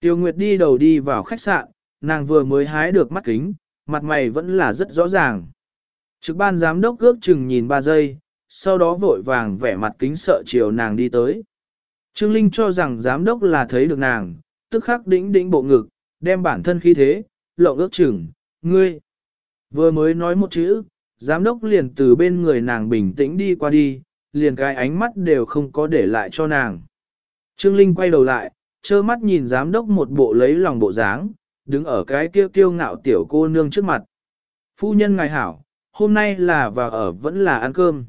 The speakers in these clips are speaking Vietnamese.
Tiêu Nguyệt đi đầu đi vào khách sạn, nàng vừa mới hái được mắt kính, mặt mày vẫn là rất rõ ràng. Trực ban giám đốc ước chừng nhìn 3 giây, sau đó vội vàng vẻ mặt kính sợ chiều nàng đi tới. Trương Linh cho rằng giám đốc là thấy được nàng, tức khắc đĩnh đĩnh bộ ngực, đem bản thân khí thế, lộng ước chừng, ngươi. Vừa mới nói một chữ, giám đốc liền từ bên người nàng bình tĩnh đi qua đi, liền cái ánh mắt đều không có để lại cho nàng. Trương Linh quay đầu lại, trơ mắt nhìn giám đốc một bộ lấy lòng bộ dáng, đứng ở cái kia kiêu ngạo tiểu cô nương trước mặt. Phu nhân ngài hảo, hôm nay là vào ở vẫn là ăn cơm.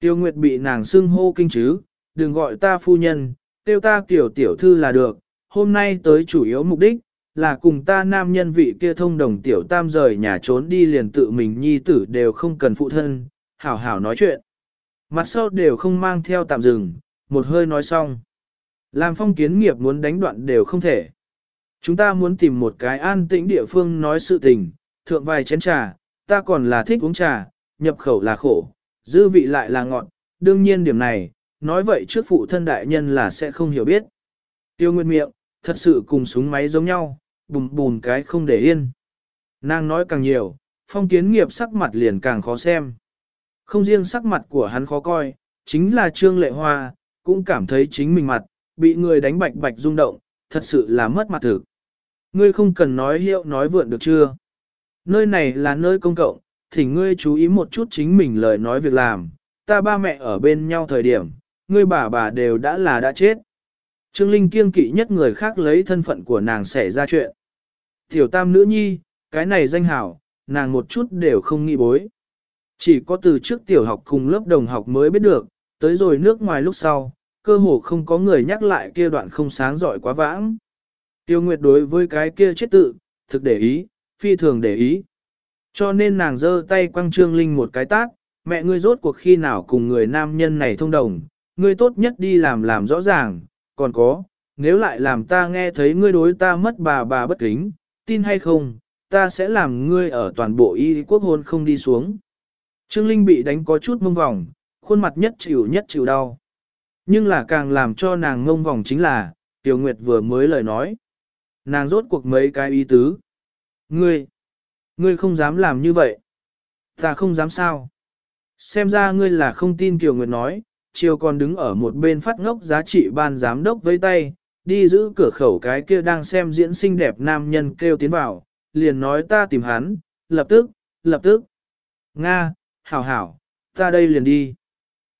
Tiêu Nguyệt bị nàng xưng hô kinh chứ, đừng gọi ta phu nhân, tiêu ta tiểu tiểu thư là được, hôm nay tới chủ yếu mục đích, là cùng ta nam nhân vị kia thông đồng tiểu tam rời nhà trốn đi liền tự mình nhi tử đều không cần phụ thân, hảo hảo nói chuyện. Mặt sau đều không mang theo tạm dừng, một hơi nói xong. Làm phong kiến nghiệp muốn đánh đoạn đều không thể. Chúng ta muốn tìm một cái an tĩnh địa phương nói sự tình, thượng vài chén trà, ta còn là thích uống trà, nhập khẩu là khổ, dư vị lại là ngọn. đương nhiên điểm này, nói vậy trước phụ thân đại nhân là sẽ không hiểu biết. Tiêu nguyên miệng, thật sự cùng súng máy giống nhau, bùm bùm cái không để yên. Nàng nói càng nhiều, phong kiến nghiệp sắc mặt liền càng khó xem. Không riêng sắc mặt của hắn khó coi, chính là Trương Lệ Hoa, cũng cảm thấy chính mình mặt, bị người đánh bạch bạch rung động, thật sự là mất mặt thực. Ngươi không cần nói hiệu nói vượn được chưa? Nơi này là nơi công cộng, thì ngươi chú ý một chút chính mình lời nói việc làm, ta ba mẹ ở bên nhau thời điểm, ngươi bà bà đều đã là đã chết. Trương Linh kiêng kỵ nhất người khác lấy thân phận của nàng xảy ra chuyện. Tiểu tam nữ nhi, cái này danh hảo, nàng một chút đều không nghĩ bối. Chỉ có từ trước tiểu học cùng lớp đồng học mới biết được, tới rồi nước ngoài lúc sau, cơ hồ không có người nhắc lại kia đoạn không sáng giỏi quá vãng. Tiêu Nguyệt đối với cái kia chết tự, thực để ý, phi thường để ý. Cho nên nàng giơ tay quăng Trương Linh một cái tát, mẹ ngươi rốt cuộc khi nào cùng người nam nhân này thông đồng, ngươi tốt nhất đi làm làm rõ ràng, còn có, nếu lại làm ta nghe thấy ngươi đối ta mất bà bà bất kính, tin hay không, ta sẽ làm ngươi ở toàn bộ y quốc hôn không đi xuống. Trương Linh bị đánh có chút mông vòng, khuôn mặt nhất chịu nhất chịu đau. Nhưng là càng làm cho nàng ngông vòng chính là, Tiểu Nguyệt vừa mới lời nói. Nàng rốt cuộc mấy cái ý tứ. Ngươi, ngươi không dám làm như vậy. Ta không dám sao. Xem ra ngươi là không tin Kiều Nguyệt nói, chiều còn đứng ở một bên phát ngốc giá trị ban giám đốc với tay, đi giữ cửa khẩu cái kia đang xem diễn xinh đẹp nam nhân kêu tiến vào, liền nói ta tìm hắn, lập tức, lập tức. Nga, hảo hảo, ta đây liền đi.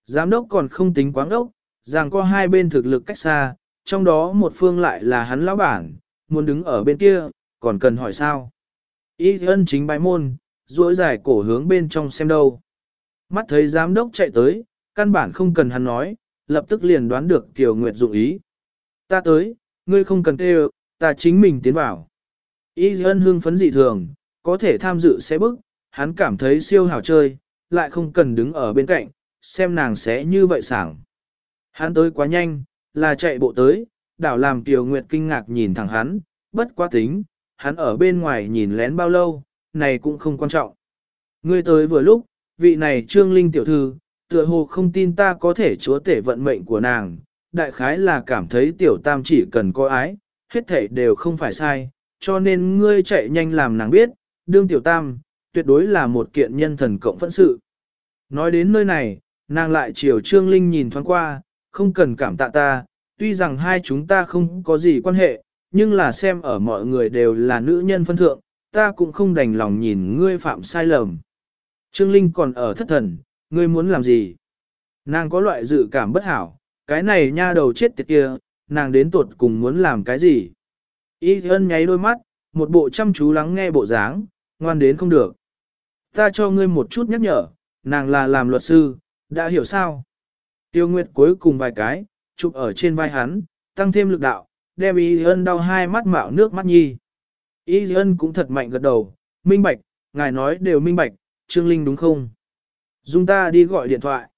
Giám đốc còn không tính quáng đốc, rằng có hai bên thực lực cách xa, trong đó một phương lại là hắn lão bản, muốn đứng ở bên kia, còn cần hỏi sao. Y ân chính bái môn, duỗi dài cổ hướng bên trong xem đâu. Mắt thấy giám đốc chạy tới, căn bản không cần hắn nói, lập tức liền đoán được Kiều Nguyệt dụng ý. Ta tới, ngươi không cần kêu, ta chính mình tiến vào. Y ân hưng phấn dị thường, có thể tham dự sẽ bức, hắn cảm thấy siêu hào chơi, lại không cần đứng ở bên cạnh, xem nàng sẽ như vậy sảng. Hắn tới quá nhanh, là chạy bộ tới, đảo làm Tiểu Nguyệt kinh ngạc nhìn thẳng hắn, bất quá tính, hắn ở bên ngoài nhìn lén bao lâu, này cũng không quan trọng. Ngươi tới vừa lúc, vị này trương linh tiểu thư, tựa hồ không tin ta có thể chúa tể vận mệnh của nàng, đại khái là cảm thấy tiểu tam chỉ cần có ái, hết thảy đều không phải sai, cho nên ngươi chạy nhanh làm nàng biết, đương tiểu tam, tuyệt đối là một kiện nhân thần cộng phẫn sự. Nói đến nơi này, nàng lại chiều trương linh nhìn thoáng qua, không cần cảm tạ ta, tuy rằng hai chúng ta không có gì quan hệ, nhưng là xem ở mọi người đều là nữ nhân phân thượng, ta cũng không đành lòng nhìn ngươi phạm sai lầm. Trương Linh còn ở thất thần, ngươi muốn làm gì? Nàng có loại dự cảm bất hảo, cái này nha đầu chết tiệt kia, nàng đến tuột cùng muốn làm cái gì? Y ân nháy đôi mắt, một bộ chăm chú lắng nghe bộ dáng, ngoan đến không được. Ta cho ngươi một chút nhắc nhở, nàng là làm luật sư, đã hiểu sao? Tiêu Nguyệt cuối cùng vài cái, chụp ở trên vai hắn, tăng thêm lực đạo, đem Y ân đau hai mắt mạo nước mắt nhi. Y ân cũng thật mạnh gật đầu, minh bạch, ngài nói đều minh bạch, Trương Linh đúng không? Dung ta đi gọi điện thoại.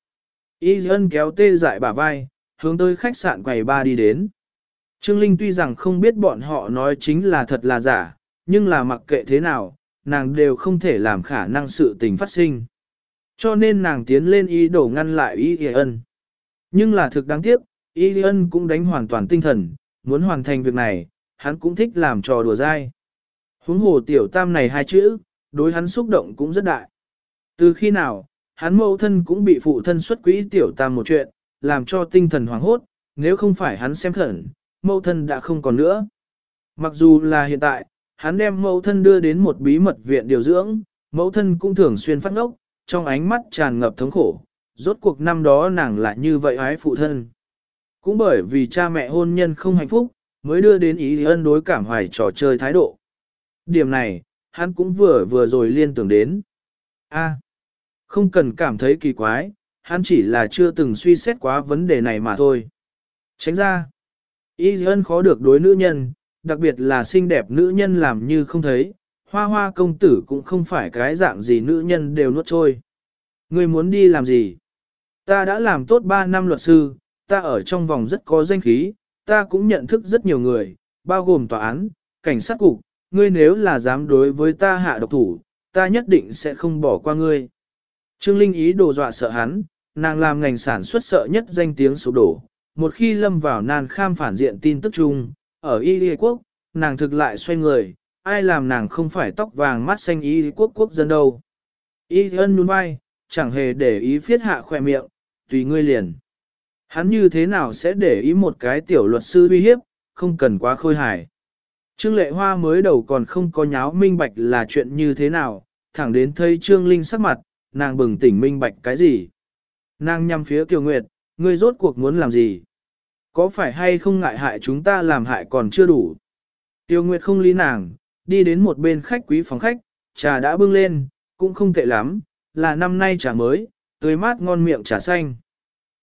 Y ân kéo tê dại bả vai, hướng tới khách sạn quầy ba đi đến. Trương Linh tuy rằng không biết bọn họ nói chính là thật là giả, nhưng là mặc kệ thế nào, nàng đều không thể làm khả năng sự tình phát sinh. Cho nên nàng tiến lên ý đồ ngăn lại Y ân. Nhưng là thực đáng tiếc, Y ân cũng đánh hoàn toàn tinh thần, muốn hoàn thành việc này, hắn cũng thích làm trò đùa dai. Huống hồ tiểu tam này hai chữ, đối hắn xúc động cũng rất đại. Từ khi nào, hắn mẫu thân cũng bị phụ thân xuất quỹ tiểu tam một chuyện, làm cho tinh thần hoảng hốt, nếu không phải hắn xem khẩn, mẫu thân đã không còn nữa. Mặc dù là hiện tại, hắn đem mẫu thân đưa đến một bí mật viện điều dưỡng, mẫu thân cũng thường xuyên phát ngốc, trong ánh mắt tràn ngập thống khổ, rốt cuộc năm đó nàng lại như vậy ái phụ thân. Cũng bởi vì cha mẹ hôn nhân không hạnh phúc, mới đưa đến ý ân đối cảm hoài trò chơi thái độ. Điểm này, hắn cũng vừa vừa rồi liên tưởng đến. A, không cần cảm thấy kỳ quái, hắn chỉ là chưa từng suy xét quá vấn đề này mà thôi. Tránh ra, ý ân khó được đối nữ nhân, đặc biệt là xinh đẹp nữ nhân làm như không thấy, hoa hoa công tử cũng không phải cái dạng gì nữ nhân đều nuốt trôi. Ngươi muốn đi làm gì? Ta đã làm tốt 3 năm luật sư, ta ở trong vòng rất có danh khí, ta cũng nhận thức rất nhiều người, bao gồm tòa án, cảnh sát cục, ngươi nếu là dám đối với ta hạ độc thủ, ta nhất định sẽ không bỏ qua ngươi. Trương Linh ý đồ dọa sợ hắn, nàng làm ngành sản xuất sợ nhất danh tiếng sụp đổ, một khi lâm vào nan kham phản diện tin tức chung, ở Y Lê quốc, nàng thực lại xoay người, ai làm nàng không phải tóc vàng mắt xanh Y Lê quốc quốc dân đâu. Y ân nhún vai, chẳng hề để ý phiết hạ khỏe miệng, tùy ngươi liền. Hắn như thế nào sẽ để ý một cái tiểu luật sư uy hiếp, không cần quá khôi hài. Trương lệ hoa mới đầu còn không có nháo minh bạch là chuyện như thế nào, thẳng đến thấy Trương Linh sắc mặt, nàng bừng tỉnh minh bạch cái gì. Nàng nhằm phía Kiều Nguyệt, ngươi rốt cuộc muốn làm gì? Có phải hay không ngại hại chúng ta làm hại còn chưa đủ? Tiêu Nguyệt không lý nàng, đi đến một bên khách quý phòng khách, trà đã bưng lên, cũng không tệ lắm, là năm nay trà mới, tươi mát ngon miệng trà xanh.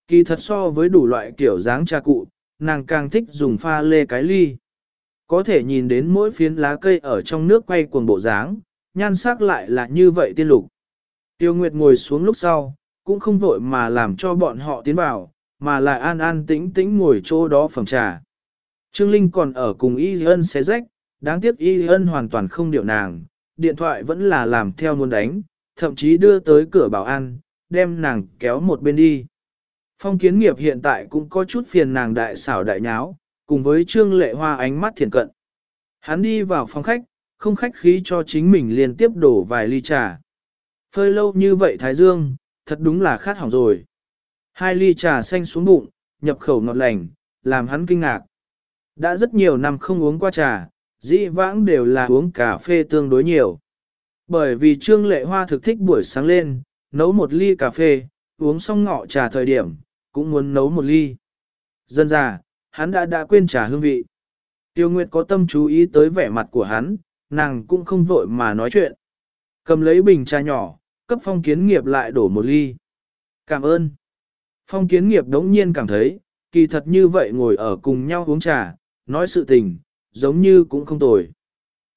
Kỳ thật so với đủ loại kiểu dáng trà cụ, nàng càng thích dùng pha lê cái ly. Có thể nhìn đến mỗi phiến lá cây ở trong nước quay cuồng bộ dáng, nhan sắc lại là như vậy tiên lục. Tiêu Nguyệt ngồi xuống lúc sau, cũng không vội mà làm cho bọn họ tiến vào, mà lại an an tĩnh tĩnh ngồi chỗ đó phẩm trà. Trương Linh còn ở cùng Y Ân xé rách, đáng tiếc Y Ân hoàn toàn không điệu nàng, điện thoại vẫn là làm theo muốn đánh, thậm chí đưa tới cửa bảo an, đem nàng kéo một bên đi. Phong kiến nghiệp hiện tại cũng có chút phiền nàng đại xảo đại nháo, cùng với trương lệ hoa ánh mắt thiền cận. Hắn đi vào phòng khách, không khách khí cho chính mình liên tiếp đổ vài ly trà. Phơi lâu như vậy Thái Dương, thật đúng là khát hỏng rồi. Hai ly trà xanh xuống bụng, nhập khẩu ngọt lành, làm hắn kinh ngạc. Đã rất nhiều năm không uống qua trà, dĩ vãng đều là uống cà phê tương đối nhiều. Bởi vì Trương Lệ Hoa thực thích buổi sáng lên, nấu một ly cà phê, uống xong ngọ trà thời điểm, cũng muốn nấu một ly. Dân già, hắn đã đã quên trà hương vị. Tiêu Nguyệt có tâm chú ý tới vẻ mặt của hắn, nàng cũng không vội mà nói chuyện. Cầm lấy bình trà nhỏ, cấp phong kiến nghiệp lại đổ một ly. Cảm ơn. Phong kiến nghiệp đống nhiên cảm thấy, kỳ thật như vậy ngồi ở cùng nhau uống trà, nói sự tình, giống như cũng không tồi.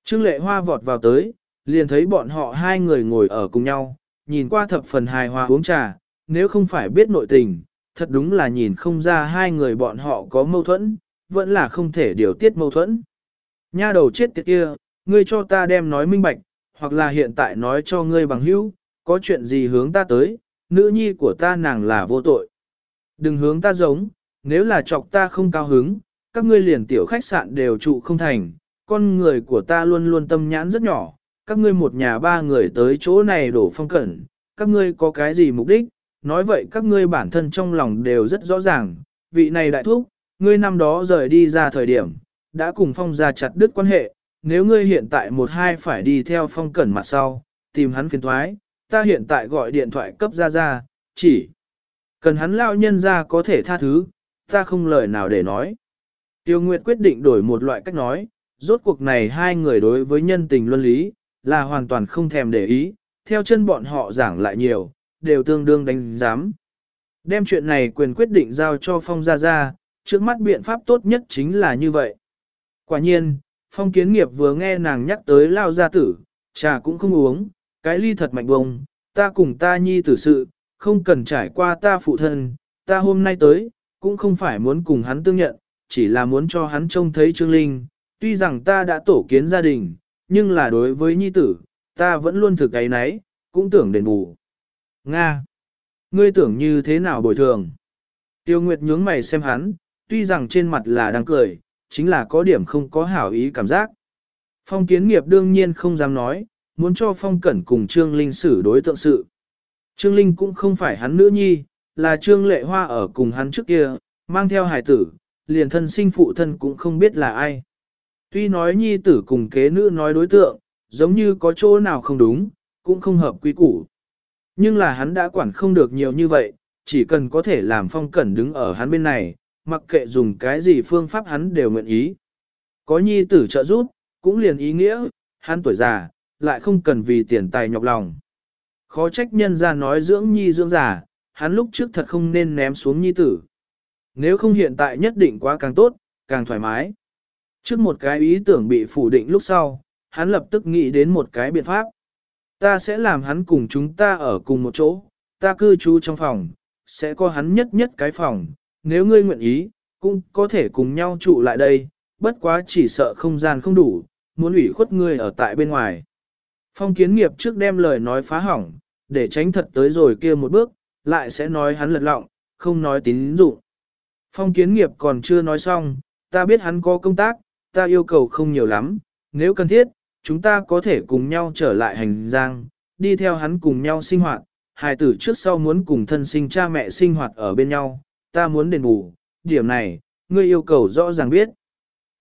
Trương lệ hoa vọt vào tới, liền thấy bọn họ hai người ngồi ở cùng nhau, nhìn qua thập phần hài hòa uống trà, nếu không phải biết nội tình, thật đúng là nhìn không ra hai người bọn họ có mâu thuẫn, vẫn là không thể điều tiết mâu thuẫn. Nha đầu chết tiệt kia, ngươi cho ta đem nói minh bạch, hoặc là hiện tại nói cho ngươi bằng hữu, có chuyện gì hướng ta tới, nữ nhi của ta nàng là vô tội. Đừng hướng ta giống, nếu là chọc ta không cao hứng, các ngươi liền tiểu khách sạn đều trụ không thành, con người của ta luôn luôn tâm nhãn rất nhỏ, các ngươi một nhà ba người tới chỗ này đổ phong cẩn, các ngươi có cái gì mục đích, nói vậy các ngươi bản thân trong lòng đều rất rõ ràng, vị này đại thúc, ngươi năm đó rời đi ra thời điểm, đã cùng phong ra chặt đứt quan hệ, nếu ngươi hiện tại một hai phải đi theo phong cẩn mặt sau, tìm hắn phiền thoái, ta hiện tại gọi điện thoại cấp ra ra, chỉ cần hắn lao nhân ra có thể tha thứ, ta không lời nào để nói. Tiêu Nguyệt quyết định đổi một loại cách nói, rốt cuộc này hai người đối với nhân tình luân lý, là hoàn toàn không thèm để ý, theo chân bọn họ giảng lại nhiều, đều tương đương đánh giám. Đem chuyện này quyền quyết định giao cho Phong Gia Gia, trước mắt biện pháp tốt nhất chính là như vậy. Quả nhiên, Phong Kiến Nghiệp vừa nghe nàng nhắc tới lao gia tử, trà cũng không uống, cái ly thật mạnh bông, ta cùng ta nhi tử sự, không cần trải qua ta phụ thân, ta hôm nay tới, cũng không phải muốn cùng hắn tương nhận, chỉ là muốn cho hắn trông thấy Trương Linh, tuy rằng ta đã tổ kiến gia đình, nhưng là đối với nhi tử, ta vẫn luôn thực cái nấy, cũng tưởng đền bù. Nga! Ngươi tưởng như thế nào bồi thường? Tiêu Nguyệt nhướng mày xem hắn, tuy rằng trên mặt là đang cười, chính là có điểm không có hảo ý cảm giác. Phong kiến nghiệp đương nhiên không dám nói, muốn cho phong cẩn cùng Trương Linh xử đối tượng sự. Trương Linh cũng không phải hắn nữ nhi, là Trương Lệ Hoa ở cùng hắn trước kia, mang theo hài tử, liền thân sinh phụ thân cũng không biết là ai. Tuy nói nhi tử cùng kế nữ nói đối tượng, giống như có chỗ nào không đúng, cũng không hợp quy củ. Nhưng là hắn đã quản không được nhiều như vậy, chỉ cần có thể làm phong cẩn đứng ở hắn bên này, mặc kệ dùng cái gì phương pháp hắn đều nguyện ý. Có nhi tử trợ giúp, cũng liền ý nghĩa, hắn tuổi già, lại không cần vì tiền tài nhọc lòng. Khó trách nhân ra nói dưỡng nhi dưỡng già, hắn lúc trước thật không nên ném xuống nhi tử. Nếu không hiện tại nhất định quá càng tốt, càng thoải mái. Trước một cái ý tưởng bị phủ định lúc sau, hắn lập tức nghĩ đến một cái biện pháp. Ta sẽ làm hắn cùng chúng ta ở cùng một chỗ, ta cư trú trong phòng, sẽ có hắn nhất nhất cái phòng, nếu ngươi nguyện ý, cũng có thể cùng nhau trụ lại đây, bất quá chỉ sợ không gian không đủ, muốn ủy khuất ngươi ở tại bên ngoài. Phong kiến nghiệp trước đem lời nói phá hỏng, để tránh thật tới rồi kia một bước, lại sẽ nói hắn lật lọng, không nói tín dụng. Phong kiến nghiệp còn chưa nói xong, ta biết hắn có công tác, ta yêu cầu không nhiều lắm, nếu cần thiết, chúng ta có thể cùng nhau trở lại hành giang, đi theo hắn cùng nhau sinh hoạt, hài tử trước sau muốn cùng thân sinh cha mẹ sinh hoạt ở bên nhau, ta muốn đền bù, điểm này, ngươi yêu cầu rõ ràng biết.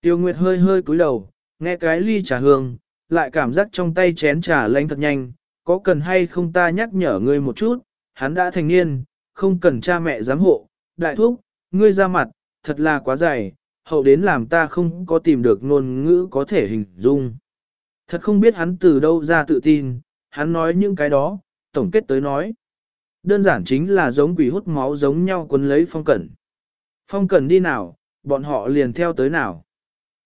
Tiêu Nguyệt hơi hơi cúi đầu, nghe cái ly trà hương, lại cảm giác trong tay chén trà lanh thật nhanh, có cần hay không ta nhắc nhở ngươi một chút, hắn đã thành niên, không cần cha mẹ giám hộ, đại thúc, ngươi ra mặt, thật là quá dày, hậu đến làm ta không có tìm được ngôn ngữ có thể hình dung. Thật không biết hắn từ đâu ra tự tin, hắn nói những cái đó, tổng kết tới nói. Đơn giản chính là giống quỷ hút máu giống nhau quấn lấy phong cẩn. Phong cẩn đi nào, bọn họ liền theo tới nào.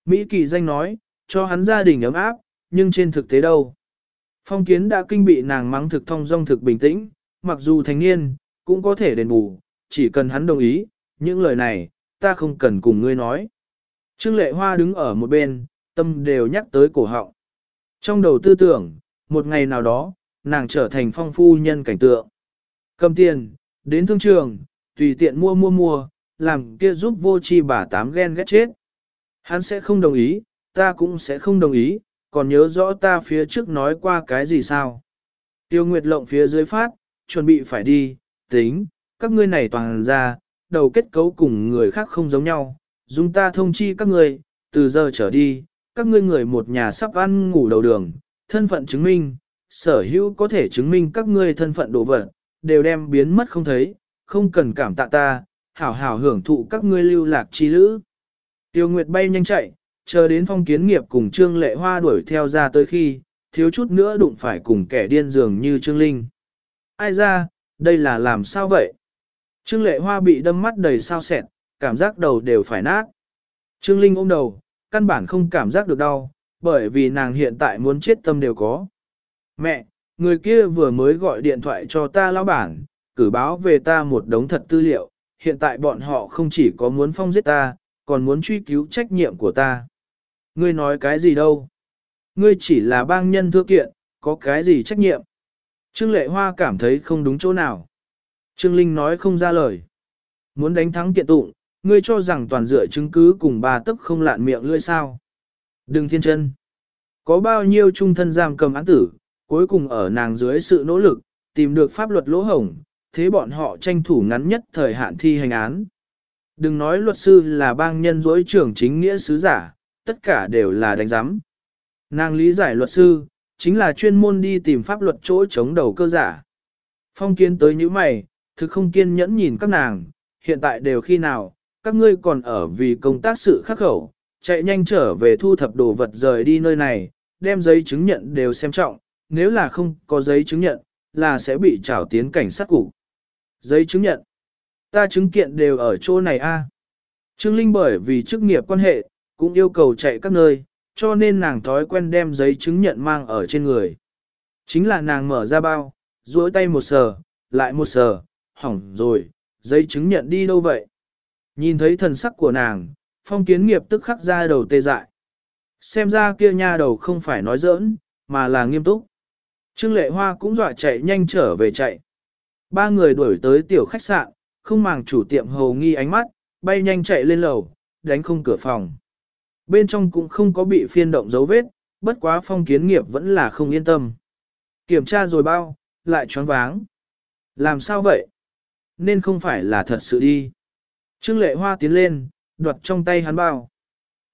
Mỹ kỳ danh nói, cho hắn gia đình ấm áp, nhưng trên thực tế đâu. Phong kiến đã kinh bị nàng mắng thực thông dong thực bình tĩnh, mặc dù thành niên, cũng có thể đền bù, chỉ cần hắn đồng ý, những lời này, ta không cần cùng ngươi nói. Trương lệ hoa đứng ở một bên, tâm đều nhắc tới cổ họng. Trong đầu tư tưởng, một ngày nào đó, nàng trở thành phong phu nhân cảnh tượng. Cầm tiền, đến thương trường, tùy tiện mua mua mua, làm kia giúp vô chi bà tám ghen ghét chết. Hắn sẽ không đồng ý, ta cũng sẽ không đồng ý, còn nhớ rõ ta phía trước nói qua cái gì sao. Tiêu Nguyệt lộng phía dưới phát, chuẩn bị phải đi, tính, các ngươi này toàn ra, đầu kết cấu cùng người khác không giống nhau, dùng ta thông chi các ngươi, từ giờ trở đi, các ngươi người một nhà sắp ăn ngủ đầu đường, thân phận chứng minh, sở hữu có thể chứng minh các ngươi thân phận đồ vật, đều đem biến mất không thấy, không cần cảm tạ ta, hảo hảo hưởng thụ các ngươi lưu lạc chi lữ. Tiêu Nguyệt bay nhanh chạy, chờ đến phong kiến nghiệp cùng Trương Lệ Hoa đuổi theo ra tới khi, thiếu chút nữa đụng phải cùng kẻ điên dường như Trương Linh. Ai ra, đây là làm sao vậy? Trương Lệ Hoa bị đâm mắt đầy sao sẹt, cảm giác đầu đều phải nát. Trương Linh ôm đầu, căn bản không cảm giác được đau, bởi vì nàng hiện tại muốn chết tâm đều có. Mẹ, người kia vừa mới gọi điện thoại cho ta lão bản, cử báo về ta một đống thật tư liệu, hiện tại bọn họ không chỉ có muốn phong giết ta, còn muốn truy cứu trách nhiệm của ta. Ngươi nói cái gì đâu? Ngươi chỉ là bang nhân thưa kiện, có cái gì trách nhiệm? Trương Lệ Hoa cảm thấy không đúng chỗ nào. Trương Linh nói không ra lời. Muốn đánh thắng kiện tụng, ngươi cho rằng toàn dựa chứng cứ cùng bà tức không lạn miệng lưỡi sao. Đừng thiên chân. Có bao nhiêu trung thân giam cầm án tử, cuối cùng ở nàng dưới sự nỗ lực, tìm được pháp luật lỗ hổng, thế bọn họ tranh thủ ngắn nhất thời hạn thi hành án. Đừng nói luật sư là bang nhân dối trưởng chính nghĩa sứ giả, tất cả đều là đánh giám. Nàng lý giải luật sư, chính là chuyên môn đi tìm pháp luật chỗ chống đầu cơ giả. Phong kiến tới những mày, thực không kiên nhẫn nhìn các nàng, hiện tại đều khi nào, các ngươi còn ở vì công tác sự khắc khẩu, chạy nhanh trở về thu thập đồ vật rời đi nơi này, đem giấy chứng nhận đều xem trọng, nếu là không có giấy chứng nhận, là sẽ bị trảo tiến cảnh sát cục. Giấy chứng nhận, ta chứng kiện đều ở chỗ này a. Trương Linh bởi vì chức nghiệp quan hệ, cũng yêu cầu chạy các nơi, cho nên nàng thói quen đem giấy chứng nhận mang ở trên người. Chính là nàng mở ra bao, duỗi tay một sờ, lại một sờ, hỏng rồi, giấy chứng nhận đi đâu vậy? Nhìn thấy thần sắc của nàng, phong kiến nghiệp tức khắc ra đầu tê dại. Xem ra kia nha đầu không phải nói giỡn, mà là nghiêm túc. Trương Lệ Hoa cũng dọa chạy nhanh trở về chạy. Ba người đuổi tới tiểu khách sạn, không màng chủ tiệm hầu nghi ánh mắt, bay nhanh chạy lên lầu, đánh không cửa phòng. Bên trong cũng không có bị phiên động dấu vết, bất quá phong kiến nghiệp vẫn là không yên tâm. Kiểm tra rồi bao, lại choáng váng. Làm sao vậy? Nên không phải là thật sự đi. Trương lệ hoa tiến lên, đoạt trong tay hắn bao.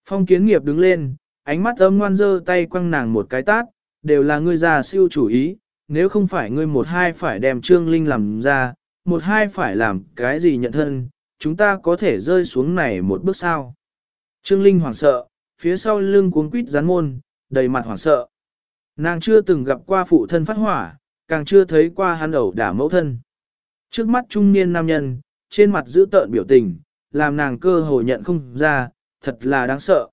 Phong kiến nghiệp đứng lên, ánh mắt âm ngoan dơ tay quăng nàng một cái tát, đều là ngươi già siêu chủ ý, nếu không phải ngươi một hai phải đem Trương Linh làm ra, một hai phải làm cái gì nhận thân, chúng ta có thể rơi xuống này một bước sao. Trương Linh hoảng sợ, phía sau lưng cuống quýt rắn môn, đầy mặt hoảng sợ. Nàng chưa từng gặp qua phụ thân phát hỏa, càng chưa thấy qua hắn ẩu đả mẫu thân. Trước mắt trung niên nam nhân, trên mặt giữ tợn biểu tình, làm nàng cơ hồ nhận không ra, thật là đáng sợ.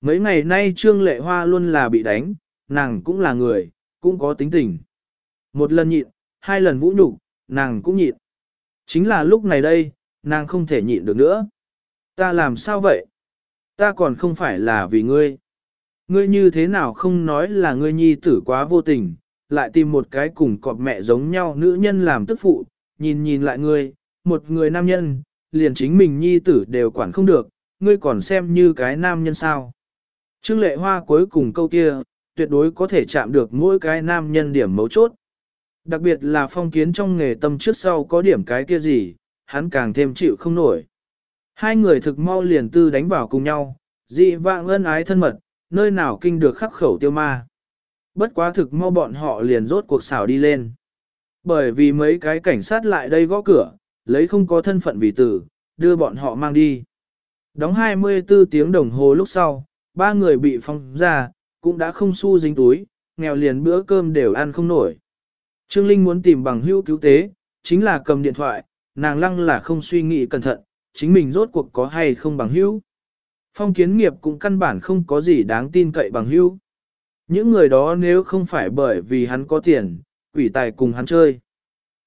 Mấy ngày nay Trương Lệ Hoa luôn là bị đánh, nàng cũng là người, cũng có tính tình. Một lần nhịn, hai lần vũ nhục, nàng cũng nhịn. Chính là lúc này đây, nàng không thể nhịn được nữa. Ta làm sao vậy? Ta còn không phải là vì ngươi. Ngươi như thế nào không nói là ngươi nhi tử quá vô tình, lại tìm một cái cùng cọp mẹ giống nhau nữ nhân làm tức phụ, nhìn nhìn lại ngươi, một người nam nhân, liền chính mình nhi tử đều quản không được, ngươi còn xem như cái nam nhân sao. Trương lệ hoa cuối cùng câu kia, tuyệt đối có thể chạm được mỗi cái nam nhân điểm mấu chốt. Đặc biệt là phong kiến trong nghề tâm trước sau có điểm cái kia gì, hắn càng thêm chịu không nổi. Hai người thực mau liền tư đánh vào cùng nhau, dị vạng ân ái thân mật, nơi nào kinh được khắc khẩu tiêu ma. Bất quá thực mau bọn họ liền rốt cuộc xảo đi lên. Bởi vì mấy cái cảnh sát lại đây gõ cửa, lấy không có thân phận vì tử, đưa bọn họ mang đi. Đóng 24 tiếng đồng hồ lúc sau, ba người bị phong ra, cũng đã không xu dính túi, nghèo liền bữa cơm đều ăn không nổi. Trương Linh muốn tìm bằng hữu cứu tế, chính là cầm điện thoại, nàng lăng là không suy nghĩ cẩn thận, chính mình rốt cuộc có hay không bằng hữu. Phong kiến nghiệp cũng căn bản không có gì đáng tin cậy bằng hữu. Những người đó nếu không phải bởi vì hắn có tiền, quỷ tài cùng hắn chơi.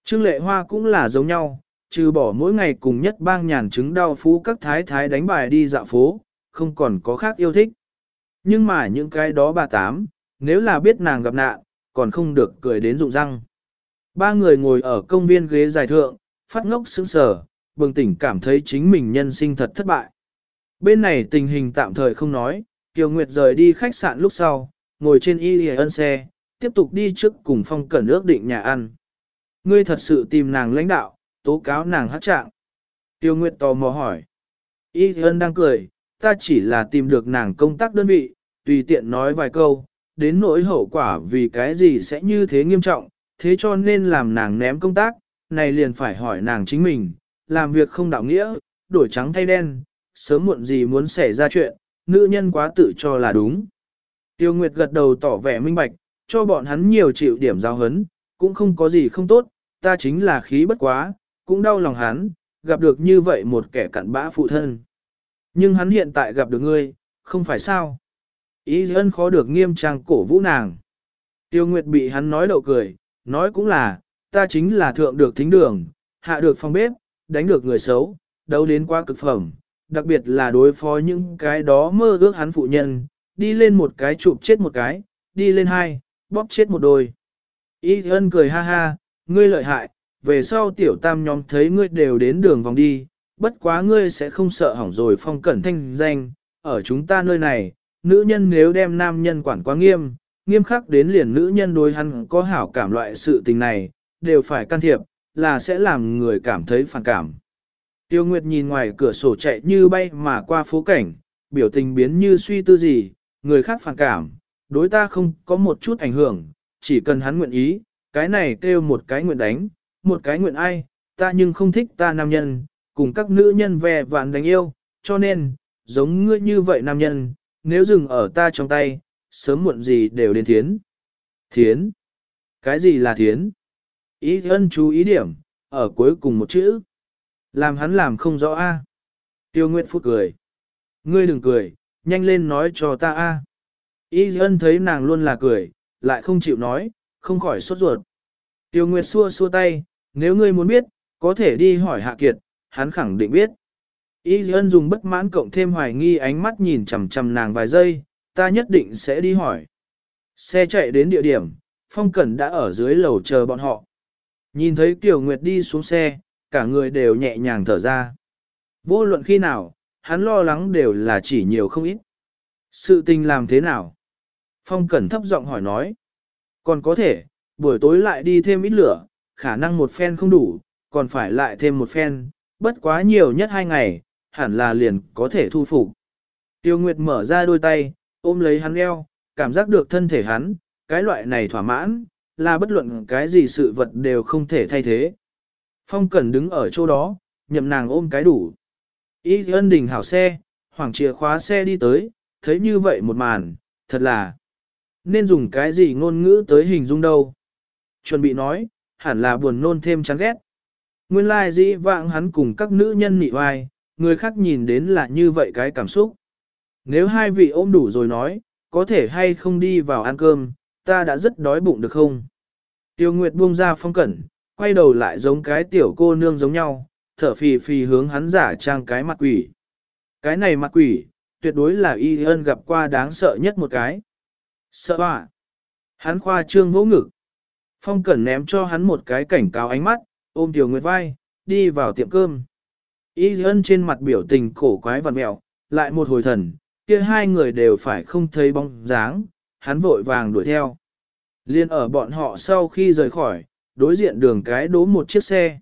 Trương Lệ Hoa cũng là giống nhau, trừ bỏ mỗi ngày cùng nhất bang nhàn chứng đau phú các thái thái đánh bài đi dạo phố, không còn có khác yêu thích. Nhưng mà những cái đó bà tám, nếu là biết nàng gặp nạn, còn không được cười đến rụng răng. Ba người ngồi ở công viên ghế dài thượng, phát ngốc sững sờ, bừng tỉnh cảm thấy chính mình nhân sinh thật thất bại. Bên này tình hình tạm thời không nói, Kiều Nguyệt rời đi khách sạn lúc sau, ngồi trên y ân xe, tiếp tục đi trước cùng phong cẩn ước định nhà ăn. Ngươi thật sự tìm nàng lãnh đạo, tố cáo nàng hát trạng. Tiêu Nguyệt tò mò hỏi. Y hân đang cười, ta chỉ là tìm được nàng công tác đơn vị, tùy tiện nói vài câu, đến nỗi hậu quả vì cái gì sẽ như thế nghiêm trọng, thế cho nên làm nàng ném công tác, này liền phải hỏi nàng chính mình, làm việc không đạo nghĩa, đổi trắng thay đen, sớm muộn gì muốn xảy ra chuyện, nữ nhân quá tự cho là đúng. Tiêu Nguyệt gật đầu tỏ vẻ minh bạch, cho bọn hắn nhiều chịu điểm giao hấn, cũng không có gì không tốt, ta chính là khí bất quá, cũng đau lòng hắn, gặp được như vậy một kẻ cặn bã phụ thân. Nhưng hắn hiện tại gặp được ngươi, không phải sao. Ý ân khó được nghiêm trang cổ vũ nàng. Tiêu Nguyệt bị hắn nói đậu cười, nói cũng là, ta chính là thượng được thính đường, hạ được phòng bếp, đánh được người xấu, đấu đến qua cực phẩm, đặc biệt là đối phó những cái đó mơ ước hắn phụ nhân, đi lên một cái chụp chết một cái, đi lên hai, bóp chết một đôi. Y ân cười ha ha, ngươi lợi hại, về sau tiểu tam nhóm thấy ngươi đều đến đường vòng đi, bất quá ngươi sẽ không sợ hỏng rồi phong cẩn thanh danh, ở chúng ta nơi này, nữ nhân nếu đem nam nhân quản quá nghiêm, nghiêm khắc đến liền nữ nhân đối hắn có hảo cảm loại sự tình này, đều phải can thiệp, là sẽ làm người cảm thấy phản cảm. Tiêu Nguyệt nhìn ngoài cửa sổ chạy như bay mà qua phố cảnh, biểu tình biến như suy tư gì, người khác phản cảm, đối ta không có một chút ảnh hưởng, chỉ cần hắn nguyện ý, cái này kêu một cái nguyện đánh, một cái nguyện ai, ta nhưng không thích ta nam nhân, cùng các nữ nhân về vạn đánh yêu, cho nên, giống ngươi như vậy nam nhân, nếu dừng ở ta trong tay, sớm muộn gì đều đến thiến. Thiến? Cái gì là thiến? Ý ân chú ý điểm, ở cuối cùng một chữ. Làm hắn làm không rõ a. Tiêu Nguyệt Phúc cười. Ngươi đừng cười, nhanh lên nói cho ta a. Y ân thấy nàng luôn là cười, lại không chịu nói, không khỏi sốt ruột. Tiêu Nguyệt xua xua tay, nếu ngươi muốn biết, có thể đi hỏi Hạ Kiệt, hắn khẳng định biết. Y ân dùng bất mãn cộng thêm hoài nghi ánh mắt nhìn chằm chằm nàng vài giây, ta nhất định sẽ đi hỏi. Xe chạy đến địa điểm, Phong Cẩn đã ở dưới lầu chờ bọn họ. Nhìn thấy Tiểu Nguyệt đi xuống xe, cả người đều nhẹ nhàng thở ra. Vô luận khi nào, hắn lo lắng đều là chỉ nhiều không ít. Sự tình làm thế nào? Phong Cẩn thấp giọng hỏi nói. Còn có thể, buổi tối lại đi thêm ít lửa, khả năng một phen không đủ, còn phải lại thêm một phen, bất quá nhiều nhất hai ngày, hẳn là liền có thể thu phục. Tiêu Nguyệt mở ra đôi tay, ôm lấy hắn eo, cảm giác được thân thể hắn, cái loại này thỏa mãn, là bất luận cái gì sự vật đều không thể thay thế. Phong Cẩn đứng ở chỗ đó, nhậm nàng ôm cái đủ. Y ân đình hảo xe, hoàng chìa khóa xe đi tới, thấy như vậy một màn, thật là nên dùng cái gì ngôn ngữ tới hình dung đâu. Chuẩn bị nói, hẳn là buồn nôn thêm chán ghét. Nguyên lai dĩ vãng hắn cùng các nữ nhân nị oai, người khác nhìn đến là như vậy cái cảm xúc. Nếu hai vị ôm đủ rồi nói, có thể hay không đi vào ăn cơm, ta đã rất đói bụng được không? Tiêu Nguyệt buông ra phong cẩn, quay đầu lại giống cái tiểu cô nương giống nhau, thở phì phì hướng hắn giả trang cái mặt quỷ. Cái này mặt quỷ, tuyệt đối là y ân gặp qua đáng sợ nhất một cái. Sợ à? Hắn khoa trương vỗ ngực. Phong cẩn ném cho hắn một cái cảnh cáo ánh mắt, ôm Tiểu Nguyệt vai, đi vào tiệm cơm. Y ân trên mặt biểu tình cổ quái vặn mẹo, lại một hồi thần, kia hai người đều phải không thấy bóng dáng, hắn vội vàng đuổi theo. Liên ở bọn họ sau khi rời khỏi, đối diện đường cái đố một chiếc xe.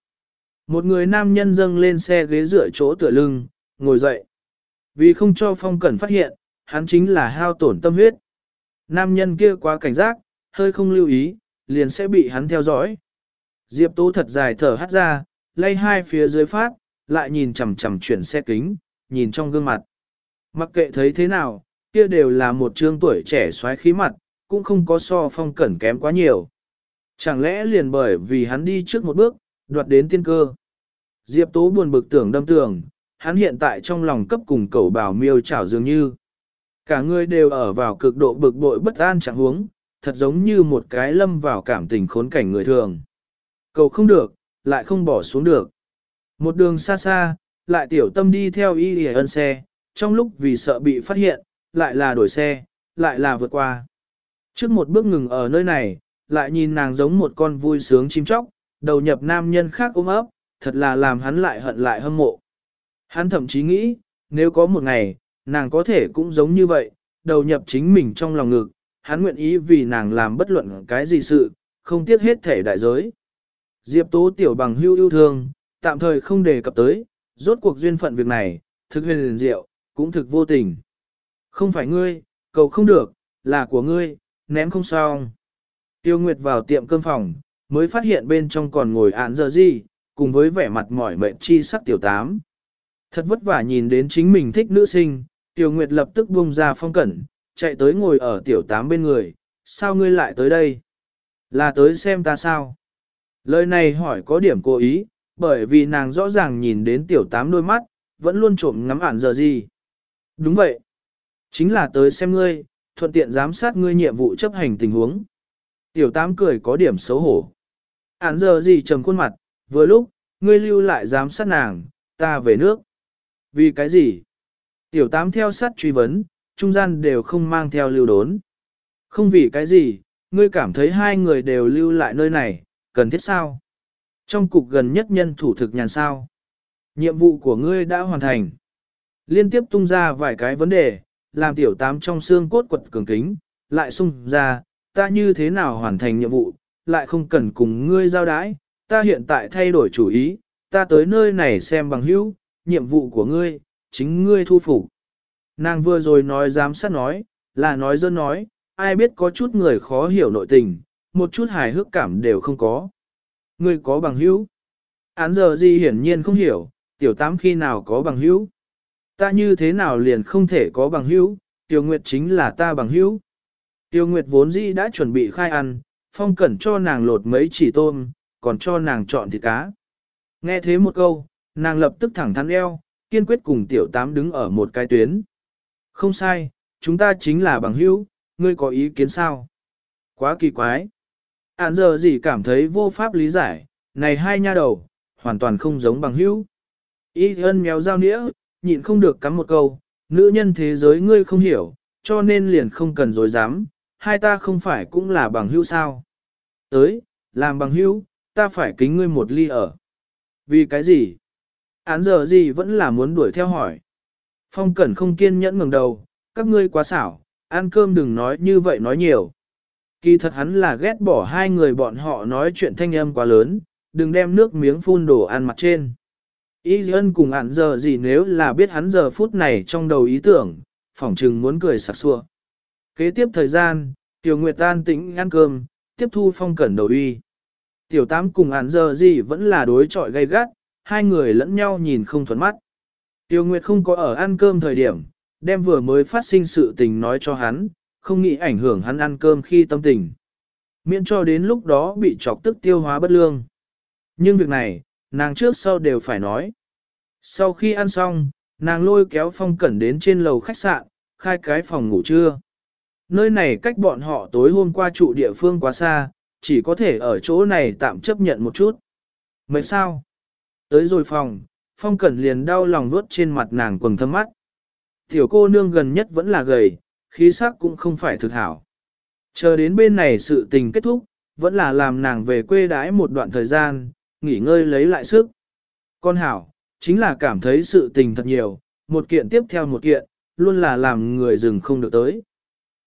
Một người nam nhân dâng lên xe ghế dựa chỗ tựa lưng, ngồi dậy. Vì không cho phong cẩn phát hiện, hắn chính là hao tổn tâm huyết. Nam nhân kia quá cảnh giác, hơi không lưu ý, liền sẽ bị hắn theo dõi. Diệp Tố thật dài thở hắt ra, lay hai phía dưới phát, lại nhìn chằm chằm chuyển xe kính, nhìn trong gương mặt. Mặc kệ thấy thế nào, kia đều là một trương tuổi trẻ xoáy khí mặt, cũng không có so phong cẩn kém quá nhiều. Chẳng lẽ liền bởi vì hắn đi trước một bước, đoạt đến tiên cơ. Diệp Tố buồn bực tưởng đâm tưởng, hắn hiện tại trong lòng cấp cùng cẩu bảo miêu chảo dường như. Cả người đều ở vào cực độ bực bội bất an chẳng huống, thật giống như một cái lâm vào cảm tình khốn cảnh người thường. Cầu không được, lại không bỏ xuống được. Một đường xa xa, lại tiểu tâm đi theo y hề ân xe, trong lúc vì sợ bị phát hiện, lại là đổi xe, lại là vượt qua. Trước một bước ngừng ở nơi này, lại nhìn nàng giống một con vui sướng chim chóc, đầu nhập nam nhân khác ôm ấp, thật là làm hắn lại hận lại hâm mộ. Hắn thậm chí nghĩ, nếu có một ngày, nàng có thể cũng giống như vậy, đầu nhập chính mình trong lòng ngực, hắn nguyện ý vì nàng làm bất luận cái gì sự, không tiếc hết thể đại giới. Diệp tố tiểu bằng hưu yêu thương, tạm thời không đề cập tới, rốt cuộc duyên phận việc này, thực huyền liền diệu, cũng thực vô tình. Không phải ngươi, cầu không được, là của ngươi, ném không sao. Tiêu Nguyệt vào tiệm cơm phòng, mới phát hiện bên trong còn ngồi án giờ gì, cùng với vẻ mặt mỏi mệt chi sắc tiểu tám. Thật vất vả nhìn đến chính mình thích nữ sinh, Tiêu Nguyệt lập tức buông ra phong cẩn, chạy tới ngồi ở tiểu tám bên người, sao ngươi lại tới đây? Là tới xem ta sao? Lời này hỏi có điểm cố ý, bởi vì nàng rõ ràng nhìn đến tiểu tám đôi mắt, vẫn luôn trộm ngắm ản giờ gì. Đúng vậy. Chính là tới xem ngươi, thuận tiện giám sát ngươi nhiệm vụ chấp hành tình huống. Tiểu tám cười có điểm xấu hổ. Ản giờ gì trầm khuôn mặt, vừa lúc, ngươi lưu lại giám sát nàng, ta về nước. Vì cái gì? Tiểu tám theo sát truy vấn, trung gian đều không mang theo lưu đốn. Không vì cái gì, ngươi cảm thấy hai người đều lưu lại nơi này, cần thiết sao? Trong cục gần nhất nhân thủ thực nhàn sao? Nhiệm vụ của ngươi đã hoàn thành. Liên tiếp tung ra vài cái vấn đề, làm tiểu tám trong xương cốt quật cường kính, lại sung ra, ta như thế nào hoàn thành nhiệm vụ, lại không cần cùng ngươi giao đái, ta hiện tại thay đổi chủ ý, ta tới nơi này xem bằng hữu, nhiệm vụ của ngươi, chính ngươi thu phục. Nàng vừa rồi nói giám sát nói, là nói dân nói, ai biết có chút người khó hiểu nội tình, một chút hài hước cảm đều không có. Ngươi có bằng hữu. Án giờ gì hiển nhiên không hiểu, tiểu tám khi nào có bằng hữu. Ta như thế nào liền không thể có bằng hữu, Tiêu Nguyệt chính là ta bằng hữu. Tiêu Nguyệt vốn dĩ đã chuẩn bị khai ăn, phong cẩn cho nàng lột mấy chỉ tôm, còn cho nàng chọn thịt cá. Nghe thế một câu, nàng lập tức thẳng thắn eo, kiên quyết cùng tiểu tám đứng ở một cái tuyến. Không sai, chúng ta chính là bằng hữu, ngươi có ý kiến sao? Quá kỳ quái. Ản giờ gì cảm thấy vô pháp lý giải, này hai nha đầu, hoàn toàn không giống bằng hữu. Y ân méo dao nĩa, nhịn không được cắm một câu, nữ nhân thế giới ngươi không hiểu, cho nên liền không cần dối dám, hai ta không phải cũng là bằng hữu sao. Tới, làm bằng hữu, ta phải kính ngươi một ly ở. Vì cái gì? Án giờ gì vẫn là muốn đuổi theo hỏi. Phong Cẩn không kiên nhẫn ngẩng đầu, các ngươi quá xảo, ăn cơm đừng nói như vậy nói nhiều. Kỳ thật hắn là ghét bỏ hai người bọn họ nói chuyện thanh âm quá lớn, đừng đem nước miếng phun đổ ăn mặt trên. Y ân cùng ản giờ gì nếu là biết hắn giờ phút này trong đầu ý tưởng, phỏng chừng muốn cười sặc sua. Kế tiếp thời gian, Tiểu Nguyệt tan tĩnh ăn cơm, tiếp thu phong cẩn đầu uy. Tiểu Tám cùng ản giờ gì vẫn là đối trọi gay gắt, hai người lẫn nhau nhìn không thuận mắt. Tiêu Nguyệt không có ở ăn cơm thời điểm, đem vừa mới phát sinh sự tình nói cho hắn, không nghĩ ảnh hưởng hắn ăn cơm khi tâm tình. Miễn cho đến lúc đó bị chọc tức tiêu hóa bất lương. Nhưng việc này, nàng trước sau đều phải nói. Sau khi ăn xong, nàng lôi kéo phong cẩn đến trên lầu khách sạn, khai cái phòng ngủ trưa. Nơi này cách bọn họ tối hôm qua trụ địa phương quá xa, chỉ có thể ở chỗ này tạm chấp nhận một chút. Mấy sao? Tới rồi phòng, phong cẩn liền đau lòng vuốt trên mặt nàng quầng thâm mắt. Tiểu cô nương gần nhất vẫn là gầy, khí sắc cũng không phải thực hảo. Chờ đến bên này sự tình kết thúc, vẫn là làm nàng về quê đái một đoạn thời gian, nghỉ ngơi lấy lại sức. Con hảo, chính là cảm thấy sự tình thật nhiều, một kiện tiếp theo một kiện, luôn là làm người dừng không được tới.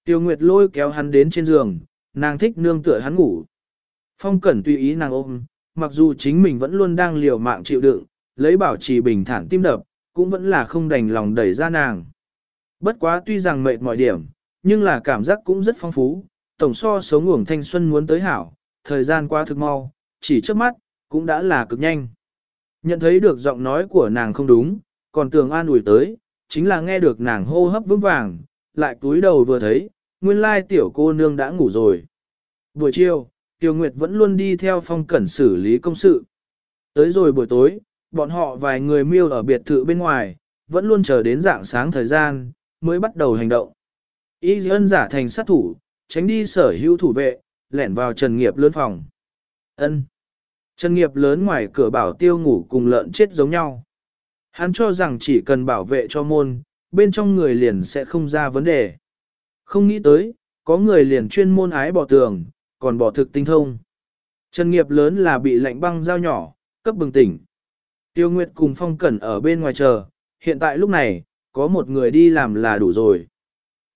Tiêu Nguyệt lôi kéo hắn đến trên giường, nàng thích nương tựa hắn ngủ. Phong Cẩn tùy ý nàng ôm, mặc dù chính mình vẫn luôn đang liều mạng chịu đựng, lấy bảo trì bình thản tim đập, cũng vẫn là không đành lòng đẩy ra nàng. Bất quá tuy rằng mệt mọi điểm, nhưng là cảm giác cũng rất phong phú, tổng so sống ngủng thanh xuân muốn tới hảo, thời gian qua thực mau, chỉ trước mắt, cũng đã là cực nhanh. Nhận thấy được giọng nói của nàng không đúng, còn tưởng an ủi tới, chính là nghe được nàng hô hấp vững vàng, lại túi đầu vừa thấy, nguyên lai tiểu cô nương đã ngủ rồi. Buổi chiều, Tiêu Nguyệt vẫn luôn đi theo phong cẩn xử lý công sự. Tới rồi buổi tối, bọn họ vài người miêu ở biệt thự bên ngoài, vẫn luôn chờ đến dạng sáng thời gian, mới bắt đầu hành động. Y ân giả thành sát thủ, tránh đi sở hữu thủ vệ, lẻn vào trần nghiệp lớn phòng. ân Trần nghiệp lớn ngoài cửa bảo tiêu ngủ cùng lợn chết giống nhau. Hắn cho rằng chỉ cần bảo vệ cho môn, bên trong người liền sẽ không ra vấn đề. Không nghĩ tới, có người liền chuyên môn ái bỏ tường, còn bỏ thực tinh thông. Trần nghiệp lớn là bị lạnh băng dao nhỏ, cấp bừng tỉnh. Tiêu Nguyệt cùng Phong Cẩn ở bên ngoài chờ, hiện tại lúc này, có một người đi làm là đủ rồi.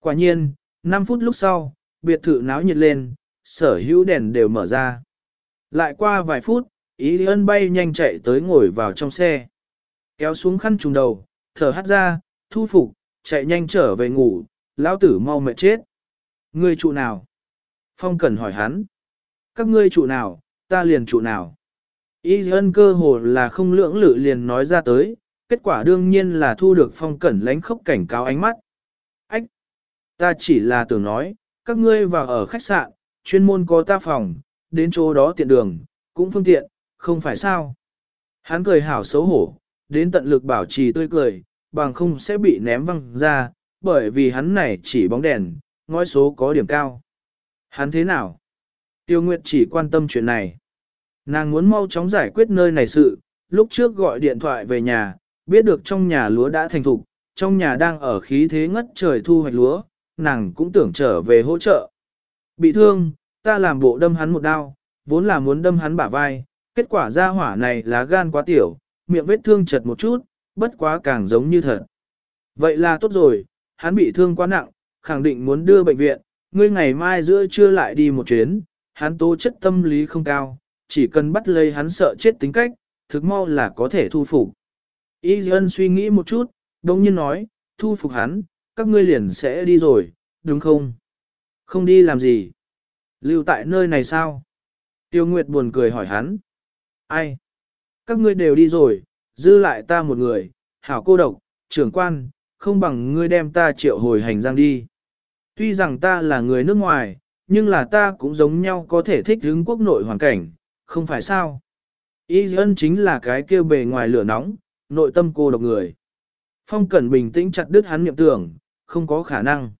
Quả nhiên, 5 phút lúc sau, biệt thự náo nhiệt lên, sở hữu đèn đều mở ra. Lại qua vài phút, Ý ân bay nhanh chạy tới ngồi vào trong xe. Kéo xuống khăn trùng đầu, thở hắt ra, thu phục, chạy nhanh trở về ngủ, lão tử mau mệt chết. Ngươi trụ nào? Phong Cẩn hỏi hắn. Các ngươi trụ nào, ta liền trụ nào. Y ân cơ hồ là không lưỡng lự liền nói ra tới, kết quả đương nhiên là thu được Phong Cẩn lánh khốc cảnh cáo ánh mắt. Ách! Ta chỉ là tưởng nói, các ngươi vào ở khách sạn, chuyên môn có ta phòng, đến chỗ đó tiện đường, cũng phương tiện, không phải sao. Hắn cười hảo xấu hổ, đến tận lực bảo trì tươi cười, bằng không sẽ bị ném văng ra, bởi vì hắn này chỉ bóng đèn, ngói số có điểm cao. Hắn thế nào? Tiêu Nguyệt chỉ quan tâm chuyện này. Nàng muốn mau chóng giải quyết nơi này sự, lúc trước gọi điện thoại về nhà, biết được trong nhà lúa đã thành thục, trong nhà đang ở khí thế ngất trời thu hoạch lúa, nàng cũng tưởng trở về hỗ trợ. Bị thương, ta làm bộ đâm hắn một đao, vốn là muốn đâm hắn bả vai, kết quả ra hỏa này là gan quá tiểu, miệng vết thương chật một chút, bất quá càng giống như thật. Vậy là tốt rồi, hắn bị thương quá nặng, khẳng định muốn đưa bệnh viện, ngươi ngày mai giữa trưa lại đi một chuyến, hắn tố chất tâm lý không cao, chỉ cần bắt lấy hắn sợ chết tính cách, thực mau là có thể thu phục. Y ân suy nghĩ một chút, đồng nhiên nói, thu phục hắn, các ngươi liền sẽ đi rồi, đúng không? Không đi làm gì? Lưu tại nơi này sao? Tiêu Nguyệt buồn cười hỏi hắn. Ai? Các ngươi đều đi rồi, dư lại ta một người, hảo cô độc, trưởng quan, không bằng ngươi đem ta triệu hồi hành giang đi. Tuy rằng ta là người nước ngoài, nhưng là ta cũng giống nhau có thể thích ứng quốc nội hoàn cảnh, không phải sao? Y ân chính là cái kêu bề ngoài lửa nóng, nội tâm cô độc người. Phong Cẩn bình tĩnh chặt đứt hắn niệm tưởng, không có khả năng.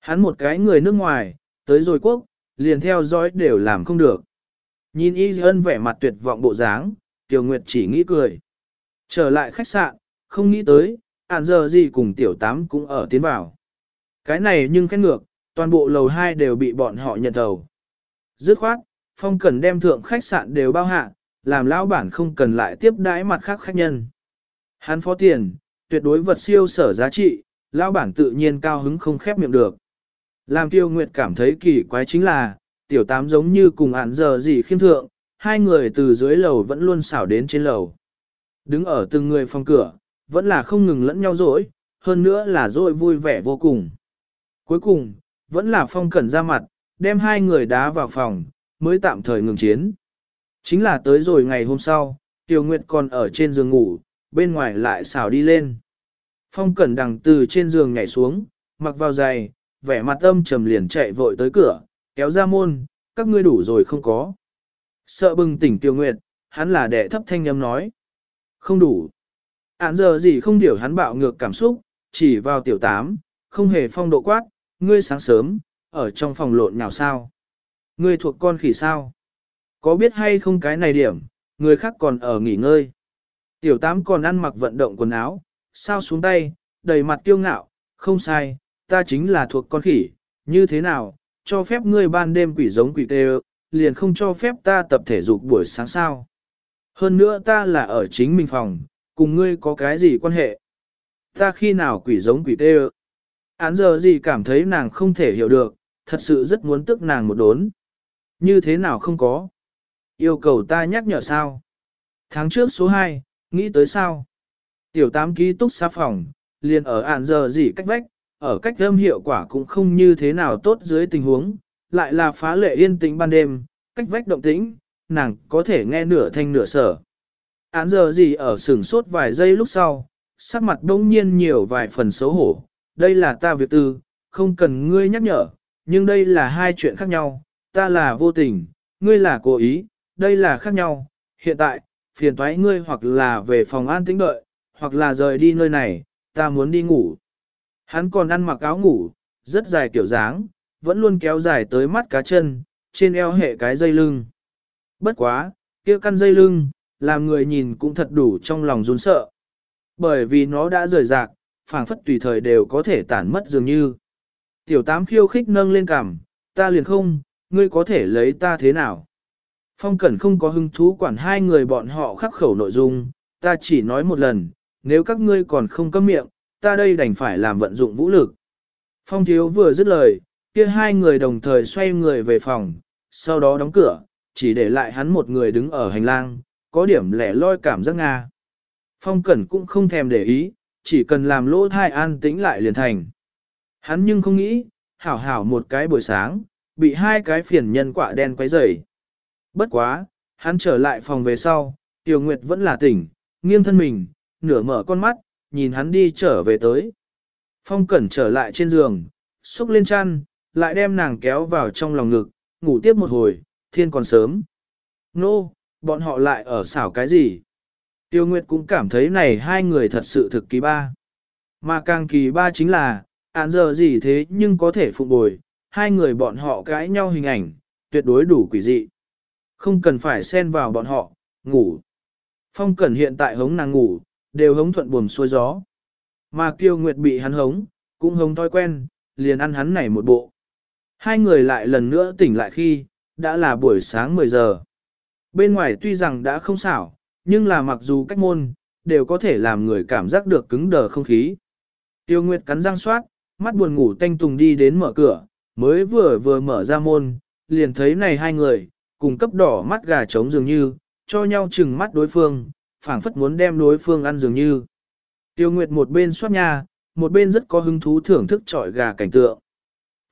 Hắn một cái người nước ngoài, tới rồi quốc, liền theo dõi đều làm không được. Nhìn Y ân vẻ mặt tuyệt vọng bộ dáng, Tiểu Nguyệt chỉ nghĩ cười. Trở lại khách sạn, không nghĩ tới, ản giờ gì cùng Tiểu Tám cũng ở tiến vào. Cái này nhưng khét ngược, toàn bộ lầu 2 đều bị bọn họ nhận thầu. Dứt khoát, Phong Cần đem thượng khách sạn đều bao hạ, làm lão bản không cần lại tiếp đãi mặt khác khách nhân. Hắn phó tiền, tuyệt đối vật siêu sở giá trị, lão bản tự nhiên cao hứng không khép miệng được. Làm tiêu nguyệt cảm thấy kỳ quái chính là, tiểu tám giống như cùng án giờ gì khiêm thượng, hai người từ dưới lầu vẫn luôn xảo đến trên lầu. Đứng ở từng người phòng cửa, vẫn là không ngừng lẫn nhau dỗi, hơn nữa là dỗi vui vẻ vô cùng. Cuối cùng, vẫn là phong cẩn ra mặt, đem hai người đá vào phòng, mới tạm thời ngừng chiến. Chính là tới rồi ngày hôm sau, Tiêu Nguyệt còn ở trên giường ngủ, bên ngoài lại xảo đi lên. Phong cẩn đằng từ trên giường nhảy xuống, mặc vào giày, vẻ mặt âm trầm liền chạy vội tới cửa, kéo ra môn, các ngươi đủ rồi không có. Sợ bừng tỉnh Tiêu Nguyệt, hắn là đệ thấp thanh âm nói. Không đủ. Án giờ gì không điều hắn bạo ngược cảm xúc, chỉ vào tiểu tám, không hề phong độ quát, ngươi sáng sớm, ở trong phòng lộn nào sao? Ngươi thuộc con khỉ sao? Có biết hay không cái này điểm, người khác còn ở nghỉ ngơi. Tiểu tám còn ăn mặc vận động quần áo, sao xuống tay, đầy mặt kiêu ngạo, không sai, ta chính là thuộc con khỉ, như thế nào, cho phép ngươi ban đêm quỷ giống quỷ tê liền không cho phép ta tập thể dục buổi sáng sao. Hơn nữa ta là ở chính mình phòng, cùng ngươi có cái gì quan hệ? Ta khi nào quỷ giống quỷ tê Án giờ gì cảm thấy nàng không thể hiểu được, thật sự rất muốn tức nàng một đốn. Như thế nào không có? Yêu cầu ta nhắc nhở sao? Tháng trước số 2, nghĩ tới sao? Tiểu tám ký túc xá phòng, liền ở ản giờ gì cách vách, ở cách âm hiệu quả cũng không như thế nào tốt dưới tình huống, lại là phá lệ yên tĩnh ban đêm, cách vách động tĩnh, nàng có thể nghe nửa thanh nửa sở. Án giờ gì ở sửng sốt vài giây lúc sau, sắc mặt đông nhiên nhiều vài phần xấu hổ, đây là ta việc tư, không cần ngươi nhắc nhở, nhưng đây là hai chuyện khác nhau, ta là vô tình, ngươi là cố ý, đây là khác nhau, hiện tại, phiền thoái ngươi hoặc là về phòng an tĩnh đợi, hoặc là rời đi nơi này, ta muốn đi ngủ. Hắn còn ăn mặc áo ngủ, rất dài kiểu dáng, vẫn luôn kéo dài tới mắt cá chân, trên eo hệ cái dây lưng. Bất quá, kia căn dây lưng, làm người nhìn cũng thật đủ trong lòng run sợ. Bởi vì nó đã rời rạc, phảng phất tùy thời đều có thể tản mất dường như. Tiểu tám khiêu khích nâng lên cằm, ta liền không, ngươi có thể lấy ta thế nào? Phong Cẩn không có hứng thú quản hai người bọn họ khắc khẩu nội dung, ta chỉ nói một lần, nếu các ngươi còn không cấm miệng, ta đây đành phải làm vận dụng vũ lực. Phong Thiếu vừa dứt lời, kia hai người đồng thời xoay người về phòng, sau đó đóng cửa, chỉ để lại hắn một người đứng ở hành lang, có điểm lẻ loi cảm giác Nga. Phong Cẩn cũng không thèm để ý, chỉ cần làm lỗ thai an tĩnh lại liền thành. Hắn nhưng không nghĩ, hảo hảo một cái buổi sáng, bị hai cái phiền nhân quả đen quấy rầy. Bất quá, hắn trở lại phòng về sau, Tiểu Nguyệt vẫn là tỉnh, nghiêng thân mình, nửa mở con mắt, nhìn hắn đi trở về tới. Phong Cẩn trở lại trên giường, xúc lên chăn, lại đem nàng kéo vào trong lòng ngực, ngủ tiếp một hồi, thiên còn sớm. Nô, bọn họ lại ở xảo cái gì? Tiêu Nguyệt cũng cảm thấy này hai người thật sự thực kỳ ba. Mà càng kỳ ba chính là, án giờ gì thế nhưng có thể phụ bồi, hai người bọn họ cãi nhau hình ảnh, tuyệt đối đủ quỷ dị. Không cần phải xen vào bọn họ, ngủ. Phong Cẩn hiện tại hống nàng ngủ, đều hống thuận buồm xuôi gió. Mà Kiều Nguyệt bị hắn hống, cũng hống thói quen, liền ăn hắn này một bộ. Hai người lại lần nữa tỉnh lại khi, đã là buổi sáng 10 giờ. Bên ngoài tuy rằng đã không xảo, nhưng là mặc dù cách môn, đều có thể làm người cảm giác được cứng đờ không khí. Tiêu Nguyệt cắn răng soát, mắt buồn ngủ tanh tùng đi đến mở cửa, mới vừa vừa mở ra môn, liền thấy này hai người, cùng cấp đỏ mắt gà trống dường như, cho nhau chừng mắt đối phương, phảng phất muốn đem đối phương ăn dường như. Tiêu Nguyệt một bên soát nhà, một bên rất có hứng thú thưởng thức trọi gà cảnh tượng.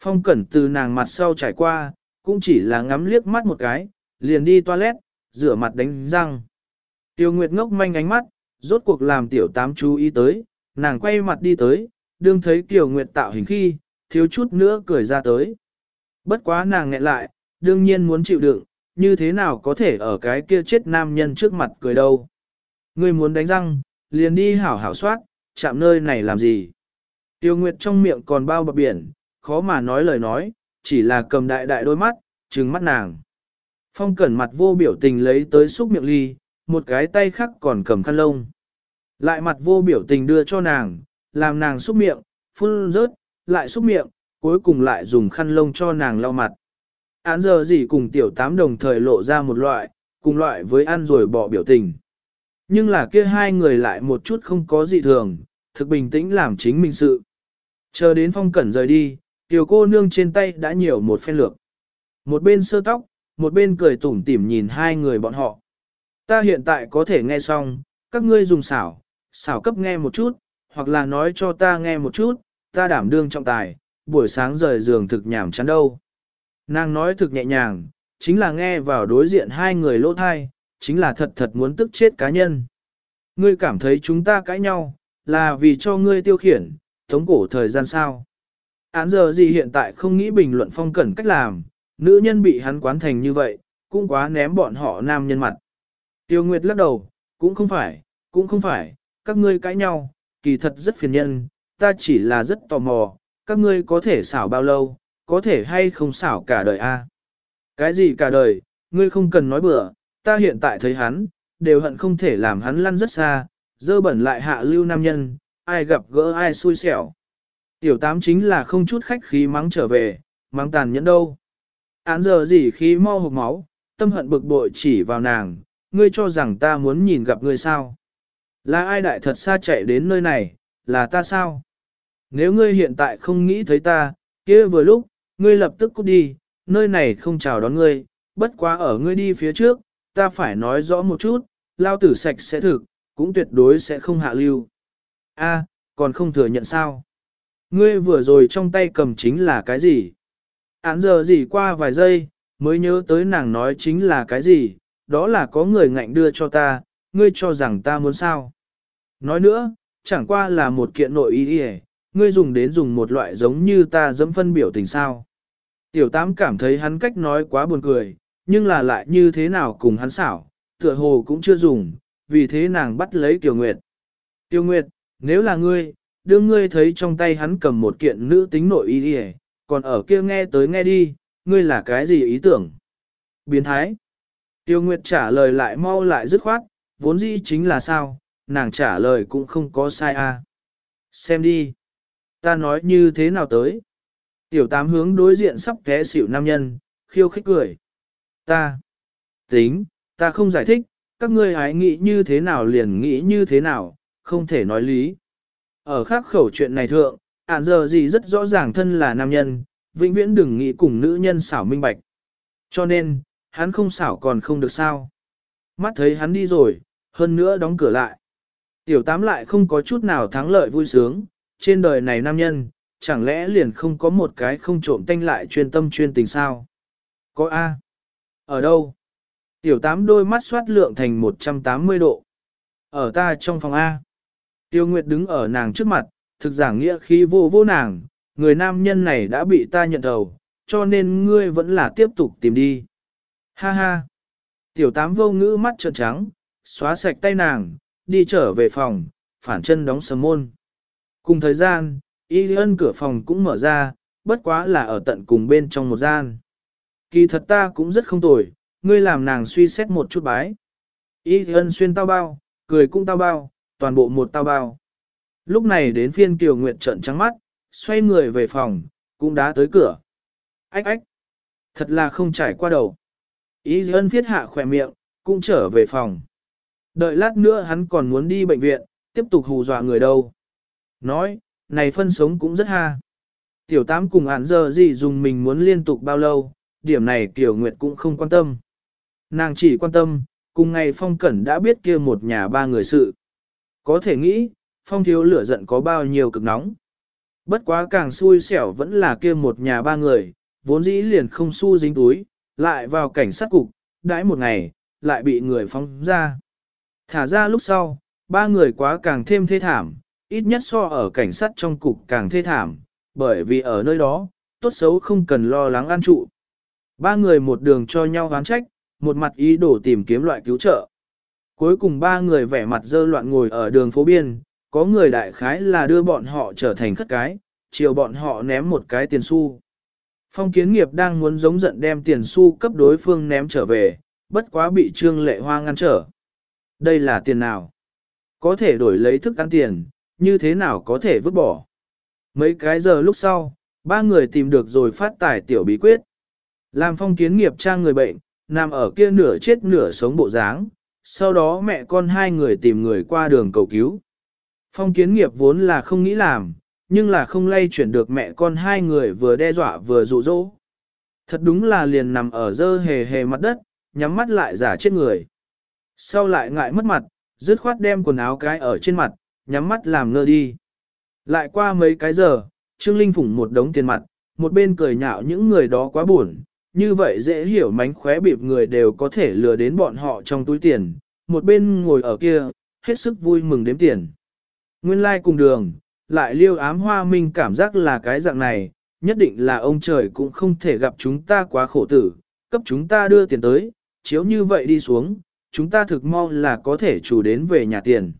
Phong cẩn từ nàng mặt sau trải qua, cũng chỉ là ngắm liếc mắt một cái, liền đi toilet, rửa mặt đánh răng. Tiêu Nguyệt ngốc manh ánh mắt, rốt cuộc làm tiểu tám chú ý tới, nàng quay mặt đi tới, đương thấy Tiêu Nguyệt tạo hình khi, thiếu chút nữa cười ra tới. Bất quá nàng nghẹn lại, đương nhiên muốn chịu đựng, như thế nào có thể ở cái kia chết nam nhân trước mặt cười đâu. Ngươi muốn đánh răng, liền đi hảo hảo soát, chạm nơi này làm gì. Tiêu Nguyệt trong miệng còn bao bọc biển, khó mà nói lời nói, chỉ là cầm đại đại đôi mắt, trừng mắt nàng. Phong cẩn mặt vô biểu tình lấy tới xúc miệng ly, một cái tay khác còn cầm khăn lông. Lại mặt vô biểu tình đưa cho nàng, làm nàng xúc miệng, phun rớt, lại xúc miệng, cuối cùng lại dùng khăn lông cho nàng lau mặt. Án giờ gì cùng tiểu tám đồng thời lộ ra một loại, cùng loại với ăn rồi bỏ biểu tình. Nhưng là kia hai người lại một chút không có gì thường, thực bình tĩnh làm chính mình sự. Chờ đến phong cẩn rời đi, tiểu cô nương trên tay đã nhiều một phen lược. Một bên sơ tóc, một bên cười tủm tỉm nhìn hai người bọn họ. Ta hiện tại có thể nghe xong, các ngươi dùng xảo, xảo cấp nghe một chút, hoặc là nói cho ta nghe một chút, ta đảm đương trọng tài, buổi sáng rời giường thực nhảm chán đâu. Nàng nói thực nhẹ nhàng, chính là nghe vào đối diện hai người lỗ thai, chính là thật thật muốn tức chết cá nhân. Ngươi cảm thấy chúng ta cãi nhau, là vì cho ngươi tiêu khiển, thống cổ thời gian sao. Án giờ gì hiện tại không nghĩ bình luận phong cẩn cách làm, nữ nhân bị hắn quán thành như vậy, cũng quá ném bọn họ nam nhân mặt. Tiêu Nguyệt lắc đầu, cũng không phải, cũng không phải, các ngươi cãi nhau, kỳ thật rất phiền nhân, ta chỉ là rất tò mò, các ngươi có thể xảo bao lâu, có thể hay không xảo cả đời a? Cái gì cả đời, ngươi không cần nói bừa, ta hiện tại thấy hắn, đều hận không thể làm hắn lăn rất xa, dơ bẩn lại hạ lưu nam nhân, ai gặp gỡ ai xui xẻo. Tiểu tám chính là không chút khách khí mắng trở về, mắng tàn nhẫn đâu. Án giờ gì khí mau hộp máu, tâm hận bực bội chỉ vào nàng, ngươi cho rằng ta muốn nhìn gặp ngươi sao. Là ai đại thật xa chạy đến nơi này, là ta sao? Nếu ngươi hiện tại không nghĩ thấy ta, kia vừa lúc, ngươi lập tức cút đi, nơi này không chào đón ngươi, bất quá ở ngươi đi phía trước, ta phải nói rõ một chút, lao tử sạch sẽ thực, cũng tuyệt đối sẽ không hạ lưu. A, còn không thừa nhận sao? Ngươi vừa rồi trong tay cầm chính là cái gì? Án giờ gì qua vài giây, mới nhớ tới nàng nói chính là cái gì, đó là có người ngạnh đưa cho ta, ngươi cho rằng ta muốn sao? Nói nữa, chẳng qua là một kiện nội ý hề, ngươi dùng đến dùng một loại giống như ta dẫm phân biểu tình sao. Tiểu tám cảm thấy hắn cách nói quá buồn cười, nhưng là lại như thế nào cùng hắn xảo, tựa hồ cũng chưa dùng, vì thế nàng bắt lấy Tiểu Nguyệt. Tiểu Nguyệt, nếu là ngươi, đưa ngươi thấy trong tay hắn cầm một kiện nữ tính nội y đi còn ở kia nghe tới nghe đi, ngươi là cái gì ý tưởng? Biến thái. Tiêu Nguyệt trả lời lại mau lại dứt khoát, vốn dĩ chính là sao, nàng trả lời cũng không có sai a. À. Xem đi. Ta nói như thế nào tới? Tiểu tám hướng đối diện sắp té xỉu nam nhân, khiêu khích cười. Ta. Tính, ta không giải thích, các ngươi hãy nghĩ như thế nào liền nghĩ như thế nào, không thể nói lý. Ở khác khẩu chuyện này thượng, ản giờ gì rất rõ ràng thân là nam nhân, vĩnh viễn đừng nghĩ cùng nữ nhân xảo minh bạch. Cho nên, hắn không xảo còn không được sao. Mắt thấy hắn đi rồi, hơn nữa đóng cửa lại. Tiểu tám lại không có chút nào thắng lợi vui sướng, trên đời này nam nhân, chẳng lẽ liền không có một cái không trộm tanh lại chuyên tâm chuyên tình sao? Có A. Ở đâu? Tiểu tám đôi mắt xoát lượng thành 180 độ. Ở ta trong phòng A. Tiêu Nguyệt đứng ở nàng trước mặt, thực giảng nghĩa khi vô vô nàng, người nam nhân này đã bị ta nhận đầu, cho nên ngươi vẫn là tiếp tục tìm đi. Ha ha. Tiểu tám vô ngữ mắt trợn trắng, xóa sạch tay nàng, đi trở về phòng, phản chân đóng sầm môn. Cùng thời gian, y ân cửa phòng cũng mở ra, bất quá là ở tận cùng bên trong một gian. Kỳ thật ta cũng rất không tồi, ngươi làm nàng suy xét một chút bái. Y ân xuyên tao bao, cười cũng tao bao, toàn bộ một tao bao. Lúc này đến phiên Kiều Nguyệt trợn trắng mắt, xoay người về phòng, cũng đã tới cửa. Ách ách, thật là không trải qua đầu. Y ân thiết hạ khỏe miệng, cũng trở về phòng. Đợi lát nữa hắn còn muốn đi bệnh viện, tiếp tục hù dọa người đâu. Nói, này phân sống cũng rất ha. Tiểu tám cùng ản giờ gì dùng mình muốn liên tục bao lâu, điểm này Tiểu Nguyệt cũng không quan tâm. Nàng chỉ quan tâm, cùng ngày Phong Cẩn đã biết kia một nhà ba người sự. Có thể nghĩ, Phong thiếu lửa giận có bao nhiêu cực nóng. Bất quá càng xui xẻo vẫn là kia một nhà ba người, vốn dĩ liền không xu dính túi, lại vào cảnh sát cục, đãi một ngày, lại bị người phóng ra. Thả ra lúc sau, ba người quá càng thêm thê thảm, ít nhất so ở cảnh sát trong cục càng thê thảm, bởi vì ở nơi đó, tốt xấu không cần lo lắng an trụ. Ba người một đường cho nhau gán trách, một mặt ý đồ tìm kiếm loại cứu trợ. Cuối cùng ba người vẻ mặt dơ loạn ngồi ở đường phố biên, có người đại khái là đưa bọn họ trở thành khất cái, chiều bọn họ ném một cái tiền xu. Phong kiến nghiệp đang muốn giống giận đem tiền xu cấp đối phương ném trở về, bất quá bị trương lệ hoa ngăn trở. Đây là tiền nào? Có thể đổi lấy thức ăn tiền, như thế nào có thể vứt bỏ? Mấy cái giờ lúc sau, ba người tìm được rồi phát tài tiểu bí quyết. Làm phong kiến nghiệp trang người bệnh, nằm ở kia nửa chết nửa sống bộ dáng, sau đó mẹ con hai người tìm người qua đường cầu cứu. Phong kiến nghiệp vốn là không nghĩ làm, nhưng là không lay chuyển được mẹ con hai người vừa đe dọa vừa dụ dỗ. Thật đúng là liền nằm ở dơ hề hề mặt đất, nhắm mắt lại giả chết người. Sau lại ngại mất mặt, dứt khoát đem quần áo cái ở trên mặt, nhắm mắt làm ngơ đi. Lại qua mấy cái giờ, Trương Linh phủng một đống tiền mặt, một bên cười nhạo những người đó quá buồn, như vậy dễ hiểu mánh khóe bịp người đều có thể lừa đến bọn họ trong túi tiền, một bên ngồi ở kia, hết sức vui mừng đếm tiền. Nguyên lai like cùng đường, lại liêu ám hoa minh cảm giác là cái dạng này, nhất định là ông trời cũng không thể gặp chúng ta quá khổ tử, cấp chúng ta đưa tiền tới, chiếu như vậy đi xuống, chúng ta thực mau là có thể chủ đến về nhà tiền.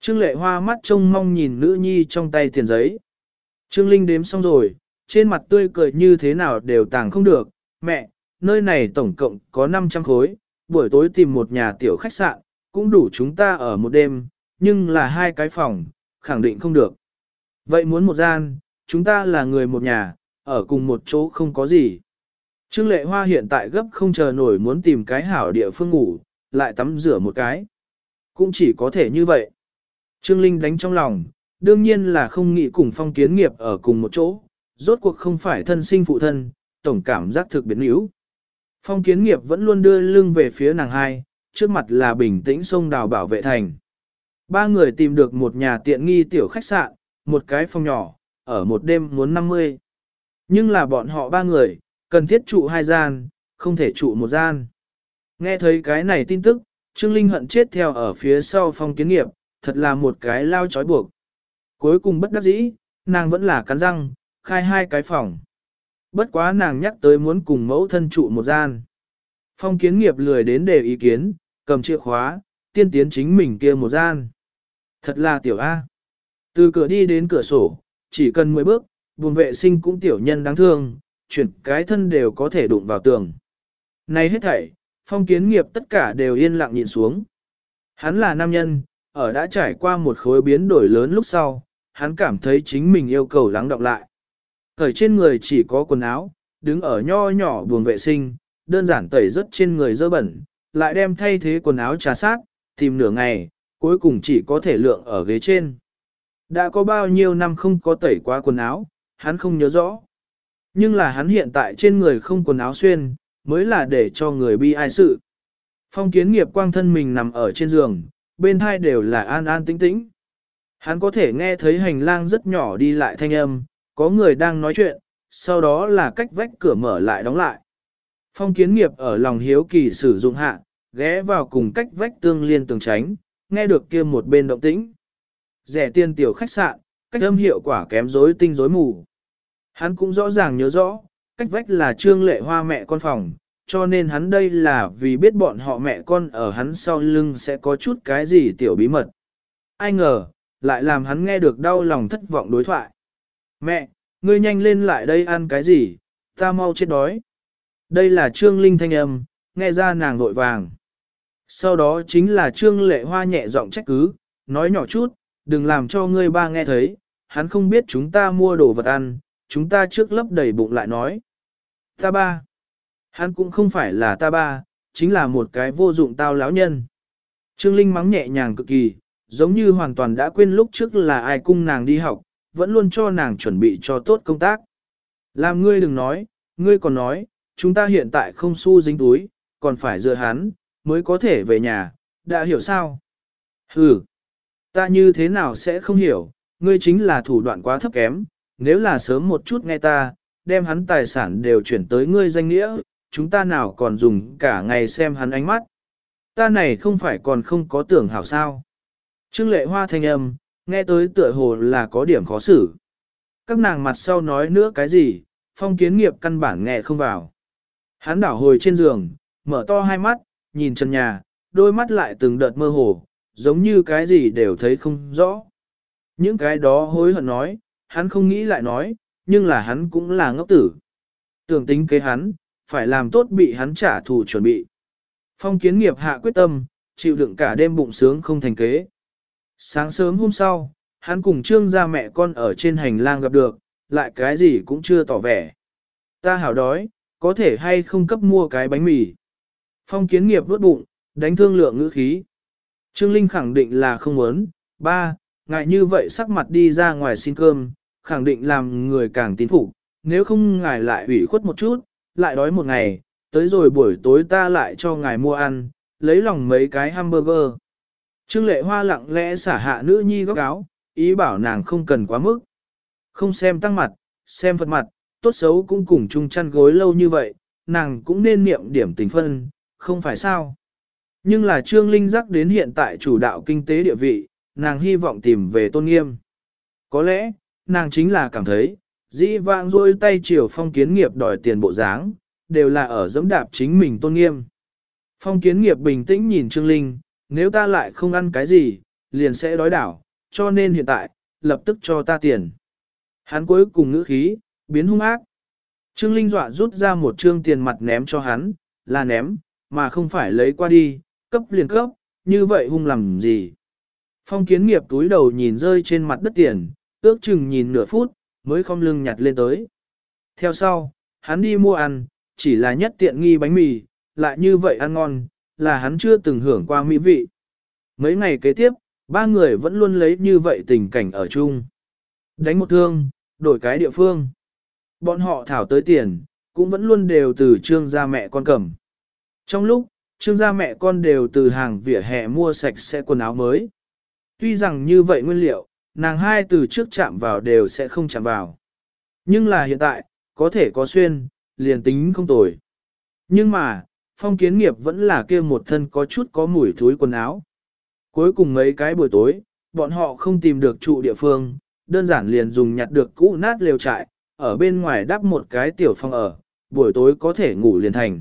Trương lệ hoa mắt trông mong nhìn nữ nhi trong tay tiền giấy. Trương Linh đếm xong rồi, trên mặt tươi cười như thế nào đều tàng không được, mẹ, nơi này tổng cộng có 500 khối, buổi tối tìm một nhà tiểu khách sạn, cũng đủ chúng ta ở một đêm, nhưng là hai cái phòng, khẳng định không được. Vậy muốn một gian, chúng ta là người một nhà, ở cùng một chỗ không có gì. Trương Lệ Hoa hiện tại gấp không chờ nổi muốn tìm cái hảo địa phương ngủ, lại tắm rửa một cái. Cũng chỉ có thể như vậy. Trương Linh đánh trong lòng, đương nhiên là không nghĩ cùng phong kiến nghiệp ở cùng một chỗ, rốt cuộc không phải thân sinh phụ thân, tổng cảm giác thực biến yếu. Phong kiến nghiệp vẫn luôn đưa lưng về phía nàng hai, trước mặt là bình tĩnh sông đào bảo vệ thành. Ba người tìm được một nhà tiện nghi tiểu khách sạn, một cái phòng nhỏ, ở một đêm muốn 50. Nhưng là bọn họ ba người, cần thiết trụ hai gian, không thể trụ một gian. Nghe thấy cái này tin tức, Trương Linh hận chết theo ở phía sau phong kiến nghiệp, thật là một cái lao chói buộc. Cuối cùng bất đắc dĩ, nàng vẫn là cắn răng, khai hai cái phòng. Bất quá nàng nhắc tới muốn cùng mẫu thân trụ một gian. Phong kiến nghiệp lười đến để ý kiến, cầm chìa khóa, tiên tiến chính mình kia một gian. Thật là tiểu A. Từ cửa đi đến cửa sổ, chỉ cần 10 bước, buồng vệ sinh cũng tiểu nhân đáng thương, chuyển cái thân đều có thể đụng vào tường. Này hết thảy, phong kiến nghiệp tất cả đều yên lặng nhìn xuống. Hắn là nam nhân, ở đã trải qua một khối biến đổi lớn lúc sau, hắn cảm thấy chính mình yêu cầu lắng động lại. Thời trên người chỉ có quần áo, đứng ở nho nhỏ buồng vệ sinh, đơn giản tẩy rất trên người dơ bẩn, lại đem thay thế quần áo trà sát, tìm nửa ngày, cuối cùng chỉ có thể lượng ở ghế trên. Đã có bao nhiêu năm không có tẩy qua quần áo, hắn không nhớ rõ. Nhưng là hắn hiện tại trên người không quần áo xuyên, mới là để cho người bi ai sự. Phong kiến nghiệp quang thân mình nằm ở trên giường, bên hai đều là an an tĩnh tĩnh. Hắn có thể nghe thấy hành lang rất nhỏ đi lại thanh âm, có người đang nói chuyện, sau đó là cách vách cửa mở lại đóng lại. Phong kiến nghiệp ở lòng hiếu kỳ sử dụng hạ, ghé vào cùng cách vách tương liên tường tránh, nghe được kia một bên động tĩnh. Rẻ tiền tiểu khách sạn, cách âm hiệu quả kém rối tinh rối mù. Hắn cũng rõ ràng nhớ rõ, cách vách là trương lệ hoa mẹ con phòng, cho nên hắn đây là vì biết bọn họ mẹ con ở hắn sau lưng sẽ có chút cái gì tiểu bí mật. Ai ngờ, lại làm hắn nghe được đau lòng thất vọng đối thoại. Mẹ, ngươi nhanh lên lại đây ăn cái gì, ta mau chết đói. Đây là Trương Linh thanh âm, nghe ra nàng vội vàng. Sau đó chính là Trương Lệ Hoa nhẹ giọng trách cứ, nói nhỏ chút, đừng làm cho ngươi ba nghe thấy, hắn không biết chúng ta mua đồ vật ăn, chúng ta trước lấp đầy bụng lại nói. Ta ba. Hắn cũng không phải là ta ba, chính là một cái vô dụng tao lão nhân. Trương Linh mắng nhẹ nhàng cực kỳ, giống như hoàn toàn đã quên lúc trước là ai cung nàng đi học, vẫn luôn cho nàng chuẩn bị cho tốt công tác. Làm ngươi đừng nói, ngươi còn nói, chúng ta hiện tại không xu dính túi, còn phải dựa hắn, mới có thể về nhà, đã hiểu sao? Ừ, ta như thế nào sẽ không hiểu, ngươi chính là thủ đoạn quá thấp kém, nếu là sớm một chút nghe ta, đem hắn tài sản đều chuyển tới ngươi danh nghĩa, chúng ta nào còn dùng cả ngày xem hắn ánh mắt. Ta này không phải còn không có tưởng hảo sao. Trương lệ hoa thanh âm, nghe tới tựa hồ là có điểm khó xử. Các nàng mặt sau nói nữa cái gì, phong kiến nghiệp căn bản nghe không vào. Hắn đảo hồi trên giường, mở to hai mắt, nhìn trần nhà, đôi mắt lại từng đợt mơ hồ, giống như cái gì đều thấy không rõ. Những cái đó hối hận nói, hắn không nghĩ lại nói, nhưng là hắn cũng là ngốc tử. Tưởng tính kế hắn, phải làm tốt bị hắn trả thù chuẩn bị. Phong kiến nghiệp hạ quyết tâm, chịu đựng cả đêm bụng sướng không thành kế. Sáng sớm hôm sau, hắn cùng trương gia mẹ con ở trên hành lang gặp được, lại cái gì cũng chưa tỏ vẻ. Ta hảo đói, có thể hay không cấp mua cái bánh mì. Phong kiến nghiệp vớt bụng, đánh thương lượng ngữ khí. Trương Linh khẳng định là không muốn, ba, ngại như vậy sắc mặt đi ra ngoài xin cơm, khẳng định làm người càng tín phục, nếu không ngài lại ủy khuất một chút, lại đói một ngày, tới rồi buổi tối ta lại cho ngài mua ăn, lấy lòng mấy cái hamburger. Trương lệ hoa lặng lẽ xả hạ nữ nhi góc áo, ý bảo nàng không cần quá mức. Không xem tăng mặt, xem phật mặt, tốt xấu cũng cùng chung chăn gối lâu như vậy, nàng cũng nên niệm điểm tình phân, không phải sao. Nhưng là Trương Linh giác đến hiện tại chủ đạo kinh tế địa vị, nàng hy vọng tìm về tôn nghiêm. Có lẽ, nàng chính là cảm thấy, dĩ vãng rôi tay chiều phong kiến nghiệp đòi tiền bộ dáng, đều là ở dẫm đạp chính mình tôn nghiêm. Phong kiến nghiệp bình tĩnh nhìn Trương Linh, nếu ta lại không ăn cái gì, liền sẽ đói đảo, cho nên hiện tại, lập tức cho ta tiền. Hắn cuối cùng ngữ khí, biến hung ác. Trương Linh dọa rút ra một trương tiền mặt ném cho hắn, là ném, mà không phải lấy qua đi, cấp liền cấp, như vậy hung làm gì. Phong kiến nghiệp túi đầu nhìn rơi trên mặt đất tiền, ước chừng nhìn nửa phút, mới không lưng nhặt lên tới. Theo sau, hắn đi mua ăn, chỉ là nhất tiện nghi bánh mì, lại như vậy ăn ngon, là hắn chưa từng hưởng qua mỹ vị. Mấy ngày kế tiếp, ba người vẫn luôn lấy như vậy tình cảnh ở chung. Đánh một thương, đổi cái địa phương. Bọn họ thảo tới tiền, cũng vẫn luôn đều từ trương gia mẹ con cầm. Trong lúc, trương gia mẹ con đều từ hàng vỉa hè mua sạch sẽ quần áo mới. Tuy rằng như vậy nguyên liệu, nàng hai từ trước chạm vào đều sẽ không chạm vào. Nhưng là hiện tại, có thể có xuyên, liền tính không tồi. Nhưng mà, phong kiến nghiệp vẫn là kia một thân có chút có mùi thối quần áo. Cuối cùng mấy cái buổi tối, bọn họ không tìm được trụ địa phương, đơn giản liền dùng nhặt được cũ nát lều trại, ở bên ngoài đắp một cái tiểu phòng ở, buổi tối có thể ngủ liền thành.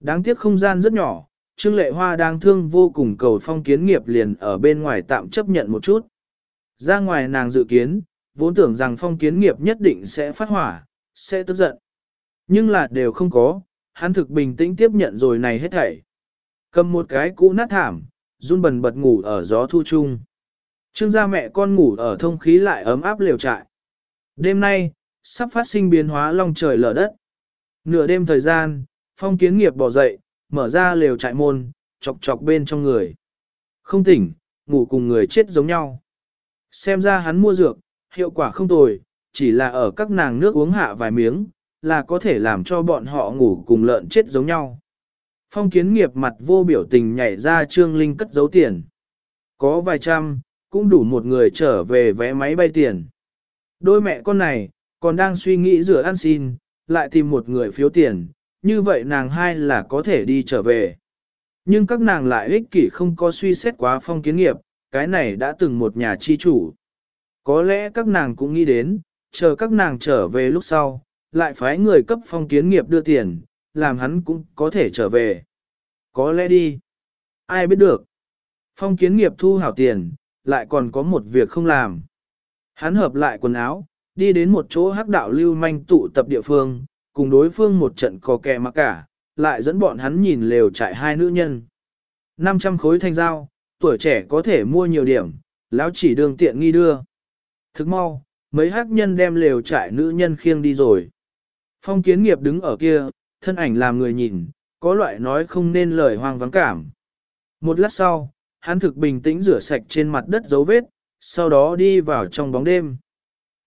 Đáng tiếc không gian rất nhỏ, Trương Lệ Hoa đang thương vô cùng cầu phong kiến nghiệp liền ở bên ngoài tạm chấp nhận một chút. Ra ngoài nàng dự kiến, vốn tưởng rằng phong kiến nghiệp nhất định sẽ phát hỏa, sẽ tức giận. Nhưng là đều không có, hắn thực bình tĩnh tiếp nhận rồi này hết thảy. Cầm một cái cũ nát thảm, run bần bật ngủ ở gió thu chung. Trương gia mẹ con ngủ ở thông khí lại ấm áp liều trại. Đêm nay, sắp phát sinh biến hóa long trời lở đất. Nửa đêm thời gian, phong kiến nghiệp bỏ dậy, mở ra lều trại môn, chọc chọc bên trong người. Không tỉnh, ngủ cùng người chết giống nhau. Xem ra hắn mua dược, hiệu quả không tồi, chỉ là ở các nàng nước uống hạ vài miếng, là có thể làm cho bọn họ ngủ cùng lợn chết giống nhau. Phong kiến nghiệp mặt vô biểu tình nhảy ra trương linh cất giấu tiền. Có vài trăm, cũng đủ một người trở về vé máy bay tiền. Đôi mẹ con này, còn đang suy nghĩ rửa ăn xin, lại tìm một người phiếu tiền, như vậy nàng hai là có thể đi trở về. Nhưng các nàng lại ích kỷ không có suy xét quá phong kiến nghiệp, cái này đã từng một nhà chi chủ. Có lẽ các nàng cũng nghĩ đến, chờ các nàng trở về lúc sau, lại phái người cấp phong kiến nghiệp đưa tiền, làm hắn cũng có thể trở về. Có lẽ đi. Ai biết được. Phong kiến nghiệp thu hảo tiền, lại còn có một việc không làm. Hắn hợp lại quần áo, đi đến một chỗ hắc đạo lưu manh tụ tập địa phương, cùng đối phương một trận cò kè mà cả, lại dẫn bọn hắn nhìn lều trại hai nữ nhân. 500 khối thanh dao, tuổi trẻ có thể mua nhiều điểm, lão chỉ đường tiện nghi đưa. Thức mau, mấy hắc nhân đem lều trại nữ nhân khiêng đi rồi. Phong kiến nghiệp đứng ở kia, thân ảnh làm người nhìn, có loại nói không nên lời hoang vắng cảm. Một lát sau, hắn thực bình tĩnh rửa sạch trên mặt đất dấu vết, sau đó đi vào trong bóng đêm.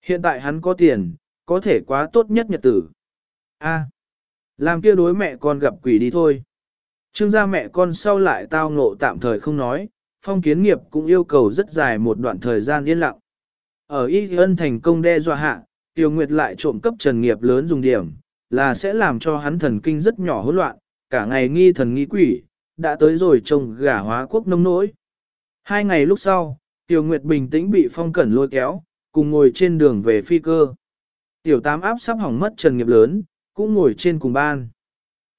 Hiện tại hắn có tiền, có thể quá tốt nhất nhật tử. A, làm kia đối mẹ con gặp quỷ đi thôi. Trương gia mẹ con sau lại tao ngộ tạm thời không nói, phong kiến nghiệp cũng yêu cầu rất dài một đoạn thời gian yên lặng. Ở Y Ân thành công đe dọa hạ, Tiêu Nguyệt lại trộm cấp Trần Nghiệp lớn dùng điểm, là sẽ làm cho hắn thần kinh rất nhỏ hỗn loạn, cả ngày nghi thần nghi quỷ, đã tới rồi trông gả hóa quốc nông nỗi. Hai ngày lúc sau, Tiêu Nguyệt bình tĩnh bị phong cẩn lôi kéo, cùng ngồi trên đường về phi cơ. Tiểu tám áp sắp hỏng mất Trần Nghiệp lớn, cũng ngồi trên cùng ban.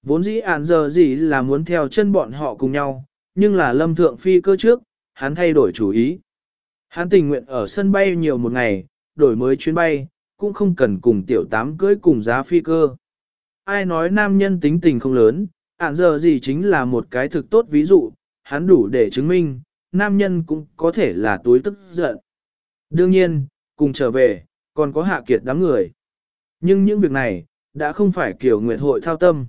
Vốn dĩ ản giờ gì là muốn theo chân bọn họ cùng nhau, nhưng là lâm thượng phi cơ trước, hắn thay đổi chủ ý. Hắn tình nguyện ở sân bay nhiều một ngày, đổi mới chuyến bay, cũng không cần cùng tiểu tám cưới cùng giá phi cơ. Ai nói nam nhân tính tình không lớn, ản giờ gì chính là một cái thực tốt ví dụ, hắn đủ để chứng minh, nam nhân cũng có thể là túi tức giận. Đương nhiên, cùng trở về, còn có hạ kiệt đám người. Nhưng những việc này, đã không phải kiểu nguyệt hội thao tâm.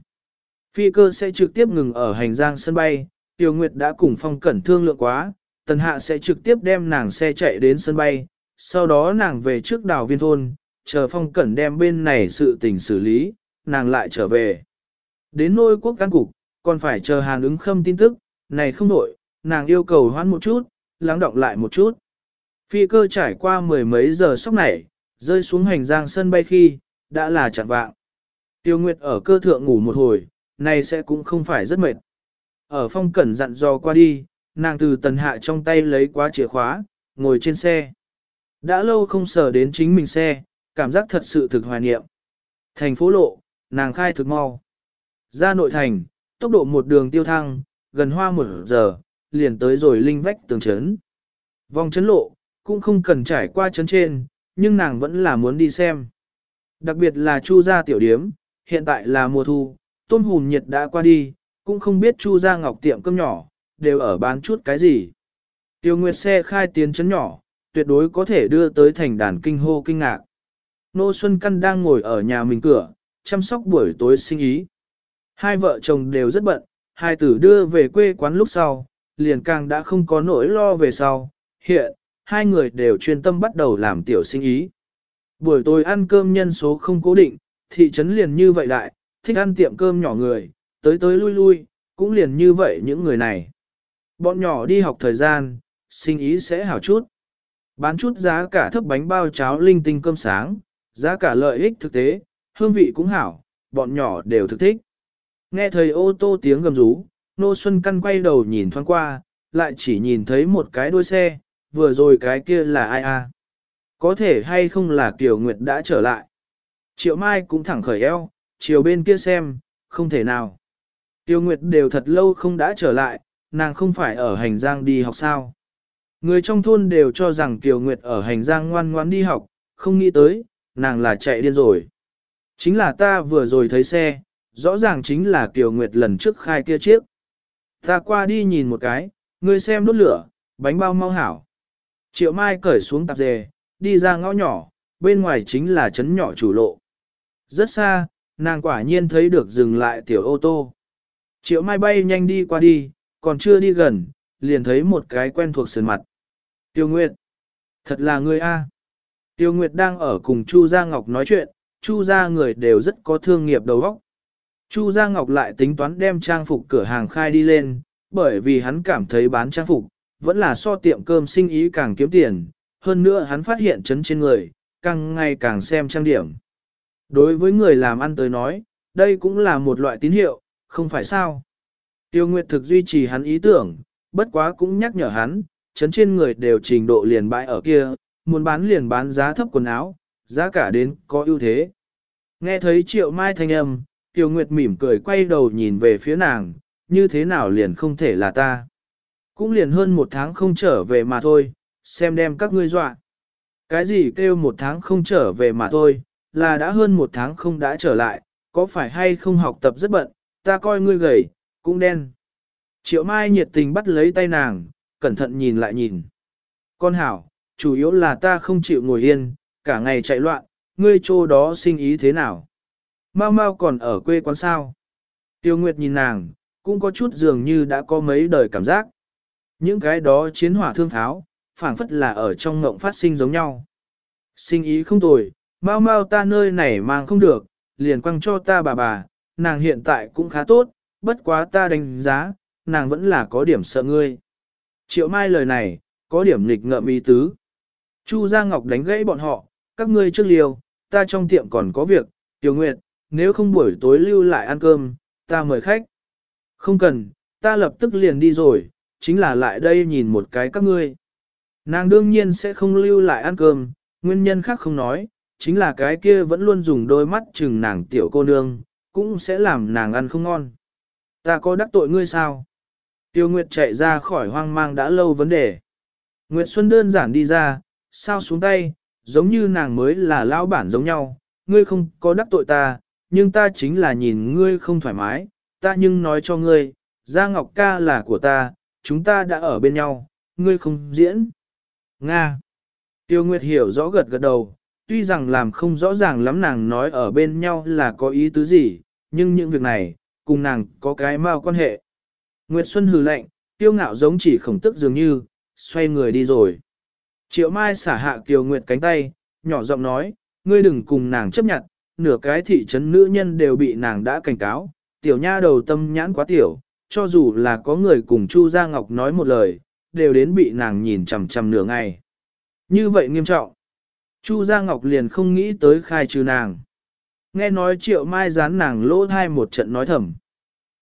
Phi cơ sẽ trực tiếp ngừng ở hành giang sân bay, Tiểu Nguyệt đã cùng phong cẩn thương lượng quá, tần hạ sẽ trực tiếp đem nàng xe chạy đến sân bay, sau đó nàng về trước đào viên thôn, chờ phong cẩn đem bên này sự tình xử lý, nàng lại trở về. Đến nôi quốc căn cục, còn phải chờ hàn ứng khâm tin tức, này không nổi, nàng yêu cầu hoãn một chút, lắng động lại một chút. Phi cơ trải qua mười mấy giờ sóc nảy, rơi xuống hành giang sân bay khi, đã là chặn vạng. Tiêu Nguyệt ở cơ thượng ngủ một hồi, này sẽ cũng không phải rất mệt. Ở phong cẩn dặn dò qua đi, nàng từ tần hạ trong tay lấy quá chìa khóa, ngồi trên xe. Đã lâu không sờ đến chính mình xe, cảm giác thật sự thực hoài niệm. Thành phố lộ, nàng khai thực mau. Ra nội thành, tốc độ một đường tiêu thăng, gần hoa một giờ, liền tới rồi linh vách tường chấn. Vòng chấn lộ, cũng không cần trải qua chấn trên, nhưng nàng vẫn là muốn đi xem. Đặc biệt là chu gia tiểu điếm, hiện tại là mùa thu, tôm hùm nhiệt đã qua đi, cũng không biết chu gia ngọc tiệm cơm nhỏ, đều ở bán chút cái gì. Tiêu Nguyệt xe khai tiến chấn nhỏ, tuyệt đối có thể đưa tới thành đàn kinh hô kinh ngạc. Nô Xuân Căn đang ngồi ở nhà mình cửa, chăm sóc buổi tối sinh ý. Hai vợ chồng đều rất bận, hai tử đưa về quê quán lúc sau, liền càng đã không có nỗi lo về sau. Hiện, hai người đều chuyên tâm bắt đầu làm tiểu sinh ý. Buổi tối ăn cơm nhân số không cố định, thị trấn liền như vậy đại, thích ăn tiệm cơm nhỏ người, tới tới lui lui, cũng liền như vậy những người này. Bọn nhỏ đi học thời gian, sinh ý sẽ hảo chút. Bán chút giá cả thấp bánh bao cháo linh tinh cơm sáng, giá cả lợi ích thực tế, hương vị cũng hảo, bọn nhỏ đều thực thích. Nghe thầy ô tô tiếng gầm rú, Nô Xuân Căn quay đầu nhìn thoáng qua, lại chỉ nhìn thấy một cái đuôi xe, vừa rồi cái kia là ai a? Có thể hay không là Kiều Nguyệt đã trở lại. Triệu Mai cũng thẳng khởi eo, chiều bên kia xem, không thể nào. Tiêu Nguyệt đều thật lâu không đã trở lại, nàng không phải ở hành giang đi học sao. Người trong thôn đều cho rằng Tiêu Nguyệt ở hành giang ngoan ngoan đi học, không nghĩ tới, nàng là chạy điên rồi. Chính là ta vừa rồi thấy xe, rõ ràng chính là Tiêu Nguyệt lần trước khai kia chiếc. Ta qua đi nhìn một cái, ngươi xem đốt lửa, bánh bao mau hảo. Triệu Mai cởi xuống tạp dề, đi ra ngõ nhỏ, bên ngoài chính là trấn nhỏ chủ lộ. Rất xa, nàng quả nhiên thấy được dừng lại tiểu ô tô. Triệu Mai bay nhanh đi qua đi, còn chưa đi gần, liền thấy một cái quen thuộc sườn mặt. Tiêu Nguyệt, thật là ngươi a. Tiêu Nguyệt đang ở cùng Chu Gia Ngọc nói chuyện, Chu Gia người đều rất có thương nghiệp đầu óc. Chu Gia Ngọc lại tính toán đem trang phục cửa hàng khai đi lên, bởi vì hắn cảm thấy bán trang phục, vẫn là so tiệm cơm sinh ý càng kiếm tiền, hơn nữa hắn phát hiện chấn trên người, càng ngày càng xem trang điểm. Đối với người làm ăn tới nói, đây cũng là một loại tín hiệu, không phải sao. Tiêu Nguyệt thực duy trì hắn ý tưởng, bất quá cũng nhắc nhở hắn, chấn trên người đều trình độ liền bãi ở kia, muốn bán liền bán giá thấp quần áo, giá cả đến có ưu thế. Nghe thấy triệu mai thanh âm, Tiêu Nguyệt mỉm cười quay đầu nhìn về phía nàng, như thế nào liền không thể là ta. Cũng liền hơn một tháng không trở về mà thôi, xem đem các ngươi dọa. Cái gì kêu một tháng không trở về mà thôi, là đã hơn một tháng không đã trở lại, có phải hay không học tập rất bận, ta coi ngươi gầy, cũng đen. Triệu Mai nhiệt tình bắt lấy tay nàng, cẩn thận nhìn lại nhìn. Con hảo, chủ yếu là ta không chịu ngồi yên, cả ngày chạy loạn, ngươi chỗ đó sinh ý thế nào? Mau mau còn ở quê quán sao? Tiêu Nguyệt nhìn nàng, cũng có chút dường như đã có mấy đời cảm giác. Những cái đó chiến hỏa thương tháo, phảng phất là ở trong ngộng phát sinh giống nhau. Sinh ý không tồi, mau mau ta nơi này mang không được, liền quăng cho ta bà bà, nàng hiện tại cũng khá tốt, bất quá ta đánh giá, nàng vẫn là có điểm sợ ngươi. Triệu Mai lời này, có điểm nghịch ngợm ý tứ. Chu Gia Ngọc đánh gãy bọn họ, các ngươi trước liều, ta trong tiệm còn có việc, Tiểu Nguyệt, nếu không buổi tối lưu lại ăn cơm, ta mời khách. Không cần, ta lập tức liền đi rồi, chính là lại đây nhìn một cái các ngươi. Nàng đương nhiên sẽ không lưu lại ăn cơm, nguyên nhân khác không nói, chính là cái kia vẫn luôn dùng đôi mắt chừng nàng tiểu cô nương, cũng sẽ làm nàng ăn không ngon. Ta có đắc tội ngươi sao? Tiêu Nguyệt chạy ra khỏi hoang mang đã lâu vấn đề. Nguyệt Xuân đơn giản đi ra, sao xuống tay, giống như nàng mới là lão bản giống nhau, ngươi không có đắc tội ta, nhưng ta chính là nhìn ngươi không thoải mái, ta nhưng nói cho ngươi, Gia Ngọc ca là của ta, chúng ta đã ở bên nhau, ngươi không diễn. Nga. Tiêu Nguyệt hiểu rõ gật gật đầu, tuy rằng làm không rõ ràng lắm nàng nói ở bên nhau là có ý tứ gì, nhưng những việc này, cùng nàng có cái mau quan hệ. Nguyệt Xuân hừ lạnh, tiêu ngạo giống chỉ khổng tức dường như, xoay người đi rồi. Triệu Mai xả hạ Kiều Nguyệt cánh tay, nhỏ giọng nói, ngươi đừng cùng nàng chấp nhận, nửa cái thị trấn nữ nhân đều bị nàng đã cảnh cáo, tiểu nha đầu tâm nhãn quá tiểu, cho dù là có người cùng Chu Gia Ngọc nói một lời, đều đến bị nàng nhìn chằm chằm nửa ngày. Như vậy nghiêm trọng. Chu Gia Ngọc liền không nghĩ tới khai trừ nàng. Nghe nói triệu mai dán nàng lỗ thai một trận nói thầm.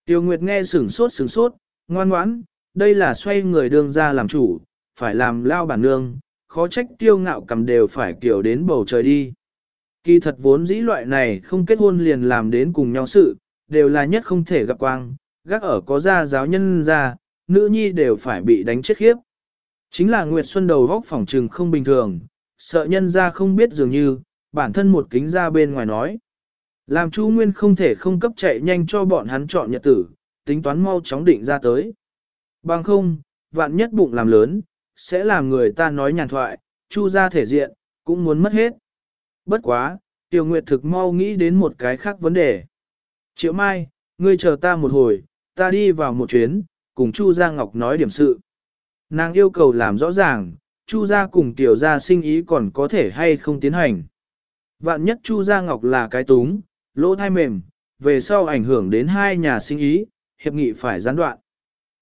Tiêu Nguyệt nghe sửng sốt sửng sốt, ngoan ngoãn, đây là xoay người đương ra làm chủ, phải làm lao bản nương, khó trách tiêu ngạo cầm đều phải kiểu đến bầu trời đi. Kỳ thật vốn dĩ loại này không kết hôn liền làm đến cùng nhau sự, đều là nhất không thể gặp quang, gác ở có gia giáo nhân ra, nữ nhi đều phải bị đánh chết khiếp. Chính là Nguyệt Xuân đầu góc phòng trừng không bình thường, sợ nhân ra không biết dường như, bản thân một kính ra bên ngoài nói. Làm Chu Nguyên không thể không cấp chạy nhanh cho bọn hắn chọn nhật tử, tính toán mau chóng định ra tới. Bằng không, vạn nhất bụng làm lớn, sẽ làm người ta nói nhàn thoại, Chu ra thể diện, cũng muốn mất hết. Bất quá, Tiểu Nguyệt thực mau nghĩ đến một cái khác vấn đề. Triệu Mai, ngươi chờ ta một hồi, ta đi vào một chuyến, cùng Chu Gia Ngọc nói điểm sự. Nàng yêu cầu làm rõ ràng, Chu Gia cùng Tiểu Gia sinh ý còn có thể hay không tiến hành. Vạn nhất Chu Gia Ngọc là cái túng, lỗ thai mềm, về sau ảnh hưởng đến hai nhà sinh ý, hiệp nghị phải gián đoạn.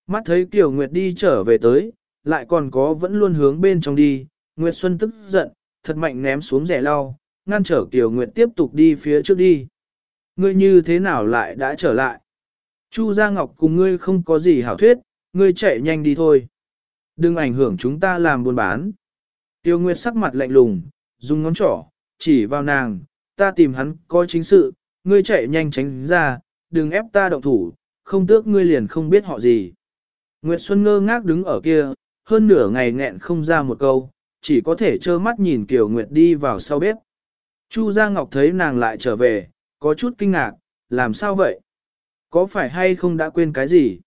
Mắt thấy Kiều Nguyệt đi trở về tới, lại còn có vẫn luôn hướng bên trong đi, Nguyệt Xuân tức giận, thật mạnh ném xuống rẻ lau, ngăn trở Kiều Nguyệt tiếp tục đi phía trước đi. Ngươi như thế nào lại đã trở lại? Chu Gia Ngọc cùng ngươi không có gì hảo thuyết, ngươi chạy nhanh đi thôi. Đừng ảnh hưởng chúng ta làm buôn bán. Tiêu Nguyệt sắc mặt lạnh lùng, dùng ngón trỏ, chỉ vào nàng, ta tìm hắn có chính sự, ngươi chạy nhanh tránh ra, đừng ép ta động thủ, không tước ngươi liền không biết họ gì. Nguyệt Xuân ngơ ngác đứng ở kia, hơn nửa ngày nghẹn không ra một câu, chỉ có thể trơ mắt nhìn Kiều Nguyệt đi vào sau bếp. Chu Gia Ngọc thấy nàng lại trở về, có chút kinh ngạc, làm sao vậy? Có phải hay không đã quên cái gì?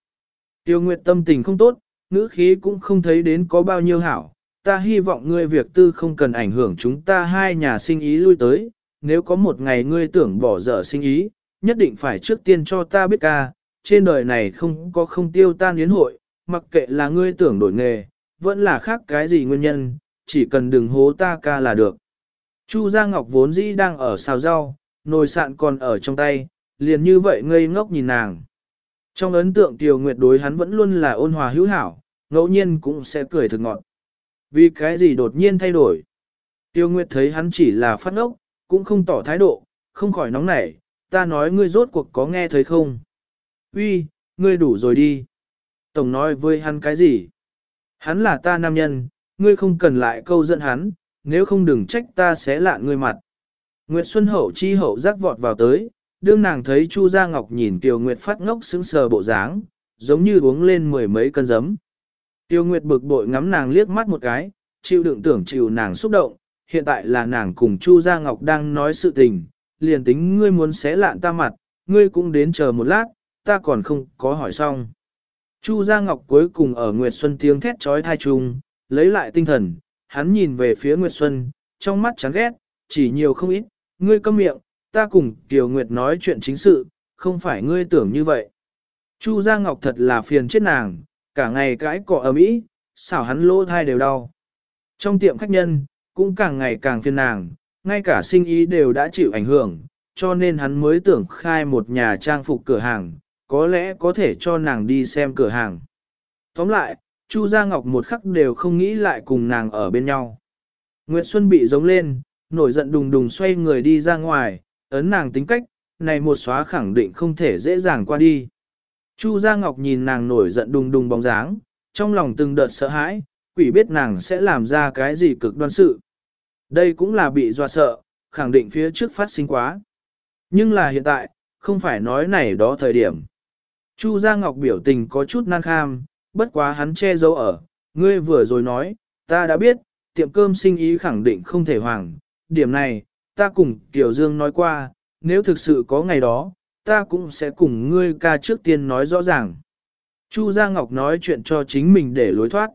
Tiêu Nguyệt tâm tình không tốt, ngữ khí cũng không thấy đến có bao nhiêu hảo. Ta hy vọng ngươi việc tư không cần ảnh hưởng chúng ta hai nhà sinh ý lui tới. Nếu có một ngày ngươi tưởng bỏ dở sinh ý, nhất định phải trước tiên cho ta biết ca. Trên đời này không có không tiêu tan yến hội, mặc kệ là ngươi tưởng đổi nghề, vẫn là khác cái gì nguyên nhân, chỉ cần đừng hố ta ca là được. Chu Gia Ngọc vốn dĩ đang ở xào rau, nồi sạn còn ở trong tay, liền như vậy ngây ngốc nhìn nàng. Trong ấn tượng Tiêu Nguyệt đối hắn vẫn luôn là ôn hòa hữu hảo, ngẫu nhiên cũng sẽ cười thực ngọt. Vì cái gì đột nhiên thay đổi? Tiêu Nguyệt thấy hắn chỉ là phát ngốc, cũng không tỏ thái độ, không khỏi nóng nảy, ta nói ngươi rốt cuộc có nghe thấy không? Uy, ngươi đủ rồi đi. Tổng nói với hắn cái gì? Hắn là ta nam nhân, ngươi không cần lại câu dẫn hắn, nếu không đừng trách ta sẽ lạ ngươi mặt. Nguyệt Xuân Hậu chi hậu giác vọt vào tới, đương nàng thấy Chu Gia Ngọc nhìn Tiêu Nguyệt phát ngốc sững sờ bộ dáng, giống như uống lên mười mấy cân giấm. Tiêu Nguyệt bực bội ngắm nàng liếc mắt một cái, chịu đựng tưởng chịu nàng xúc động, hiện tại là nàng cùng Chu Gia Ngọc đang nói sự tình, liền tính ngươi muốn xé lạn ta mặt, ngươi cũng đến chờ một lát, ta còn không có hỏi xong. Chu Gia Ngọc cuối cùng ở Nguyệt Xuân tiếng thét trói thai trùng, lấy lại tinh thần, hắn nhìn về phía Nguyệt Xuân, trong mắt chán ghét, chỉ nhiều không ít, ngươi câm miệng, ta cùng Kiều Nguyệt nói chuyện chính sự, không phải ngươi tưởng như vậy. Chu Gia Ngọc thật là phiền chết nàng, cả ngày cãi cọ ở mỹ, xảo hắn lỗ thai đều đau. Trong tiệm khách nhân, cũng càng ngày càng phiền nàng, ngay cả sinh ý đều đã chịu ảnh hưởng, cho nên hắn mới tưởng khai một nhà trang phục cửa hàng, có lẽ có thể cho nàng đi xem cửa hàng. Tóm lại, Chu Gia Ngọc một khắc đều không nghĩ lại cùng nàng ở bên nhau. Nguyệt Xuân bị giống lên, nổi giận đùng đùng xoay người đi ra ngoài, ấn nàng tính cách, này một xóa khẳng định không thể dễ dàng qua đi. Chu Gia Ngọc nhìn nàng nổi giận đùng đùng bóng dáng, trong lòng từng đợt sợ hãi, quỷ biết nàng sẽ làm ra cái gì cực đoan sự. Đây cũng là bị dọa sợ, khẳng định phía trước phát sinh quá. Nhưng là hiện tại, không phải nói này đó thời điểm. Chu Gia Ngọc biểu tình có chút nan kham, bất quá hắn che giấu ở, ngươi vừa rồi nói, ta đã biết, tiệm cơm sinh ý khẳng định không thể hoàng. Điểm này, ta cùng Tiểu Dương nói qua, nếu thực sự có ngày đó, ta cũng sẽ cùng ngươi ca trước tiên nói rõ ràng. Chu Gia Ngọc nói chuyện cho chính mình để lối thoát.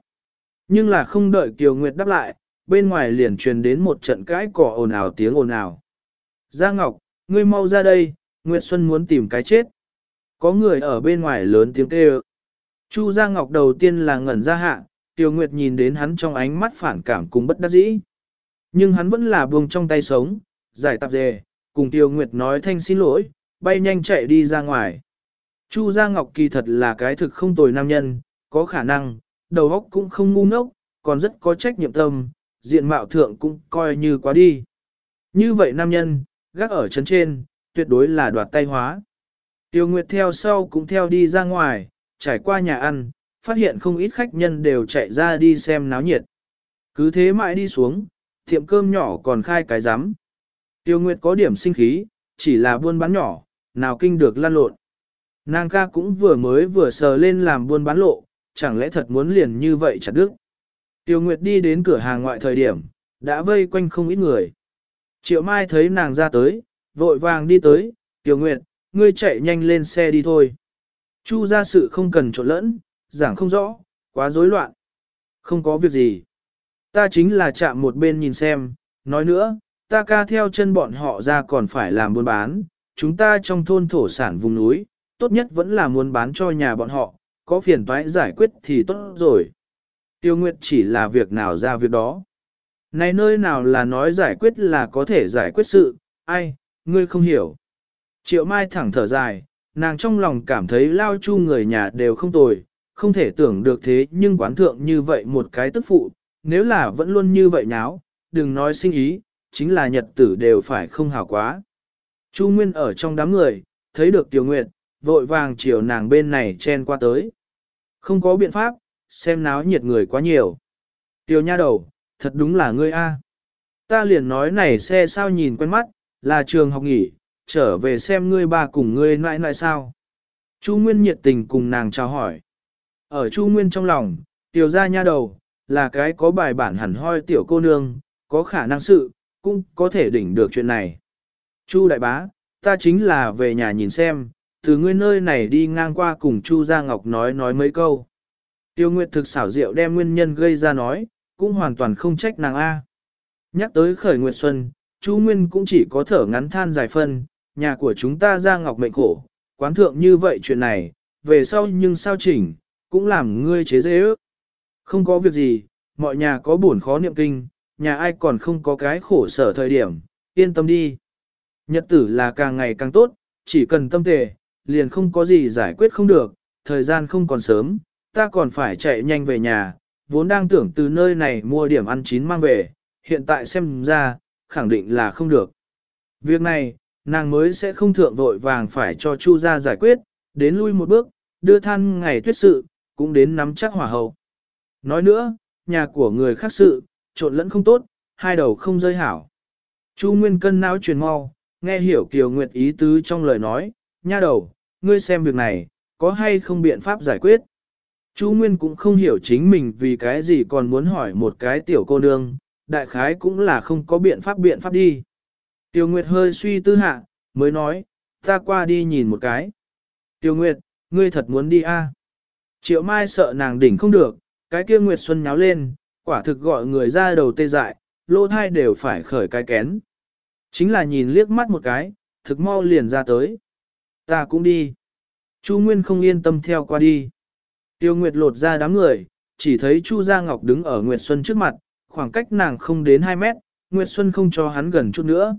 Nhưng là không đợi Kiều Nguyệt đáp lại, bên ngoài liền truyền đến một trận cãi cỏ ồn ào tiếng ồn ào. Gia Ngọc, ngươi mau ra đây, Nguyệt Xuân muốn tìm cái chết. Có người ở bên ngoài lớn tiếng kêu. Chu Gia Ngọc đầu tiên là ngẩn ra hạ, Tiêu Nguyệt nhìn đến hắn trong ánh mắt phản cảm cùng bất đắc dĩ. Nhưng hắn vẫn là buông trong tay sống, giải tạp dề, cùng Tiêu Nguyệt nói thanh xin lỗi, bay nhanh chạy đi ra ngoài. Chu Gia Ngọc kỳ thật là cái thực không tồi nam nhân, có khả năng, đầu óc cũng không ngu ngốc, còn rất có trách nhiệm tâm, diện mạo thượng cũng coi như quá đi. Như vậy nam nhân, gác ở chân trên, tuyệt đối là đoạt tay hóa. Tiêu Nguyệt theo sau cũng theo đi ra ngoài, trải qua nhà ăn, phát hiện không ít khách nhân đều chạy ra đi xem náo nhiệt. Cứ thế mãi đi xuống, tiệm cơm nhỏ còn khai cái rắm Tiêu Nguyệt có điểm sinh khí, chỉ là buôn bán nhỏ, nào kinh được lan lộn. Nàng ca cũng vừa mới vừa sờ lên làm buôn bán lộ, chẳng lẽ thật muốn liền như vậy chặt đức. Tiêu Nguyệt đi đến cửa hàng ngoại thời điểm, đã vây quanh không ít người. Triệu Mai thấy nàng ra tới, vội vàng đi tới, Tiêu Nguyệt, ngươi chạy nhanh lên xe đi thôi. Chu ra sự không cần trộn lẫn, giảng không rõ, quá rối loạn. Không có việc gì. Ta chính là chạm một bên nhìn xem, nói nữa, ta ca theo chân bọn họ ra còn phải làm buôn bán, chúng ta trong thôn thổ sản vùng núi, tốt nhất vẫn là muốn bán cho nhà bọn họ, có phiền toái giải quyết thì tốt rồi. Tiêu Nguyệt chỉ là việc nào ra việc đó. Này nơi nào là nói giải quyết là có thể giải quyết sự, ai, ngươi không hiểu. Triệu Mai thẳng thở dài, nàng trong lòng cảm thấy lao chu người nhà đều không tồi, không thể tưởng được thế nhưng quán thượng như vậy một cái tức phụ, nếu là vẫn luôn như vậy nháo, đừng nói sinh ý, chính là nhật tử đều phải không hảo quá. Chu Nguyên ở trong đám người, thấy được Tiểu Nguyệt, vội vàng chiều nàng bên này chen qua tới. Không có biện pháp, xem náo nhiệt người quá nhiều. Tiểu nha đầu, thật đúng là ngươi a. Ta liền nói này xe sao nhìn quen mắt, là trường học nghỉ, trở về xem ngươi ba cùng ngươi nãi nãi sao. Chu Nguyên nhiệt tình cùng nàng chào hỏi. Ở Chu Nguyên trong lòng, tiểu gia nha đầu, là cái có bài bản hẳn hoi tiểu cô nương, có khả năng sự, cũng có thể đỉnh được chuyện này. Chu đại bá, ta chính là về nhà nhìn xem, từ ngươi nơi này đi ngang qua cùng Chu Gia Ngọc nói nói mấy câu. Tiêu Nguyệt thực xảo diệu đem nguyên nhân gây ra nói, cũng hoàn toàn không trách nàng A. Nhắc tới khởi Nguyệt Xuân, Chu Nguyên cũng chỉ có thở ngắn than dài phân, nhà của chúng ta ra Ngọc mệnh khổ, quán thượng như vậy chuyện này, về sau nhưng sao chỉnh, cũng làm ngươi chế dễ ước. Không có việc gì, mọi nhà có buồn khó niệm kinh, nhà ai còn không có cái khổ sở thời điểm, yên tâm đi. Nhật tử là càng ngày càng tốt, chỉ cần tâm tề, liền không có gì giải quyết không được, thời gian không còn sớm, ta còn phải chạy nhanh về nhà, vốn đang tưởng từ nơi này mua điểm ăn chín mang về, hiện tại xem ra, khẳng định là không được. Việc này, nàng mới sẽ không thượng vội vàng phải cho Chu ra giải quyết, đến lui một bước, đưa than ngày tuyết sự, cũng đến nắm chắc hỏa hậu. Nói nữa, nhà của người khác sự, trộn lẫn không tốt, hai đầu không rơi hảo. Chu Nguyên cân não truyền mau, nghe hiểu Kiều Nguyệt ý tứ trong lời nói, nha đầu, ngươi xem việc này, có hay không biện pháp giải quyết. Chu Nguyên cũng không hiểu chính mình vì cái gì còn muốn hỏi một cái tiểu cô nương, đại khái cũng là không có biện pháp biện pháp đi. Tiêu Nguyệt hơi suy tư hạ, mới nói, ta qua đi nhìn một cái. Tiêu Nguyệt, ngươi thật muốn đi a? À? Triệu Mai sợ nàng đỉnh không được, cái kia Nguyệt Xuân nháo lên, quả thực gọi người ra đầu tê dại, lỗ thai đều phải khởi cái kén. Chính là nhìn liếc mắt một cái, thực mau liền ra tới. Ta cũng đi. Chu Nguyên không yên tâm theo qua đi. Tiêu Nguyệt lột ra đám người, chỉ thấy Chu Gia Ngọc đứng ở Nguyệt Xuân trước mặt, khoảng cách nàng không đến 2 mét, Nguyệt Xuân không cho hắn gần chút nữa.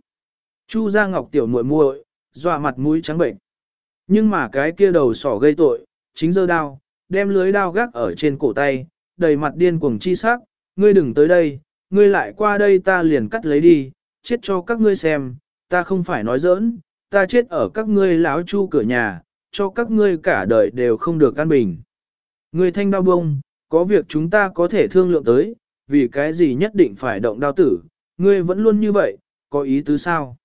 Chu Gia Ngọc tiểu muội muội, dọa mặt mũi trắng bệnh. Nhưng mà cái kia đầu sỏ gây tội, chính giơ đao, đem lưới đao gác ở trên cổ tay, đầy mặt điên cuồng chi sắc, ngươi đừng tới đây, ngươi lại qua đây ta liền cắt lấy đi, chết cho các ngươi xem, ta không phải nói giỡn, ta chết ở các ngươi láo chu cửa nhà, cho các ngươi cả đời đều không được an bình. Ngươi thanh đao bông, có việc chúng ta có thể thương lượng tới, vì cái gì nhất định phải động đao tử, ngươi vẫn luôn như vậy, có ý tứ sao?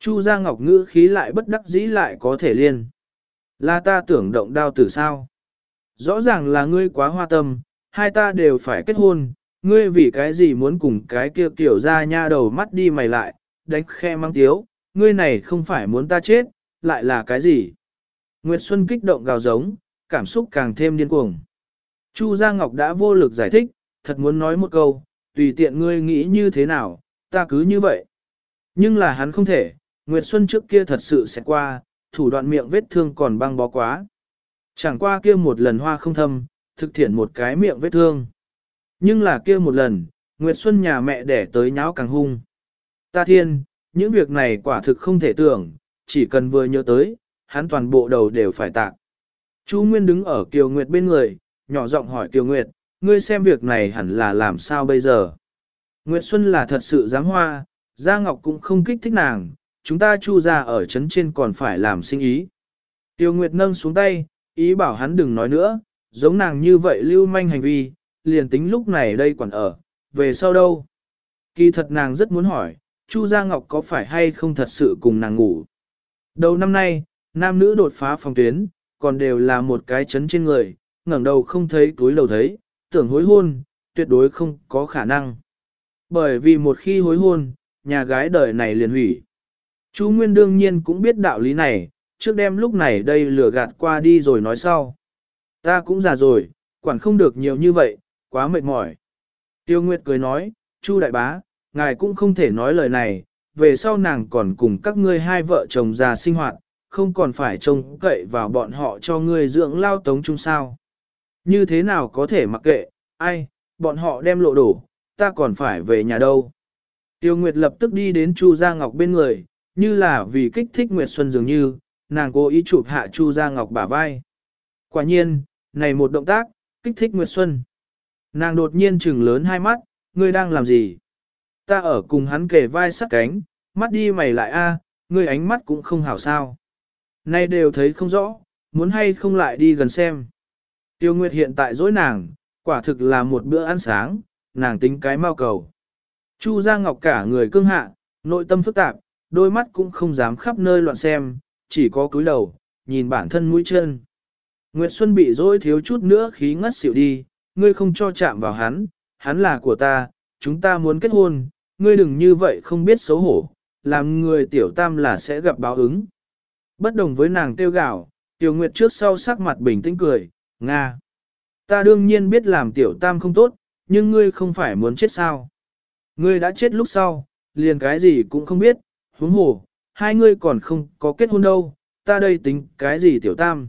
Chu Gia Ngọc ngữ khí lại bất đắc dĩ lại có thể liên. Là ta tưởng động đao tử sao? Rõ ràng là ngươi quá hoa tâm, hai ta đều phải kết hôn, ngươi vì cái gì muốn cùng cái kia tiểu ra nha đầu mắt đi mày lại, đánh khe mang tiếu, ngươi này không phải muốn ta chết, lại là cái gì? Nguyệt Xuân kích động gào giống, cảm xúc càng thêm điên cuồng. Chu Gia Ngọc đã vô lực giải thích, thật muốn nói một câu, tùy tiện ngươi nghĩ như thế nào, ta cứ như vậy. Nhưng là hắn không thể, Nguyệt Xuân trước kia thật sự sẽ qua, thủ đoạn miệng vết thương còn băng bó quá. Chẳng qua kia một lần hoa không thâm, thực thiện một cái miệng vết thương. Nhưng là kia một lần, Nguyệt Xuân nhà mẹ đẻ tới nháo càng hung. Ta thiên, những việc này quả thực không thể tưởng, chỉ cần vừa nhớ tới, hắn toàn bộ đầu đều phải tạc. Chú Nguyên đứng ở Kiều Nguyệt bên người, nhỏ giọng hỏi Kiều Nguyệt, ngươi xem việc này hẳn là làm sao bây giờ. Nguyệt Xuân là thật sự dám hoa, Gia Ngọc cũng không kích thích nàng, chúng ta chu ra ở trấn trên còn phải làm sinh ý. Tiêu Nguyệt nâng xuống tay, ý bảo hắn đừng nói nữa, giống nàng như vậy lưu manh hành vi, liền tính lúc này đây quản ở, về sau đâu. Kỳ thật nàng rất muốn hỏi, Chu Gia Ngọc có phải hay không thật sự cùng nàng ngủ. Đầu năm nay, nam nữ đột phá phòng tuyến, còn đều là một cái chấn trên người, ngẩng đầu không thấy túi đầu thấy, tưởng hối hôn, tuyệt đối không có khả năng. Bởi vì một khi hối hôn, nhà gái đời này liền hủy. Chú Nguyên đương nhiên cũng biết đạo lý này, trước đêm lúc này đây lừa gạt qua đi rồi nói sau. Ta cũng già rồi, quản không được nhiều như vậy, quá mệt mỏi. Tiêu Nguyệt cười nói, Chu đại bá, ngài cũng không thể nói lời này, về sau nàng còn cùng các ngươi hai vợ chồng già sinh hoạt, không còn phải trông cậy vào bọn họ cho ngươi dưỡng lao tống chung sao. Như thế nào có thể mặc kệ, ai, bọn họ đem lộ đổ, ta còn phải về nhà đâu. Tiêu Nguyệt lập tức đi đến Chu Gia Ngọc bên người, như là vì kích thích Nguyệt Xuân dường như, nàng cố ý chụp hạ Chu Gia Ngọc bả vai. Quả nhiên, này một động tác, kích thích Nguyệt Xuân. Nàng đột nhiên trừng lớn hai mắt, ngươi đang làm gì? Ta ở cùng hắn kề vai sát cánh, mắt đi mày lại a, ngươi ánh mắt cũng không hảo sao. Nay đều thấy không rõ, muốn hay không lại đi gần xem. Tiêu Nguyệt hiện tại dối nàng, quả thực là một bữa ăn sáng, nàng tính cái mau cầu. Chu Gia Ngọc cả người cương hạ, nội tâm phức tạp, đôi mắt cũng không dám khắp nơi loạn xem, chỉ có cúi đầu, nhìn bản thân mũi chân. Nguyệt Xuân bị dối thiếu chút nữa khí ngất xỉu đi, ngươi không cho chạm vào hắn, hắn là của ta, chúng ta muốn kết hôn, ngươi đừng như vậy không biết xấu hổ, làm người tiểu tam là sẽ gặp báo ứng. Bất đồng với nàng tiêu gạo, tiểu nguyệt trước sau sắc mặt bình tĩnh cười, Nga. Ta đương nhiên biết làm tiểu tam không tốt, nhưng ngươi không phải muốn chết sao. Ngươi đã chết lúc sau, liền cái gì cũng không biết, huống hồ, hai ngươi còn không có kết hôn đâu, ta đây tính cái gì tiểu tam.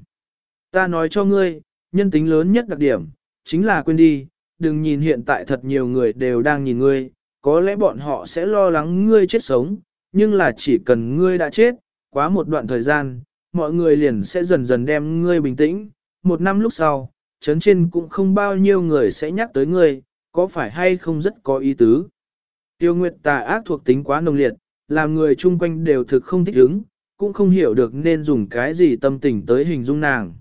Ta nói cho ngươi, nhân tính lớn nhất đặc điểm, chính là quên đi, đừng nhìn hiện tại thật nhiều người đều đang nhìn ngươi, có lẽ bọn họ sẽ lo lắng ngươi chết sống, nhưng là chỉ cần ngươi đã chết, quá một đoạn thời gian, mọi người liền sẽ dần dần đem ngươi bình tĩnh, một năm lúc sau, chấn trên cũng không bao nhiêu người sẽ nhắc tới ngươi, có phải hay không rất có ý tứ. Tiêu Nguyệt tà ác thuộc tính quá nồng liệt, làm người chung quanh đều thực không thích ứng, cũng không hiểu được nên dùng cái gì tâm tình tới hình dung nàng.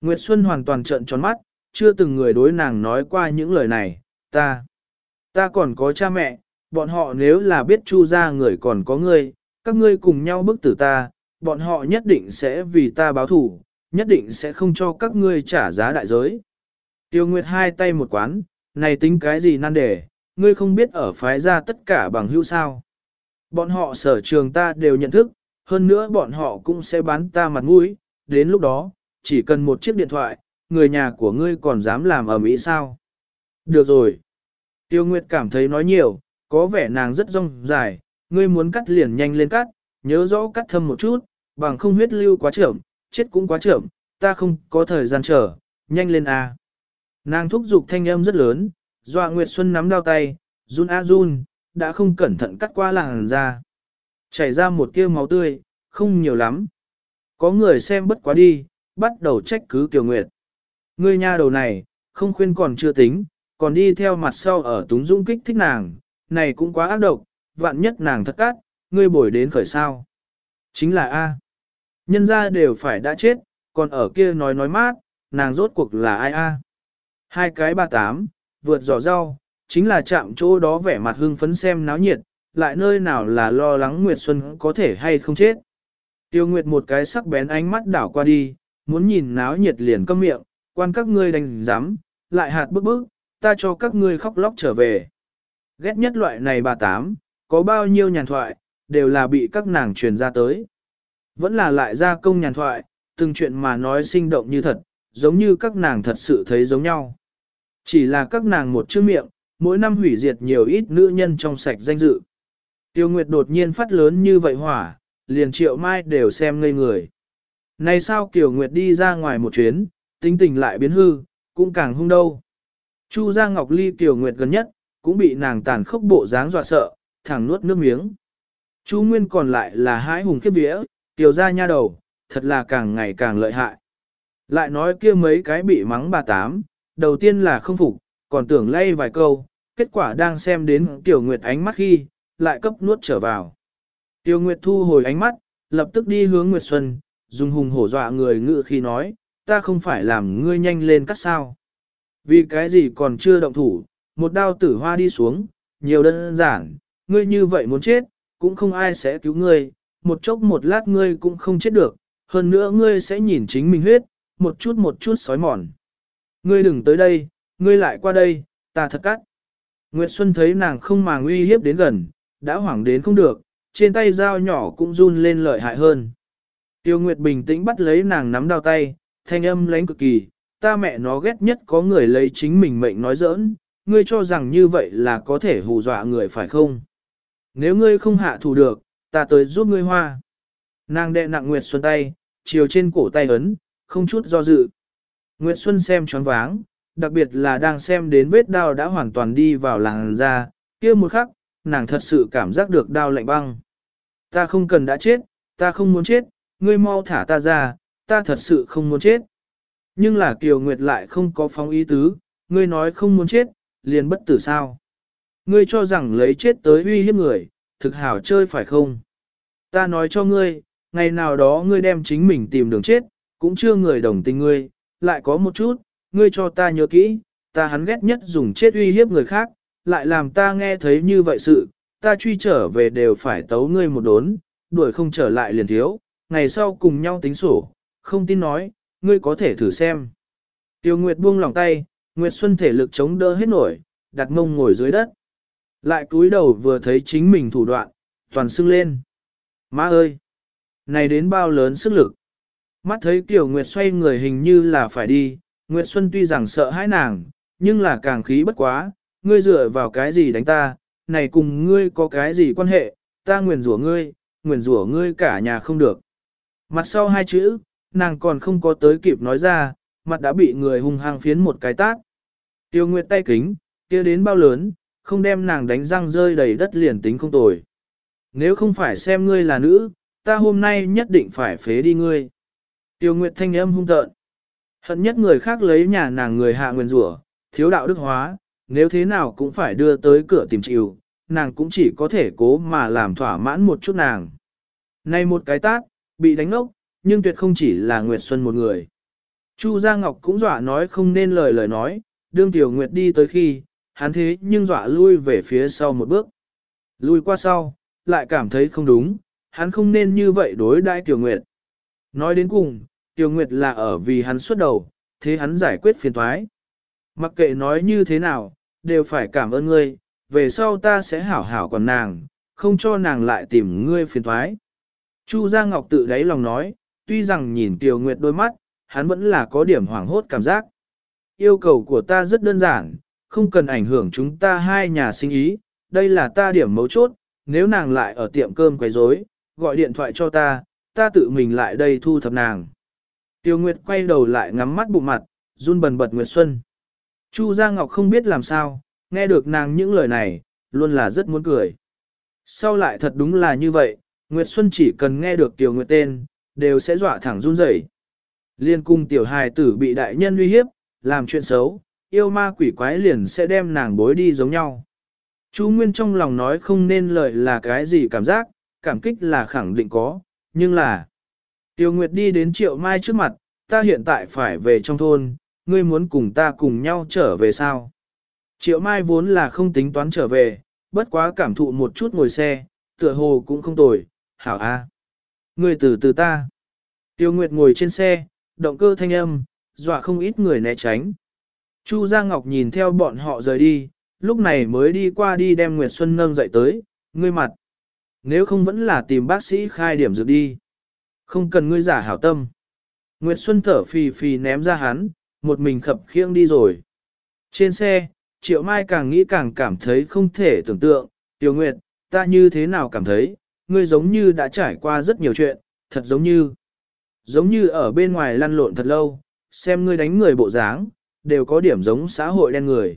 Nguyệt Xuân hoàn toàn trợn tròn mắt, chưa từng người đối nàng nói qua những lời này, ta, ta còn có cha mẹ, bọn họ nếu là biết chu ra người còn có ngươi, các ngươi cùng nhau bức tử ta, bọn họ nhất định sẽ vì ta báo thủ, nhất định sẽ không cho các ngươi trả giá đại giới. Tiêu Nguyệt hai tay một quán, này tính cái gì nan đề, ngươi không biết ở phái ra tất cả bằng hữu sao. Bọn họ sở trường ta đều nhận thức, hơn nữa bọn họ cũng sẽ bán ta mặt mũi, đến lúc đó, chỉ cần một chiếc điện thoại, người nhà của ngươi còn dám làm ở Mỹ sao? Được rồi. Tiêu Nguyệt cảm thấy nói nhiều, có vẻ nàng rất rong dài, ngươi muốn cắt liền nhanh lên cắt, nhớ rõ cắt thâm một chút, bằng không huyết lưu quá chậm, chết cũng quá chậm, ta không có thời gian chờ, nhanh lên a. Nàng thúc giục thanh âm rất lớn, dọa Nguyệt Xuân nắm đao tay, run a run, đã không cẩn thận cắt qua làng ra. Chảy ra một tia máu tươi, không nhiều lắm. Có người xem bất quá đi, bắt đầu trách cứ Kiều Nguyệt. Ngươi nha đầu này, không khuyên còn chưa tính, còn đi theo mặt sau ở túng dũng kích thích nàng, này cũng quá ác độc, vạn nhất nàng thật cát, ngươi bồi đến khởi sao. Chính là A. Nhân ra đều phải đã chết, còn ở kia nói nói mát, nàng rốt cuộc là ai A. Hai cái ba tám, vượt giỏ rau, chính là chạm chỗ đó vẻ mặt hưng phấn xem náo nhiệt, lại nơi nào là lo lắng Nguyệt Xuân có thể hay không chết. Tiêu Nguyệt một cái sắc bén ánh mắt đảo qua đi, muốn nhìn náo nhiệt liền câm miệng, quan các ngươi đành dám, lại hạt bức bức, ta cho các ngươi khóc lóc trở về. Ghét nhất loại này bà tám, có bao nhiêu nhàn thoại, đều là bị các nàng truyền ra tới. Vẫn là lại ra công nhàn thoại, từng chuyện mà nói sinh động như thật, giống như các nàng thật sự thấy giống nhau. Chỉ là các nàng một chữ miệng, mỗi năm hủy diệt nhiều ít nữ nhân trong sạch danh dự. Tiêu Nguyệt đột nhiên phát lớn như vậy hỏa, liền triệu mai đều xem ngây người. Này sao Kiều Nguyệt đi ra ngoài một chuyến, tính tình lại biến hư, cũng càng hung đâu. Chu Gia Ngọc Ly Kiều Nguyệt gần nhất, cũng bị nàng tàn khốc bộ dáng dọa sợ, thẳng nuốt nước miếng. Chu Nguyên còn lại là hái hùng khiếp vía, tiểu ra nha đầu, thật là càng ngày càng lợi hại. Lại nói kia mấy cái bị mắng bà tám, đầu tiên là không phục, còn tưởng lay vài câu, kết quả đang xem đến Tiểu Nguyệt ánh mắt khi, lại cấp nuốt trở vào. Tiểu Nguyệt thu hồi ánh mắt, lập tức đi hướng Nguyệt Xuân, dùng hùng hổ dọa người ngự khi nói, ta không phải làm ngươi nhanh lên cắt sao. Vì cái gì còn chưa động thủ, một đao tử hoa đi xuống, nhiều đơn giản, ngươi như vậy muốn chết, cũng không ai sẽ cứu ngươi, một chốc một lát ngươi cũng không chết được, hơn nữa ngươi sẽ nhìn chính mình huyết, một chút một chút sói mòn. Ngươi đừng tới đây, ngươi lại qua đây, ta thật cắt. Nguyệt Xuân thấy nàng không mà nguy hiếp đến gần, đã hoảng đến không được, trên tay dao nhỏ cũng run lên lợi hại hơn. Tiêu Nguyệt bình tĩnh bắt lấy nàng nắm đao tay, thanh âm lánh cực kỳ, ta mẹ nó ghét nhất có người lấy chính mình mệnh nói giỡn, ngươi cho rằng như vậy là có thể hù dọa người phải không? Nếu ngươi không hạ thủ được, ta tới giúp ngươi hoa. Nàng đệ nặng Nguyệt Xuân tay, chiều trên cổ tay ấn, không chút do dự. Nguyệt Xuân xem choáng váng, đặc biệt là đang xem đến vết đao đã hoàn toàn đi vào làng da, kia một khắc, nàng thật sự cảm giác được đau lạnh băng. Ta không cần đã chết, ta không muốn chết, ngươi mau thả ta ra, ta thật sự không muốn chết. Nhưng là Kiều Nguyệt lại không có phóng ý tứ, ngươi nói không muốn chết, liền bất tử sao. Ngươi cho rằng lấy chết tới uy hiếp người, thực hảo chơi phải không? Ta nói cho ngươi, ngày nào đó ngươi đem chính mình tìm đường chết, cũng chưa người đồng tình ngươi, lại có một chút, ngươi cho ta nhớ kỹ, ta hắn ghét nhất dùng chết uy hiếp người khác, lại làm ta nghe thấy như vậy sự, ta truy trở về đều phải tấu ngươi một đốn, đuổi không trở lại liền thiếu, ngày sau cùng nhau tính sổ, không tin nói, ngươi có thể thử xem. Tiêu Nguyệt buông lòng tay, Nguyệt Xuân thể lực chống đỡ hết nổi, đặt mông ngồi dưới đất. Lại cúi đầu vừa thấy chính mình thủ đoạn, toàn sưng lên. Má ơi! Này đến bao lớn sức lực. Mắt thấy Tiểu Nguyệt xoay người hình như là phải đi, Nguyệt Xuân tuy rằng sợ hãi nàng, nhưng là càng khí bất quá, ngươi dựa vào cái gì đánh ta, này cùng ngươi có cái gì quan hệ, ta nguyền rủa ngươi, nguyền rủa ngươi cả nhà không được. Mặt sau hai chữ, nàng còn không có tới kịp nói ra, mặt đã bị người hung hăng phiến một cái tát. Tiêu Nguyệt tay kính, kia đến bao lớn, không đem nàng đánh răng rơi đầy đất liền tính không tồi. Nếu không phải xem ngươi là nữ, ta hôm nay nhất định phải phế đi ngươi. Tiêu Nguyệt thanh âm hung tợn. Hận nhất người khác lấy nhà nàng người hạ nguyên rủa, thiếu đạo đức hóa, nếu thế nào cũng phải đưa tới cửa tìm chịu, nàng cũng chỉ có thể cố mà làm thỏa mãn một chút nàng. Nay một cái tát, bị đánh ốc, nhưng tuyệt không chỉ là Nguyệt Xuân một người. Chu Gia Ngọc cũng dọa nói không nên lời lời nói, đương Tiểu Nguyệt đi tới khi, hắn thế nhưng dọa lui về phía sau một bước. Lui qua sau, lại cảm thấy không đúng, hắn không nên như vậy đối đãi Tiểu Nguyệt. Nói đến cùng, Tiểu Nguyệt là ở vì hắn xuất đầu, thế hắn giải quyết phiền toái. Mặc kệ nói như thế nào, đều phải cảm ơn ngươi, về sau ta sẽ hảo hảo còn nàng, không cho nàng lại tìm ngươi phiền toái. Chu Gia Ngọc tự đáy lòng nói, tuy rằng nhìn Tiểu Nguyệt đôi mắt, hắn vẫn là có điểm hoảng hốt cảm giác. Yêu cầu của ta rất đơn giản, không cần ảnh hưởng chúng ta hai nhà sinh ý, đây là ta điểm mấu chốt, nếu nàng lại ở tiệm cơm quấy rối, gọi điện thoại cho ta, ta tự mình lại đây thu thập nàng. Tiêu Nguyệt quay đầu lại ngắm mắt bụng mặt, run bần bật Nguyệt Xuân. Chu Gia Ngọc không biết làm sao, nghe được nàng những lời này, luôn là rất muốn cười. Sau lại thật đúng là như vậy, Nguyệt Xuân chỉ cần nghe được Tiểu Nguyệt tên, đều sẽ dọa thẳng run rẩy. Liên cung tiểu hài tử bị đại nhân uy hiếp, làm chuyện xấu, yêu ma quỷ quái liền sẽ đem nàng bối đi giống nhau. Chú Nguyên trong lòng nói không nên lời là cái gì cảm giác, cảm kích là khẳng định có, nhưng là... Tiêu Nguyệt đi đến Triệu Mai trước mặt, ta hiện tại phải về trong thôn, ngươi muốn cùng ta cùng nhau trở về sao? Triệu Mai vốn là không tính toán trở về, bất quá cảm thụ một chút ngồi xe, tựa hồ cũng không tồi, hảo a. Ngươi từ từ ta. Tiêu Nguyệt ngồi trên xe, động cơ thanh âm, dọa không ít người né tránh. Chu Giang Ngọc nhìn theo bọn họ rời đi, lúc này mới đi qua đi đem Nguyệt Xuân nâng dậy tới, ngươi mặt. Nếu không vẫn là tìm bác sĩ khai điểm dược đi. Không cần ngươi giả hảo tâm. Nguyệt Xuân thở phì phì ném ra hắn, một mình khập khiêng đi rồi. Trên xe, Triệu Mai càng nghĩ càng cảm thấy không thể tưởng tượng, Tiểu Nguyệt, ta như thế nào cảm thấy, ngươi giống như đã trải qua rất nhiều chuyện, thật giống như, giống như ở bên ngoài lăn lộn thật lâu, xem ngươi đánh người bộ dáng, đều có điểm giống xã hội đen người.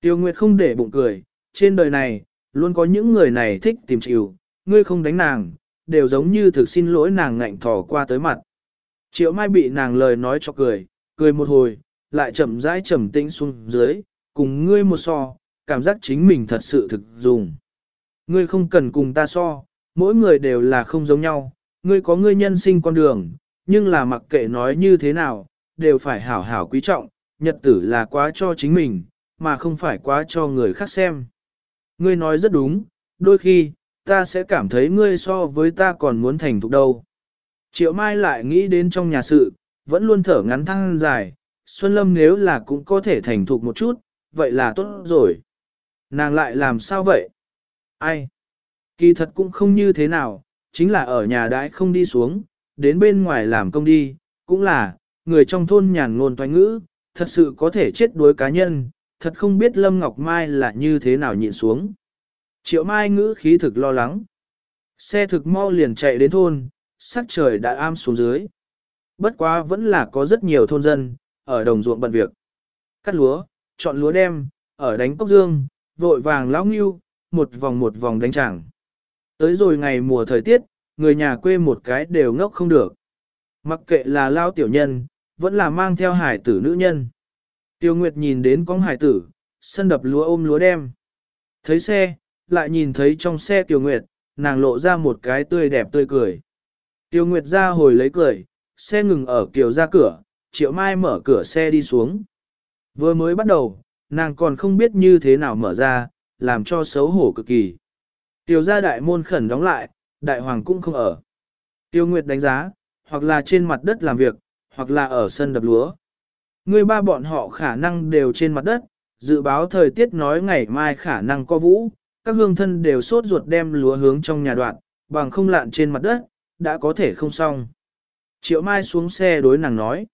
Tiêu Nguyệt không để bụng cười, trên đời này, luôn có những người này thích tìm chịu, ngươi không đánh nàng, đều giống như thực xin lỗi nàng ngạnh thò qua tới mặt. Triệu Mai bị nàng lời nói cho cười, cười một hồi, lại chậm rãi trầm tĩnh xuống dưới, cùng ngươi một so, cảm giác chính mình thật sự thực dùng. Ngươi không cần cùng ta so, mỗi người đều là không giống nhau, ngươi có ngươi nhân sinh con đường, nhưng là mặc kệ nói như thế nào, đều phải hảo hảo quý trọng, nhật tử là quá cho chính mình, mà không phải quá cho người khác xem. Ngươi nói rất đúng, đôi khi, ta sẽ cảm thấy ngươi so với ta còn muốn thành thục đâu. Triệu Mai lại nghĩ đến trong nhà sự, vẫn luôn thở ngắn thăng dài, Xuân Lâm nếu là cũng có thể thành thục một chút, vậy là tốt rồi. Nàng lại làm sao vậy? Ai? Kỳ thật cũng không như thế nào, chính là ở nhà đãi không đi xuống, đến bên ngoài làm công đi, cũng là, người trong thôn nhàn ngôn toanh ngữ, thật sự có thể chết đuối cá nhân, thật không biết Lâm Ngọc Mai là như thế nào nhịn xuống. Triệu Mai ngữ khí thực lo lắng. Xe thực mau liền chạy đến thôn, sắc trời đã am xuống dưới. Bất quá vẫn là có rất nhiều thôn dân, ở đồng ruộng bận việc. Cắt lúa, chọn lúa đem, ở đánh cốc dương, vội vàng lão ngưu, một vòng một vòng đánh chẳng. Tới rồi ngày mùa thời tiết, người nhà quê một cái đều ngốc không được. Mặc kệ là lao tiểu nhân, vẫn là mang theo hải tử nữ nhân. Tiêu Nguyệt nhìn đến con hải tử, sân đập lúa ôm lúa đem. Thấy xe, lại nhìn thấy trong xe Tiêu Nguyệt, nàng lộ ra một cái tươi đẹp tươi cười. Tiêu Nguyệt ra hồi lấy cười, xe ngừng ở kiều ra cửa, Triệu Mai mở cửa xe đi xuống. Vừa mới bắt đầu, nàng còn không biết như thế nào mở ra, làm cho xấu hổ cực kỳ. Tiêu gia đại môn khẩn đóng lại, đại hoàng cũng không ở. Tiêu Nguyệt đánh giá, hoặc là trên mặt đất làm việc, hoặc là ở sân đập lúa. Người ba bọn họ khả năng đều trên mặt đất, dự báo thời tiết nói ngày mai khả năng có vũ, các hương thân đều sốt ruột đem lúa hướng trong nhà đoạn, bằng không lạn trên mặt đất, đã có thể không xong. Triệu Mai xuống xe đối nàng nói.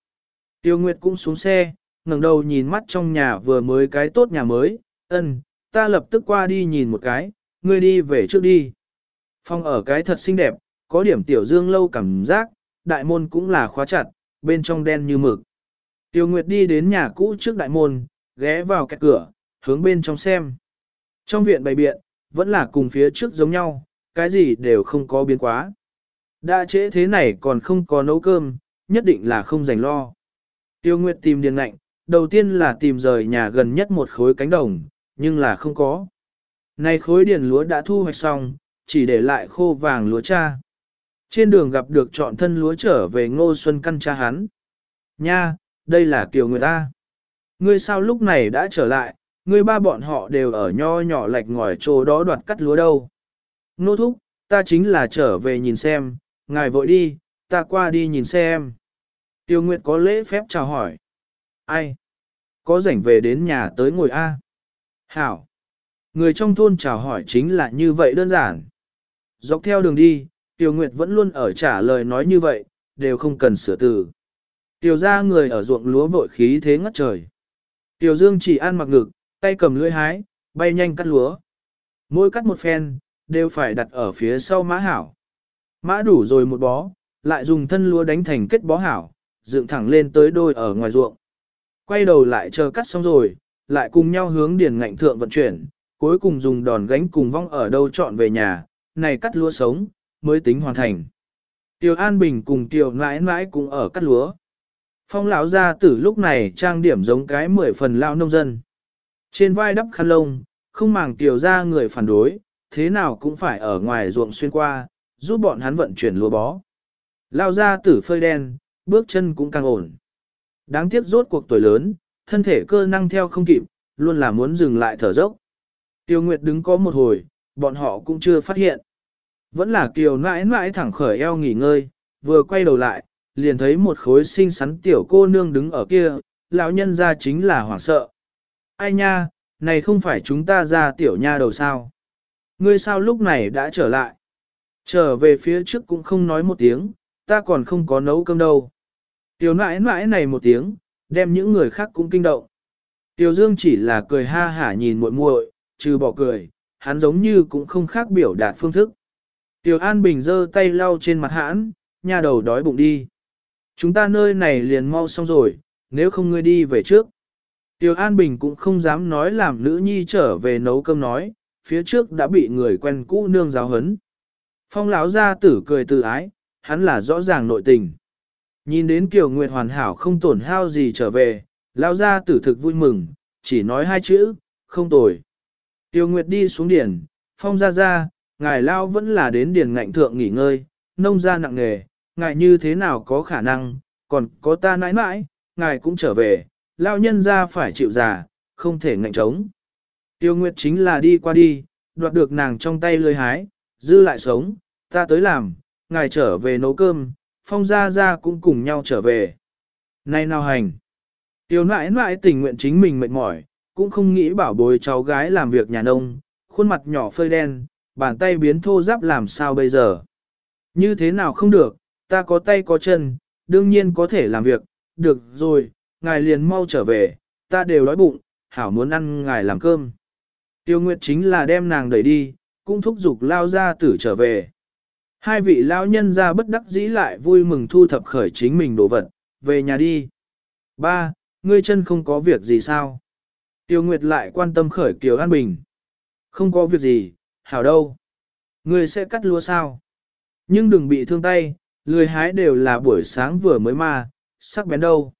Tiêu Nguyệt cũng xuống xe, ngẩng đầu nhìn mắt trong nhà vừa mới cái tốt nhà mới, ân, ta lập tức qua đi nhìn một cái, ngươi đi về trước đi. Phong ở cái thật xinh đẹp, có điểm tiểu dương lâu cảm giác, đại môn cũng là khóa chặt, bên trong đen như mực. Tiêu Nguyệt đi đến nhà cũ trước đại môn, ghé vào cái cửa, hướng bên trong xem. Trong viện bày biện, vẫn là cùng phía trước giống nhau, cái gì đều không có biến quá. Đã trễ thế này còn không có nấu cơm, nhất định là không dành lo. Tiêu Nguyệt tìm điền lạnh, đầu tiên là tìm rời nhà gần nhất một khối cánh đồng, nhưng là không có. Nay khối điền lúa đã thu hoạch xong, chỉ để lại khô vàng lúa cha. Trên đường gặp được chọn thân lúa trở về ngô xuân căn cha hắn. Nha, đây là Kiều người ta. Ngươi sao lúc này đã trở lại, ngươi ba bọn họ đều ở nho nhỏ lạch ngòi chỗ đó đoạt cắt lúa đâu. Nô thúc, ta chính là trở về nhìn xem, ngài vội đi, ta qua đi nhìn xem. Tiêu Nguyệt có lễ phép chào hỏi. Ai? Có rảnh về đến nhà tới ngồi A. Hảo. Người trong thôn chào hỏi chính là như vậy đơn giản. Dọc theo đường đi, Tiêu Nguyệt vẫn luôn ở trả lời nói như vậy, đều không cần sửa từ. Tiêu ra người ở ruộng lúa vội khí thế ngất trời. Tiêu Dương chỉ ăn mặc ngực, tay cầm lưỡi hái, bay nhanh cắt lúa. Mỗi cắt một phen, đều phải đặt ở phía sau mã hảo. Mã đủ rồi một bó, lại dùng thân lúa đánh thành kết bó hảo, dựng thẳng lên tới đôi ở ngoài ruộng. Quay đầu lại chờ cắt xong rồi, lại cùng nhau hướng điền ngạnh thượng vận chuyển, cuối cùng dùng đòn gánh cùng vong ở đâu chọn về nhà, này cắt lúa sống, mới tính hoàn thành. Tiêu An Bình cùng Tiêu nãi nãi cũng ở cắt lúa. Phong lão gia tử lúc này trang điểm giống cái mười phần lão nông dân. Trên vai đắp khăn lông, không màng Tiêu ra người phản đối, thế nào cũng phải ở ngoài ruộng xuyên qua, giúp bọn hắn vận chuyển lúa bó. Lao gia tử phơi đen, bước chân cũng càng ổn. Đáng tiếc rốt cuộc tuổi lớn, thân thể cơ năng theo không kịp, luôn là muốn dừng lại thở dốc. Tiêu Nguyệt đứng có một hồi, bọn họ cũng chưa phát hiện. Vẫn là Kiều nãi nãi thẳng khởi eo nghỉ ngơi, vừa quay đầu lại, liền thấy một khối xinh xắn tiểu cô nương đứng ở kia, lão nhân ra chính là hoảng sợ. Ai nha, này không phải chúng ta ra tiểu nha đầu sao? Ngươi sao lúc này đã trở lại? Trở về phía trước cũng không nói một tiếng, ta còn không có nấu cơm đâu. Tiểu nãi nãi này một tiếng, đem những người khác cũng kinh động. Tiểu Dương chỉ là cười ha hả nhìn muội muội, trừ bỏ cười, hắn giống như cũng không khác biểu đạt phương thức. Tiểu An Bình giơ tay lau trên mặt hãn, nhà đầu đói bụng đi. Chúng ta nơi này liền mau xong rồi, nếu không ngươi đi về trước. Tiểu An Bình cũng không dám nói làm nữ nhi trở về nấu cơm nói, phía trước đã bị người quen cũ nương giáo hấn. Phong lão gia tử cười từ ái, hắn là rõ ràng nội tình. Nhìn đến Kiều Nguyệt hoàn hảo không tổn hao gì trở về, lão gia tử thực vui mừng, chỉ nói hai chữ, không tồi. Tiêu Nguyệt đi xuống điển, phong ra ra, ngài lao vẫn là đến điền ngạnh thượng nghỉ ngơi, nông ra nặng nghề, ngài như thế nào có khả năng, còn có ta nãi nãi, ngài cũng trở về, lao nhân ra phải chịu già, không thể ngạnh trống. Tiêu Nguyệt chính là đi qua đi, đoạt được nàng trong tay lơi hái, dư lại sống, ta tới làm, ngài trở về nấu cơm, phong ra ra cũng cùng nhau trở về. nay nào hành! Tiêu nãi nãi tình nguyện chính mình mệt mỏi, cũng không nghĩ bảo bồi cháu gái làm việc nhà nông, khuôn mặt nhỏ phơi đen, bàn tay biến thô giáp làm sao bây giờ. Như thế nào không được, ta có tay có chân, đương nhiên có thể làm việc, được rồi, ngài liền mau trở về, ta đều đói bụng, hảo muốn ăn ngài làm cơm. Tiêu Nguyệt chính là đem nàng đẩy đi, cũng thúc giục lao ra tử trở về. Hai vị lão nhân ra bất đắc dĩ lại vui mừng thu thập khởi chính mình đồ vật, về nhà đi. Ba, ngươi chân không có việc gì sao? Tiêu Nguyệt lại quan tâm khởi Kiều An Bình. Không có việc gì, hảo đâu. Ngươi sẽ cắt lúa sao? Nhưng đừng bị thương tay, lười hái đều là buổi sáng vừa mới mà, sắc bén đâu.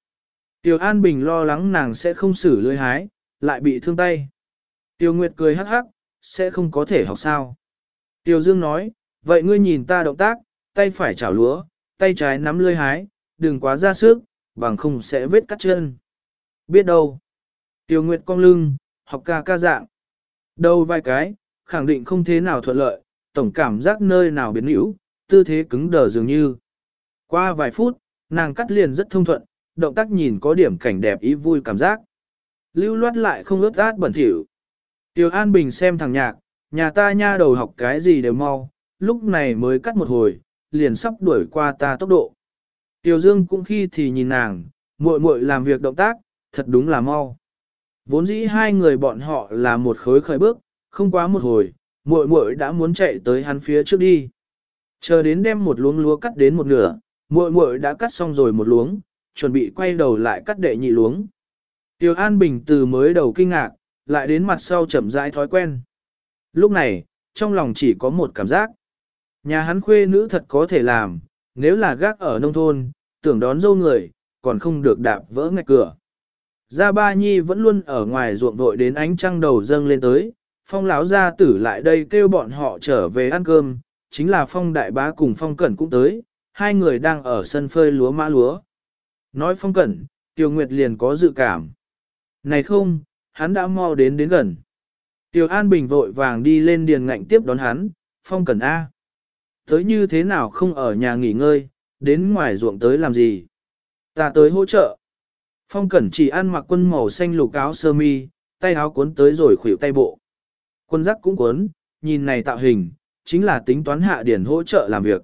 Tiêu An Bình lo lắng nàng sẽ không xử lưới hái, lại bị thương tay. Tiêu Nguyệt cười hắc hắc, sẽ không có thể học sao. Tiêu Dương nói, vậy ngươi nhìn ta động tác, tay phải chảo lúa, tay trái nắm lưới hái, đừng quá ra sức, bằng không sẽ vết cắt chân. Biết đâu. Tiêu Nguyệt cong lưng, học ca ca dạng. Đâu vài cái, khẳng định không thế nào thuận lợi, tổng cảm giác nơi nào biến hữu, tư thế cứng đờ dường như. Qua vài phút, nàng cắt liền rất thông thuận, động tác nhìn có điểm cảnh đẹp ý vui cảm giác. Lưu loát lại không ướt át bẩn thỉu. tiểu An Bình xem thằng nhạc, nhà ta nha đầu học cái gì đều mau, lúc này mới cắt một hồi, liền sắp đuổi qua ta tốc độ. tiểu Dương cũng khi thì nhìn nàng, muội muội làm việc động tác, thật đúng là mau. Vốn dĩ hai người bọn họ là một khối khởi bước, không quá một hồi, muội muội đã muốn chạy tới hắn phía trước đi. Chờ đến đem một luống lúa cắt đến một nửa, muội muội đã cắt xong rồi một luống, chuẩn bị quay đầu lại cắt đệ nhị luống. Tiêu An Bình từ mới đầu kinh ngạc, lại đến mặt sau chậm rãi thói quen. Lúc này, trong lòng chỉ có một cảm giác. Nhà hắn khuê nữ thật có thể làm, nếu là gác ở nông thôn, tưởng đón dâu người, còn không được đạp vỡ ngạch cửa. Gia Ba Nhi vẫn luôn ở ngoài ruộng vội đến ánh trăng đầu dâng lên tới, phong lão gia tử lại đây kêu bọn họ trở về ăn cơm, chính là phong đại bá cùng phong cẩn cũng tới, hai người đang ở sân phơi lúa mã lúa. Nói phong cẩn, Tiêu Nguyệt liền có dự cảm. Này không, hắn đã mau đến đến gần. Tiêu An Bình vội vàng đi lên điền ngạnh tiếp đón hắn, phong cẩn A. Tới như thế nào không ở nhà nghỉ ngơi, đến ngoài ruộng tới làm gì? Ta tới hỗ trợ. Phong cẩn chỉ ăn mặc quân màu xanh lục áo sơ mi, tay áo cuốn tới rồi khuỷu tay bộ. Quân giác cũng cuốn, nhìn này tạo hình, chính là tính toán hạ điển hỗ trợ làm việc.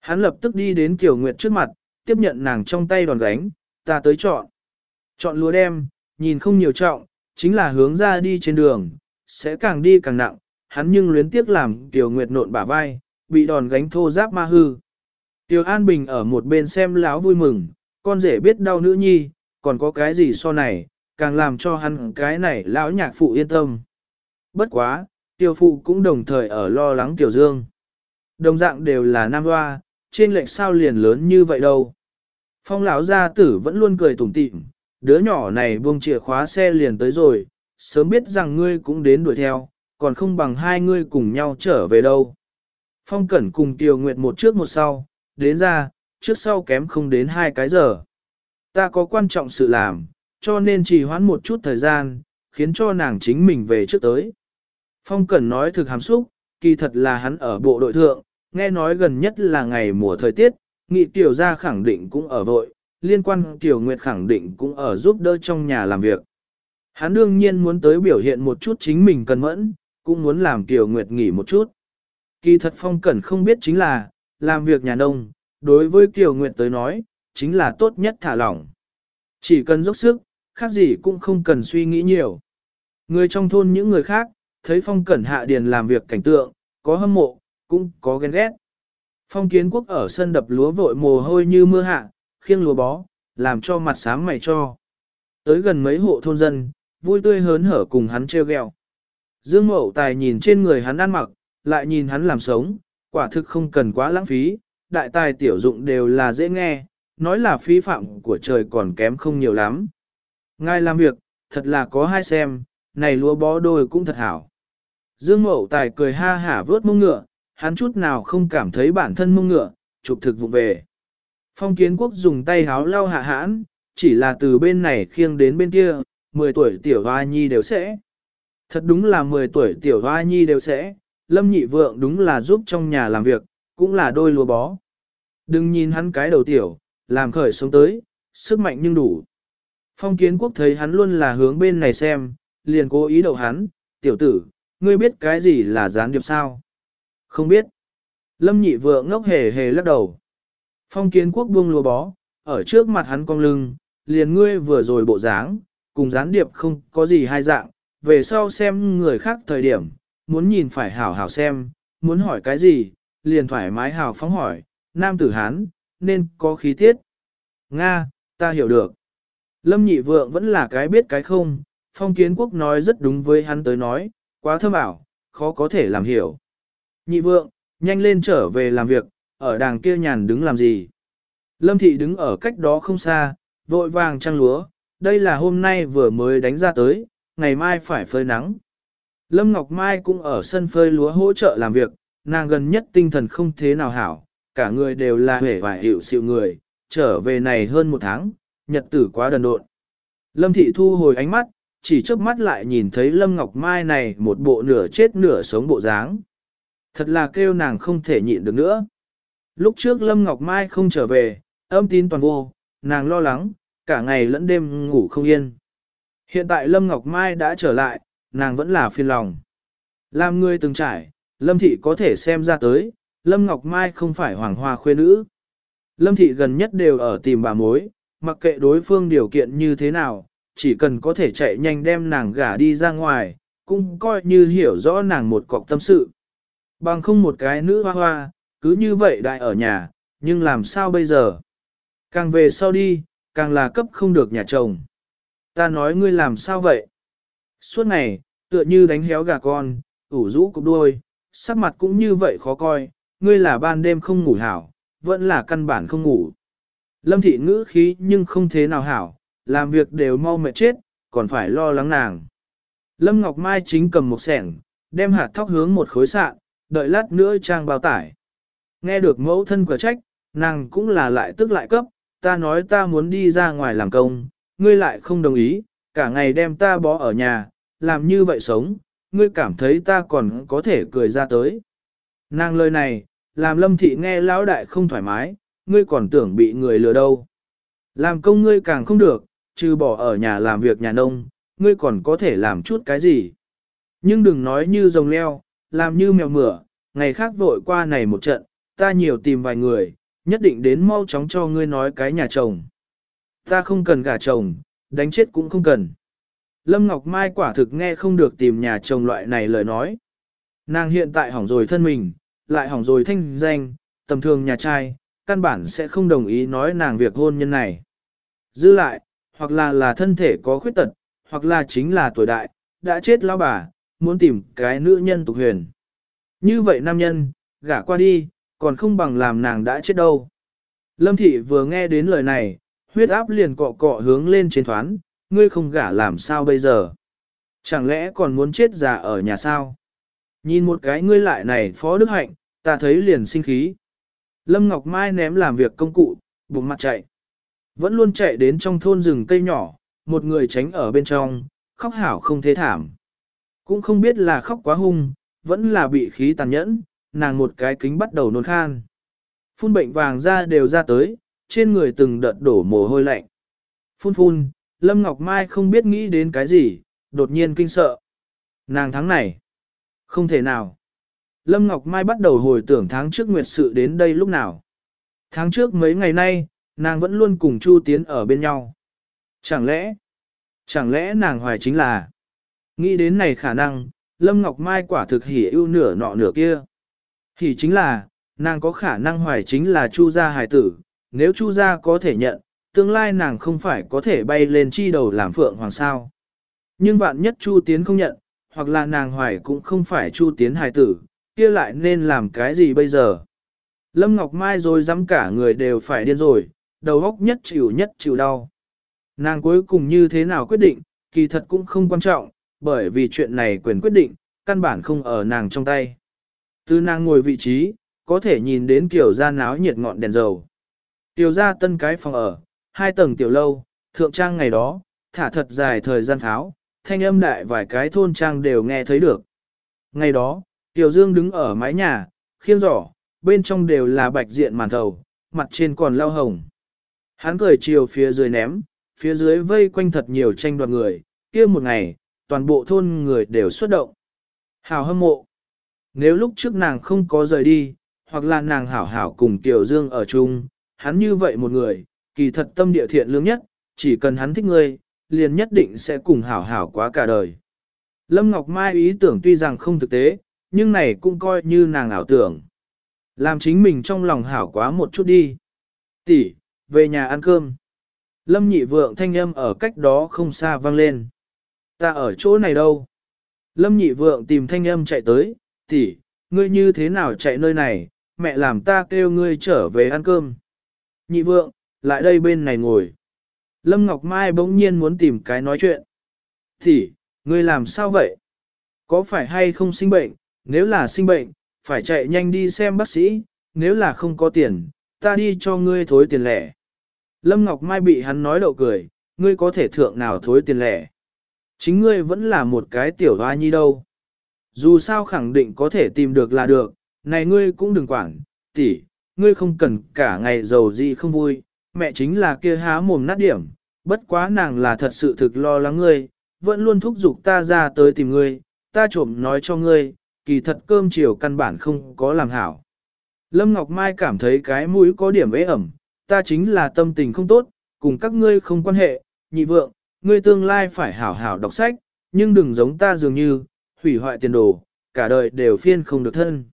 Hắn lập tức đi đến Kiều Nguyệt trước mặt, tiếp nhận nàng trong tay đòn gánh, ta tới chọn. Chọn lúa đem, nhìn không nhiều trọng, chính là hướng ra đi trên đường, sẽ càng đi càng nặng, hắn nhưng luyến tiếc làm Kiều Nguyệt nộn bả vai, bị đòn gánh thô giáp ma hư. Tiểu An Bình ở một bên xem láo vui mừng, con rể biết đau nữ nhi, còn có cái gì so này, càng làm cho hắn cái này lão nhạc phụ yên tâm. Bất quá, tiêu phụ cũng đồng thời ở lo lắng tiểu dương. Đồng dạng đều là nam hoa, trên lệch sao liền lớn như vậy đâu. Phong lão gia tử vẫn luôn cười tủm tỉm, đứa nhỏ này buông chìa khóa xe liền tới rồi, sớm biết rằng ngươi cũng đến đuổi theo, còn không bằng hai ngươi cùng nhau trở về đâu. Phong Cẩn cùng Tiêu Nguyệt một trước một sau, đến ra, trước sau kém không đến hai cái giờ. Ta có quan trọng sự làm, cho nên chỉ hoãn một chút thời gian, khiến cho nàng chính mình về trước tới. Phong Cẩn nói thực hàm xúc, kỳ thật là hắn ở bộ đội thượng, nghe nói gần nhất là ngày mùa thời tiết, nghị tiểu gia khẳng định cũng ở vội, liên quan tiểu nguyệt khẳng định cũng ở giúp đỡ trong nhà làm việc. Hắn đương nhiên muốn tới biểu hiện một chút chính mình cần mẫn, cũng muốn làm tiểu nguyệt nghỉ một chút. Kỳ thật phong cẩn không biết chính là, làm việc nhà nông, đối với tiểu nguyệt tới nói, chính là tốt nhất thả lỏng. Chỉ cần dốc sức, khác gì cũng không cần suy nghĩ nhiều. Người trong thôn những người khác, thấy phong cẩn hạ điền làm việc cảnh tượng, có hâm mộ, cũng có ghen ghét. Phong kiến quốc ở sân đập lúa vội mồ hôi như mưa hạ, khiêng lúa bó, làm cho mặt sáng mày cho. tới gần mấy hộ thôn dân, vui tươi hớn hở cùng hắn treo gheo. Dương Mậu Tài nhìn trên người hắn ăn mặc, lại nhìn hắn làm sống, quả thực không cần quá lãng phí, đại tài tiểu dụng đều là dễ nghe, nói là phí phạm của trời còn kém không nhiều lắm. Ngài làm việc, thật là có hai xem, này lúa bó đôi cũng thật hảo. Dương Mậu Tài cười ha hả vớt mông ngựa, hắn chút nào không cảm thấy bản thân mông ngựa, chụp thực vụ về. Phong kiến quốc dùng tay háo lau hạ hãn, chỉ là từ bên này khiêng đến bên kia, 10 tuổi tiểu hoa nhi đều sẽ. Thật đúng là 10 tuổi tiểu hoa nhi đều sẽ, lâm nhị vượng đúng là giúp trong nhà làm việc, cũng là đôi lúa bó. Đừng nhìn hắn cái đầu tiểu, làm khởi sống tới, sức mạnh nhưng đủ. Phong kiến quốc thấy hắn luôn là hướng bên này xem, liền cố ý đậu hắn, tiểu tử, ngươi biết cái gì là gián điệp sao? Không biết. Lâm nhị vượng ngốc hề hề lắc đầu. Phong kiến quốc buông lùa bó, ở trước mặt hắn cong lưng, liền ngươi vừa rồi bộ dáng, cùng gián điệp không có gì hai dạng, về sau xem người khác thời điểm, muốn nhìn phải hảo hảo xem, muốn hỏi cái gì, liền thoải mái hào phóng hỏi, nam tử hán, nên có khí tiết. Nga, ta hiểu được. Lâm nhị vượng vẫn là cái biết cái không, phong kiến quốc nói rất đúng với hắn tới nói, quá thơm ảo, khó có thể làm hiểu. Nhị vượng, nhanh lên trở về làm việc, ở đàng kia nhàn đứng làm gì. Lâm thị đứng ở cách đó không xa, vội vàng trăng lúa, đây là hôm nay vừa mới đánh ra tới, ngày mai phải phơi nắng. Lâm Ngọc Mai cũng ở sân phơi lúa hỗ trợ làm việc, nàng gần nhất tinh thần không thế nào hảo, cả người đều là hể và hiệu xịu người, trở về này hơn một tháng, nhật tử quá đần độn. Lâm Thị thu hồi ánh mắt, chỉ chớp mắt lại nhìn thấy Lâm Ngọc Mai này một bộ nửa chết nửa sống bộ dáng. Thật là kêu nàng không thể nhịn được nữa. Lúc trước Lâm Ngọc Mai không trở về, âm tín toàn vô, nàng lo lắng, cả ngày lẫn đêm ngủ không yên. Hiện tại Lâm Ngọc Mai đã trở lại, nàng vẫn là phiền lòng. Làm người từng trải, Lâm Thị có thể xem ra tới, Lâm Ngọc Mai không phải hoàng hoa khuê nữ. Lâm Thị gần nhất đều ở tìm bà mối, mặc kệ đối phương điều kiện như thế nào, chỉ cần có thể chạy nhanh đem nàng gả đi ra ngoài, cũng coi như hiểu rõ nàng một cọc tâm sự. Bằng không một cái nữ hoa hoa, cứ như vậy đại ở nhà, nhưng làm sao bây giờ? Càng về sau đi, càng là cấp không được nhà chồng. Ta nói ngươi làm sao vậy? Suốt ngày, tựa như đánh héo gà con, ủ rũ cục đuôi, sắc mặt cũng như vậy khó coi, ngươi là ban đêm không ngủ hảo, vẫn là căn bản không ngủ. Lâm thị ngữ khí nhưng không thế nào hảo, làm việc đều mau mệt chết, còn phải lo lắng nàng. Lâm Ngọc Mai chính cầm một sẻng, đem hạt thóc hướng một khối sạn, đợi lát nữa trang bao tải. Nghe được mẫu thân quả trách, nàng cũng là lại tức lại cấp, ta nói ta muốn đi ra ngoài làm công, ngươi lại không đồng ý, cả ngày đem ta bó ở nhà, làm như vậy sống, ngươi cảm thấy ta còn có thể cười ra tới. Nàng lời này, làm lâm thị nghe lão đại không thoải mái, ngươi còn tưởng bị người lừa đâu. Làm công ngươi càng không được, trừ bỏ ở nhà làm việc nhà nông, ngươi còn có thể làm chút cái gì. Nhưng đừng nói như rồng leo, làm như mèo mửa, ngày khác vội qua này một trận, ta nhiều tìm vài người, nhất định đến mau chóng cho ngươi nói cái nhà chồng. Ta không cần gả chồng, đánh chết cũng không cần. Lâm Ngọc Mai quả thực nghe không được tìm nhà chồng loại này lời nói. Nàng hiện tại hỏng rồi thân mình, lại hỏng rồi thanh danh, tầm thường nhà trai, căn bản sẽ không đồng ý nói nàng việc hôn nhân này. Dư lại, hoặc là là thân thể có khuyết tật, hoặc là chính là tuổi đại, đã chết lão bà, muốn tìm cái nữ nhân tục huyền. Như vậy nam nhân, gả qua đi, còn không bằng làm nàng đã chết đâu. Lâm thị vừa nghe đến lời này, huyết áp liền cọ cọ hướng lên trên thoán, ngươi không gả làm sao bây giờ? Chẳng lẽ còn muốn chết già ở nhà sao? Nhìn một cái ngươi lại này phó đức hạnh, ta thấy liền sinh khí. Lâm Ngọc Mai ném làm việc công cụ, bụng mặt chạy. Vẫn luôn chạy đến trong thôn rừng cây nhỏ, một người tránh ở bên trong, khóc hảo không thế thảm. Cũng không biết là khóc quá hung, vẫn là bị khí tàn nhẫn, nàng một cái kính bắt đầu nôn khan. Phun bệnh vàng ra đều ra tới, trên người từng đợt đổ mồ hôi lạnh. Phun phun, Lâm Ngọc Mai không biết nghĩ đến cái gì, đột nhiên kinh sợ. Nàng tháng này, không thể nào. Lâm Ngọc Mai bắt đầu hồi tưởng tháng trước nguyệt sự đến đây lúc nào. Tháng trước mấy ngày nay, nàng vẫn luôn cùng Chu Tiến ở bên nhau. Chẳng lẽ, chẳng lẽ nàng hoài chính là, nghĩ đến này khả năng, Lâm Ngọc Mai quả thực hỉ ưu nửa nọ nửa kia. Hỉ chính là, nàng có khả năng hoài chính là Chu gia hài tử, nếu Chu gia có thể nhận, tương lai nàng không phải có thể bay lên chi đầu làm phượng hoàng sao. Nhưng vạn nhất Chu Tiến không nhận, hoặc là nàng hoài cũng không phải Chu Tiến hài tử, kia lại nên làm cái gì bây giờ? Lâm Ngọc Mai rồi dám cả người đều phải điên rồi, đầu óc nhất chịu nhất chịu đau. Nàng cuối cùng như thế nào quyết định, kỳ thật cũng không quan trọng, bởi vì chuyện này quyền quyết định, căn bản không ở nàng trong tay. Từ nàng ngồi vị trí, có thể nhìn đến kiểu ra náo nhiệt ngọn đèn dầu. Tiểu ra tân cái phòng ở, hai tầng tiểu lâu, thượng trang ngày đó, thả thật dài thời gian tháo, thanh âm đại vài cái thôn trang đều nghe thấy được. Ngày đó, Tiểu Dương đứng ở mái nhà, khiêng giỏ, bên trong đều là bạch diện màn thầu, mặt trên còn lao hồng. Hắn cười chiều phía dưới ném, phía dưới vây quanh thật nhiều tranh đoạt người, kia một ngày, toàn bộ thôn người đều xuất động. hào hâm mộ. Nếu lúc trước nàng không có rời đi, hoặc là nàng hảo hảo cùng Tiểu Dương ở chung, hắn như vậy một người, kỳ thật tâm địa thiện lương nhất, chỉ cần hắn thích ngươi, liền nhất định sẽ cùng hảo hảo quá cả đời. Lâm Ngọc Mai ý tưởng tuy rằng không thực tế, nhưng này cũng coi như nàng ảo tưởng. Làm chính mình trong lòng hảo quá một chút đi. Tỷ, về nhà ăn cơm. Lâm nhị vượng thanh âm ở cách đó không xa vang lên. Ta ở chỗ này đâu? Lâm nhị vượng tìm thanh âm chạy tới, tỷ, ngươi như thế nào chạy nơi này, mẹ làm ta kêu ngươi trở về ăn cơm. Nhị vượng, lại đây bên này ngồi. Lâm Ngọc Mai bỗng nhiên muốn tìm cái nói chuyện. Tỷ, ngươi làm sao vậy? Có phải hay không sinh bệnh? Nếu là sinh bệnh, phải chạy nhanh đi xem bác sĩ, nếu là không có tiền, ta đi cho ngươi thối tiền lẻ. Lâm Ngọc Mai bị hắn nói đậu cười, ngươi có thể thượng nào thối tiền lẻ. Chính ngươi vẫn là một cái tiểu hoa nhi đâu. Dù sao khẳng định có thể tìm được là được, này ngươi cũng đừng quản, tỷ, ngươi không cần cả ngày giàu gì không vui, mẹ chính là kia há mồm nát điểm, bất quá nàng là thật sự thực lo lắng ngươi, vẫn luôn thúc giục ta ra tới tìm ngươi, ta trộm nói cho ngươi, kỳ thật cơm chiều căn bản không có làm hảo. Lâm Ngọc Mai cảm thấy cái mũi có điểm ế ẩm, ta chính là tâm tình không tốt, cùng các ngươi không quan hệ, nhị vượng, ngươi tương lai phải hảo hảo đọc sách, nhưng đừng giống ta dường như, hủy hoại tiền đồ, cả đời đều phiên không được thân.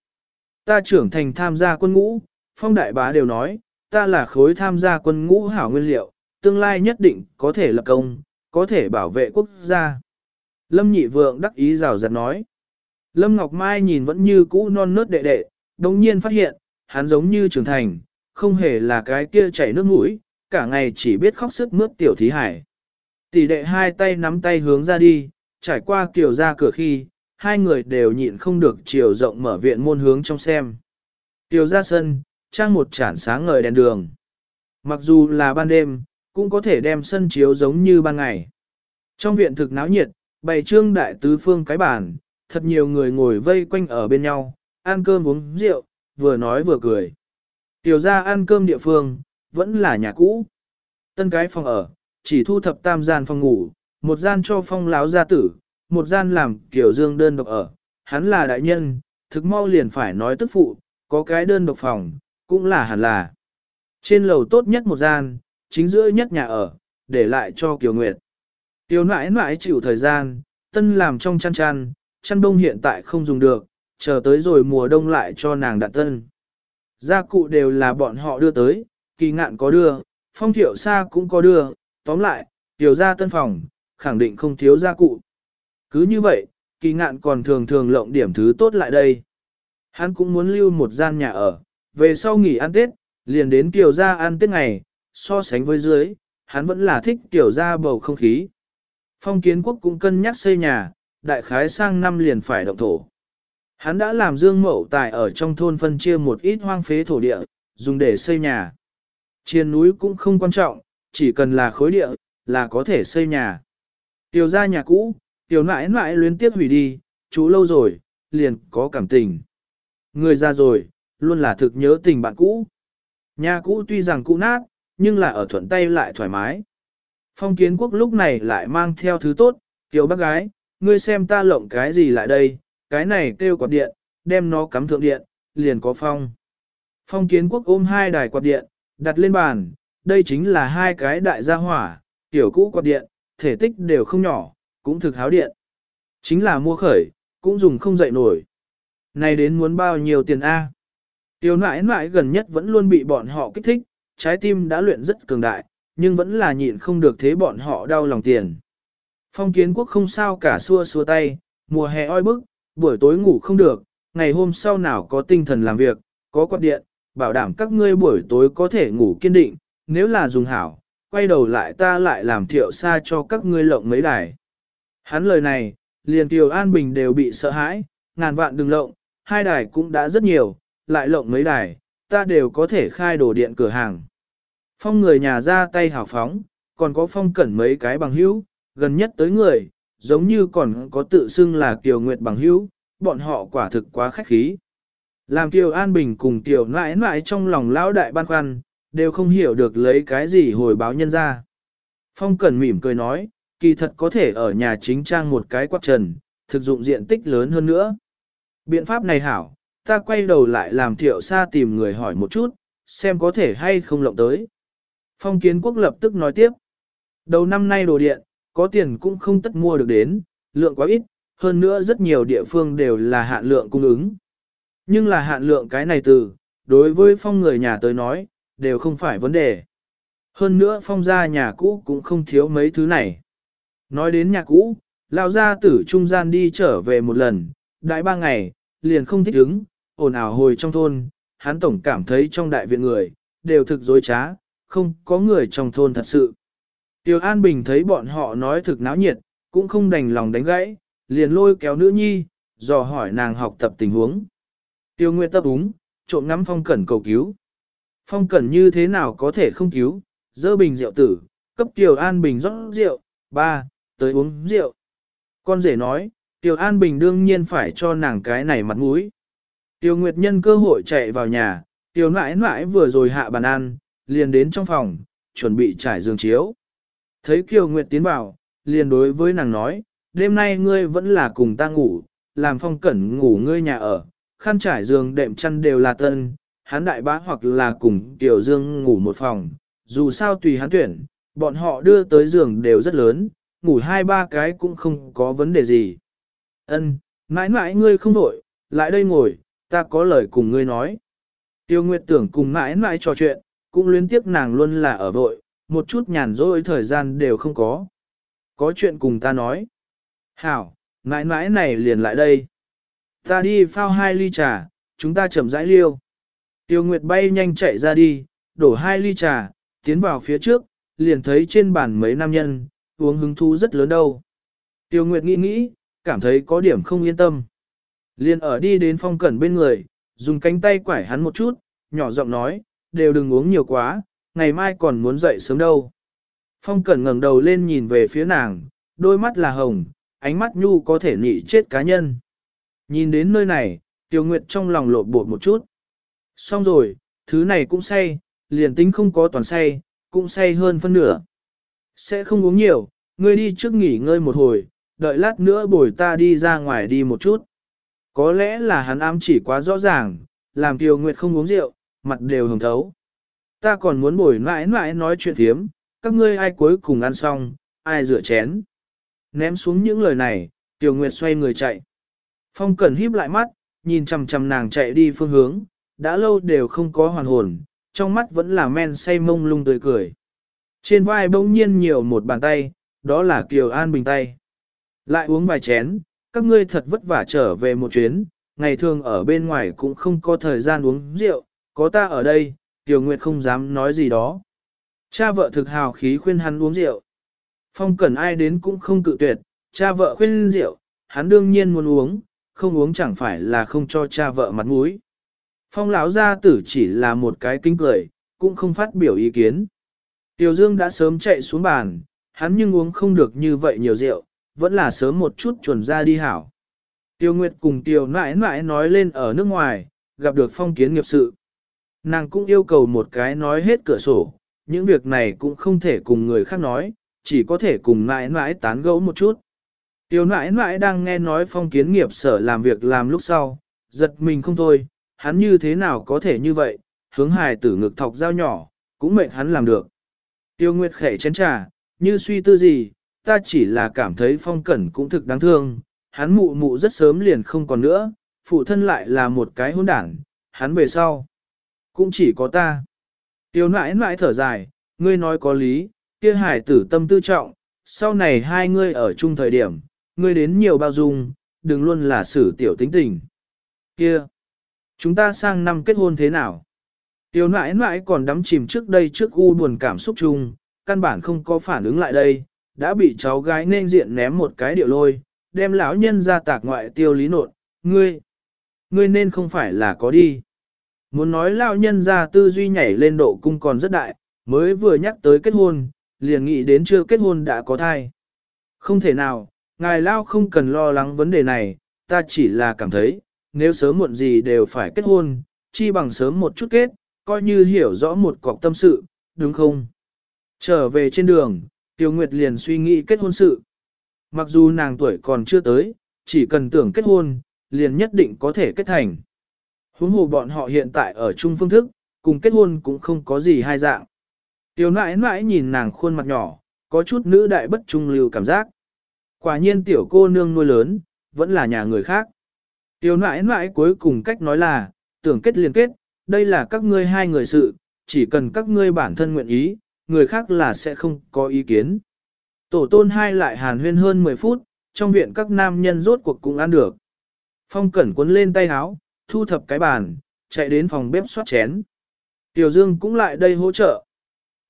Ta trưởng thành tham gia quân ngũ, phong đại bá đều nói, ta là khối tham gia quân ngũ hảo nguyên liệu, tương lai nhất định có thể lập công, có thể bảo vệ quốc gia. Lâm nhị vượng đắc ý rào rạt nói. Lâm Ngọc Mai nhìn vẫn như cũ non nớt đệ đệ, đồng nhiên phát hiện, hắn giống như trưởng thành, không hề là cái kia chảy nước mũi, cả ngày chỉ biết khóc sức mướt tiểu thí hải. Tỷ đệ hai tay nắm tay hướng ra đi, trải qua kiểu ra cửa khi, hai người đều nhịn không được chiều rộng mở viện môn hướng trong xem. Tiểu ra sân, trang một chản sáng ngời đèn đường. Mặc dù là ban đêm, cũng có thể đem sân chiếu giống như ban ngày. Trong viện thực náo nhiệt, bày trương đại tứ phương cái bàn, thật nhiều người ngồi vây quanh ở bên nhau, ăn cơm uống rượu, vừa nói vừa cười. Tiểu ra ăn cơm địa phương, vẫn là nhà cũ. Tân cái phòng ở, chỉ thu thập tam gian phòng ngủ, một gian cho phong láo gia tử, một gian làm kiểu dương đơn độc ở. Hắn là đại nhân, thực mau liền phải nói tức phụ, có cái đơn độc phòng, cũng là hẳn là. Trên lầu tốt nhất một gian, chính giữa nhất nhà ở, để lại cho Kiều Nguyệt. Tiểu nãi nãi chịu thời gian, tân làm trong chăn chăn, chăn đông hiện tại không dùng được, chờ tới rồi mùa đông lại cho nàng đạn tân. Gia cụ đều là bọn họ đưa tới, kỳ ngạn có đưa, phong thiệu xa cũng có đưa, tóm lại, tiểu ra tân phòng, khẳng định không thiếu gia cụ. Cứ như vậy, kỳ ngạn còn thường thường lộng điểm thứ tốt lại đây. Hắn cũng muốn lưu một gian nhà ở, về sau nghỉ ăn Tết, liền đến tiểu ra ăn Tết ngày, so sánh với dưới, hắn vẫn là thích tiểu ra bầu không khí. Phong kiến quốc cũng cân nhắc xây nhà, đại khái sang năm liền phải động thổ. Hắn đã làm dương mậu tài ở trong thôn phân chia một ít hoang phế thổ địa, dùng để xây nhà. Trên núi cũng không quan trọng, chỉ cần là khối địa, là có thể xây nhà. Tiểu ra nhà cũ, tiểu nãi nãi luyến tiếc hủy đi, chú lâu rồi, liền có cảm tình. Người ra rồi, luôn là thực nhớ tình bạn cũ. Nhà cũ tuy rằng cũ nát, nhưng là ở thuận tay lại thoải mái. Phong kiến quốc lúc này lại mang theo thứ tốt, tiểu bác gái, ngươi xem ta lộng cái gì lại đây, cái này kêu quạt điện, đem nó cắm thượng điện, liền có phong. Phong kiến quốc ôm hai đài quạt điện, đặt lên bàn, đây chính là hai cái đại gia hỏa, tiểu cũ quạt điện, thể tích đều không nhỏ, cũng thực háo điện. Chính là mua khởi, cũng dùng không dậy nổi. Này đến muốn bao nhiêu tiền A. Tiểu nãi nãi gần nhất vẫn luôn bị bọn họ kích thích, trái tim đã luyện rất cường đại, nhưng vẫn là nhịn không được thế bọn họ đau lòng tiền. Phong kiến quốc không sao cả xua xua tay, mùa hè oi bức, buổi tối ngủ không được, ngày hôm sau nào có tinh thần làm việc, có quạt điện, bảo đảm các ngươi buổi tối có thể ngủ kiên định, nếu là dùng hảo, quay đầu lại ta lại làm thiệu xa cho các ngươi lộng mấy đài. Hắn lời này, liền Tiểu An Bình đều bị sợ hãi, ngàn vạn đừng lộng, hai đài cũng đã rất nhiều, lại lộng mấy đài, ta đều có thể khai đồ điện cửa hàng. Phong người nhà ra tay hào phóng, còn có phong cẩn mấy cái bằng hữu, gần nhất tới người, giống như còn có tự xưng là Kiều Nguyệt bằng hữu, bọn họ quả thực quá khách khí. Làm Kiều An Bình cùng Kiều nãi nãi trong lòng lão đại ban khoăn, đều không hiểu được lấy cái gì hồi báo nhân ra. Phong Cẩn mỉm cười nói, kỳ thật có thể ở nhà chính trang một cái quạt trần, thực dụng diện tích lớn hơn nữa. Biện pháp này hảo, ta quay đầu lại làm thiệu xa tìm người hỏi một chút, xem có thể hay không lộng tới. Phong kiến quốc lập tức nói tiếp. Đầu năm nay đồ điện, có tiền cũng không tất mua được đến, lượng quá ít, hơn nữa rất nhiều địa phương đều là hạn lượng cung ứng. Nhưng là hạn lượng cái này từ, đối với phong người nhà tới nói, đều không phải vấn đề. Hơn nữa phong gia nhà cũ cũng không thiếu mấy thứ này. Nói đến nhà cũ, lão gia tử trung gian đi trở về một lần, đại ba ngày, liền không thích ứng, ồn ào hồi trong thôn, hắn tổng cảm thấy trong đại viện người, đều thực dối trá, không có người trong thôn thật sự. Tiêu An Bình thấy bọn họ nói thực náo nhiệt, cũng không đành lòng đánh gãy, liền lôi kéo nữ nhi, dò hỏi nàng học tập tình huống. Tiêu Nguyệt tập úng, trộm ngắm phong cẩn cầu cứu. Phong cẩn như thế nào có thể không cứu, dơ bình rượu tử, cấp Tiêu An Bình rót rượu, ba, tới uống rượu. Con rể nói, Tiêu An Bình đương nhiên phải cho nàng cái này mặt mũi. Tiêu Nguyệt nhân cơ hội chạy vào nhà, Tiêu nãi nãi vừa rồi hạ bàn ăn, liền đến trong phòng, chuẩn bị trải giường chiếu. Thấy Kiều Nguyệt tiến vào, liền đối với nàng nói, đêm nay ngươi vẫn là cùng ta ngủ, làm phong cẩn ngủ ngươi nhà ở, khăn trải giường đệm chăn đều là tân, hắn đại bá hoặc là cùng Tiểu Dương ngủ một phòng, dù sao tùy hắn tuyển, bọn họ đưa tới giường đều rất lớn, ngủ hai ba cái cũng không có vấn đề gì. Ân, mãi mãi ngươi không đổi, lại đây ngồi, ta có lời cùng ngươi nói. Tiêu Nguyệt tưởng cùng mãi mãi trò chuyện, cũng luyến tiếc nàng luôn là ở vội, một chút nhàn rỗi thời gian đều không có. Có chuyện cùng ta nói. Hảo, mãi mãi này liền lại đây. Ta đi phao hai ly trà, chúng ta chậm rãi liêu. Tiêu Nguyệt bay nhanh chạy ra đi, đổ hai ly trà, tiến vào phía trước, liền thấy trên bàn mấy nam nhân, uống hứng thú rất lớn đâu. Tiêu Nguyệt nghĩ nghĩ, cảm thấy có điểm không yên tâm. Liền ở đi đến phong cẩn bên người, dùng cánh tay quải hắn một chút, nhỏ giọng nói, đều đừng uống nhiều quá, ngày mai còn muốn dậy sớm đâu. Phong cẩn ngẩng đầu lên nhìn về phía nàng, đôi mắt là hồng, ánh mắt nhu có thể nị chết cá nhân. Nhìn đến nơi này, Tiêu Nguyệt trong lòng lột bột một chút. Xong rồi, thứ này cũng say, liền tính không có toàn say, cũng say hơn phân nửa. Sẽ không uống nhiều, ngươi đi trước nghỉ ngơi một hồi, đợi lát nữa bồi ta đi ra ngoài đi một chút. Có lẽ là hắn ám chỉ quá rõ ràng, làm Tiêu Nguyệt không uống rượu, mặt đều hồng thấu. Ta còn muốn bồi mãi mãi nói chuyện thiếm, các ngươi ai cuối cùng ăn xong, ai rửa chén. Ném xuống những lời này, Tiểu Nguyệt xoay người chạy. Phong Cẩn híp lại mắt, nhìn chằm chằm nàng chạy đi phương hướng, đã lâu đều không có hoàn hồn, trong mắt vẫn là men say mông lung tươi cười. Trên vai bỗng nhiên nhiều một bàn tay, đó là Kiều An Bình tay. Lại uống vài chén, các ngươi thật vất vả trở về một chuyến, ngày thường ở bên ngoài cũng không có thời gian uống rượu, có ta ở đây, Tiểu Nguyệt không dám nói gì đó. Cha vợ thực hào khí khuyên hắn uống rượu. Phong Cẩn ai đến cũng không cự tuyệt, cha vợ khuyên rượu, hắn đương nhiên muốn uống, không uống chẳng phải là không cho cha vợ mặt mũi. Phong lão gia tử chỉ là một cái kinh cười, cũng không phát biểu ý kiến. Tiểu Dương đã sớm chạy xuống bàn, hắn nhưng uống không được như vậy nhiều rượu, vẫn là sớm một chút chuẩn ra đi hảo. Tiêu Nguyệt cùng Tiêu nãi nãi nói lên ở nước ngoài, gặp được phong kiến nghiệp sự. Nàng cũng yêu cầu một cái nói hết cửa sổ, những việc này cũng không thể cùng người khác nói, chỉ có thể cùng nãi nãi tán gẫu một chút. Tiêu nãi nãi đang nghe nói phong kiến nghiệp sở làm việc làm lúc sau, giật mình không thôi, hắn như thế nào có thể như vậy, hướng hài tử ngực thọc dao nhỏ, cũng mệnh hắn làm được. Tiêu Nguyệt khẽ chén trà, như suy tư gì, ta chỉ là cảm thấy phong cẩn cũng thực đáng thương, hắn mụ mụ rất sớm liền không còn nữa, phụ thân lại là một cái hôn đảng, hắn về sau. Cũng chỉ có ta. Tiêu nãi nãi thở dài, ngươi nói có lý, kia hải tử tâm tư trọng, sau này hai ngươi ở chung thời điểm, ngươi đến nhiều bao dung, đừng luôn là xử tiểu tính tình. Kia, chúng ta sang năm kết hôn thế nào? Tiểu nãi nãi còn đắm chìm trước đây trước u buồn cảm xúc chung, căn bản không có phản ứng lại đây, đã bị cháu gái nên diện ném một cái điệu lôi, đem lão nhân ra tạc ngoại tiêu lý nột, ngươi, ngươi nên không phải là có đi. Muốn nói lão nhân ra tư duy nhảy lên độ cung còn rất đại, mới vừa nhắc tới kết hôn, liền nghĩ đến chưa kết hôn đã có thai. Không thể nào, ngài lao không cần lo lắng vấn đề này, ta chỉ là cảm thấy, nếu sớm muộn gì đều phải kết hôn, chi bằng sớm một chút kết, coi như hiểu rõ một cọc tâm sự, đúng không? Trở về trên đường, Tiêu Nguyệt liền suy nghĩ kết hôn sự. Mặc dù nàng tuổi còn chưa tới, chỉ cần tưởng kết hôn, liền nhất định có thể kết thành. Huống hồ bọn họ hiện tại ở chung phương thức, cùng kết hôn cũng không có gì hai dạng. Tiểu nãi nãi nhìn nàng khuôn mặt nhỏ, có chút nữ đại bất trung lưu cảm giác. Quả nhiên tiểu cô nương nuôi lớn, vẫn là nhà người khác. Tiểu nãi nãi cuối cùng cách nói là, tưởng kết liền kết, đây là các ngươi hai người sự, chỉ cần các ngươi bản thân nguyện ý, người khác là sẽ không có ý kiến. Tổ tôn hai lại hàn huyên hơn 10 phút, trong viện các nam nhân rốt cuộc cũng ăn được. Phong cẩn cuốn lên tay háo, thu thập cái bàn, chạy đến phòng bếp xoát chén. Tiểu Dương cũng lại đây hỗ trợ.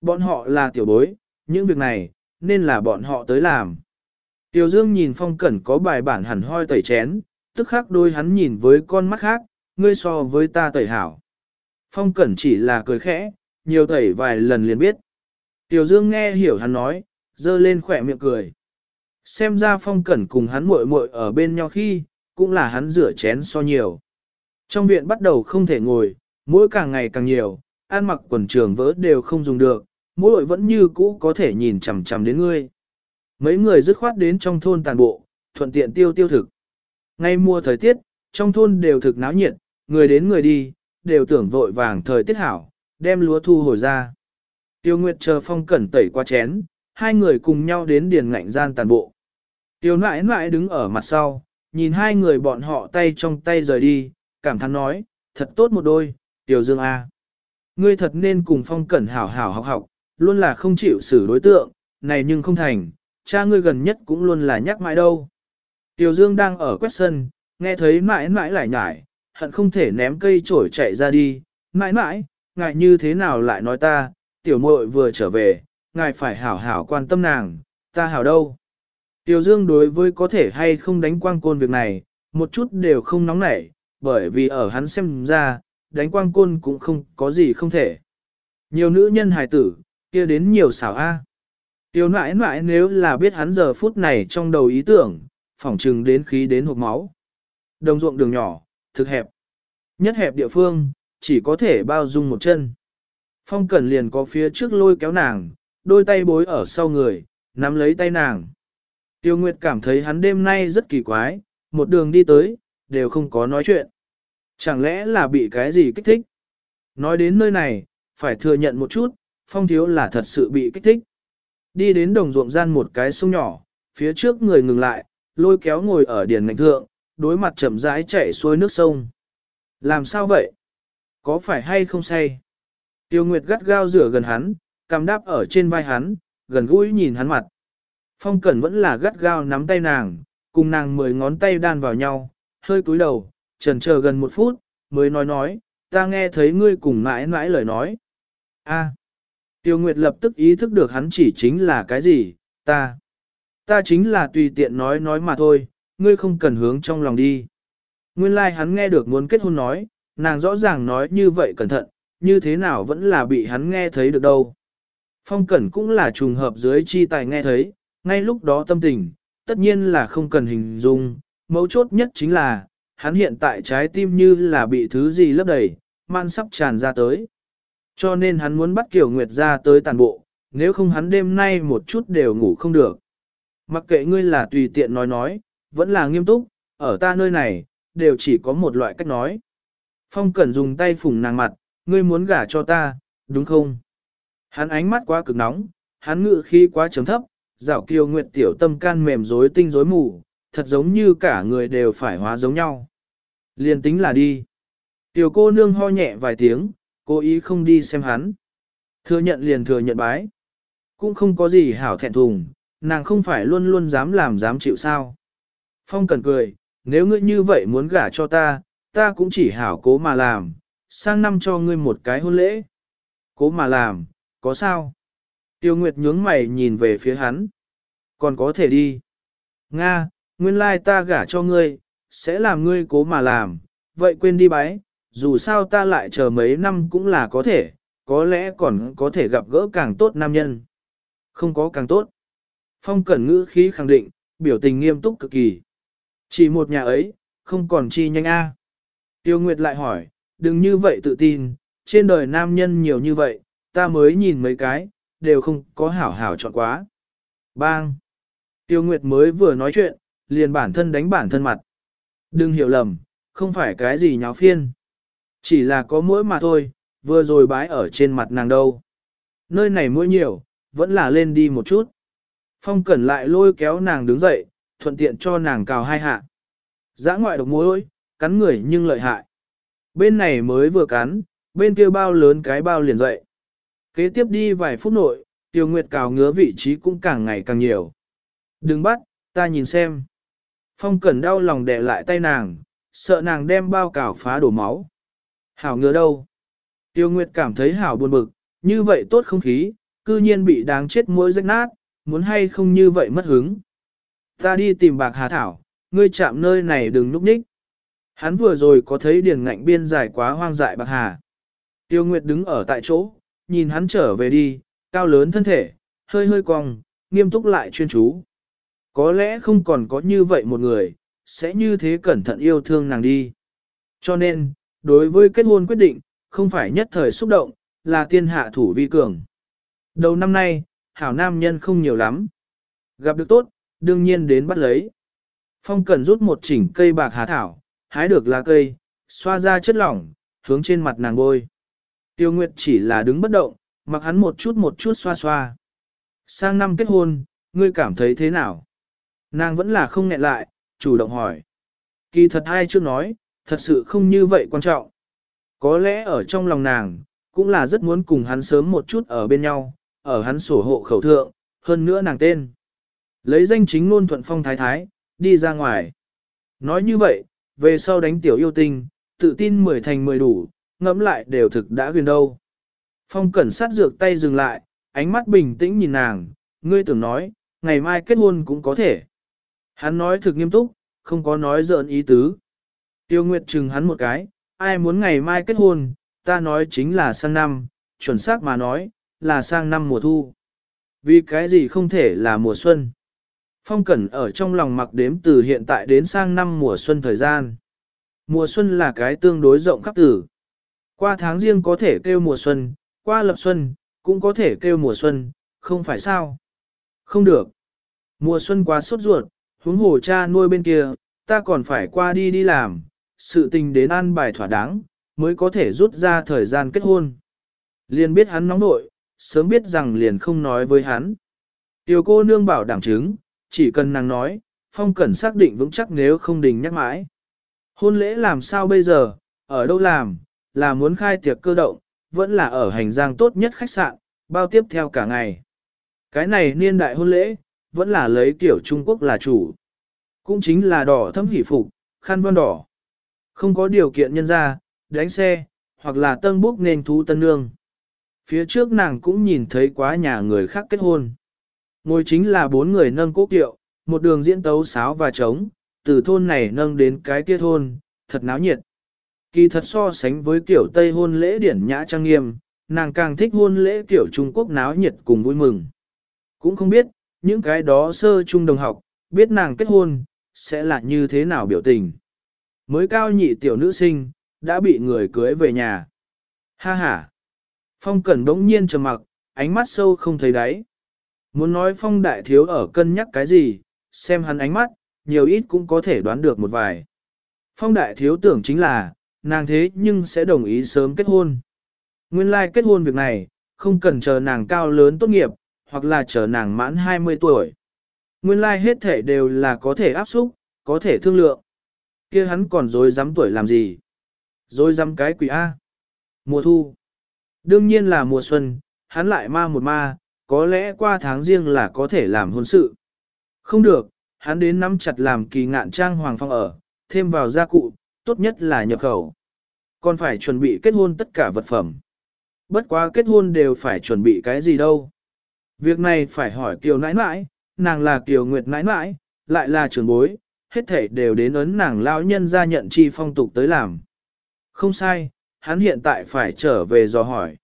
Bọn họ là tiểu bối, những việc này, nên là bọn họ tới làm. Tiểu Dương nhìn Phong Cẩn có bài bản hẳn hoi tẩy chén, tức khắc đôi hắn nhìn với con mắt khác, ngươi so với ta tẩy hảo. Phong Cẩn chỉ là cười khẽ, nhiều tẩy vài lần liền biết. Tiểu Dương nghe hiểu hắn nói, dơ lên khỏe miệng cười. Xem ra Phong Cẩn cùng hắn muội muội ở bên nhau khi, cũng là hắn rửa chén so nhiều. Trong viện bắt đầu không thể ngồi, mỗi càng ngày càng nhiều, ăn mặc quần trường vỡ đều không dùng được, mỗi vẫn như cũ có thể nhìn chằm chằm đến ngươi. Mấy người dứt khoát đến trong thôn tàn bộ, thuận tiện tiêu tiêu thực. Ngay mùa thời tiết, trong thôn đều thực náo nhiệt, người đến người đi, đều tưởng vội vàng thời tiết hảo, đem lúa thu hồi ra. Tiêu Nguyệt chờ phong cẩn tẩy qua chén, hai người cùng nhau đến điền ngạnh gian tàn bộ. Tiêu nãi nãi đứng ở mặt sau, nhìn hai người bọn họ tay trong tay rời đi, cảm thán nói, thật tốt một đôi, Tiểu Dương A. Ngươi thật nên cùng phong cẩn hảo hảo học học, luôn là không chịu xử đối tượng, này nhưng không thành, cha ngươi gần nhất cũng luôn là nhắc mãi đâu. Tiểu Dương đang ở quét sân, nghe thấy mãi mãi lại nhải, hận không thể ném cây trổi chạy ra đi, mãi mãi, ngài như thế nào lại nói ta, tiểu muội vừa trở về, ngài phải hảo hảo quan tâm nàng, ta hảo đâu. Tiểu Dương đối với có thể hay không đánh quang côn việc này, một chút đều không nóng nảy, bởi vì ở hắn xem ra, đánh quang côn cũng không có gì không thể. Nhiều nữ nhân hài tử, kia đến nhiều xảo A. Tiểu nãi nãi nếu là biết hắn giờ phút này trong đầu ý tưởng, phỏng trừng đến khí đến hộp máu. Đồng ruộng đường nhỏ, thực hẹp. Nhất hẹp địa phương, chỉ có thể bao dung một chân. Phong Cẩn liền có phía trước lôi kéo nàng, đôi tay bối ở sau người, nắm lấy tay nàng. Tiêu Nguyệt cảm thấy hắn đêm nay rất kỳ quái, một đường đi tới, đều không có nói chuyện. Chẳng lẽ là bị cái gì kích thích? Nói đến nơi này, phải thừa nhận một chút, Phong Thiếu là thật sự bị kích thích. Đi đến đồng ruộng gian một cái sông nhỏ, phía trước người ngừng lại, lôi kéo ngồi ở điền ngành thượng, đối mặt chậm rãi chạy xuôi nước sông. Làm sao vậy? Có phải hay không say? Tiêu Nguyệt gắt gao rửa gần hắn, cằm đáp ở trên vai hắn, gần gũi nhìn hắn mặt. Phong Cẩn vẫn là gắt gao nắm tay nàng, cùng nàng mười ngón tay đan vào nhau, hơi cúi đầu, trần chờ gần một phút, mới nói nói, ta nghe thấy ngươi cùng mãi mãi lời nói. A. Tiêu Nguyệt lập tức ý thức được hắn chỉ chính là cái gì, ta. Ta chính là tùy tiện nói nói mà thôi, ngươi không cần hướng trong lòng đi. Nguyên lai like hắn nghe được muốn kết hôn nói, nàng rõ ràng nói như vậy cẩn thận, như thế nào vẫn là bị hắn nghe thấy được đâu. Phong Cẩn cũng là trùng hợp dưới chi tài nghe thấy, ngay lúc đó tâm tình, tất nhiên là không cần hình dung, mấu chốt nhất chính là, hắn hiện tại trái tim như là bị thứ gì lấp đầy, man sắp tràn ra tới. Cho nên hắn muốn bắt Kiều Nguyệt ra tới tàn bộ, nếu không hắn đêm nay một chút đều ngủ không được. Mặc kệ ngươi là tùy tiện nói nói, vẫn là nghiêm túc, ở ta nơi này, đều chỉ có một loại cách nói. Phong Cẩn dùng tay phủng nàng mặt, ngươi muốn gả cho ta, đúng không? Hắn ánh mắt quá cực nóng, hắn ngự khí quá chấm thấp, dạo kiều nguyệt tiểu tâm can mềm rối tinh rối mù, thật giống như cả người đều phải hóa giống nhau. Liên tính là đi. Tiểu cô nương ho nhẹ vài tiếng, cố ý không đi xem hắn. Thừa nhận liền thừa nhận bái. Cũng không có gì hảo thẹn thùng, nàng không phải luôn luôn dám làm dám chịu sao. Phong cần cười, nếu ngươi như vậy muốn gả cho ta, ta cũng chỉ hảo cố mà làm, sang năm cho ngươi một cái hôn lễ. Cố mà làm, có sao? Tiêu Nguyệt nhướng mày nhìn về phía hắn. Còn có thể đi. Nga, nguyên lai ta gả cho ngươi, sẽ làm ngươi cố mà làm, vậy quên đi bái, dù sao ta lại chờ mấy năm cũng là có thể, có lẽ còn có thể gặp gỡ càng tốt nam nhân. Không có càng tốt. Phong cẩn ngữ khí khẳng định, biểu tình nghiêm túc cực kỳ. Chỉ một nhà ấy, không còn chi nhanh a. Tiêu Nguyệt lại hỏi, đừng như vậy tự tin, trên đời nam nhân nhiều như vậy, ta mới nhìn mấy cái, đều không có hảo hảo chọn quá. Bang! Tiêu Nguyệt mới vừa nói chuyện, liền bản thân đánh bản thân mặt. Đừng hiểu lầm, không phải cái gì nháo phiên. Chỉ là có mũi mà thôi, vừa rồi bái ở trên mặt nàng đâu. Nơi này mũi nhiều, vẫn là lên đi một chút. Phong cẩn lại lôi kéo nàng đứng dậy, thuận tiện cho nàng cào hai hạ. Giã ngoại độc mối, cắn người nhưng lợi hại. Bên này mới vừa cắn, bên kia bao lớn cái bao liền dậy. Kế tiếp đi vài phút nội, Tiêu Nguyệt cào ngứa vị trí cũng càng ngày càng nhiều. Đừng bắt, ta nhìn xem. Phong cẩn đau lòng đè lại tay nàng, sợ nàng đem bao cào phá đổ máu. Hảo ngứa đâu? Tiêu Nguyệt cảm thấy hảo buồn bực, như vậy tốt không khí, cư nhiên bị đáng chết mũi rách nát, muốn hay không như vậy mất hứng. Ta đi tìm bạc hà thảo, ngươi chạm nơi này đừng núp ních. Hắn vừa rồi có thấy điền ngạnh biên dài quá hoang dại bạc hà. Tiêu Nguyệt đứng ở tại chỗ, nhìn hắn trở về đi, cao lớn thân thể, hơi hơi cong, nghiêm túc lại chuyên chú. Có lẽ không còn có như vậy một người, sẽ như thế cẩn thận yêu thương nàng đi. Cho nên, đối với kết hôn quyết định, không phải nhất thời xúc động, là tiên hạ thủ vi cường. Đầu năm nay, hảo nam nhân không nhiều lắm. Gặp được tốt, đương nhiên đến bắt lấy. Phong cần rút một chỉnh cây bạc hà thảo, hái được lá cây, xoa ra chất lỏng, hướng trên mặt nàng bôi. Tiêu Nguyệt chỉ là đứng bất động, mặc hắn một chút một chút xoa xoa. Sang năm kết hôn, ngươi cảm thấy thế nào? Nàng vẫn là không nghẹn lại, chủ động hỏi. Kỳ thật ai chưa nói, thật sự không như vậy quan trọng. Có lẽ ở trong lòng nàng, cũng là rất muốn cùng hắn sớm một chút ở bên nhau, ở hắn sổ hộ khẩu thượng, hơn nữa nàng tên. Lấy danh chính ngôn thuận phong thái thái, đi ra ngoài. Nói như vậy, về sau đánh tiểu yêu tinh, tự tin mười thành mười đủ, ngẫm lại đều thực đã quyền đâu. Phong cẩn sát dược tay dừng lại, ánh mắt bình tĩnh nhìn nàng, ngươi tưởng nói, ngày mai kết hôn cũng có thể. Hắn nói thực nghiêm túc, không có nói giỡn ý tứ. Tiêu Nguyệt chừng hắn một cái, ai muốn ngày mai kết hôn, ta nói chính là sang năm, chuẩn xác mà nói, là sang năm mùa thu. Vì cái gì không thể là mùa xuân? Phong Cẩn ở trong lòng mặc đếm từ hiện tại đến sang năm mùa xuân thời gian. Mùa xuân là cái tương đối rộng khắp tử. Qua tháng riêng có thể kêu mùa xuân, qua lập xuân, cũng có thể kêu mùa xuân, không phải sao? Không được. Mùa xuân quá sốt ruột, huống hồ cha nuôi bên kia, ta còn phải qua đi đi làm, sự tình đến ăn bài thỏa đáng, mới có thể rút ra thời gian kết hôn. Liền biết hắn nóng nội, sớm biết rằng liền không nói với hắn. Tiểu cô nương bảo đảm chứng, chỉ cần nàng nói, phong cẩn xác định vững chắc nếu không đình nhắc mãi. Hôn lễ làm sao bây giờ, ở đâu làm, là muốn khai tiệc cơ động, vẫn là ở hành giang tốt nhất khách sạn, bao tiếp theo cả ngày. Cái này niên đại hôn lễ, vẫn là lấy kiểu Trung Quốc là chủ. Cũng chính là đỏ thâm hỷ phục, khăn vân đỏ. Không có điều kiện nhân ra, đánh xe, hoặc là tân búc nên thú tân nương. Phía trước nàng cũng nhìn thấy quá nhà người khác kết hôn. Ngồi chính là bốn người nâng cố kiệu, một đường diễn tấu sáo và trống, từ thôn này nâng đến cái kia thôn, thật náo nhiệt. Kỳ thật so sánh với kiểu Tây hôn lễ điển nhã trang nghiêm, nàng càng thích hôn lễ kiểu Trung Quốc náo nhiệt cùng vui mừng. Cũng không biết, những cái đó sơ trung đồng học, biết nàng kết hôn, sẽ là như thế nào biểu tình. Mới cao nhị tiểu nữ sinh, đã bị người cưới về nhà. Ha ha! Phong Cẩn bỗng nhiên trầm mặc, ánh mắt sâu không thấy đáy. Muốn nói Phong Đại Thiếu ở cân nhắc cái gì, xem hắn ánh mắt, nhiều ít cũng có thể đoán được một vài. Phong Đại Thiếu tưởng chính là, nàng thế nhưng sẽ đồng ý sớm kết hôn. Nguyên lai like kết hôn việc này, không cần chờ nàng cao lớn tốt nghiệp, hoặc là chờ nàng mãn 20 tuổi. Nguyên lai like hết thể đều là có thể áp xúc, có thể thương lượng. kia hắn còn dối dám tuổi làm gì? Dối dám cái quỷ A. Mùa thu. Đương nhiên là mùa xuân, hắn lại ma một ma, có lẽ qua tháng riêng là có thể làm hôn sự. Không được, hắn đến nắm chặt làm kỳ ngạn trang hoàng phong ở, thêm vào gia cụ, tốt nhất là nhập khẩu. Còn phải chuẩn bị kết hôn tất cả vật phẩm. Bất quá kết hôn đều phải chuẩn bị cái gì đâu. Việc này phải hỏi Kiều nãi nãi, nàng là Kiều Nguyệt nãi nãi, lại là trưởng bối, hết thể đều đến ấn nàng lão nhân ra nhận chi phong tục tới làm. Không sai, hắn hiện tại phải trở về dò hỏi.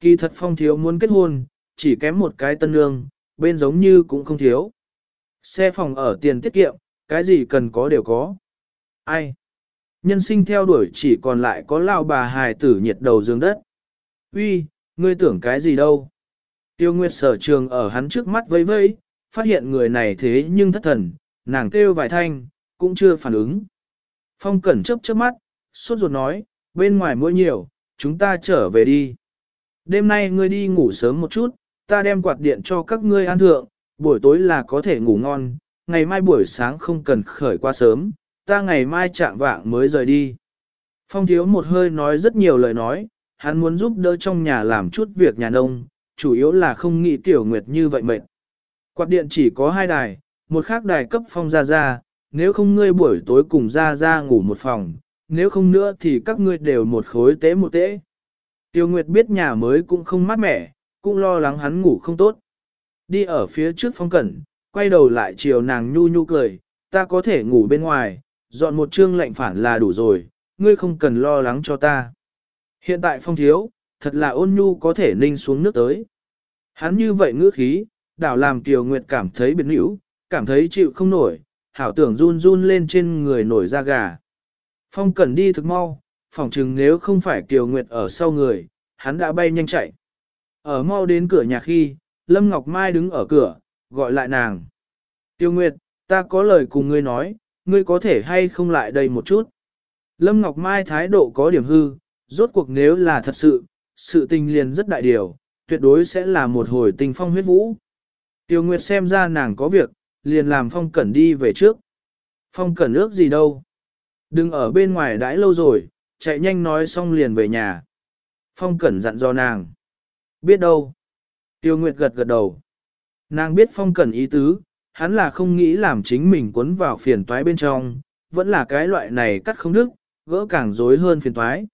Kỳ thật phong thiếu muốn kết hôn, chỉ kém một cái tân nương, bên giống như cũng không thiếu. Xe phòng ở tiền tiết kiệm, cái gì cần có đều có. Ai? Nhân sinh theo đuổi chỉ còn lại có lao bà hài tử nhiệt đầu dương đất. Uy, ngươi tưởng cái gì đâu? Tiêu Nguyệt sở trường ở hắn trước mắt vây vây, phát hiện người này thế nhưng thất thần, nàng kêu vài thanh, cũng chưa phản ứng. Phong cẩn chớp chớp mắt, suốt ruột nói, bên ngoài mỗi nhiều, chúng ta trở về đi. Đêm nay ngươi đi ngủ sớm một chút, ta đem quạt điện cho các ngươi ăn thượng, buổi tối là có thể ngủ ngon, ngày mai buổi sáng không cần khởi qua sớm, ta ngày mai chạm vạng mới rời đi. Phong thiếu một hơi nói rất nhiều lời nói, hắn muốn giúp đỡ trong nhà làm chút việc nhà nông, chủ yếu là không nghĩ tiểu nguyệt như vậy mệt. Quạt điện chỉ có hai đài, một khác đài cấp phong ra ra, nếu không ngươi buổi tối cùng ra ra ngủ một phòng, nếu không nữa thì các ngươi đều một khối tế một tế. Tiêu Nguyệt biết nhà mới cũng không mát mẻ, cũng lo lắng hắn ngủ không tốt. Đi ở phía trước phong cẩn, quay đầu lại chiều nàng nhu nhu cười, ta có thể ngủ bên ngoài, dọn một chương lệnh phản là đủ rồi, ngươi không cần lo lắng cho ta. Hiện tại phong thiếu, thật là ôn nhu có thể ninh xuống nước tới. Hắn như vậy ngữ khí, đảo làm Kiều Nguyệt cảm thấy biệt hữu, cảm thấy chịu không nổi, hảo tưởng run run lên trên người nổi da gà. Phong cẩn đi thực mau, phòng chừng nếu không phải Kiều Nguyệt ở sau người, hắn đã bay nhanh chạy. Ở mau đến cửa nhà khi, Lâm Ngọc Mai đứng ở cửa, gọi lại nàng. Tiêu Nguyệt, ta có lời cùng ngươi nói, ngươi có thể hay không lại đây một chút. Lâm Ngọc Mai thái độ có điểm hư, rốt cuộc nếu là thật sự, sự tình liền rất đại điều, tuyệt đối sẽ là một hồi tình phong huyết vũ. Tiêu Nguyệt xem ra nàng có việc, liền làm Phong Cẩn đi về trước. Phong Cẩn ước gì đâu. Đừng ở bên ngoài đãi lâu rồi, chạy nhanh nói xong liền về nhà. Phong Cẩn dặn dò nàng. Biết đâu. Tiêu Nguyệt gật gật đầu. Nàng biết Phong Cẩn ý tứ, hắn là không nghĩ làm chính mình cuốn vào phiền toái bên trong, vẫn là cái loại này cắt không đức, gỡ càng rối hơn phiền toái.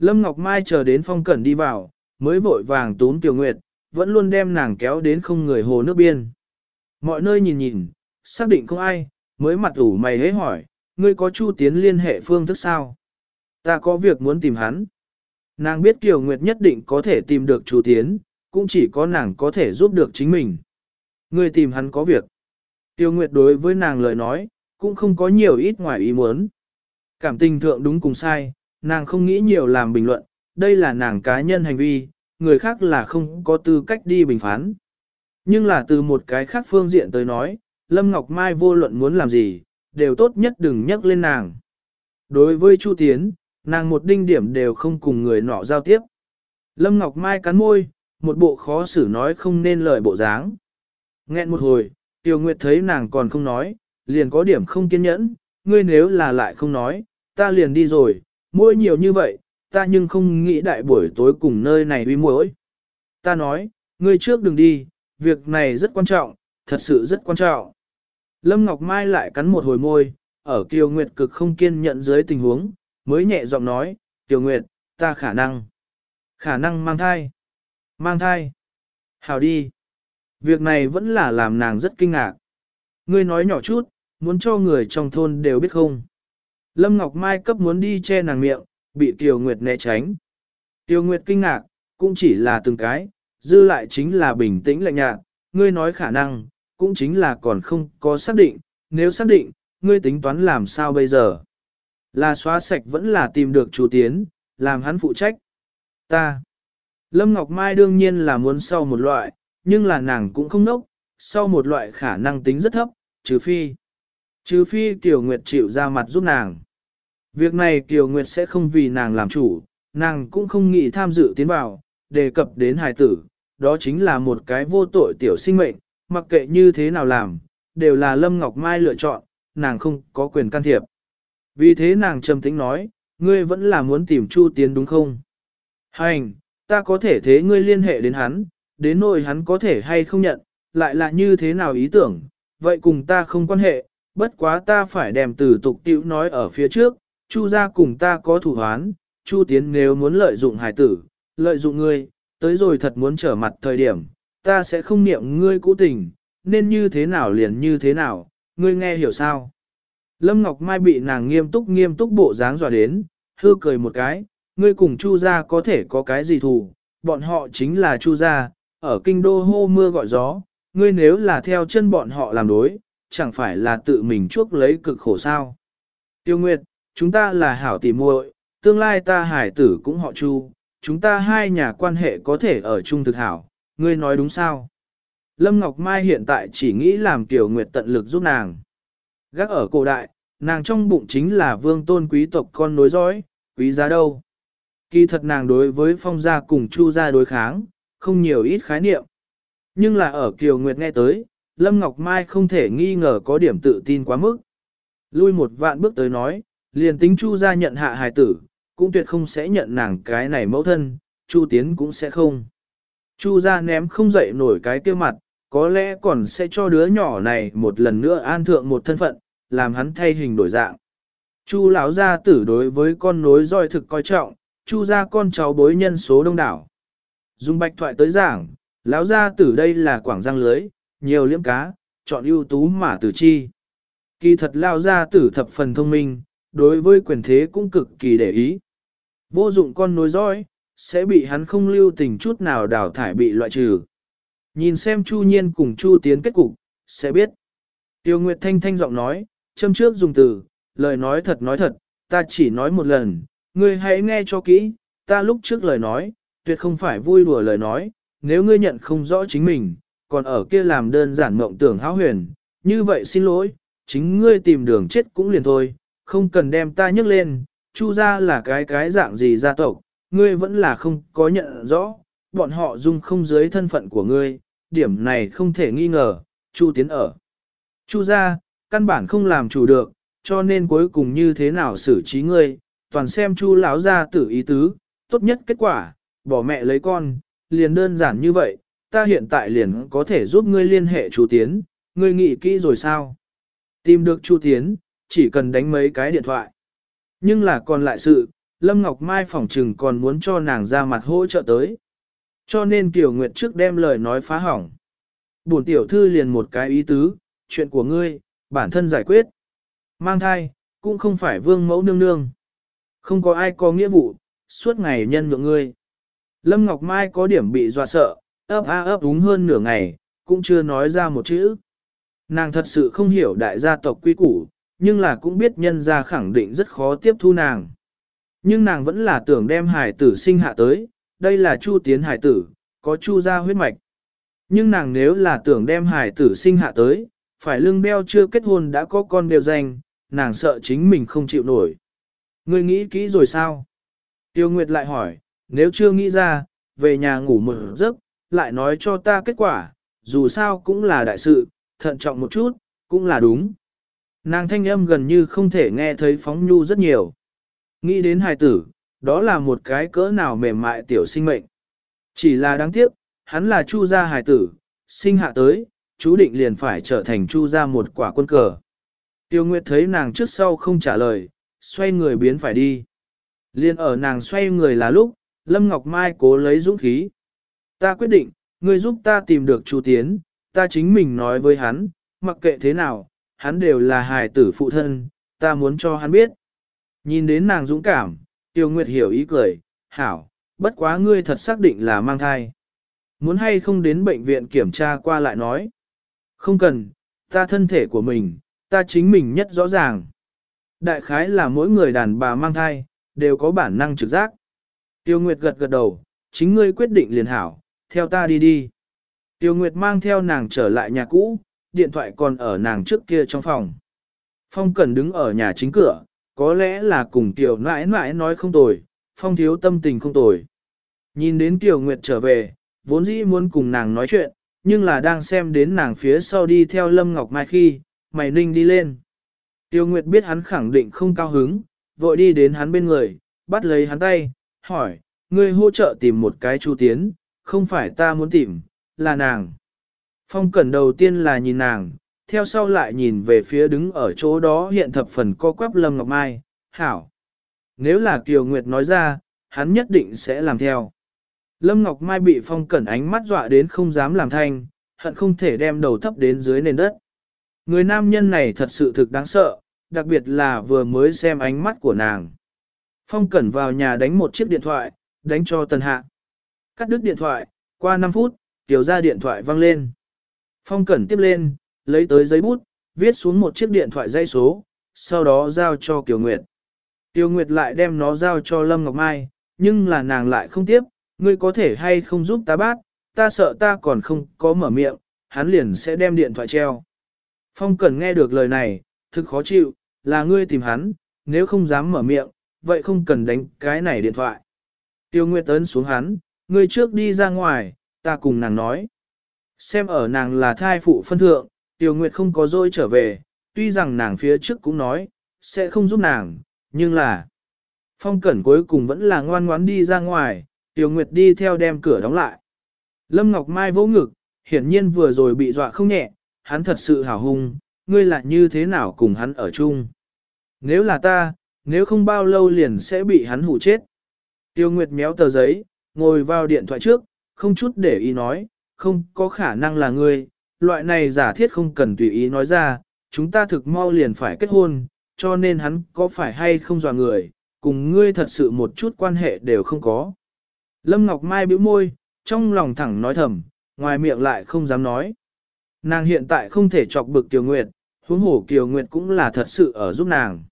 Lâm Ngọc Mai chờ đến Phong Cẩn đi vào, mới vội vàng tún Tiểu Nguyệt, vẫn luôn đem nàng kéo đến không người hồ nước biên. Mọi nơi nhìn nhìn, xác định không ai, mới mặt ủ mày hế hỏi, ngươi có Chu Tiến liên hệ phương thức sao? Ta có việc muốn tìm hắn. Nàng biết Kiều Nguyệt nhất định có thể tìm được Chu Tiến, cũng chỉ có nàng có thể giúp được chính mình. Ngươi tìm hắn có việc. Tiêu Nguyệt đối với nàng lời nói, cũng không có nhiều ít ngoài ý muốn. Cảm tình thượng đúng cùng sai, nàng không nghĩ nhiều làm bình luận, đây là nàng cá nhân hành vi, người khác là không có tư cách đi bình phán. Nhưng là từ một cái khác phương diện tới nói, Lâm Ngọc Mai vô luận muốn làm gì, đều tốt nhất đừng nhắc lên nàng. Đối với Chu Tiến, nàng một đinh điểm đều không cùng người nọ giao tiếp. Lâm Ngọc Mai cắn môi, một bộ khó xử nói không nên lời bộ dáng. Nghẹn một hồi, Tiêu Nguyệt thấy nàng còn không nói, liền có điểm không kiên nhẫn, ngươi nếu là lại không nói, ta liền đi rồi, mỗi nhiều như vậy, ta nhưng không nghĩ đại buổi tối cùng nơi này uy mỗi. Ta nói, ngươi trước đừng đi, việc này rất quan trọng, thật sự rất quan trọng. Lâm Ngọc Mai lại cắn một hồi môi, ở Kiều Nguyệt cực không kiên nhận dưới tình huống, mới nhẹ giọng nói, Kiều Nguyệt, ta khả năng, khả năng mang thai, mang thai, hào đi. Việc này vẫn là làm nàng rất kinh ngạc. Ngươi nói nhỏ chút, muốn cho người trong thôn đều biết không. Lâm Ngọc Mai cấp muốn đi che nàng miệng, bị Tiêu Nguyệt né tránh. Tiêu Nguyệt kinh ngạc, cũng chỉ là từng cái, dư lại chính là bình tĩnh lạnh nhạt, ngươi nói khả năng, cũng chính là còn không có xác định, nếu xác định, ngươi tính toán làm sao bây giờ? Là xóa sạch vẫn là tìm được chủ tiến, làm hắn phụ trách. Ta. Lâm Ngọc Mai đương nhiên là muốn sau một loại, nhưng là nàng cũng không nốc, sau một loại khả năng tính rất thấp, trừ phi. Trừ phi Kiều Nguyệt chịu ra mặt giúp nàng. Việc này Kiều Nguyệt sẽ không vì nàng làm chủ, nàng cũng không nghĩ tham dự tiến vào, đề cập đến hài tử, đó chính là một cái vô tội tiểu sinh mệnh, mặc kệ như thế nào làm, đều là Lâm Ngọc Mai lựa chọn, nàng không có quyền can thiệp. Vì thế nàng trầm tĩnh nói, ngươi vẫn là muốn tìm Chu Tiến đúng không? Hành, ta có thể thế ngươi liên hệ đến hắn, đến nỗi hắn có thể hay không nhận, lại là như thế nào ý tưởng, vậy cùng ta không quan hệ, bất quá ta phải đem từ tục tiểu nói ở phía trước, Chu gia cùng ta có thủ hoán, Chu Tiến nếu muốn lợi dụng hải tử, lợi dụng ngươi, tới rồi thật muốn trở mặt thời điểm, ta sẽ không niệm ngươi cũ tình, nên như thế nào liền như thế nào, ngươi nghe hiểu sao? Lâm Ngọc Mai bị nàng nghiêm túc nghiêm túc bộ dáng dọa đến, hư cười một cái, ngươi cùng Chu gia có thể có cái gì thù, bọn họ chính là Chu gia, ở kinh đô hô mưa gọi gió, ngươi nếu là theo chân bọn họ làm đối, chẳng phải là tự mình chuốc lấy cực khổ sao. Tiêu Nguyệt, chúng ta là hảo tỉ muội, tương lai ta hải tử cũng họ Chu, chúng ta hai nhà quan hệ có thể ở chung thực hảo, ngươi nói đúng sao? Lâm Ngọc Mai hiện tại chỉ nghĩ làm Tiểu Nguyệt tận lực giúp nàng. Gác ở cổ đại, nàng trong bụng chính là vương tôn quý tộc con nối dõi, quý giá đâu. Kỳ thật nàng đối với phong gia cùng chu gia đối kháng, không nhiều ít khái niệm. Nhưng là ở Kiều Nguyệt nghe tới, Lâm Ngọc Mai không thể nghi ngờ có điểm tự tin quá mức. Lui một vạn bước tới nói, liền tính chu gia nhận hạ hài tử, cũng tuyệt không sẽ nhận nàng cái này mẫu thân, chu tiến cũng sẽ không. Chu gia ném không dậy nổi cái kia mặt, có lẽ còn sẽ cho đứa nhỏ này một lần nữa an thượng một thân phận, làm hắn thay hình đổi dạng. Chu lão gia tử đối với con nối roi thực coi trọng, chu gia con cháu bối nhân số đông đảo. Dùng bạch thoại tới giảng, lão gia tử đây là quảng giang lưới, nhiều liếm cá, chọn ưu tú mà tử chi. Kỳ thật lao ra tử thập phần thông minh, đối với quyền thế cũng cực kỳ để ý. Vô dụng con nối dõi sẽ bị hắn không lưu tình chút nào đào thải bị loại trừ. Nhìn xem Chu Nhiên cùng Chu Tiến kết cục, sẽ biết. Tiêu Nguyệt Thanh thanh giọng nói, châm trước dùng từ, lời nói thật nói thật, ta chỉ nói một lần, ngươi hãy nghe cho kỹ, ta lúc trước lời nói, tuyệt không phải vui đùa lời nói, nếu ngươi nhận không rõ chính mình, còn ở kia làm đơn giản mộng tưởng hão huyền, như vậy xin lỗi, chính ngươi tìm đường chết cũng liền thôi, không cần đem ta nhấc lên, chu ra là cái cái dạng gì gia tộc, ngươi vẫn là không có nhận rõ, bọn họ dung không dưới thân phận của ngươi, điểm này không thể nghi ngờ, chu tiến ở. Chu ra, căn bản không làm chủ được, cho nên cuối cùng như thế nào xử trí ngươi, toàn xem chu lão ra tử ý tứ, tốt nhất kết quả, bỏ mẹ lấy con, liền đơn giản như vậy, ta hiện tại liền có thể giúp ngươi liên hệ chu tiến, ngươi nghĩ kỹ rồi sao? Tìm được chu tiến, chỉ cần đánh mấy cái điện thoại. Nhưng là còn lại sự, Lâm Ngọc Mai phỏng trừng còn muốn cho nàng ra mặt hỗ trợ tới. Cho nên Tiểu Nguyệt trước đem lời nói phá hỏng. Bổn tiểu thư liền một cái ý tứ, chuyện của ngươi, bản thân giải quyết. Mang thai, cũng không phải vương mẫu nương nương. Không có ai có nghĩa vụ, suốt ngày nhân nhượng ngươi. Lâm Ngọc Mai có điểm bị dọa sợ, ấp a ấp úng hơn nửa ngày, cũng chưa nói ra một chữ. Nàng thật sự không hiểu đại gia tộc quy củ, nhưng là cũng biết nhân gia khẳng định rất khó tiếp thu nàng. Nhưng nàng vẫn là tưởng đem hải tử sinh hạ tới, đây là chu tiến hải tử, có chu gia huyết mạch. Nhưng nàng nếu là tưởng đem hải tử sinh hạ tới, phải lưng beo chưa kết hôn đã có con đều danh, nàng sợ chính mình không chịu nổi. Ngươi nghĩ kỹ rồi sao? Tiêu Nguyệt lại hỏi, nếu chưa nghĩ ra, về nhà ngủ một giấc, lại nói cho ta kết quả, dù sao cũng là đại sự, thận trọng một chút, cũng là đúng. Nàng thanh âm gần như không thể nghe thấy phóng nhu rất nhiều. Nghĩ đến hài tử, đó là một cái cỡ nào mềm mại tiểu sinh mệnh. Chỉ là đáng tiếc, hắn là chu gia hài tử, sinh hạ tới, chú định liền phải trở thành chu gia một quả quân cờ. Tiêu Nguyệt thấy nàng trước sau không trả lời, xoay người biến phải đi. Liên ở nàng xoay người là lúc, Lâm Ngọc Mai cố lấy dũng khí. Ta quyết định, ngươi giúp ta tìm được Chu Tiến, ta chính mình nói với hắn, mặc kệ thế nào, hắn đều là hài tử phụ thân, ta muốn cho hắn biết. Nhìn đến nàng dũng cảm, Tiêu Nguyệt hiểu ý cười, hảo, bất quá ngươi thật xác định là mang thai. Muốn hay không đến bệnh viện kiểm tra qua lại nói. Không cần, ta thân thể của mình, ta chính mình nhất rõ ràng. Đại khái là mỗi người đàn bà mang thai, đều có bản năng trực giác. Tiêu Nguyệt gật gật đầu, chính ngươi quyết định liền hảo, theo ta đi đi. Tiêu Nguyệt mang theo nàng trở lại nhà cũ, điện thoại còn ở nàng trước kia trong phòng. Phong Cần đứng ở nhà chính cửa, có lẽ là cùng Tiểu nãi nãi nói không tồi, Phong thiếu tâm tình không tồi. Nhìn đến Tiểu Nguyệt trở về, vốn dĩ muốn cùng nàng nói chuyện, nhưng là đang xem đến nàng phía sau đi theo Lâm Ngọc Mai khi, mày ninh đi lên. Tiêu Nguyệt biết hắn khẳng định không cao hứng, vội đi đến hắn bên người, bắt lấy hắn tay, hỏi, ngươi hỗ trợ tìm một cái Chu Tiến, không phải ta muốn tìm, là nàng. Phong Cẩn đầu tiên là nhìn nàng, theo sau lại nhìn về phía đứng ở chỗ đó hiện thập phần co quắp Lâm Ngọc Mai, hảo. Nếu là Kiều Nguyệt nói ra, hắn nhất định sẽ làm theo. Lâm Ngọc Mai bị Phong Cẩn ánh mắt dọa đến không dám làm thanh, hận không thể đem đầu thấp đến dưới nền đất. Người nam nhân này thật sự thực đáng sợ, đặc biệt là vừa mới xem ánh mắt của nàng. Phong Cẩn vào nhà đánh một chiếc điện thoại, đánh cho Tần Hạ. Cắt đứt điện thoại, qua 5 phút, tiểu ra điện thoại vang lên. Phong Cẩn tiếp lên, lấy tới giấy bút, viết xuống một chiếc điện thoại dây số, sau đó giao cho Kiều Nguyệt. Tiêu Nguyệt lại đem nó giao cho Lâm Ngọc Mai, nhưng là nàng lại không tiếp, ngươi có thể hay không giúp ta bát, ta sợ ta còn không có mở miệng, hắn liền sẽ đem điện thoại treo. Phong Cẩn nghe được lời này, thực khó chịu, là ngươi tìm hắn, nếu không dám mở miệng, vậy không cần đánh cái này điện thoại. Tiêu Nguyệt ấn xuống hắn, ngươi trước đi ra ngoài, ta cùng nàng nói. Xem ở nàng là thai phụ phân thượng, Tiểu Nguyệt không có dôi trở về, tuy rằng nàng phía trước cũng nói, sẽ không giúp nàng, nhưng là... Phong Cẩn cuối cùng vẫn là ngoan ngoãn đi ra ngoài, Tiểu Nguyệt đi theo đem cửa đóng lại. Lâm Ngọc Mai vỗ ngực, hiển nhiên vừa rồi bị dọa không nhẹ, hắn thật sự hào hung, ngươi lại như thế nào cùng hắn ở chung. Nếu là ta, nếu không bao lâu liền sẽ bị hắn hủ chết. Tiêu Nguyệt méo tờ giấy, ngồi vào điện thoại trước, không chút để ý nói, không có khả năng là ngươi, loại này giả thiết không cần tùy ý nói ra, chúng ta thực mau liền phải kết hôn, cho nên hắn có phải hay không dọa người, cùng ngươi thật sự một chút quan hệ đều không có. Lâm Ngọc Mai bĩu môi, trong lòng thẳng nói thầm, ngoài miệng lại không dám nói. Nàng hiện tại không thể chọc bực Kiều Nguyệt, huống hổ Kiều Nguyệt cũng là thật sự ở giúp nàng.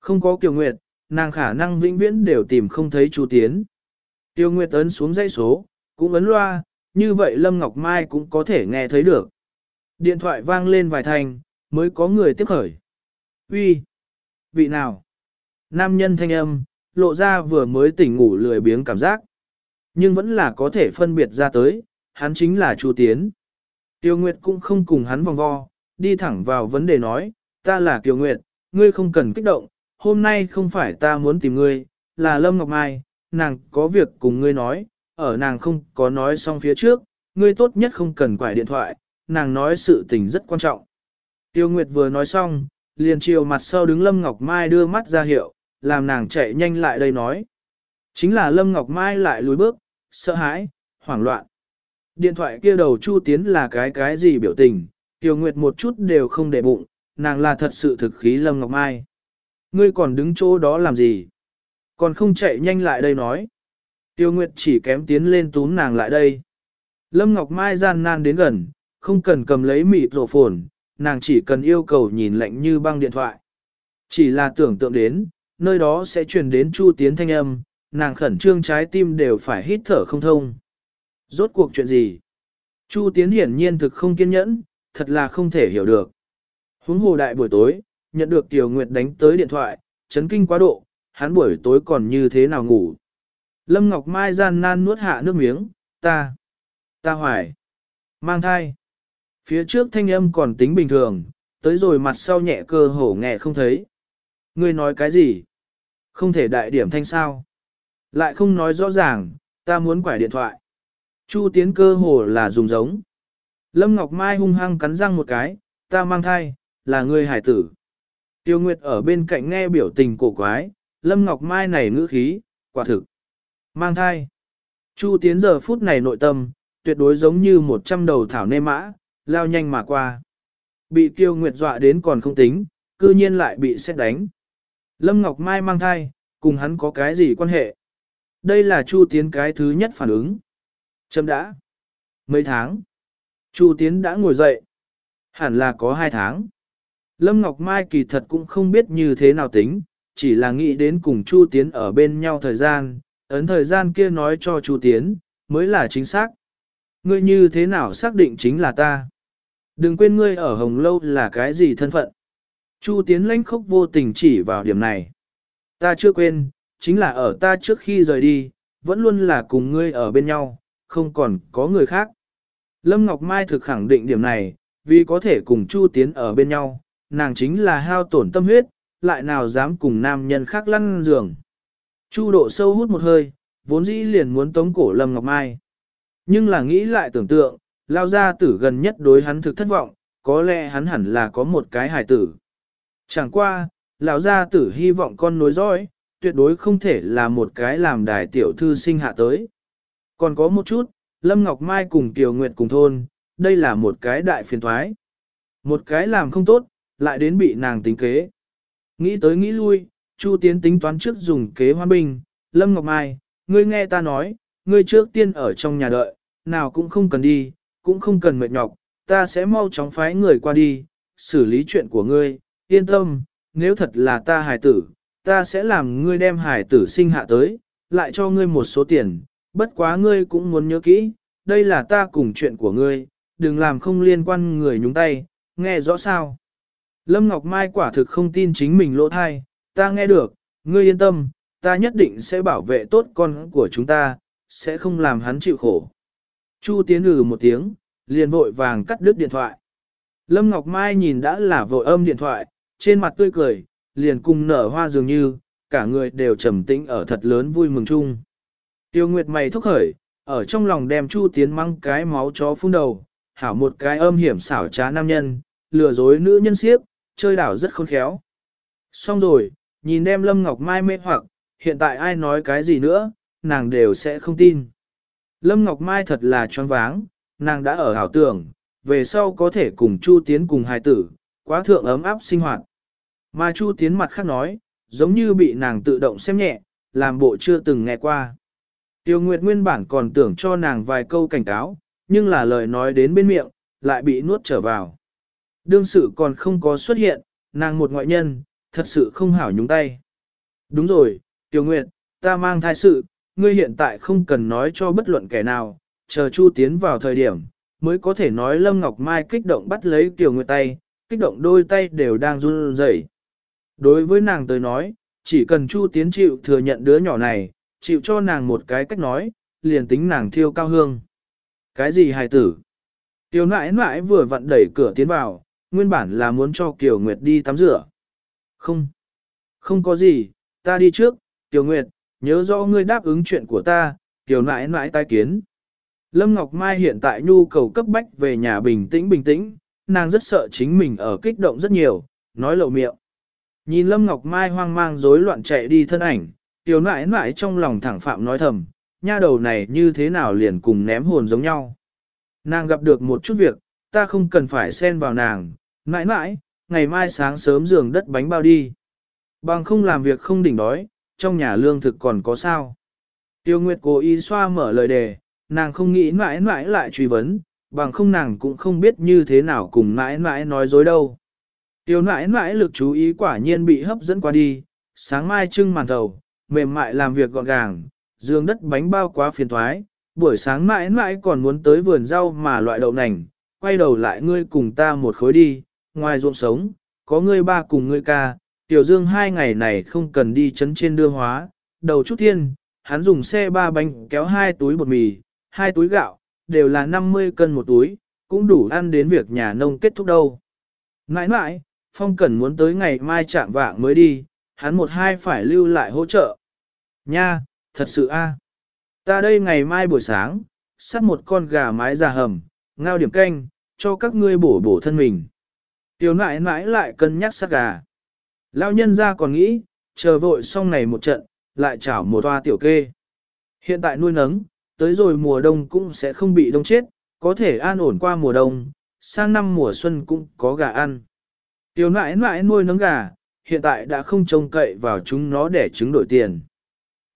Không có Kiều Nguyệt, nàng khả năng vĩnh viễn đều tìm không thấy Chu Tiến. Tiêu Nguyệt ấn xuống dây số, cũng ấn loa, như vậy Lâm Ngọc Mai cũng có thể nghe thấy được. Điện thoại vang lên vài thành, mới có người tiếp khởi. Uy, Vị nào? Nam nhân thanh âm, lộ ra vừa mới tỉnh ngủ lười biếng cảm giác. Nhưng vẫn là có thể phân biệt ra tới, hắn chính là Chu Tiến. Tiêu Nguyệt cũng không cùng hắn vòng vo, đi thẳng vào vấn đề nói, ta là Kiều Nguyệt, ngươi không cần kích động, hôm nay không phải ta muốn tìm ngươi, là Lâm Ngọc Mai, nàng có việc cùng ngươi nói, ở nàng không có nói xong phía trước, ngươi tốt nhất không cần quải điện thoại, nàng nói sự tình rất quan trọng. Tiêu Nguyệt vừa nói xong, liền chiều mặt sau đứng Lâm Ngọc Mai đưa mắt ra hiệu, làm nàng chạy nhanh lại đây nói. Chính là Lâm Ngọc Mai lại lùi bước, sợ hãi, hoảng loạn. Điện thoại kia đầu Chu Tiến là cái cái gì biểu tình, Tiêu Nguyệt một chút đều không để bụng, nàng là thật sự thực khí Lâm Ngọc Mai. Ngươi còn đứng chỗ đó làm gì? Còn không chạy nhanh lại đây nói. Tiêu Nguyệt chỉ kém tiến lên túm nàng lại đây. Lâm Ngọc Mai gian nan đến gần, không cần cầm lấy mịt rổ phồn, nàng chỉ cần yêu cầu nhìn lạnh như băng điện thoại. Chỉ là tưởng tượng đến, nơi đó sẽ truyền đến Chu Tiến thanh âm, nàng khẩn trương trái tim đều phải hít thở không thông. Rốt cuộc chuyện gì? Chu Tiến hiển nhiên thực không kiên nhẫn, thật là không thể hiểu được. Huống hồ đại buổi tối, nhận được Tiểu Nguyệt đánh tới điện thoại, chấn kinh quá độ, hắn buổi tối còn như thế nào ngủ. Lâm Ngọc Mai gian nan nuốt hạ nước miếng, ta, ta hoài, mang thai. Phía trước thanh âm còn tính bình thường, tới rồi mặt sau nhẹ cơ hổ nghe không thấy. Ngươi nói cái gì? Không thể đại điểm thanh sao? Lại không nói rõ ràng, ta muốn quải điện thoại. Chu tiến cơ hồ là dùng giống. Lâm Ngọc Mai hung hăng cắn răng một cái, ta mang thai, là ngươi hải tử. Tiêu Nguyệt ở bên cạnh nghe biểu tình cổ quái, Lâm Ngọc Mai này ngữ khí, quả thực. Mang thai. Chu tiến giờ phút này nội tâm, tuyệt đối giống như một trăm đầu thảo nê mã, lao nhanh mà qua. Bị Tiêu Nguyệt dọa đến còn không tính, cư nhiên lại bị xét đánh. Lâm Ngọc Mai mang thai, cùng hắn có cái gì quan hệ? Đây là Chu Tiến cái thứ nhất phản ứng. Châm đã. Mấy tháng. Chu Tiến đã ngồi dậy. Hẳn là có hai tháng. Lâm Ngọc Mai kỳ thật cũng không biết như thế nào tính, chỉ là nghĩ đến cùng Chu Tiến ở bên nhau thời gian, ấn thời gian kia nói cho Chu Tiến, mới là chính xác. Ngươi như thế nào xác định chính là ta? Đừng quên ngươi ở Hồng Lâu là cái gì thân phận. Chu Tiến lãnh khốc vô tình chỉ vào điểm này. Ta chưa quên, chính là ở ta trước khi rời đi, vẫn luôn là cùng ngươi ở bên nhau, không còn có người khác. Lâm Ngọc Mai thực khẳng định điểm này, vì có thể cùng Chu Tiến ở bên nhau, nàng chính là hao tổn tâm huyết, lại nào dám cùng nam nhân khác lăn giường. Chu độ sâu hút một hơi, vốn dĩ liền muốn tống cổ Lâm Ngọc Mai. Nhưng là nghĩ lại tưởng tượng, lao gia tử gần nhất đối hắn thực thất vọng, có lẽ hắn hẳn là có một cái hài tử. Chẳng qua, lão gia tử hy vọng con nối dõi, tuyệt đối không thể là một cái làm đài tiểu thư sinh hạ tới. Còn có một chút, Lâm Ngọc Mai cùng Kiều Nguyệt cùng thôn, đây là một cái đại phiền thoái. Một cái làm không tốt, lại đến bị nàng tính kế. Nghĩ tới nghĩ lui, Chu Tiến tính toán trước dùng kế hoan bình. Lâm Ngọc Mai, ngươi nghe ta nói, ngươi trước tiên ở trong nhà đợi, nào cũng không cần đi, cũng không cần mệt nhọc, ta sẽ mau chóng phái người qua đi, xử lý chuyện của ngươi, yên tâm, nếu thật là ta hài tử, ta sẽ làm ngươi đem hài tử sinh hạ tới, lại cho ngươi một số tiền, bất quá ngươi cũng muốn nhớ kỹ, đây là ta cùng chuyện của ngươi, đừng làm không liên quan người nhúng tay, nghe rõ sao. Lâm Ngọc Mai quả thực không tin chính mình lỗ thai, ta nghe được, ngươi yên tâm, ta nhất định sẽ bảo vệ tốt con của chúng ta, sẽ không làm hắn chịu khổ. Chu tiến ử một tiếng, liền vội vàng cắt đứt điện thoại. Lâm Ngọc Mai nhìn đã là vội âm điện thoại, trên mặt tươi cười, liền cùng nở hoa dường như, cả người đều trầm tĩnh ở thật lớn vui mừng chung. Tiêu Nguyệt mày thúc khởi, ở trong lòng đem Chu Tiến măng cái máu chó phun đầu, hảo một cái âm hiểm xảo trá nam nhân, lừa dối nữ nhân siếp, chơi đảo rất khôn khéo. Xong rồi, nhìn đem Lâm Ngọc Mai mê hoặc, hiện tại ai nói cái gì nữa, nàng đều sẽ không tin. Lâm Ngọc Mai thật là choáng váng, nàng đã ở ảo tưởng, về sau có thể cùng Chu Tiến cùng hài tử, quá thượng ấm áp sinh hoạt. Mà Chu Tiến mặt khác nói, giống như bị nàng tự động xem nhẹ, làm bộ chưa từng nghe qua. Tiêu Nguyệt nguyên bản còn tưởng cho nàng vài câu cảnh cáo, nhưng là lời nói đến bên miệng, lại bị nuốt trở vào. Đương sự còn không có xuất hiện, nàng một ngoại nhân, thật sự không hảo nhúng tay. Đúng rồi, tiểu Nguyệt, ta mang thai sự, ngươi hiện tại không cần nói cho bất luận kẻ nào, chờ Chu tiến vào thời điểm, mới có thể nói Lâm Ngọc Mai kích động bắt lấy tiểu Nguyệt tay, kích động đôi tay đều đang run rẩy. Đối với nàng tới nói, chỉ cần Chu tiến chịu thừa nhận đứa nhỏ này, chịu cho nàng một cái cách nói, liền tính nàng thiêu cao hương. Cái gì hài tử? tiểu nãi nãi vừa vặn đẩy cửa tiến vào, nguyên bản là muốn cho Kiều Nguyệt đi tắm rửa. Không, không có gì, ta đi trước, Kiều Nguyệt, nhớ rõ ngươi đáp ứng chuyện của ta, Kiều nãi nãi tai kiến. Lâm Ngọc Mai hiện tại nhu cầu cấp bách về nhà bình tĩnh bình tĩnh, nàng rất sợ chính mình ở kích động rất nhiều, nói lậu miệng. Nhìn Lâm Ngọc Mai hoang mang rối loạn chạy đi thân ảnh, Kiều nãi nãi trong lòng thẳng phạm nói thầm, nha đầu này như thế nào liền cùng ném hồn giống nhau. Nàng gặp được một chút việc, ta không cần phải xen vào nàng, nãi nãi, ngày mai sáng sớm giường đất bánh bao đi. Bằng không làm việc không đỉnh đói, trong nhà lương thực còn có sao. Tiêu Nguyệt cố ý xoa mở lời đề, nàng không nghĩ mãi mãi lại truy vấn, bằng không nàng cũng không biết như thế nào cùng mãi mãi nói dối đâu. Tiêu mãi mãi lực chú ý quả nhiên bị hấp dẫn qua đi, sáng mai trưng màn thầu, mềm mại làm việc gọn gàng, giường đất bánh bao quá phiền thoái, buổi sáng mãi mãi còn muốn tới vườn rau mà loại đậu nành, quay đầu lại ngươi cùng ta một khối đi, ngoài ruộng sống, có ngươi ba cùng ngươi ca, tiểu dương hai ngày này không cần đi chấn trên đưa hóa, đầu chút thiên, hắn dùng xe ba bánh kéo hai túi bột mì, hai túi gạo, đều là 50 cân một túi, cũng đủ ăn đến việc nhà nông kết thúc đâu. Mãi mãi, Phong Cẩn muốn tới ngày mai chạm vạng mới đi, hắn một hai phải lưu lại hỗ trợ. Nha, thật sự a. Ta đây ngày mai buổi sáng, sát một con gà mái già hầm, ngao điểm canh, cho các ngươi bổ bổ thân mình. Tiểu nãi nãi lại cân nhắc sát gà. Lao nhân ra còn nghĩ, chờ vội xong này một trận, lại chảo một toa tiểu kê. Hiện tại nuôi nấng, tới rồi mùa đông cũng sẽ không bị đông chết, có thể an ổn qua mùa đông, sang năm mùa xuân cũng có gà ăn. Tiểu nãi nãi nuôi nấng gà, hiện tại đã không trông cậy vào chúng nó để trứng đổi tiền.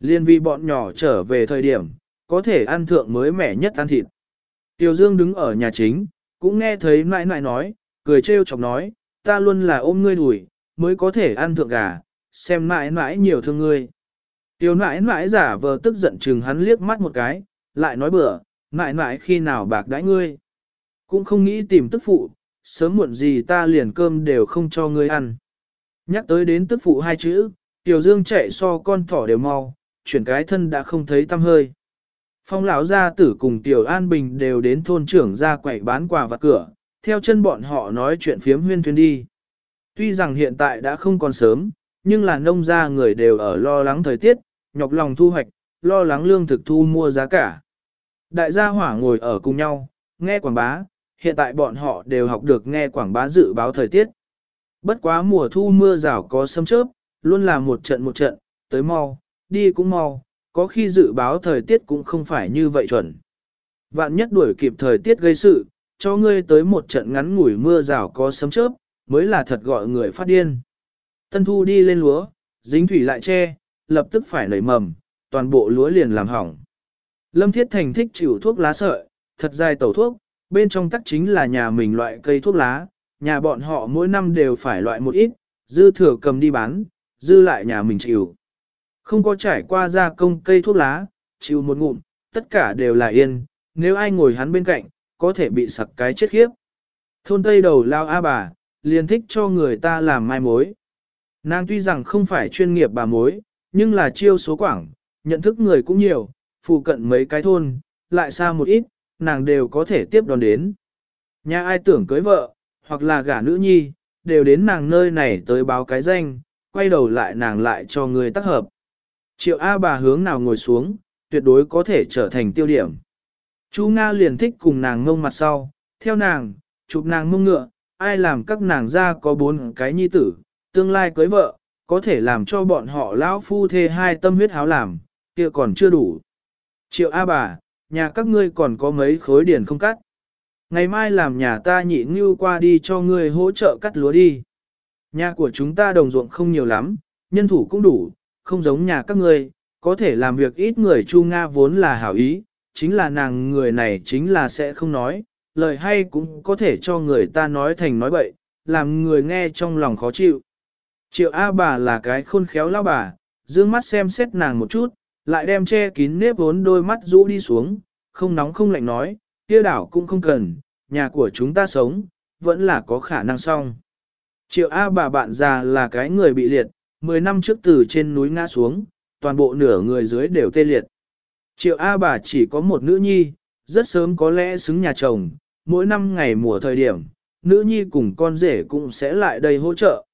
Liên vi bọn nhỏ trở về thời điểm, có thể ăn thượng mới mẻ nhất ăn thịt. Tiểu Dương đứng ở nhà chính, cũng nghe thấy nãi nãi nói, cười trêu chọc nói, ta luôn là ôm ngươi đùi, mới có thể ăn thượng gà, xem mãi nãi nhiều thương ngươi. Tiểu nãi nãi giả vờ tức giận chừng hắn liếc mắt một cái, lại nói bừa, nãi nãi khi nào bạc đãi ngươi. Cũng không nghĩ tìm tức phụ, sớm muộn gì ta liền cơm đều không cho ngươi ăn. Nhắc tới đến tức phụ hai chữ, Tiểu Dương chạy so con thỏ đều mau, chuyển cái thân đã không thấy tâm hơi. Phong lão gia tử cùng Tiểu An Bình đều đến thôn trưởng ra quậy bán quà vặt cửa, theo chân bọn họ nói chuyện phiếm huyên thuyên đi. Tuy rằng hiện tại đã không còn sớm, nhưng là nông gia người đều ở lo lắng thời tiết, nhọc lòng thu hoạch, lo lắng lương thực thu mua giá cả. Đại gia hỏa ngồi ở cùng nhau, nghe quảng bá, hiện tại bọn họ đều học được nghe quảng bá dự báo thời tiết. Bất quá mùa thu mưa rào có sấm chớp, luôn là một trận một trận, tới mau, đi cũng mau, có khi dự báo thời tiết cũng không phải như vậy chuẩn. Vạn nhất đuổi kịp thời tiết gây sự, cho ngươi tới một trận ngắn ngủi mưa rào có sấm chớp, mới là thật gọi người phát điên. Tân thu đi lên lúa, dính thủy lại che, lập tức phải nảy mầm, toàn bộ lúa liền làm hỏng. Lâm Thiết Thành thích chịu thuốc lá sợi, thật dài tẩu thuốc, bên trong tắc chính là nhà mình loại cây thuốc lá, nhà bọn họ mỗi năm đều phải loại một ít, dư thừa cầm đi bán, dư lại nhà mình chịu. Không có trải qua gia công cây thuốc lá, chịu một ngụm, tất cả đều là yên, nếu ai ngồi hắn bên cạnh, có thể bị sặc cái chết khiếp. Thôn Tây đầu lao A bà, liền thích cho người ta làm mai mối. Nàng tuy rằng không phải chuyên nghiệp bà mối, nhưng là chiêu số quảng, nhận thức người cũng nhiều, phụ cận mấy cái thôn, lại xa một ít, nàng đều có thể tiếp đón đến. Nhà ai tưởng cưới vợ, hoặc là gả nữ nhi, đều đến nàng nơi này tới báo cái danh, quay đầu lại nàng lại cho người tác hợp. Triệu A bà hướng nào ngồi xuống, tuyệt đối có thể trở thành tiêu điểm. Chu Nga liền thích cùng nàng ngông mặt sau, theo nàng, chụp nàng mông ngựa, ai làm các nàng ra có bốn cái nhi tử, tương lai cưới vợ, có thể làm cho bọn họ lão phu thê hai tâm huyết háo làm, kia còn chưa đủ. Triệu A bà, nhà các ngươi còn có mấy khối điển không cắt. Ngày mai làm nhà ta nhị ngưu qua đi cho ngươi hỗ trợ cắt lúa đi. Nhà của chúng ta đồng ruộng không nhiều lắm, nhân thủ cũng đủ, không giống nhà các ngươi, có thể làm việc ít người Chu Nga vốn là hảo ý, chính là nàng người này chính là sẽ không nói, lời hay cũng có thể cho người ta nói thành nói bậy, làm người nghe trong lòng khó chịu. Triệu A bà là cái khôn khéo lao bà, dương mắt xem xét nàng một chút, lại đem che kín nếp vốn đôi mắt rũ đi xuống, không nóng không lạnh nói, kia đảo cũng không cần, nhà của chúng ta sống, vẫn là có khả năng xong. Triệu A bà bạn già là cái người bị liệt, 10 năm trước từ trên núi ngã xuống, toàn bộ nửa người dưới đều tê liệt. Triệu A bà chỉ có một nữ nhi, rất sớm có lẽ xứng nhà chồng, mỗi năm ngày mùa thời điểm, nữ nhi cùng con rể cũng sẽ lại đây hỗ trợ.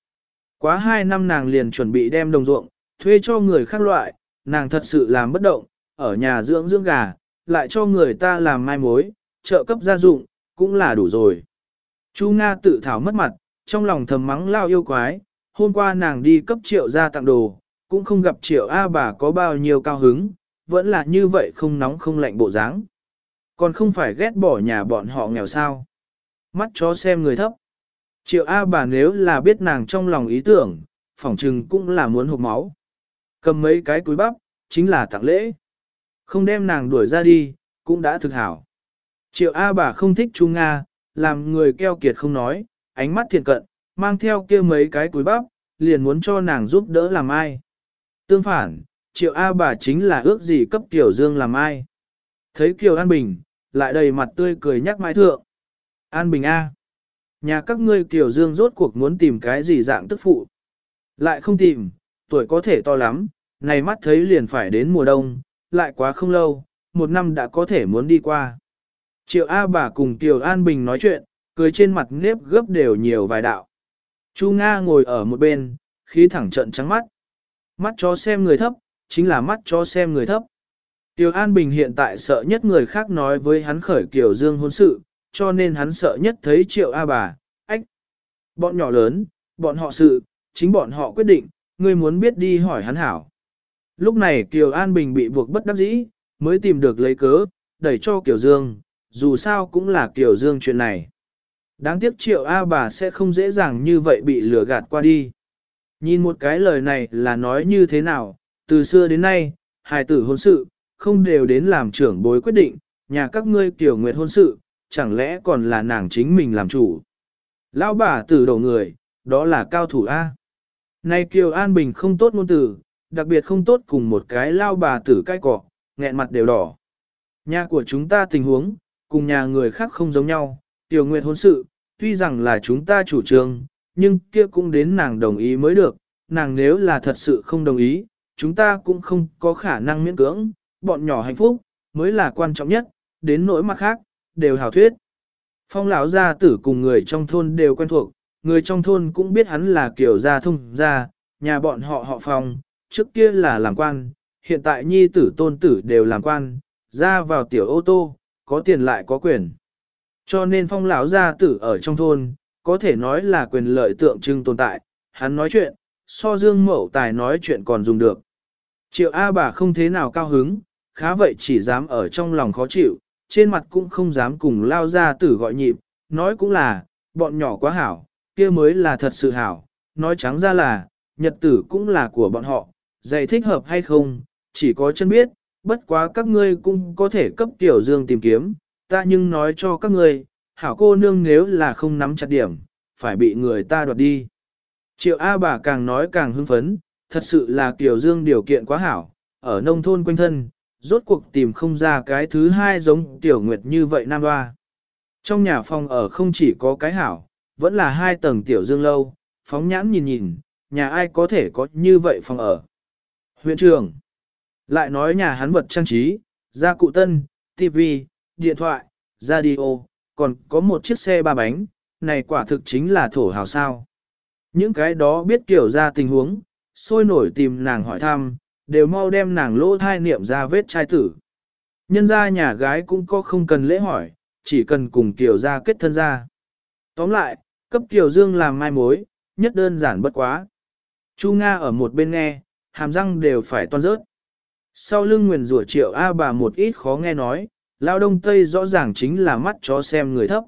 Quá hai năm nàng liền chuẩn bị đem đồng ruộng, thuê cho người khác loại, nàng thật sự làm bất động, ở nhà dưỡng dưỡng gà, lại cho người ta làm mai mối, trợ cấp gia dụng, cũng là đủ rồi. Chu Nga tự thảo mất mặt, trong lòng thầm mắng lao yêu quái, hôm qua nàng đi cấp triệu ra tặng đồ, cũng không gặp triệu A bà có bao nhiêu cao hứng, vẫn là như vậy không nóng không lạnh bộ dáng. Còn không phải ghét bỏ nhà bọn họ nghèo sao. Mắt chó xem người thấp. Triệu A bà nếu là biết nàng trong lòng ý tưởng, phỏng trừng cũng là muốn hụt máu. Cầm mấy cái túi bắp, chính là tặng lễ. Không đem nàng đuổi ra đi, cũng đã thực hảo. Triệu A bà không thích Chu Nga, làm người keo kiệt không nói, ánh mắt thiền cận, mang theo kia mấy cái túi bắp, liền muốn cho nàng giúp đỡ làm ai. Tương phản, Triệu A bà chính là ước gì cấp Tiểu Dương làm ai. Thấy Kiều An Bình, lại đầy mặt tươi cười nhắc mãi thượng. An Bình A. Nhà các ngươi Kiều Dương rốt cuộc muốn tìm cái gì dạng tức phụ. Lại không tìm, tuổi có thể to lắm, này mắt thấy liền phải đến mùa đông, lại quá không lâu, một năm đã có thể muốn đi qua. Triệu A bà cùng Kiều An Bình nói chuyện, cười trên mặt nếp gấp đều nhiều vài đạo. Chu Nga ngồi ở một bên, khí thẳng trận trắng mắt. Mắt chó xem người thấp, chính là mắt cho xem người thấp. Tiêu An Bình hiện tại sợ nhất người khác nói với hắn khởi kiểu Dương hôn sự, cho nên hắn sợ nhất thấy Triệu A bà, ách. Bọn nhỏ lớn, bọn họ sự, chính bọn họ quyết định, ngươi muốn biết đi hỏi hắn hảo. Lúc này Kiều An Bình bị buộc bất đắc dĩ, mới tìm được lấy cớ, đẩy cho Kiều Dương, dù sao cũng là Kiều Dương chuyện này. Đáng tiếc Triệu A bà sẽ không dễ dàng như vậy bị lừa gạt qua đi. Nhìn một cái lời này là nói như thế nào, từ xưa đến nay, hài tử hôn sự, không đều đến làm trưởng bối quyết định, nhà các ngươi tiểu Nguyệt hôn sự, chẳng lẽ còn là nàng chính mình làm chủ. Lão bà tử đầu người, đó là cao thủ A. Nay Kiều An Bình không tốt ngôn tử, đặc biệt không tốt cùng một cái lao bà tử cai cọ, nghẹn mặt đều đỏ. Nhà của chúng ta tình huống, cùng nhà người khác không giống nhau, Tiểu Nguyệt hôn sự, tuy rằng là chúng ta chủ trương, nhưng kia cũng đến nàng đồng ý mới được, nàng nếu là thật sự không đồng ý, chúng ta cũng không có khả năng miễn cưỡng, bọn nhỏ hạnh phúc, mới là quan trọng nhất, đến nỗi mặt khác, đều hào thuyết. Phong lão gia tử cùng người trong thôn đều quen thuộc, người trong thôn cũng biết hắn là kiểu gia thông gia, nhà bọn họ họ phong, trước kia là làm quan, hiện tại nhi tử tôn tử đều làm quan, ra vào tiểu ô tô, có tiền lại có quyền. Cho nên phong lão gia tử ở trong thôn, có thể nói là quyền lợi tượng trưng tồn tại, hắn nói chuyện, so dương mậu tài nói chuyện còn dùng được. Triệu A bà không thế nào cao hứng, khá vậy chỉ dám ở trong lòng khó chịu, trên mặt cũng không dám cùng lao gia tử gọi nhịp, nói cũng là, bọn nhỏ quá hảo, kia mới là thật sự hảo, nói trắng ra là, nhật tử cũng là của bọn họ, dạy thích hợp hay không, chỉ có chân biết, bất quá các ngươi cũng có thể cấp tiểu dương tìm kiếm, ta nhưng nói cho các ngươi, hảo cô nương nếu là không nắm chặt điểm, phải bị người ta đoạt đi. Triệu A bà càng nói càng hưng phấn, thật sự là tiểu dương điều kiện quá hảo, ở nông thôn quanh thân, rốt cuộc tìm không ra cái thứ hai giống tiểu nguyệt như vậy nam hoa. Trong nhà phòng ở không chỉ có cái hảo, vẫn là hai tầng tiểu dương lâu, phóng nhãn nhìn nhìn, nhà ai có thể có như vậy phòng ở. Huyện trường, lại nói nhà hắn vật trang trí, gia cụ tân, tivi, điện thoại, radio, còn có một chiếc xe ba bánh, này quả thực chính là thổ hào sao. Những cái đó biết kiểu ra tình huống, sôi nổi tìm nàng hỏi thăm, đều mau đem nàng lỗ thai niệm ra vết trai tử. Nhân ra nhà gái cũng có không cần lễ hỏi, chỉ cần cùng kiểu ra kết thân ra. Tóm lại, cấp kiểu dương làm mai mối, nhất đơn giản bất quá. Chu Nga ở một bên nghe, hàm răng đều phải toan rớt. Sau lưng nguyền rủa triệu A bà một ít khó nghe nói, lao đông tây rõ ràng chính là mắt chó xem người thấp.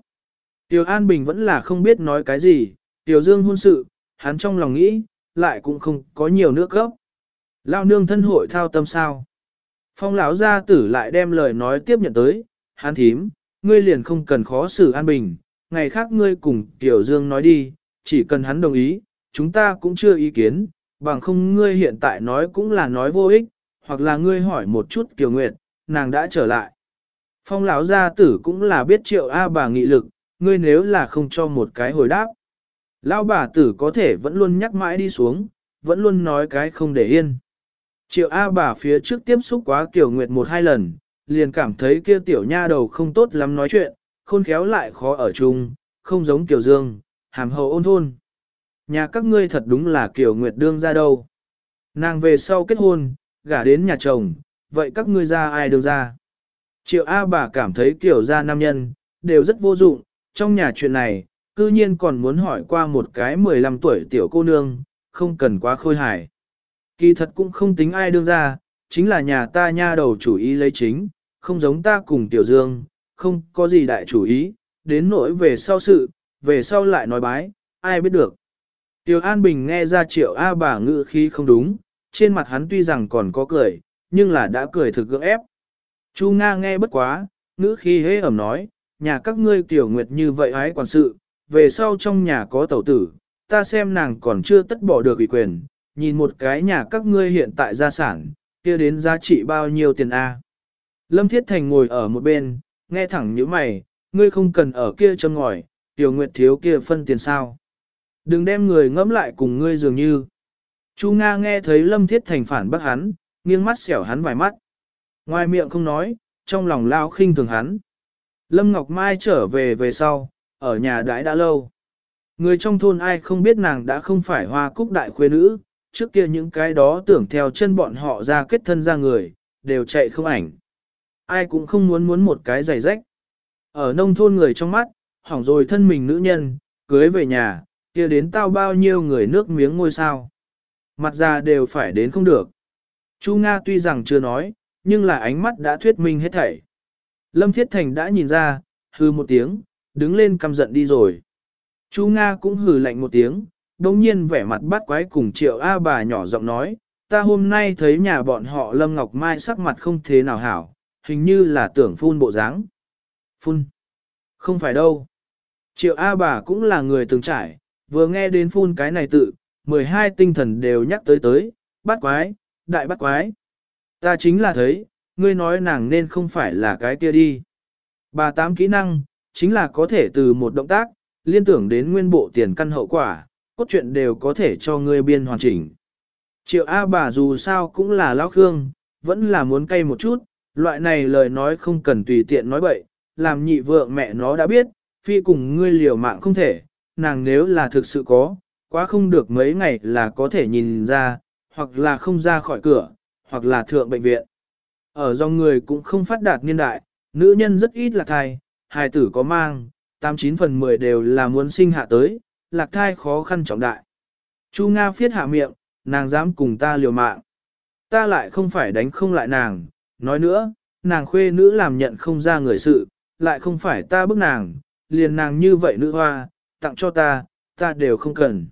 Tiểu An Bình vẫn là không biết nói cái gì, Tiểu Dương hôn sự, hắn trong lòng nghĩ, lại cũng không có nhiều nước gốc. Lao nương thân hội thao tâm sao. Phong lão gia tử lại đem lời nói tiếp nhận tới, hắn thím, ngươi liền không cần khó xử An Bình, ngày khác ngươi cùng Tiểu Dương nói đi, chỉ cần hắn đồng ý, chúng ta cũng chưa ý kiến, bằng không ngươi hiện tại nói cũng là nói vô ích, hoặc là ngươi hỏi một chút Kiều Nguyệt, nàng đã trở lại. Phong lão gia tử cũng là biết triệu A bà nghị lực, ngươi nếu là không cho một cái hồi đáp. Lão bà tử có thể vẫn luôn nhắc mãi đi xuống, vẫn luôn nói cái không để yên. Triệu A bà phía trước tiếp xúc quá Kiều Nguyệt một hai lần, liền cảm thấy kia tiểu nha đầu không tốt lắm nói chuyện, khôn khéo lại khó ở chung, không giống Kiều Dương, hàm hậu ôn thôn. Nhà các ngươi thật đúng là Kiều Nguyệt đương ra đâu. Nàng về sau kết hôn, gả đến nhà chồng, vậy các ngươi ra ai đương ra? Triệu A bà cảm thấy kiểu ra nam nhân, đều rất vô dụng, trong nhà chuyện này, cư nhiên còn muốn hỏi qua một cái 15 tuổi tiểu cô nương, không cần quá khôi hài. Kỳ thật cũng không tính ai đương ra, chính là nhà ta nha đầu chủ ý lấy chính, không giống ta cùng tiểu dương, không có gì đại chủ ý, đến nỗi về sau sự, về sau lại nói bái, ai biết được. Tiểu An Bình nghe ra triệu A bà ngự khí không đúng, trên mặt hắn tuy rằng còn có cười, nhưng là đã cười thực gượng ép. Chu Nga nghe bất quá, ngữ khí hế ẩm nói, nhà các ngươi tiểu nguyệt như vậy ái quản sự, về sau trong nhà có tẩu tử, ta xem nàng còn chưa tất bỏ được ủy quyền, nhìn một cái nhà các ngươi hiện tại gia sản, kia đến giá trị bao nhiêu tiền A. Lâm Thiết Thành ngồi ở một bên, nghe thẳng như mày, ngươi không cần ở kia châm ngòi, tiểu nguyệt thiếu kia phân tiền sao. Đừng đem người ngẫm lại cùng ngươi dường như. Chu Nga nghe thấy Lâm Thiết Thành phản bác hắn, nghiêng mắt xẻo hắn vài mắt. Ngoài miệng không nói, trong lòng lao khinh thường hắn. Lâm Ngọc Mai trở về về sau, ở nhà đãi đã lâu. Người trong thôn ai không biết nàng đã không phải hoa cúc đại khuê nữ, trước kia những cái đó tưởng theo chân bọn họ ra kết thân ra người, đều chạy không ảnh. Ai cũng không muốn muốn một cái giày rách. Ở nông thôn người trong mắt, hỏng rồi thân mình nữ nhân, cưới về nhà, kia đến tao bao nhiêu người nước miếng ngôi sao. Mặt ra đều phải đến không được. Chu Nga tuy rằng chưa nói, nhưng là ánh mắt đã thuyết minh hết thảy. Lâm Thiết Thành đã nhìn ra, hư một tiếng, đứng lên căm giận đi rồi. Chu Nga cũng hừ lạnh một tiếng, đồng nhiên vẻ mặt bắt quái cùng triệu A bà nhỏ giọng nói, ta hôm nay thấy nhà bọn họ Lâm Ngọc Mai sắc mặt không thế nào hảo, hình như là tưởng phun bộ dáng. Phun? Không phải đâu. Triệu A bà cũng là người từng trải, vừa nghe đến phun cái này tự, 12 tinh thần đều nhắc tới tới, bắt quái, đại bắt quái. Ta chính là thấy, ngươi nói nàng nên không phải là cái kia đi. Bà tám kỹ năng, chính là có thể từ một động tác, liên tưởng đến nguyên bộ tiền căn hậu quả, cốt truyện đều có thể cho ngươi biên hoàn chỉnh. Triệu A bà dù sao cũng là lão khương, vẫn là muốn cay một chút, loại này lời nói không cần tùy tiện nói bậy, làm nhị vượng mẹ nó đã biết, phi cùng ngươi liều mạng không thể, nàng nếu là thực sự có, quá không được mấy ngày là có thể nhìn ra, hoặc là không ra khỏi cửa, hoặc là thượng bệnh viện. Ở dòng người cũng không phát đạt niên đại, nữ nhân rất ít là thai, hài tử có mang, 89 phần 10 đều là muốn sinh hạ tới, lạc thai khó khăn trọng đại. Chu Nga phiết hạ miệng, nàng dám cùng ta liều mạng. Ta lại không phải đánh không lại nàng, nói nữa, nàng khuê nữ làm nhận không ra người sự, lại không phải ta bức nàng, liền nàng như vậy nữ hoa, tặng cho ta, ta đều không cần.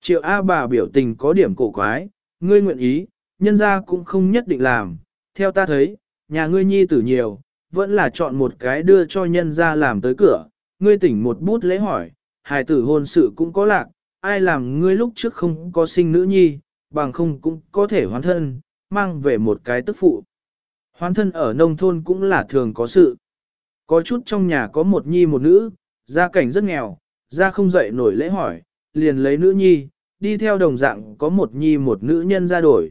Triệu A bà biểu tình có điểm cổ quái, ngươi nguyện ý, nhân ra cũng không nhất định làm, theo ta thấy, nhà ngươi nhi tử nhiều, vẫn là chọn một cái đưa cho nhân ra làm tới cửa, ngươi tỉnh một bút lễ hỏi, hài tử hôn sự cũng có lạc, ai làm ngươi lúc trước không có sinh nữ nhi, bằng không cũng có thể hoán thân, mang về một cái tức phụ. Hoán thân ở nông thôn cũng là thường có sự. Có chút trong nhà có một nhi một nữ, gia cảnh rất nghèo, gia không dậy nổi lễ hỏi, liền lấy nữ nhi, đi theo đồng dạng có một nhi một nữ nhân ra đổi.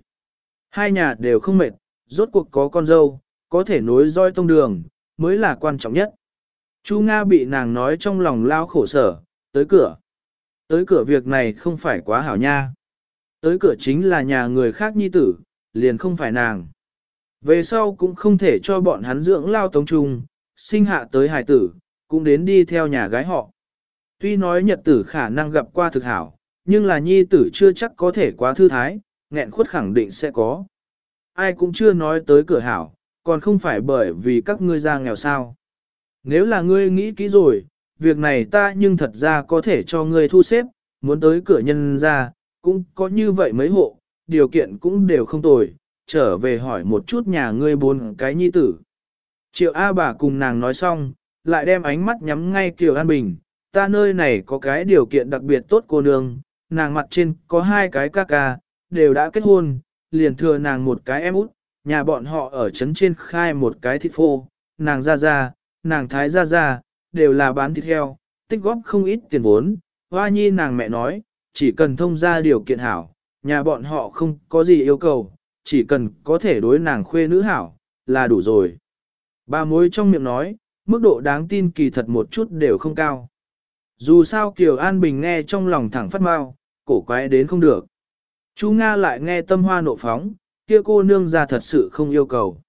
Hai nhà đều không mệt, rốt cuộc có con dâu, có thể nối roi tông đường, mới là quan trọng nhất. Chu Nga bị nàng nói trong lòng lao khổ sở, tới cửa. Tới cửa việc này không phải quá hảo nha. Tới cửa chính là nhà người khác nhi tử, liền không phải nàng. Về sau cũng không thể cho bọn hắn dưỡng lao tống trung, sinh hạ tới hài tử, cũng đến đi theo nhà gái họ. Tuy nói nhật tử khả năng gặp qua thực hảo, nhưng là nhi tử chưa chắc có thể quá thư thái, nghẹn khuất khẳng định sẽ có. Ai cũng chưa nói tới cửa hảo, còn không phải bởi vì các ngươi ra nghèo sao. Nếu là ngươi nghĩ kỹ rồi, việc này ta nhưng thật ra có thể cho ngươi thu xếp, muốn tới cửa nhân ra, cũng có như vậy mấy hộ, điều kiện cũng đều không tồi, trở về hỏi một chút nhà ngươi bốn cái nhi tử. Triệu A bà cùng nàng nói xong, lại đem ánh mắt nhắm ngay Kiều An Bình, ta nơi này có cái điều kiện đặc biệt tốt cô nương, nàng mặt trên có hai cái ca ca, đều đã kết hôn, liền thừa nàng một cái em út, nhà bọn họ ở trấn trên khai một cái thịt phô, nàng ra ra, nàng thái ra ra, đều là bán thịt heo, tích góp không ít tiền vốn, hoa nhi nàng mẹ nói, chỉ cần thông ra điều kiện hảo, nhà bọn họ không có gì yêu cầu, chỉ cần có thể đối nàng khuê nữ hảo, là đủ rồi. Ba mối trong miệng nói, mức độ đáng tin kỳ thật một chút đều không cao. Dù sao Kiều An Bình nghe trong lòng thẳng phát mau, cổ quái đến không được. Chú Nga lại nghe tâm hoa nộ phóng, kia cô nương ra thật sự không yêu cầu.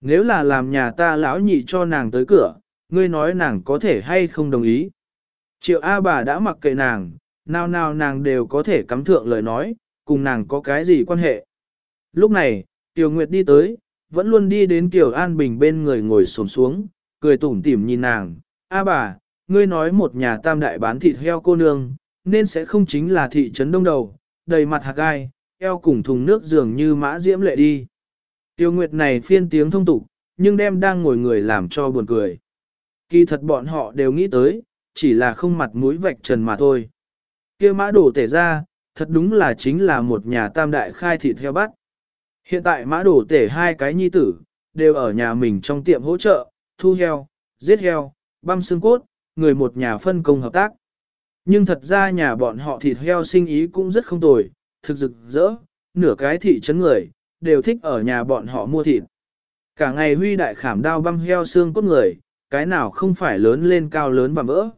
Nếu là làm nhà ta lão nhị cho nàng tới cửa, ngươi nói nàng có thể hay không đồng ý. Triệu A bà đã mặc kệ nàng, nào nào nàng đều có thể cắm thượng lời nói, cùng nàng có cái gì quan hệ. Lúc này, Tiểu Nguyệt đi tới, vẫn luôn đi đến Tiểu An Bình bên người ngồi xổm xuống, cười tủm tỉm nhìn nàng, A bà, ngươi nói một nhà tam đại bán thịt heo cô nương, nên sẽ không chính là thị trấn đông đầu, đầy mặt hạt gai, eo cùng thùng nước dường như mã diễm lệ đi. Tiêu Nguyệt này phiên tiếng thông tục, nhưng đem đang ngồi người làm cho buồn cười. Kỳ thật bọn họ đều nghĩ tới, chỉ là không mặt mũi vạch trần mà thôi. kia mã đổ tể ra, thật đúng là chính là một nhà tam đại khai thịt heo bắt. Hiện tại mã đổ tể hai cái nhi tử, đều ở nhà mình trong tiệm hỗ trợ, thu heo, giết heo, băm xương cốt, người một nhà phân công hợp tác. Nhưng thật ra nhà bọn họ thịt heo sinh ý cũng rất không tồi, thực rực rỡ, nửa cái thị trấn người, đều thích ở nhà bọn họ mua thịt. Cả ngày huy đại khảm đao băm heo xương cốt người, cái nào không phải lớn lên cao lớn và vỡ.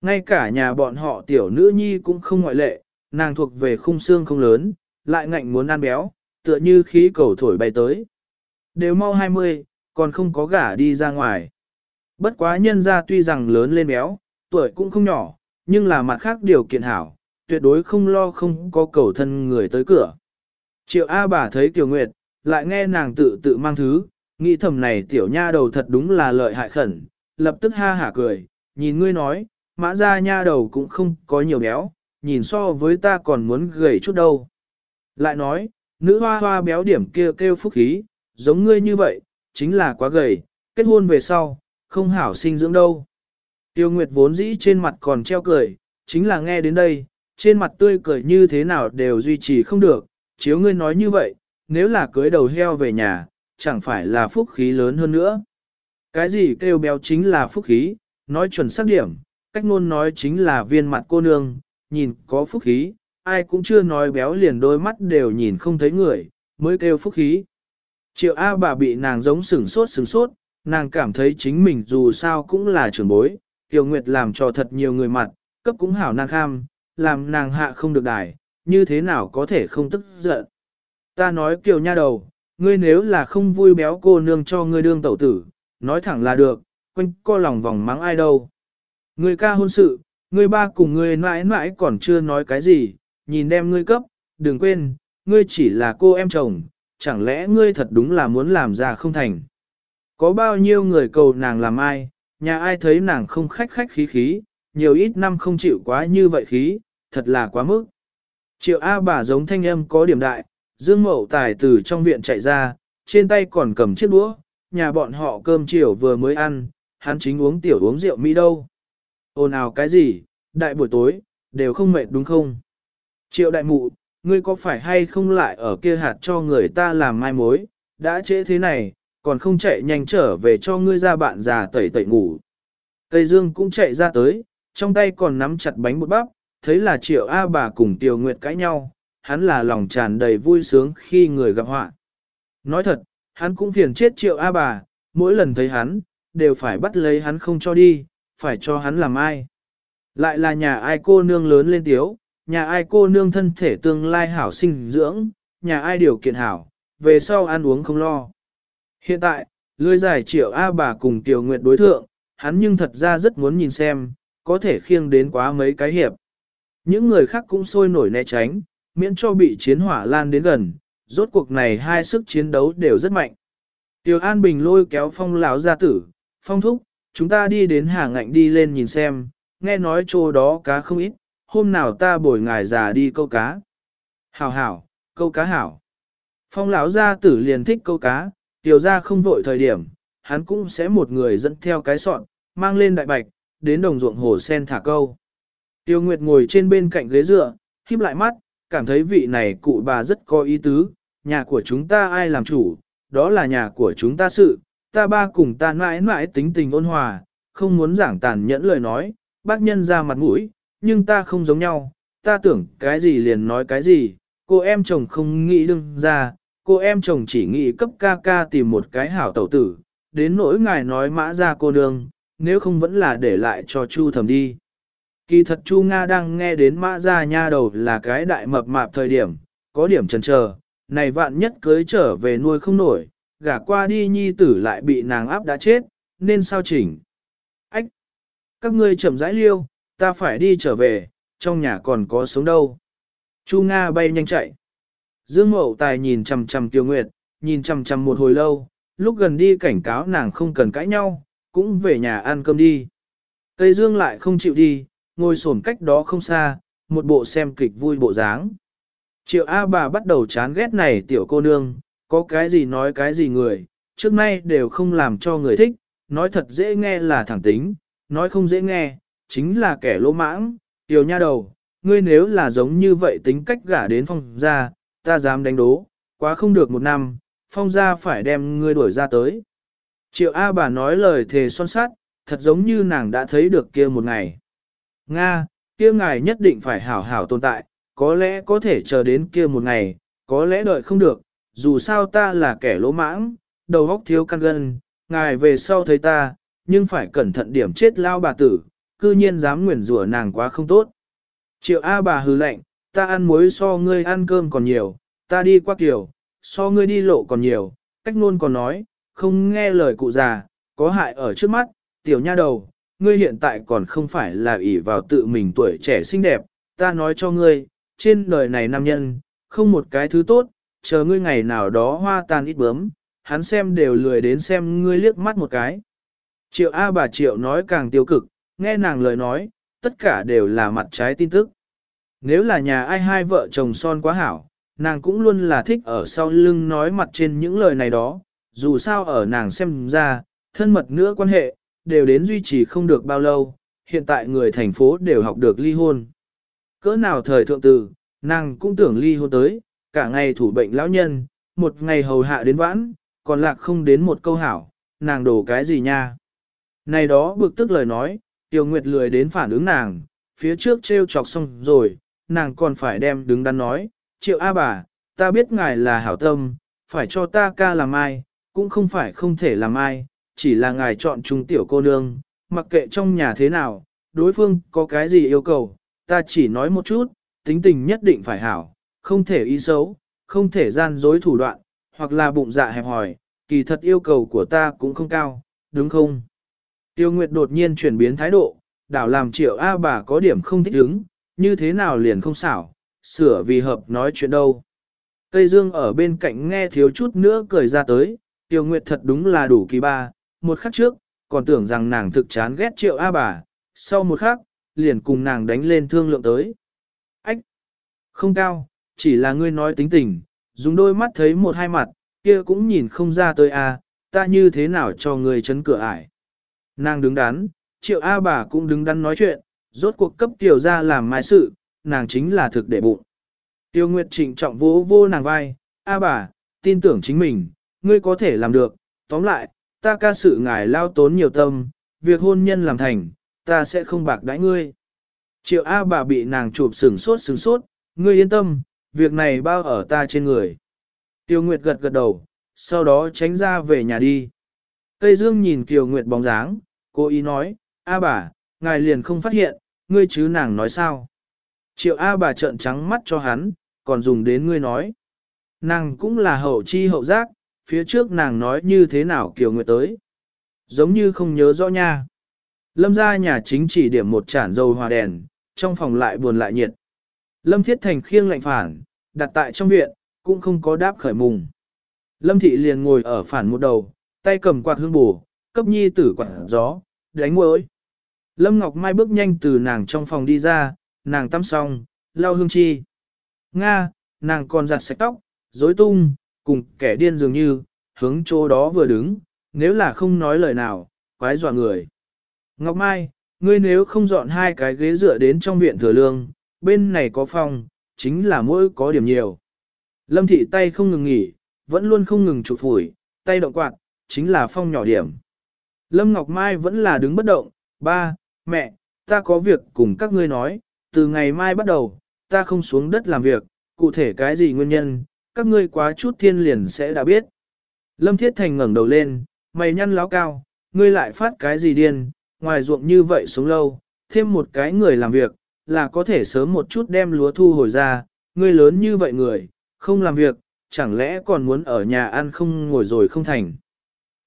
Ngay cả nhà bọn họ tiểu nữ nhi cũng không ngoại lệ, nàng thuộc về khung xương không lớn, lại ngạnh muốn ăn béo, tựa như khí cầu thổi bay tới. Đều mau 20, còn không có gả đi ra ngoài. Bất quá nhân ra tuy rằng lớn lên béo, tuổi cũng không nhỏ, nhưng là mặt khác điều kiện hảo, tuyệt đối không lo không có cầu thân người tới cửa. Triệu A bà thấy Tiểu Nguyệt, lại nghe nàng tự tự mang thứ, nghĩ thầm này tiểu nha đầu thật đúng là lợi hại khẩn, lập tức ha hả cười, nhìn ngươi nói, mã ra nha đầu cũng không có nhiều béo, nhìn so với ta còn muốn gầy chút đâu. Lại nói, nữ hoa hoa béo điểm kia kêu, kêu phúc khí, giống ngươi như vậy, chính là quá gầy, kết hôn về sau, không hảo sinh dưỡng đâu. Tiêu Nguyệt vốn dĩ trên mặt còn treo cười, chính là nghe đến đây, trên mặt tươi cười như thế nào đều duy trì không được, chiếu ngươi nói như vậy, nếu là cưới đầu heo về nhà, chẳng phải là phúc khí lớn hơn nữa. Cái gì kêu béo chính là phúc khí, nói chuẩn xác điểm, cách ngôn nói chính là viên mặt cô nương, nhìn có phúc khí, ai cũng chưa nói béo liền đôi mắt đều nhìn không thấy người, mới kêu phúc khí. Triệu A bà bị nàng giống sừng sốt sừng sốt, nàng cảm thấy chính mình dù sao cũng là trưởng bối, Kiều Nguyệt làm cho thật nhiều người mặt, cấp cũng hảo nàng kham, làm nàng hạ không được đài, như thế nào có thể không tức giận. ta nói kiều nha đầu, ngươi nếu là không vui béo cô nương cho ngươi đương tẩu tử, nói thẳng là được, quanh co lòng vòng mắng ai đâu. Ngươi ca hôn sự, ngươi ba cùng ngươi mãi mãi còn chưa nói cái gì, nhìn đem ngươi cấp, đừng quên, ngươi chỉ là cô em chồng, chẳng lẽ ngươi thật đúng là muốn làm ra không thành. Có bao nhiêu người cầu nàng làm ai, nhà ai thấy nàng không khách khách khí khí, nhiều ít năm không chịu quá như vậy khí, thật là quá mức. Triệu A bà giống thanh âm có điểm đại, Dương Mậu Tài từ trong viện chạy ra, trên tay còn cầm chiếc đũa, nhà bọn họ cơm chiều vừa mới ăn, hắn chính uống tiểu uống rượu Mỹ đâu. Ồn ào cái gì, đại buổi tối, đều không mệt đúng không? Triệu đại mụ, ngươi có phải hay không lại ở kia hạt cho người ta làm mai mối, đã trễ thế này, còn không chạy nhanh trở về cho ngươi ra bạn già tẩy tẩy ngủ. Tây Dương cũng chạy ra tới, trong tay còn nắm chặt bánh bột bắp, thấy là triệu A bà cùng Tiểu Nguyệt cãi nhau, hắn là lòng tràn đầy vui sướng khi người gặp họa. Nói thật, hắn cũng phiền chết triệu A bà, mỗi lần thấy hắn, đều phải bắt lấy hắn không cho đi, phải cho hắn làm ai. Lại là nhà ai cô nương lớn lên tiếu, nhà ai cô nương thân thể tương lai hảo sinh dưỡng, nhà ai điều kiện hảo, về sau ăn uống không lo. Hiện tại, lươi giải triệu A bà cùng Tiểu Nguyệt đối thượng, hắn nhưng thật ra rất muốn nhìn xem, có thể khiêng đến quá mấy cái hiệp. Những người khác cũng sôi nổi né tránh, miễn cho bị chiến hỏa lan đến gần, rốt cuộc này hai sức chiến đấu đều rất mạnh. Tiểu An Bình lôi kéo phong lão gia tử, phong thúc, chúng ta đi đến hà ngạnh đi lên nhìn xem, nghe nói chỗ đó cá không ít, hôm nào ta bồi ngài già đi câu cá. Hảo hảo, câu cá hảo. Phong lão gia tử liền thích câu cá, tiểu ra không vội thời điểm, hắn cũng sẽ một người dẫn theo cái sọn, mang lên đại bạch, đến đồng ruộng hồ sen thả câu. Tiêu Nguyệt ngồi trên bên cạnh ghế dựa, híp lại mắt, cảm thấy vị này cụ bà rất có ý tứ, nhà của chúng ta ai làm chủ, đó là nhà của chúng ta sự, ta ba cùng ta mãi mãi tính tình ôn hòa, không muốn giảng tàn nhẫn lời nói, bác nhân ra mặt mũi, nhưng ta không giống nhau, ta tưởng cái gì liền nói cái gì, cô em chồng không nghĩ đừng ra, cô em chồng chỉ nghĩ cấp ca ca tìm một cái hảo tẩu tử, đến nỗi ngài nói mã ra cô nương, nếu không vẫn là để lại cho Chu thầm đi. Kỳ thật Chu Nga đang nghe đến mã ra nha đầu là cái đại mập mạp thời điểm, có điểm chần chờ, này vạn nhất cưới trở về nuôi không nổi, gả qua đi nhi tử lại bị nàng áp đã chết, nên sao chỉnh. Ách! Các ngươi chậm rãi liêu, ta phải đi trở về, trong nhà còn có sống đâu. Chu Nga bay nhanh chạy. Dương Mậu Tài nhìn chằm chằm Tiêu Nguyệt, nhìn chằm chằm một hồi lâu, lúc gần đi cảnh cáo nàng không cần cãi nhau, cũng về nhà ăn cơm đi. Tây Dương lại không chịu đi, ngồi xổm cách đó không xa, một bộ xem kịch vui bộ dáng. Triệu A bà bắt đầu chán ghét này tiểu cô nương, có cái gì nói cái gì người, trước nay đều không làm cho người thích, nói thật dễ nghe là thẳng tính, nói không dễ nghe, chính là kẻ lỗ mãng, tiểu nha đầu, ngươi nếu là giống như vậy tính cách gả đến phong gia, ta dám đánh đố, quá không được một năm, phong gia phải đem ngươi đuổi ra tới. Triệu A bà nói lời thề son sát, thật giống như nàng đã thấy được kia một ngày. Nga, kia ngài nhất định phải hảo hảo tồn tại, có lẽ có thể chờ đến kia một ngày, có lẽ đợi không được, dù sao ta là kẻ lỗ mãng, đầu óc thiếu căn gân, ngài về sau thấy ta, nhưng phải cẩn thận điểm chết lao bà tử, cư nhiên dám nguyền rủa nàng quá không tốt. Triệu A bà hừ lạnh, ta ăn muối so ngươi ăn cơm còn nhiều, ta đi qua kiểu, so ngươi đi lộ còn nhiều, cách luôn còn nói, không nghe lời cụ già, có hại ở trước mắt, tiểu nha đầu, ngươi hiện tại còn không phải là ỷ vào tự mình tuổi trẻ xinh đẹp, ta nói cho ngươi, trên đời này nam nhân, không một cái thứ tốt, chờ ngươi ngày nào đó hoa tan ít bướm, hắn xem đều lười đến xem ngươi liếc mắt một cái. Triệu A bà Triệu nói càng tiêu cực, nghe nàng lời nói, tất cả đều là mặt trái tin tức. Nếu là nhà ai hai vợ chồng son quá hảo, nàng cũng luôn là thích ở sau lưng nói mặt trên những lời này đó, dù sao ở nàng xem ra, thân mật nữa quan hệ, đều đến duy trì không được bao lâu, hiện tại người thành phố đều học được ly hôn. Cỡ nào thời thượng từ, nàng cũng tưởng ly hôn tới, cả ngày thủ bệnh lão nhân, một ngày hầu hạ đến vãn, còn lạc không đến một câu hảo, nàng đổ cái gì nha. Này đó bực tức lời nói, Tiêu Nguyệt lười đến phản ứng nàng, phía trước treo chọc xong rồi, nàng còn phải đem đứng đắn nói, triệu A bà, ta biết ngài là hảo tâm, phải cho ta ca làm ai, cũng không phải không thể làm ai, chỉ là ngài chọn trung tiểu cô nương, mặc kệ trong nhà thế nào, đối phương có cái gì yêu cầu, ta chỉ nói một chút, tính tình nhất định phải hảo, không thể ý xấu, không thể gian dối thủ đoạn, hoặc là bụng dạ hẹp hòi, kỳ thật yêu cầu của ta cũng không cao, đúng không? Tiêu Nguyệt đột nhiên chuyển biến thái độ, đảo làm triệu A bà có điểm không thích ứng, như thế nào liền không xảo, sửa vì hợp nói chuyện đâu. Tây Dương ở bên cạnh nghe thiếu chút nữa cười ra tới, Tiêu Nguyệt thật đúng là đủ kỳ ba, một khắc trước, còn tưởng rằng nàng thực chán ghét triệu A bà, sau một khắc, liền cùng nàng đánh lên thương lượng tới. Ách! Không cao, chỉ là ngươi nói tính tình, dùng đôi mắt thấy một hai mặt, kia cũng nhìn không ra tới a, ta như thế nào cho ngươi chấn cửa ải. Nàng đứng đắn, triệu A bà cũng đứng đắn nói chuyện, rốt cuộc cấp tiểu ra làm mai sự, nàng chính là thực để bụng. Tiêu Nguyệt trịnh trọng vỗ vô nàng vai, A bà, tin tưởng chính mình, ngươi có thể làm được, tóm lại, ta ca sự ngài lao tốn nhiều tâm, việc hôn nhân làm thành, ta sẽ không bạc đãi ngươi. Triệu A bà bị nàng chụp sừng sốt sừng sốt, ngươi yên tâm, việc này bao ở ta trên người. Tiêu Nguyệt gật gật đầu, sau đó tránh ra về nhà đi. Cây Dương nhìn Kiều Nguyệt bóng dáng, cô ý nói, A bà, ngài liền không phát hiện, ngươi chứ nàng nói sao. Triệu A bà trợn trắng mắt cho hắn, còn dùng đến ngươi nói. Nàng cũng là hậu chi hậu giác, phía trước nàng nói như thế nào Kiều Nguyệt tới. Giống như không nhớ rõ nha. Lâm ra nhà chính chỉ điểm một chản dầu hòa đèn, trong phòng lại buồn lại nhiệt. Lâm Thiết Thành khiêng lạnh phản, đặt tại trong viện, cũng không có đáp khởi mùng. Lâm Thị liền ngồi ở phản một đầu, tay cầm quạt hương bù, cấp nhi tử quạt gió, đánh môi. Lâm Ngọc Mai bước nhanh từ nàng trong phòng đi ra, nàng tắm xong, lau hương chi. Nga, nàng còn giặt sạch tóc, rối tung, cùng kẻ điên dường như, hướng chỗ đó vừa đứng, nếu là không nói lời nào, quái dọa người. Ngọc Mai, ngươi nếu không dọn hai cái ghế dựa đến trong viện thừa lương, bên này có phòng, chính là mỗi có điểm nhiều. Lâm thị tay không ngừng nghỉ, vẫn luôn không ngừng chụp phủi, tay động quạt, chính là phong nhỏ điểm. Lâm Ngọc Mai vẫn là đứng bất động, ba, mẹ, ta có việc cùng các ngươi nói, từ ngày mai bắt đầu, ta không xuống đất làm việc, cụ thể cái gì nguyên nhân, các ngươi quá chút thiên liền sẽ đã biết. Lâm Thiết Thành ngẩng đầu lên, mày nhăn láo cao, ngươi lại phát cái gì điên, ngoài ruộng như vậy sống lâu, thêm một cái người làm việc, là có thể sớm một chút đem lúa thu hồi ra, ngươi lớn như vậy người, không làm việc, chẳng lẽ còn muốn ở nhà ăn không ngồi rồi không thành.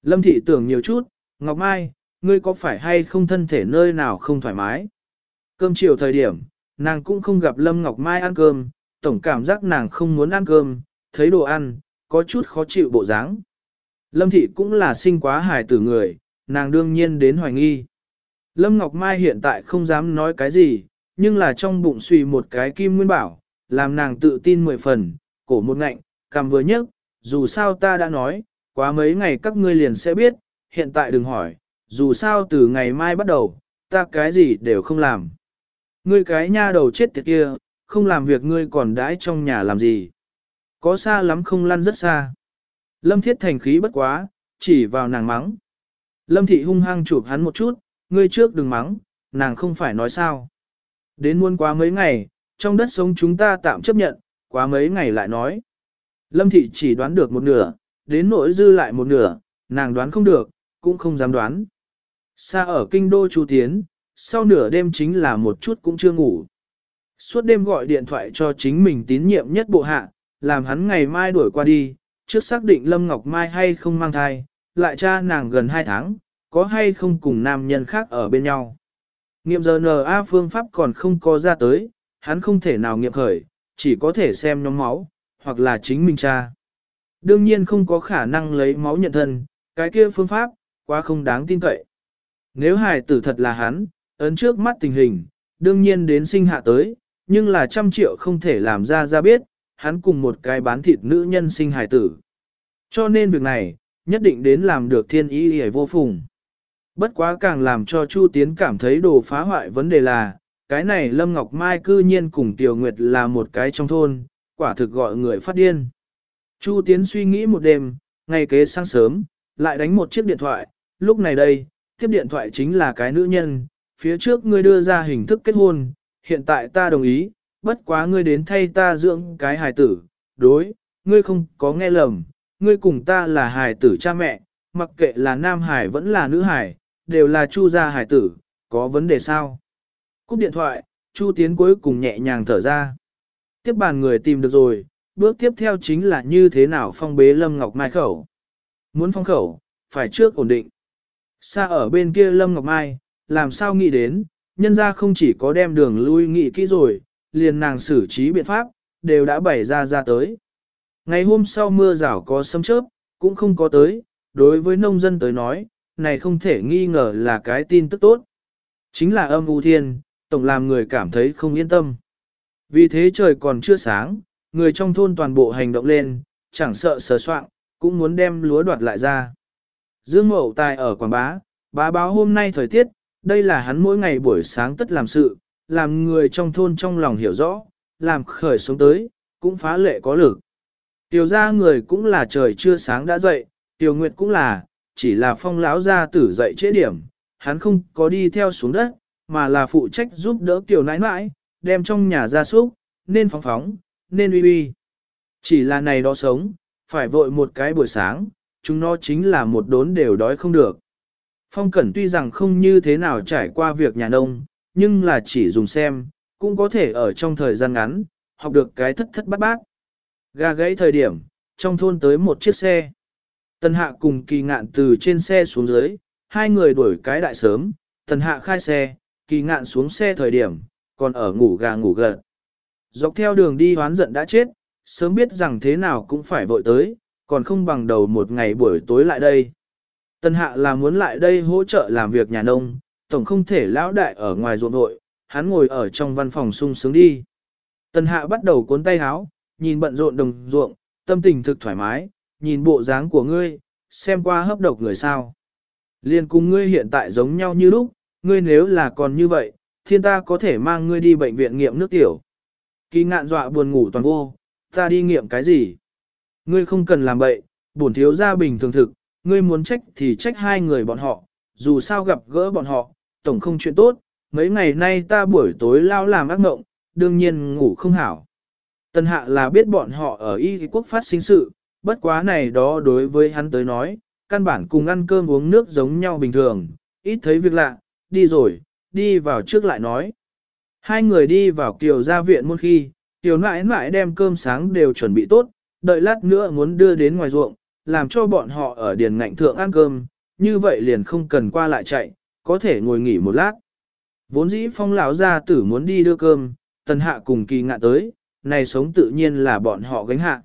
Lâm thị tưởng nhiều chút, Ngọc Mai, ngươi có phải hay không thân thể nơi nào không thoải mái? Cơm chiều thời điểm, nàng cũng không gặp Lâm Ngọc Mai ăn cơm, tổng cảm giác nàng không muốn ăn cơm, thấy đồ ăn, có chút khó chịu bộ dáng. Lâm thị cũng là sinh quá hài tử người, nàng đương nhiên đến hoài nghi. Lâm Ngọc Mai hiện tại không dám nói cái gì, nhưng là trong bụng suy một cái kim nguyên bảo, làm nàng tự tin mười phần, cổ một ngạnh, cầm vừa nhấc, dù sao ta đã nói, quá mấy ngày các ngươi liền sẽ biết, hiện tại đừng hỏi, dù sao từ ngày mai bắt đầu, ta cái gì đều không làm. Ngươi cái nha đầu chết tiệt kia, không làm việc ngươi còn đãi trong nhà làm gì. Có xa lắm không lăn rất xa. Lâm thiết thành khí bất quá, chỉ vào nàng mắng. Lâm thị hung hăng chụp hắn một chút, ngươi trước đừng mắng, nàng không phải nói sao. Đến muôn quá mấy ngày, trong đất sống chúng ta tạm chấp nhận, quá mấy ngày lại nói. Lâm thị chỉ đoán được một nửa, đến nỗi dư lại một nửa, nàng đoán không được, cũng không dám đoán. Xa ở kinh đô Chu Tiến, sau nửa đêm chính là một chút cũng chưa ngủ. Suốt đêm gọi điện thoại cho chính mình tín nhiệm nhất bộ hạ, làm hắn ngày mai đuổi qua đi, trước xác định Lâm Ngọc Mai hay không mang thai, lại cha nàng gần 2 tháng, có hay không cùng nam nhân khác ở bên nhau. Nghiệm giờ NA phương pháp còn không có ra tới, hắn không thể nào nghiệm khởi, chỉ có thể xem nhóm máu, hoặc là chính mình cha. Đương nhiên không có khả năng lấy máu nhận thân, cái kia phương pháp, quá không đáng tin cậy. Nếu hài tử thật là hắn, ấn trước mắt tình hình, đương nhiên đến sinh hạ tới, nhưng là trăm triệu không thể làm ra ra biết, hắn cùng một cái bán thịt nữ nhân sinh hài tử. Cho nên việc này, nhất định đến làm được thiên ý hề vô phùng. Bất quá càng làm cho Chu Tiến cảm thấy đồ phá hoại vấn đề là, cái này Lâm Ngọc Mai cư nhiên cùng Tiểu Nguyệt là một cái trong thôn, quả thực gọi người phát điên. Chu Tiến suy nghĩ một đêm, ngày kế sáng sớm, lại đánh một chiếc điện thoại, lúc này đây, tiếp điện thoại chính là cái nữ nhân, phía trước ngươi đưa ra hình thức kết hôn, hiện tại ta đồng ý, bất quá ngươi đến thay ta dưỡng cái hài tử, đối, ngươi không có nghe lầm, ngươi cùng ta là hài tử cha mẹ, mặc kệ là nam hài vẫn là nữ hài, đều là chu gia hài tử, có vấn đề sao? Cúp điện thoại, chu tiến cuối cùng nhẹ nhàng thở ra. Tiếp bàn người tìm được rồi, bước tiếp theo chính là như thế nào phong bế Lâm Ngọc Mai khẩu. Muốn phong khẩu, phải trước ổn định. Xa ở bên kia Lâm Ngọc Mai, làm sao nghĩ đến, nhân ra không chỉ có đem đường lui nghĩ kỹ rồi, liền nàng xử trí biện pháp, đều đã bày ra ra tới. Ngày hôm sau mưa rào có sấm chớp, cũng không có tới, đối với nông dân tới nói, này không thể nghi ngờ là cái tin tức tốt. Chính là âm u thiên, tổng làm người cảm thấy không yên tâm. Vì thế trời còn chưa sáng, người trong thôn toàn bộ hành động lên, chẳng sợ sờ soạn, cũng muốn đem lúa đoạt lại ra. Dương Mậu Tài ở Quảng Bá, bá báo hôm nay thời tiết, đây là hắn mỗi ngày buổi sáng tất làm sự, làm người trong thôn trong lòng hiểu rõ, làm khởi sống tới, cũng phá lệ có lực. Tiểu ra người cũng là trời chưa sáng đã dậy, Tiểu Nguyệt cũng là, chỉ là phong lão gia tử dậy trễ điểm, hắn không có đi theo xuống đất, mà là phụ trách giúp đỡ Tiểu nãi nãi, đem trong nhà ra súc, nên phóng phóng, nên uy uy. Chỉ là này đó sống, phải vội một cái buổi sáng, chúng nó chính là một đốn đều đói không được. Phong Cẩn tuy rằng không như thế nào trải qua việc nhà nông, nhưng là chỉ dùng xem, cũng có thể ở trong thời gian ngắn, học được cái thất thất bát bát. Gà gãy thời điểm, trong thôn tới một chiếc xe. Tần hạ cùng kỳ ngạn từ trên xe xuống dưới, hai người đuổi cái đại sớm, tần hạ khai xe, kỳ ngạn xuống xe thời điểm, còn ở ngủ gà ngủ gật. Dọc theo đường đi hoán giận đã chết, sớm biết rằng thế nào cũng phải vội tới, còn không bằng đầu một ngày buổi tối lại đây. tân hạ là muốn lại đây hỗ trợ làm việc nhà nông, tổng không thể lão đại ở ngoài ruộng nội, hắn ngồi ở trong văn phòng sung sướng đi. Tần hạ bắt đầu cuốn tay háo, nhìn bận rộn đồng ruộng, tâm tình thực thoải mái, nhìn bộ dáng của ngươi, xem qua hấp độc người sao. Liên cùng ngươi hiện tại giống nhau như lúc, ngươi nếu là còn như vậy, thiên ta có thể mang ngươi đi bệnh viện nghiệm nước tiểu. Kỳ ngạn dọa buồn ngủ toàn vô, ta đi nghiệm cái gì? Ngươi không cần làm bậy, bổn thiếu gia bình thường thực, ngươi muốn trách thì trách hai người bọn họ, dù sao gặp gỡ bọn họ, tổng không chuyện tốt, mấy ngày nay ta buổi tối lao làm ác mộng, đương nhiên ngủ không hảo. Tân hạ là biết bọn họ ở y quốc phát sinh sự, bất quá này đó đối với hắn tới nói, căn bản cùng ăn cơm uống nước giống nhau bình thường, ít thấy việc lạ, đi rồi, đi vào trước lại nói. Hai người đi vào kiều gia viện một khi, kiều nãi nãi đem cơm sáng đều chuẩn bị tốt, đợi lát nữa muốn đưa đến ngoài ruộng, làm cho bọn họ ở điền ngạnh thượng ăn cơm, như vậy liền không cần qua lại chạy, có thể ngồi nghỉ một lát. Vốn dĩ phong lão gia tử muốn đi đưa cơm, tần hạ cùng kỳ ngạ tới, này sống tự nhiên là bọn họ gánh hạ.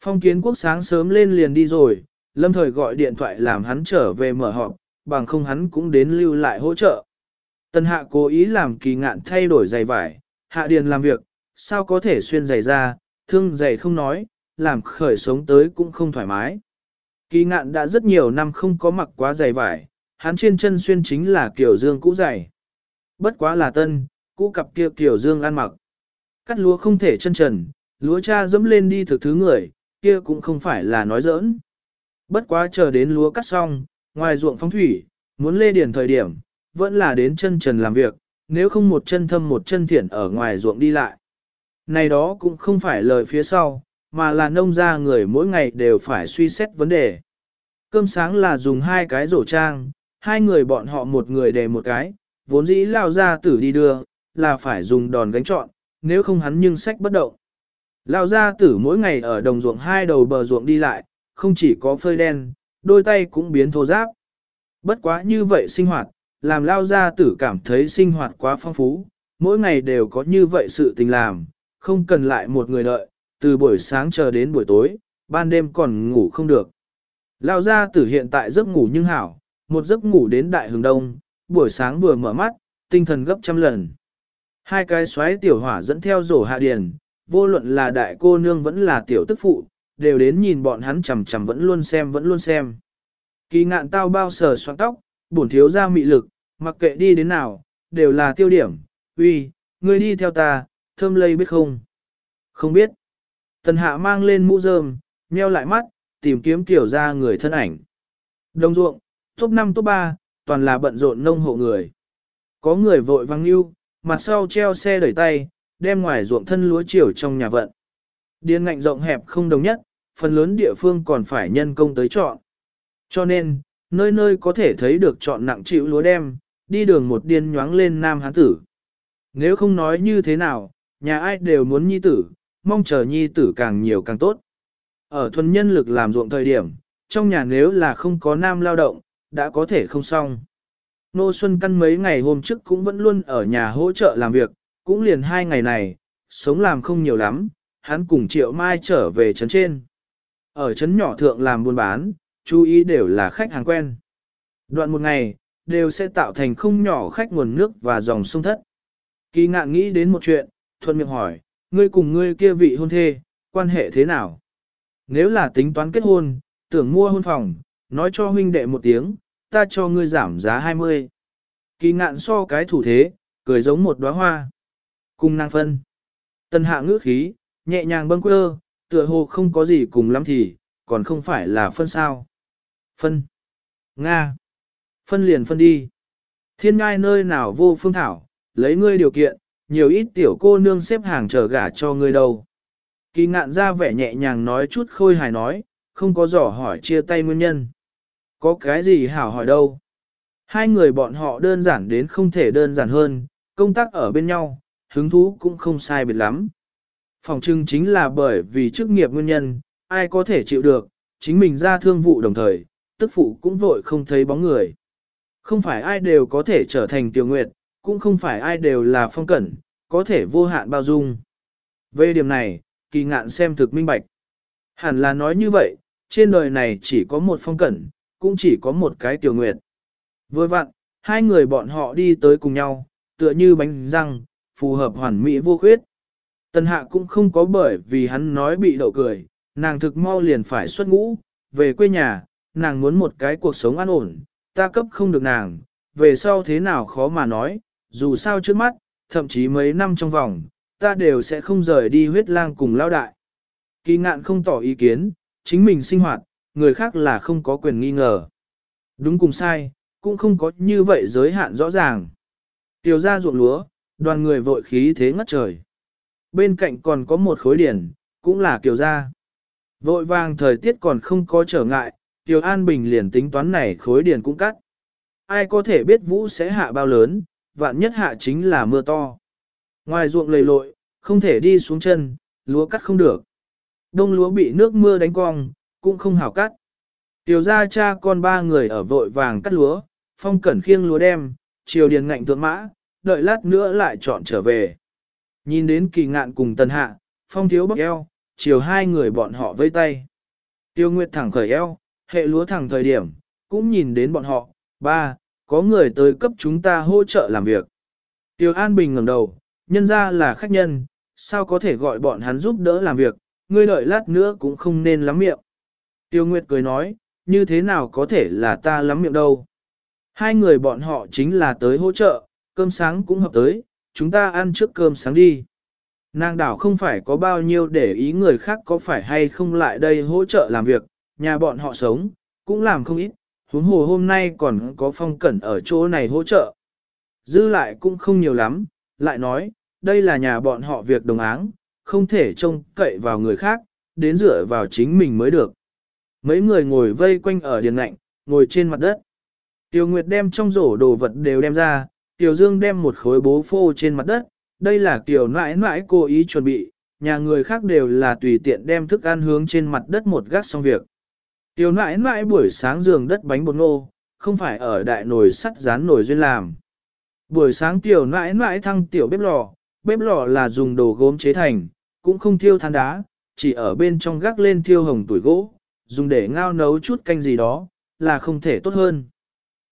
Phong kiến quốc sáng sớm lên liền đi rồi, lâm thời gọi điện thoại làm hắn trở về mở họp, bằng không hắn cũng đến lưu lại hỗ trợ. Tần hạ cố ý làm kỳ ngạn thay đổi giày vải, hạ điền làm việc, sao có thể xuyên giày ra, thương giày không nói, làm khởi sống tới cũng không thoải mái. Kỳ ngạn đã rất nhiều năm không có mặc quá giày vải, hắn trên chân xuyên chính là kiểu dương cũ dày, Bất quá là tân, cũ cặp kia kiểu dương ăn mặc. Cắt lúa không thể chân trần, lúa cha dẫm lên đi thực thứ người, kia cũng không phải là nói giỡn. Bất quá chờ đến lúa cắt xong, ngoài ruộng phong thủy, muốn lê điển thời điểm, vẫn là đến chân trần làm việc, nếu không một chân thâm một chân thiện ở ngoài ruộng đi lại. Này đó cũng không phải lời phía sau, mà là nông gia người mỗi ngày đều phải suy xét vấn đề. Cơm sáng là dùng hai cái rổ trang, hai người bọn họ một người đề một cái, vốn dĩ lao ra tử đi đưa, là phải dùng đòn gánh trọn, nếu không hắn nhưng sách bất động. Lao gia tử mỗi ngày ở đồng ruộng hai đầu bờ ruộng đi lại, không chỉ có phơi đen, đôi tay cũng biến thô giáp. Bất quá như vậy sinh hoạt, làm lao gia tử cảm thấy sinh hoạt quá phong phú, mỗi ngày đều có như vậy sự tình làm, không cần lại một người đợi, từ buổi sáng chờ đến buổi tối, ban đêm còn ngủ không được. Lao gia tử hiện tại giấc ngủ nhưng hảo, một giấc ngủ đến đại hướng đông, buổi sáng vừa mở mắt, tinh thần gấp trăm lần. Hai cái xoáy tiểu hỏa dẫn theo rổ hạ điền, vô luận là đại cô nương vẫn là tiểu tức phụ, đều đến nhìn bọn hắn chằm chằm vẫn luôn xem vẫn luôn xem. Kỳ ngạn tao bao sờ xoắn tóc, bổn thiếu ra mị lực, mặc kệ đi đến nào, đều là tiêu điểm, uy, ngươi đi theo ta, thơm lây biết không? Không biết. Tần hạ mang lên mũ rơm, nheo lại mắt, tìm kiếm tiểu ra người thân ảnh. đông ruộng, top 5 top 3, toàn là bận rộn nông hộ người. Có người vội văng yêu, mặt sau treo xe đẩy tay, đem ngoài ruộng thân lúa chiều trong nhà vận. Điên ngạnh rộng hẹp không đồng nhất, phần lớn địa phương còn phải nhân công tới chọn. Cho nên, nơi nơi có thể thấy được chọn nặng chịu lúa đem, đi đường một điên nhoáng lên nam hán tử. Nếu không nói như thế nào, nhà ai đều muốn nhi tử, mong chờ nhi tử càng nhiều càng tốt. Ở thuần nhân lực làm ruộng thời điểm, trong nhà nếu là không có nam lao động, đã có thể không xong. Nô Xuân Căn mấy ngày hôm trước cũng vẫn luôn ở nhà hỗ trợ làm việc, cũng liền hai ngày này, sống làm không nhiều lắm, hắn cùng Triệu Mai trở về trấn trên. Ở trấn nhỏ thượng làm buôn bán, chú ý đều là khách hàng quen. Đoạn một ngày, đều sẽ tạo thành không nhỏ khách nguồn nước và dòng sông thất. Kỳ ngạn nghĩ đến một chuyện, thuận miệng hỏi, ngươi cùng ngươi kia vị hôn thê, quan hệ thế nào? Nếu là tính toán kết hôn, tưởng mua hôn phòng, nói cho huynh đệ một tiếng, ta cho ngươi giảm giá 20. Kỳ ngạn so cái thủ thế, cười giống một đóa hoa. Cùng nàng phân. Tân hạ ngữ khí, nhẹ nhàng bâng quơ, tựa hồ không có gì cùng lắm thì, còn không phải là phân sao. Phân. Nga. Phân liền phân đi. Thiên ngai nơi nào vô phương thảo, lấy ngươi điều kiện, nhiều ít tiểu cô nương xếp hàng chờ gả cho ngươi đâu. Kỳ ngạn ra vẻ nhẹ nhàng nói chút khôi hài nói, không có dò hỏi chia tay nguyên nhân. Có cái gì hảo hỏi đâu. Hai người bọn họ đơn giản đến không thể đơn giản hơn, công tác ở bên nhau, hứng thú cũng không sai biệt lắm. Phòng trưng chính là bởi vì chức nghiệp nguyên nhân, ai có thể chịu được, chính mình ra thương vụ đồng thời, tức phụ cũng vội không thấy bóng người. Không phải ai đều có thể trở thành tiểu nguyệt, cũng không phải ai đều là phong cẩn, có thể vô hạn bao dung. Về điểm này, kỳ ngạn xem thực minh bạch. Hẳn là nói như vậy, trên đời này chỉ có một phong cẩn, cũng chỉ có một cái tiểu nguyệt. Vừa vặn, hai người bọn họ đi tới cùng nhau, tựa như bánh răng, phù hợp hoàn mỹ vô khuyết. Tần hạ cũng không có bởi vì hắn nói bị đậu cười, nàng thực mau liền phải xuất ngũ, về quê nhà, nàng muốn một cái cuộc sống an ổn, ta cấp không được nàng, về sau thế nào khó mà nói, dù sao trước mắt, thậm chí mấy năm trong vòng, ta đều sẽ không rời đi huyết lang cùng lao đại. Kỳ ngạn không tỏ ý kiến, chính mình sinh hoạt, người khác là không có quyền nghi ngờ. Đúng cùng sai, cũng không có như vậy giới hạn rõ ràng. Tiểu ra ruộng lúa, đoàn người vội khí thế ngất trời. Bên cạnh còn có một khối điển, cũng là kiểu gia. Vội vàng thời tiết còn không có trở ngại, Tiểu An Bình liền tính toán này khối điển cũng cắt. Ai có thể biết vũ sẽ hạ bao lớn, vạn nhất hạ chính là mưa to. Ngoài ruộng lầy lội, không thể đi xuống chân, lúa cắt không được. Đông lúa bị nước mưa đánh cong, cũng không hảo cắt. Tiểu gia cha con ba người ở vội vàng cắt lúa, phong cẩn khiêng lúa đem, chiều điền ngạnh tượng mã, đợi lát nữa lại chọn trở về. Nhìn đến kỳ ngạn cùng tần hạ, phong thiếu bóc eo, chiều hai người bọn họ vây tay. Tiêu Nguyệt thẳng khởi eo, hệ lúa thẳng thời điểm, cũng nhìn đến bọn họ, ba, có người tới cấp chúng ta hỗ trợ làm việc. Tiêu An Bình ngẩng đầu, nhân ra là khách nhân, sao có thể gọi bọn hắn giúp đỡ làm việc, ngươi đợi lát nữa cũng không nên lắm miệng. Tiêu Nguyệt cười nói, như thế nào có thể là ta lắm miệng đâu. Hai người bọn họ chính là tới hỗ trợ, cơm sáng cũng hợp tới, chúng ta ăn trước cơm sáng đi. Nàng đảo không phải có bao nhiêu để ý người khác có phải hay không lại đây hỗ trợ làm việc, nhà bọn họ sống, cũng làm không ít, huống hồ hôm nay còn có phong cẩn ở chỗ này hỗ trợ. Dư lại cũng không nhiều lắm, lại nói, đây là nhà bọn họ việc đồng áng, không thể trông cậy vào người khác, đến dựa vào chính mình mới được. Mấy người ngồi vây quanh ở điền lạnh, ngồi trên mặt đất. Tiêu Nguyệt đem trong rổ đồ vật đều đem ra, Tiểu Dương đem một khối bố phô trên mặt đất, đây là Tiểu nãi nãi cố ý chuẩn bị, nhà người khác đều là tùy tiện đem thức ăn hướng trên mặt đất một gác xong việc. Tiểu nãi nãi buổi sáng giường đất bánh bột ngô, không phải ở đại nồi sắt rán nồi duyên làm. Buổi sáng tiểu nãi nãi thăng tiểu bếp lò, bếp lò là dùng đồ gốm chế thành, cũng không thiêu than đá, chỉ ở bên trong gác lên thiêu hồng tuổi gỗ, dùng để ngao nấu chút canh gì đó, là không thể tốt hơn.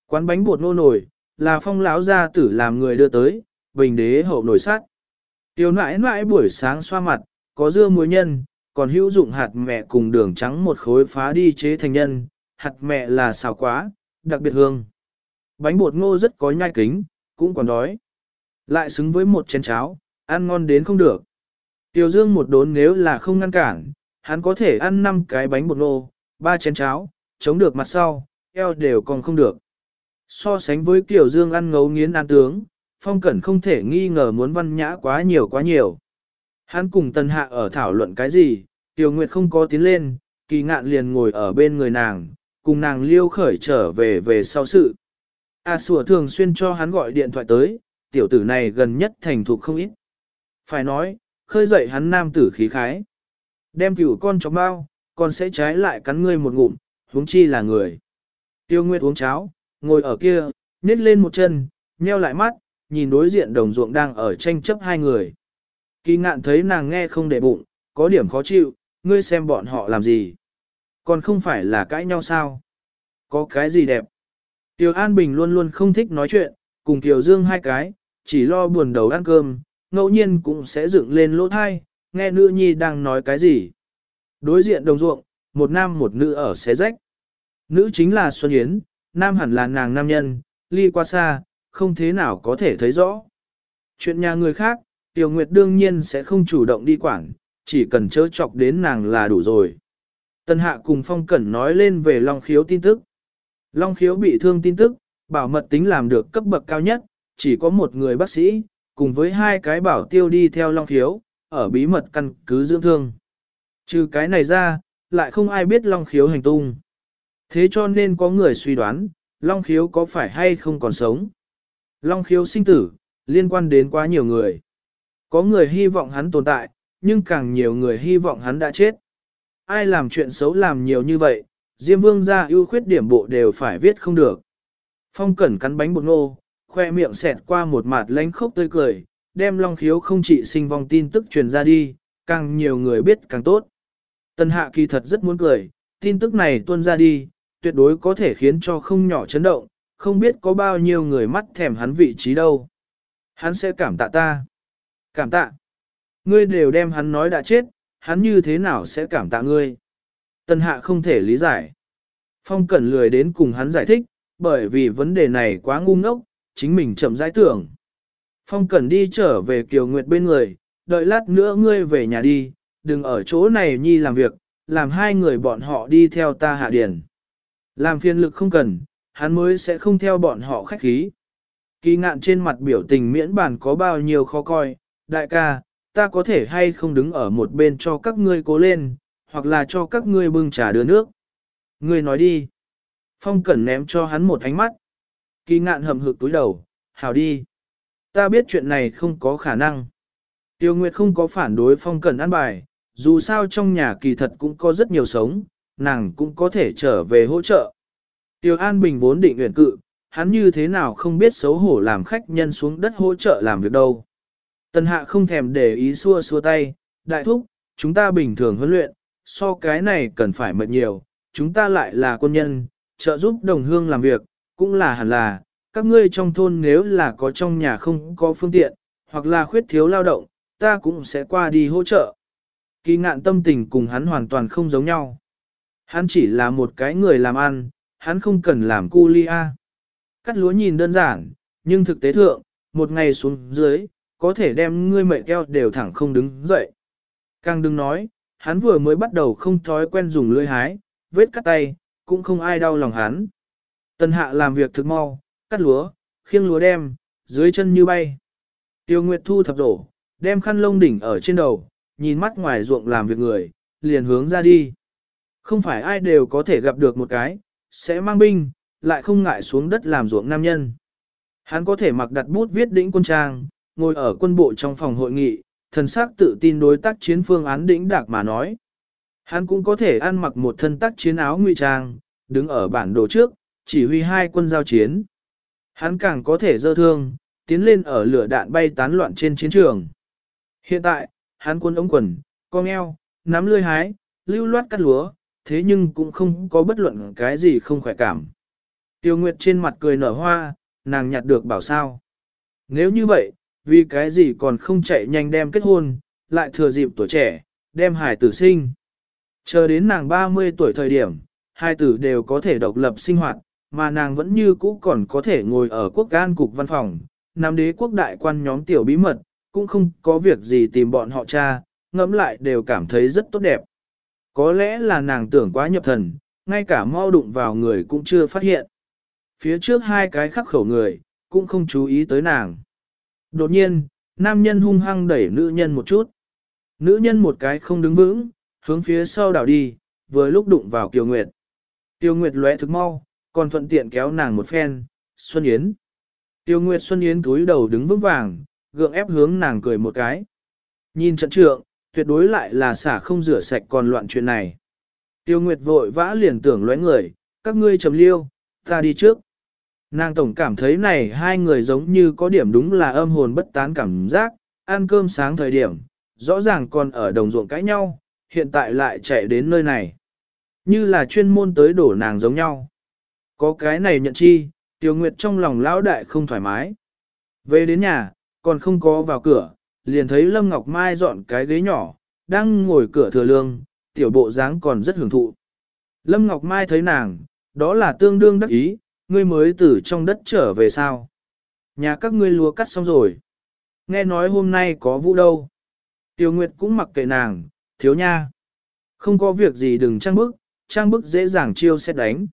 Quán bánh bột nô nổi, là phong lão gia tử làm người đưa tới, bình đế hậu nổi sát. Tiểu nãi nãi buổi sáng xoa mặt, có dưa muối nhân, còn hữu dụng hạt mẹ cùng đường trắng một khối phá đi chế thành nhân, hạt mẹ là xào quá, đặc biệt hương. Bánh bột ngô rất có nhai kính, cũng còn đói. Lại xứng với một chén cháo, ăn ngon đến không được. Tiểu Dương một đốn nếu là không ngăn cản, hắn có thể ăn 5 cái bánh bột nô, 3 chén cháo, chống được mặt sau, eo đều còn không được. So sánh với Tiểu Dương ăn ngấu nghiến ăn tướng, Phong Cẩn không thể nghi ngờ muốn văn nhã quá nhiều quá nhiều. Hắn cùng Tân Hạ ở thảo luận cái gì, Tiểu Nguyệt không có tiến lên, kỳ ngạn liền ngồi ở bên người nàng, cùng nàng liêu khởi trở về về sau sự. A sủa thường xuyên cho hắn gọi điện thoại tới, tiểu tử này gần nhất thành thục không ít. Phải nói, khơi dậy hắn nam tử khí khái. Đem cửu con chó bao, còn sẽ trái lại cắn ngươi một ngụm, huống chi là người. Tiêu Nguyệt uống cháo, ngồi ở kia, nhét lên một chân, nheo lại mắt, nhìn đối diện đồng ruộng đang ở tranh chấp hai người. Kỳ ngạn thấy nàng nghe không để bụng, có điểm khó chịu, ngươi xem bọn họ làm gì. Còn không phải là cãi nhau sao? Có cái gì đẹp? Tiêu An Bình luôn luôn không thích nói chuyện, cùng Kiều Dương hai cái, chỉ lo buồn đầu ăn cơm, ngẫu nhiên cũng sẽ dựng lên lỗ thai, nghe nữ nhi đang nói cái gì. Đối diện đồng ruộng, một nam một nữ ở xé rách. Nữ chính là Xuân Yến, nam hẳn là nàng nam nhân, ly qua xa, không thế nào có thể thấy rõ. Chuyện nhà người khác, Tiểu Nguyệt đương nhiên sẽ không chủ động đi quản, chỉ cần chớ chọc đến nàng là đủ rồi. Tân Hạ cùng Phong Cẩn nói lên về Long Khiếu tin tức. Long Khiếu bị thương tin tức, bảo mật tính làm được cấp bậc cao nhất, chỉ có một người bác sĩ, cùng với hai cái bảo tiêu đi theo Long Khiếu, ở bí mật căn cứ dưỡng thương. Trừ cái này ra, lại không ai biết Long Khiếu hành tung. Thế cho nên có người suy đoán, Long Khiếu có phải hay không còn sống. Long Khiếu sinh tử, liên quan đến quá nhiều người. Có người hy vọng hắn tồn tại, nhưng càng nhiều người hy vọng hắn đã chết. Ai làm chuyện xấu làm nhiều như vậy, Diêm Vương ra ưu khuyết điểm bộ đều phải viết không được. Phong Cẩn cắn bánh bột ngô, khoe miệng xẹt qua một mặt lánh khốc tươi cười, đem Long Khiếu không chỉ sinh vong tin tức truyền ra đi, càng nhiều người biết càng tốt. Tần Hạ kỳ thật rất muốn cười, tin tức này tuôn ra đi, tuyệt đối có thể khiến cho không nhỏ chấn động, không biết có bao nhiêu người mắt thèm hắn vị trí đâu. Hắn sẽ cảm tạ ta. Cảm tạ. Ngươi đều đem hắn nói đã chết, hắn như thế nào sẽ cảm tạ ngươi. Tần hạ không thể lý giải. Phong Cẩn lười đến cùng hắn giải thích, bởi vì vấn đề này quá ngu ngốc, chính mình chậm giải tưởng. Phong Cẩn đi trở về Kiều Nguyệt bên người, đợi lát nữa ngươi về nhà đi, đừng ở chỗ này nhi làm việc, làm hai người bọn họ đi theo ta hạ điển. Làm phiền lực không cần, hắn mới sẽ không theo bọn họ khách khí. Kỳ ngạn trên mặt biểu tình miễn bản có bao nhiêu khó coi, đại ca, ta có thể hay không đứng ở một bên cho các ngươi cố lên, hoặc là cho các ngươi bưng trà đưa nước. Ngươi nói đi. Phong Cẩn ném cho hắn một ánh mắt. Kỳ ngạn hầm hực túi đầu, hào đi. Ta biết chuyện này không có khả năng. Tiêu Nguyệt không có phản đối Phong Cẩn ăn bài, dù sao trong nhà kỳ thật cũng có rất nhiều sống, nàng cũng có thể trở về hỗ trợ. Tiêu An Bình vốn định nguyện cự, hắn như thế nào không biết xấu hổ làm khách nhân xuống đất hỗ trợ làm việc đâu. Tần hạ không thèm để ý xua xua tay, đại thúc, chúng ta bình thường huấn luyện, so cái này cần phải mệt nhiều, chúng ta lại là quân nhân, trợ giúp đồng hương làm việc, cũng là hẳn là, các ngươi trong thôn nếu là có trong nhà không có phương tiện, hoặc là khuyết thiếu lao động, ta cũng sẽ qua đi hỗ trợ. Kỳ ngạn tâm tình cùng hắn hoàn toàn không giống nhau. Hắn chỉ là một cái người làm ăn, hắn không cần làm cu lia. Cắt lúa nhìn đơn giản, nhưng thực tế thượng, một ngày xuống dưới, có thể đem ngươi mệnh keo đều thẳng không đứng dậy. Càng đừng nói, hắn vừa mới bắt đầu không thói quen dùng lưỡi hái, vết cắt tay, cũng không ai đau lòng hắn. Tần hạ làm việc thực mau, cắt lúa, khiêng lúa đem, dưới chân như bay. Tiêu Nguyệt thu thập rổ, đem khăn lông đỉnh ở trên đầu, nhìn mắt ngoài ruộng làm việc người, liền hướng ra đi. Không phải ai đều có thể gặp được một cái, sẽ mang binh, lại không ngại xuống đất làm ruộng nam nhân. Hắn có thể mặc đặt bút viết đỉnh quân trang, ngồi ở quân bộ trong phòng hội nghị, thần sắc tự tin đối tác chiến phương án đỉnh đạc mà nói. Hắn cũng có thể ăn mặc một thân tác chiến áo ngụy trang, đứng ở bản đồ trước, chỉ huy hai quân giao chiến. Hắn càng có thể dơ thương, tiến lên ở lửa đạn bay tán loạn trên chiến trường. Hiện tại, hắn quân ống quần, con eo, nắm lươi hái, lưu loát cắt lúa, thế nhưng cũng không có bất luận cái gì không khỏe cảm. Tiêu Nguyệt trên mặt cười nở hoa, nàng nhặt được bảo sao. Nếu như vậy, vì cái gì còn không chạy nhanh đem kết hôn, lại thừa dịp tuổi trẻ, đem hải tử sinh. Chờ đến nàng 30 tuổi thời điểm, hai tử đều có thể độc lập sinh hoạt, mà nàng vẫn như cũ còn có thể ngồi ở quốc gan cục văn phòng, nắm đế quốc đại quan nhóm tiểu bí mật, cũng không có việc gì tìm bọn họ cha, ngẫm lại đều cảm thấy rất tốt đẹp. Có lẽ là nàng tưởng quá nhập thần, ngay cả mau đụng vào người cũng chưa phát hiện. Phía trước hai cái khắc khẩu người, cũng không chú ý tới nàng. Đột nhiên, nam nhân hung hăng đẩy nữ nhân một chút. Nữ nhân một cái không đứng vững, hướng phía sau đảo đi, vừa lúc đụng vào Kiều Nguyệt. Kiều Nguyệt lóe thực mau, còn thuận tiện kéo nàng một phen, Xuân Yến. Tiêu Nguyệt Xuân Yến túi đầu đứng vững vàng, gượng ép hướng nàng cười một cái. Nhìn trận trượng, tuyệt đối lại là xả không rửa sạch còn loạn chuyện này. Tiêu Nguyệt vội vã liền tưởng lóe người, các ngươi trầm liêu, ta đi trước. Nàng tổng cảm thấy này hai người giống như có điểm đúng là âm hồn bất tán cảm giác, ăn cơm sáng thời điểm, rõ ràng còn ở đồng ruộng cãi nhau, hiện tại lại chạy đến nơi này. Như là chuyên môn tới đổ nàng giống nhau. Có cái này nhận chi, Tiêu Nguyệt trong lòng lão đại không thoải mái. Về đến nhà, còn không có vào cửa, liền thấy Lâm Ngọc Mai dọn cái ghế nhỏ, đang ngồi cửa thừa lương, tiểu bộ dáng còn rất hưởng thụ. Lâm Ngọc Mai thấy nàng, đó là tương đương đắc ý, ngươi mới từ trong đất trở về sao. Nhà các ngươi lúa cắt xong rồi. Nghe nói hôm nay có vũ đâu. Tiêu Nguyệt cũng mặc kệ nàng, thiếu nha. Không có việc gì đừng trang bức, trang bức dễ dàng chiêu xét đánh.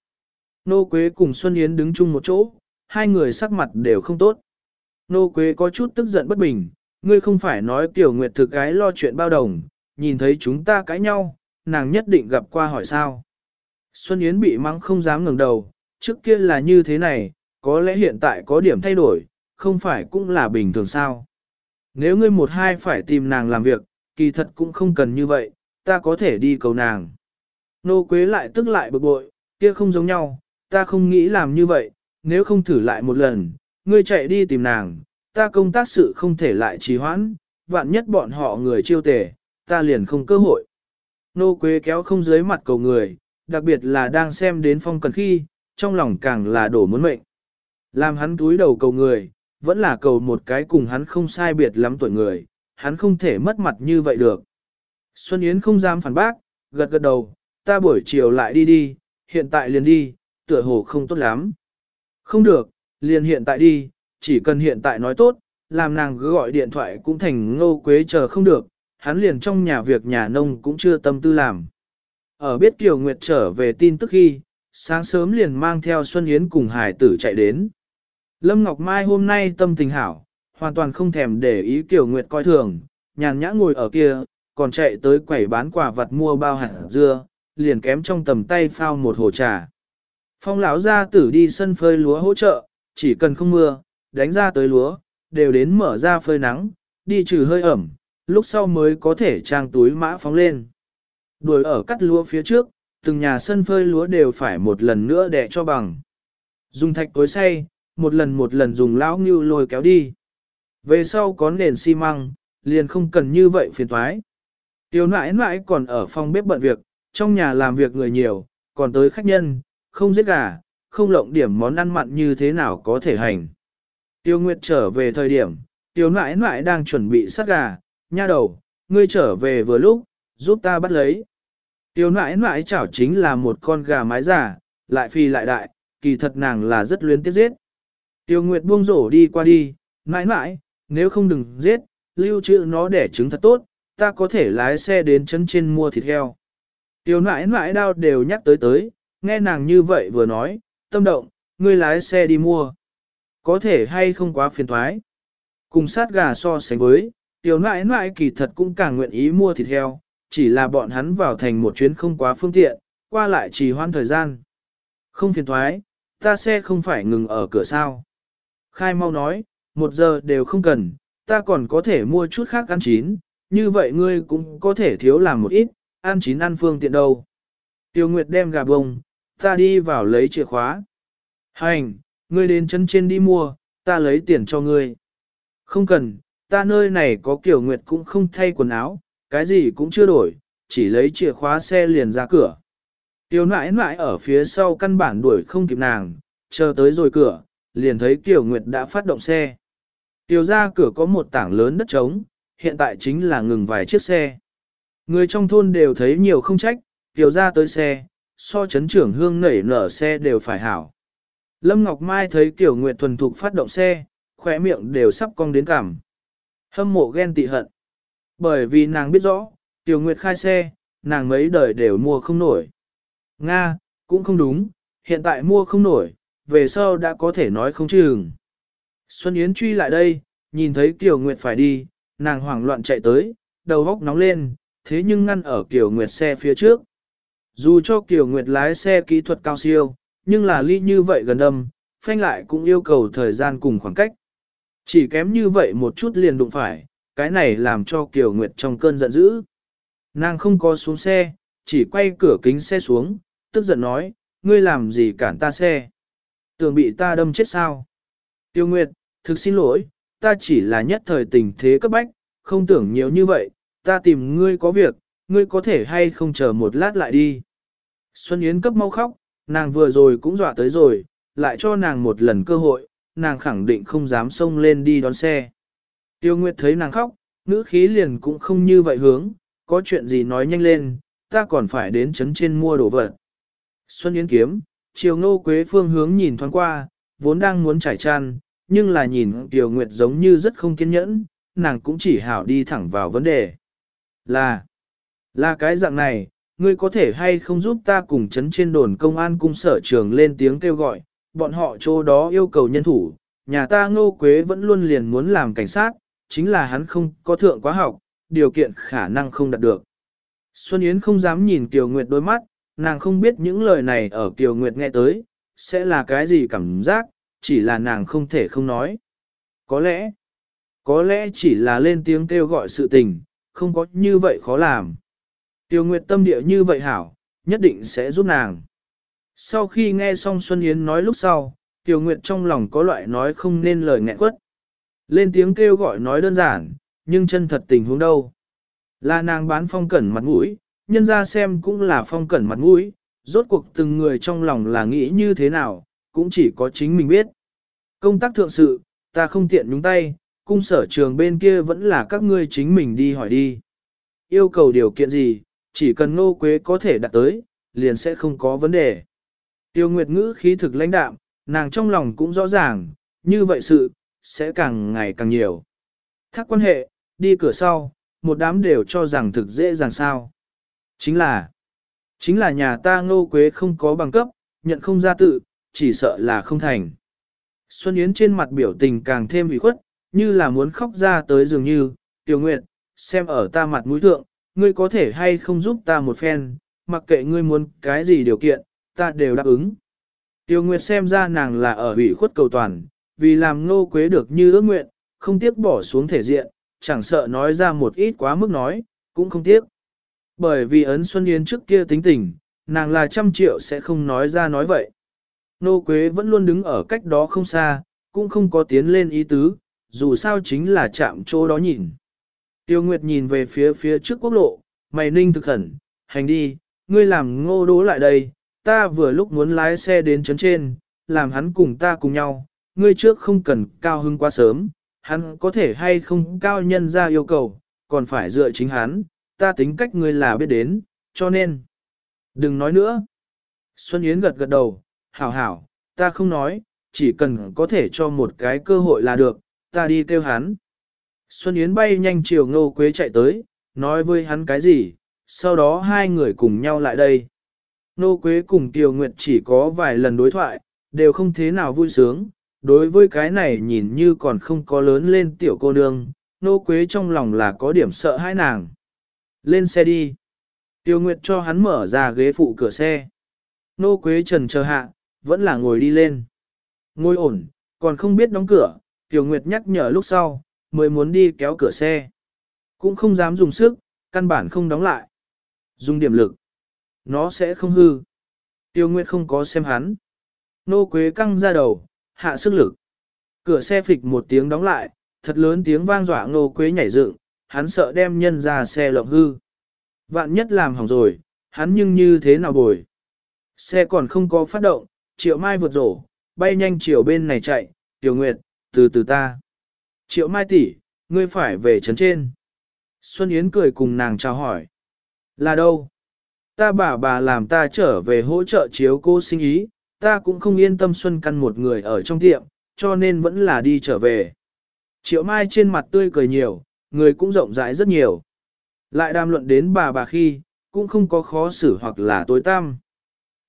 Nô Quế cùng Xuân Yến đứng chung một chỗ, hai người sắc mặt đều không tốt. Nô Quế có chút tức giận bất bình, ngươi không phải nói Tiểu Nguyệt thực cái lo chuyện bao đồng, nhìn thấy chúng ta cãi nhau, nàng nhất định gặp qua hỏi sao. Xuân Yến bị mắng không dám ngẩng đầu, trước kia là như thế này, có lẽ hiện tại có điểm thay đổi, không phải cũng là bình thường sao. Nếu ngươi một hai phải tìm nàng làm việc, kỳ thật cũng không cần như vậy, ta có thể đi cầu nàng. Nô Quế lại tức lại bực bội, kia không giống nhau, ta không nghĩ làm như vậy, nếu không thử lại một lần, ngươi chạy đi tìm nàng, ta công tác sự không thể lại trì hoãn, vạn nhất bọn họ người chiêu tề, ta liền không cơ hội. Nô Quế kéo không dưới mặt cầu người, đặc biệt là đang xem đến phong cần khi, trong lòng càng là đổ muốn mệnh. Làm hắn túi đầu cầu người, vẫn là cầu một cái cùng hắn không sai biệt lắm tuổi người, hắn không thể mất mặt như vậy được. Xuân Yến không dám phản bác, gật gật đầu, ta buổi chiều lại đi đi, hiện tại liền đi, tựa hồ không tốt lắm. Không được, liền hiện tại đi, chỉ cần hiện tại nói tốt, làm nàng cứ gọi điện thoại cũng thành ngô quế chờ không được, hắn liền trong nhà việc nhà nông cũng chưa tâm tư làm. Ở biết Kiều Nguyệt trở về tin tức khi, sáng sớm liền mang theo Xuân Yến cùng hải tử chạy đến. Lâm Ngọc Mai hôm nay tâm tình hảo, hoàn toàn không thèm để ý Kiều Nguyệt coi thường, nhàn nhã ngồi ở kia, còn chạy tới quẩy bán quả vật mua bao hạt dưa, liền kém trong tầm tay phao một hồ trà. Phong lão ra tử đi sân phơi lúa hỗ trợ, chỉ cần không mưa, đánh ra tới lúa, đều đến mở ra phơi nắng, đi trừ hơi ẩm, lúc sau mới có thể trang túi mã phóng lên. Đuổi ở cắt lúa phía trước, từng nhà sân phơi lúa đều phải một lần nữa để cho bằng. Dùng thạch cối xay, một lần một lần dùng lão ngưu lôi kéo đi. Về sau có nền xi măng, liền không cần như vậy phiền toái. Tiểu nãi nãi còn ở phòng bếp bận việc, trong nhà làm việc người nhiều, còn tới khách nhân, không giết gà, không lộng điểm món ăn mặn như thế nào có thể hành. Tiêu Nguyệt trở về thời điểm, Tiêu nãi nãi đang chuẩn bị sát gà, nha đầu, ngươi trở về vừa lúc, giúp ta bắt lấy. Tiêu nãi nãi chảo chính là một con gà mái giả, lại phi lại đại, kỳ thật nàng là rất luyến tiếc giết. Tiêu Nguyệt buông rổ đi qua đi, nãi nãi, nếu không đừng giết, lưu trữ nó để trứng thật tốt, ta có thể lái xe đến chân trên mua thịt heo. Tiêu nãi nãi đau đều nhắc tới tới, nghe nàng như vậy vừa nói, tâm động, ngươi lái xe đi mua. Có thể hay không quá phiền thoái. Cùng sát gà so sánh với, tiểu nãi nãi kỳ thật cũng càng nguyện ý mua thịt heo, chỉ là bọn hắn vào thành một chuyến không quá phương tiện, qua lại trì hoãn thời gian. Không phiền thoái, ta xe không phải ngừng ở cửa sao. Khai mau nói, một giờ đều không cần, ta còn có thể mua chút khác ăn chín, như vậy ngươi cũng có thể thiếu làm một ít, ăn chín ăn phương tiện đâu. Tiêu Nguyệt đem gà bông, ta đi vào lấy chìa khóa. Hành, ngươi đến chân trên đi mua, ta lấy tiền cho ngươi. Không cần, ta nơi này có kiểu Nguyệt cũng không thay quần áo, cái gì cũng chưa đổi, chỉ lấy chìa khóa xe liền ra cửa. Tiêu nãi nãi ở phía sau căn bản đuổi không kịp nàng, chờ tới rồi cửa, liền thấy Kiều Nguyệt đã phát động xe. Tiêu ra cửa có một tảng lớn đất trống, hiện tại chính là ngừng vài chiếc xe. Người trong thôn đều thấy nhiều không trách, Tiêu ra tới xe, so chấn trưởng hương nảy nở xe đều phải hảo. Lâm Ngọc Mai thấy Kiều Nguyệt thuần thục phát động xe, khỏe miệng đều sắp cong đến cảm. Hâm mộ ghen tị hận. Bởi vì nàng biết rõ, Tiểu Nguyệt khai xe, nàng mấy đời đều mua không nổi. Nga, cũng không đúng, hiện tại mua không nổi, về sau đã có thể nói không chừng. Xuân Yến truy lại đây, nhìn thấy Tiểu Nguyệt phải đi, nàng hoảng loạn chạy tới, đầu góc nóng lên, thế nhưng ngăn ở Tiểu Nguyệt xe phía trước. Dù cho Kiều Nguyệt lái xe kỹ thuật cao siêu, nhưng là ly như vậy gần âm, phanh lại cũng yêu cầu thời gian cùng khoảng cách. Chỉ kém như vậy một chút liền đụng phải, cái này làm cho Kiều Nguyệt trong cơn giận dữ. Nàng không có xuống xe, chỉ quay cửa kính xe xuống, tức giận nói, ngươi làm gì cản ta xe? Tưởng bị ta đâm chết sao? Tiêu Nguyệt, thực xin lỗi, ta chỉ là nhất thời tình thế cấp bách, không tưởng nhiều như vậy, ta tìm ngươi có việc, ngươi có thể hay không chờ một lát lại đi. Xuân Yến cấp mau khóc, nàng vừa rồi cũng dọa tới rồi, lại cho nàng một lần cơ hội, nàng khẳng định không dám xông lên đi đón xe. Tiêu Nguyệt thấy nàng khóc, ngữ khí liền cũng không như vậy hướng, có chuyện gì nói nhanh lên, ta còn phải đến chấn trên mua đồ vật. Xuân Yến kiếm, chiều ngô quế phương hướng nhìn thoáng qua, vốn đang muốn trải tràn, nhưng là nhìn Tiêu Nguyệt giống như rất không kiên nhẫn, nàng cũng chỉ hảo đi thẳng vào vấn đề. Là, là cái dạng này, ngươi có thể hay không giúp ta cùng chấn trên đồn công an cung sở trường lên tiếng kêu gọi, bọn họ chỗ đó yêu cầu nhân thủ, nhà ta ngô quế vẫn luôn liền muốn làm cảnh sát, chính là hắn không có thượng quá học, điều kiện khả năng không đạt được. Xuân Yến không dám nhìn Kiều Nguyệt đôi mắt, nàng không biết những lời này ở Kiều Nguyệt nghe tới, sẽ là cái gì cảm giác, chỉ là nàng không thể không nói. Có lẽ, có lẽ chỉ là lên tiếng kêu gọi sự tình, không có như vậy khó làm. Tiêu Nguyệt tâm địa như vậy hảo, nhất định sẽ giúp nàng. Sau khi nghe xong Xuân Yến nói lúc sau, Tiêu Nguyệt trong lòng có loại nói không nên lời nghẹn quất. Lên tiếng kêu gọi nói đơn giản, nhưng chân thật tình huống đâu. Là nàng bán phong cẩn mặt mũi, nhân ra xem cũng là phong cẩn mặt mũi, rốt cuộc từng người trong lòng là nghĩ như thế nào, cũng chỉ có chính mình biết. Công tác thượng sự, ta không tiện nhúng tay, cung sở trường bên kia vẫn là các ngươi chính mình đi hỏi đi. Yêu cầu điều kiện gì, chỉ cần nô quế có thể đạt tới, liền sẽ không có vấn đề. Tiêu Nguyệt ngữ khí thực lãnh đạm, nàng trong lòng cũng rõ ràng, như vậy sự, sẽ càng ngày càng nhiều. Thác quan hệ, đi cửa sau, một đám đều cho rằng thực dễ dàng sao. Chính là, chính là nhà ta ngô quế không có bằng cấp, nhận không ra tự, chỉ sợ là không thành. Xuân Yến trên mặt biểu tình càng thêm ủy khuất, như là muốn khóc ra tới dường như, Tiểu Nguyệt, xem ở ta mặt mũi thượng, ngươi có thể hay không giúp ta một phen, mặc kệ ngươi muốn cái gì điều kiện, ta đều đáp ứng. Tiêu Nguyệt xem ra nàng là ở ủy khuất cầu toàn, vì làm ngô quế được như ước nguyện, không tiếc bỏ xuống thể diện, chẳng sợ nói ra một ít quá mức nói, cũng không tiếc. Bởi vì ấn Xuân Yến trước kia tính tình, nàng là trăm triệu sẽ không nói ra nói vậy. Nô Quế vẫn luôn đứng ở cách đó không xa, cũng không có tiến lên ý tứ, dù sao chính là chạm chỗ đó nhìn. Tiêu Nguyệt nhìn về phía phía trước quốc lộ, mày ninh thực khẩn, hành đi, ngươi làm ngô đố lại đây, ta vừa lúc muốn lái xe đến chấn trên, làm hắn cùng ta cùng nhau, ngươi trước không cần cao hưng quá sớm, hắn có thể hay không cao nhân ra yêu cầu, còn phải dựa chính hắn, ta tính cách ngươi là biết đến, cho nên, đừng nói nữa. Xuân Yến gật gật đầu, hảo hảo, ta không nói, chỉ cần có thể cho một cái cơ hội là được, ta đi kêu hắn. Xuân Yến bay nhanh chiều ngô quế chạy tới, nói với hắn cái gì, sau đó hai người cùng nhau lại đây. Nô Quế cùng Kiều Nguyệt chỉ có vài lần đối thoại, đều không thế nào vui sướng, đối với cái này nhìn như còn không có lớn lên tiểu cô nương, Nô Quế trong lòng là có điểm sợ hãi nàng. Lên xe đi. Tiêu Nguyệt cho hắn mở ra ghế phụ cửa xe. Nô Quế trần chờ hạ, vẫn là ngồi đi lên. Ngồi ổn, còn không biết đóng cửa, Tiêu Nguyệt nhắc nhở lúc sau, mới muốn đi kéo cửa xe. Cũng không dám dùng sức, căn bản không đóng lại. Dùng điểm lực. Nó sẽ không hư. Tiêu Nguyệt không có xem hắn. Nô Quế căng ra đầu, hạ sức lực. Cửa xe phịch một tiếng đóng lại, thật lớn tiếng vang dọa Nô Quế nhảy dựng, hắn sợ đem nhân ra xe lộng hư. Vạn nhất làm hỏng rồi, hắn nhưng như thế nào bồi. Xe còn không có phát động, triệu mai vượt rổ, bay nhanh chiều bên này chạy, Tiểu Nguyệt, từ từ ta. Triệu mai tỷ, ngươi phải về trấn trên. Xuân Yến cười cùng nàng chào hỏi. Là đâu? Ta bà bà làm ta trở về hỗ trợ chiếu cô sinh ý, ta cũng không yên tâm Xuân căn một người ở trong tiệm, cho nên vẫn là đi trở về. Triệu Mai trên mặt tươi cười nhiều, người cũng rộng rãi rất nhiều. Lại đàm luận đến bà bà khi, cũng không có khó xử hoặc là tối tăm.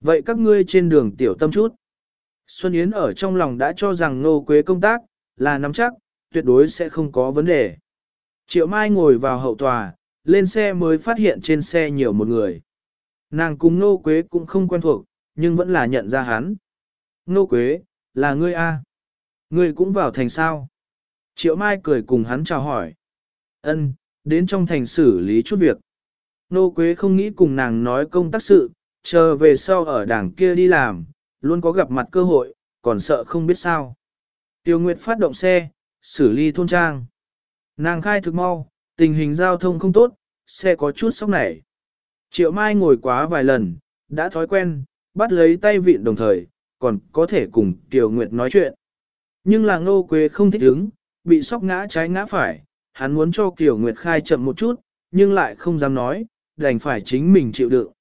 Vậy các ngươi trên đường tiểu tâm chút. Xuân Yến ở trong lòng đã cho rằng nô quế công tác, là nắm chắc, tuyệt đối sẽ không có vấn đề. Triệu Mai ngồi vào hậu tòa, lên xe mới phát hiện trên xe nhiều một người. Nàng cùng Nô Quế cũng không quen thuộc, nhưng vẫn là nhận ra hắn. Nô Quế, là ngươi A. Ngươi cũng vào thành sao. Triệu Mai cười cùng hắn chào hỏi. Ân, đến trong thành xử lý chút việc. Nô Quế không nghĩ cùng nàng nói công tác sự, chờ về sau ở đảng kia đi làm, luôn có gặp mặt cơ hội, còn sợ không biết sao. Tiêu Nguyệt phát động xe, xử lý thôn trang. Nàng khai thực mau, tình hình giao thông không tốt, xe có chút sốc nảy. Triệu Mai ngồi quá vài lần, đã thói quen, bắt lấy tay vịn đồng thời, còn có thể cùng Tiêu Nguyệt nói chuyện. Nhưng là Ngô Quế không thích ứng, bị sóc ngã trái ngã phải, hắn muốn cho Kiều Nguyệt khai chậm một chút, nhưng lại không dám nói, đành phải chính mình chịu đựng.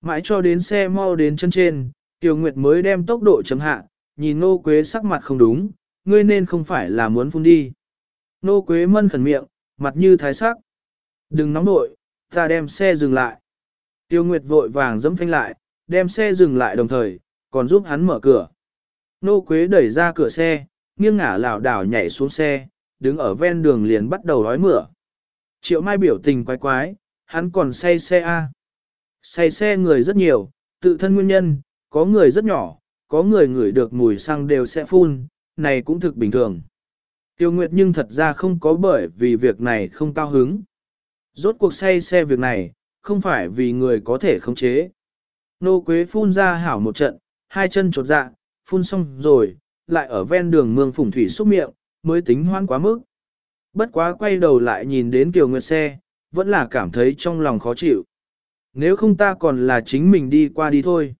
Mãi cho đến xe mau đến chân trên, Kiều Nguyệt mới đem tốc độ chấm hạ, nhìn Nô Quế sắc mặt không đúng, ngươi nên không phải là muốn phun đi. Nô Quế mân khẩn miệng, mặt như thái sắc. Đừng nóng nội, ta đem xe dừng lại. Tiêu Nguyệt vội vàng dẫm phanh lại, đem xe dừng lại đồng thời, còn giúp hắn mở cửa. Nô Quế đẩy ra cửa xe, nghiêng ngả lảo đảo nhảy xuống xe, đứng ở ven đường liền bắt đầu đói mửa. Triệu Mai biểu tình quái quái, hắn còn say xe A. Say xe người rất nhiều, tự thân nguyên nhân, có người rất nhỏ, có người ngửi được mùi xăng đều sẽ phun, này cũng thực bình thường. Tiêu Nguyệt nhưng thật ra không có bởi vì việc này không cao hứng. Rốt cuộc say xe việc này, không phải vì người có thể khống chế. Nô Quế phun ra hảo một trận, hai chân trột dạ, phun xong rồi, lại ở ven đường mương phủng thủy xúc miệng, mới tính hoan quá mức. Bất quá quay đầu lại nhìn đến Kiều Nguyệt xe, vẫn là cảm thấy trong lòng khó chịu. Nếu không ta còn là chính mình đi qua đi thôi.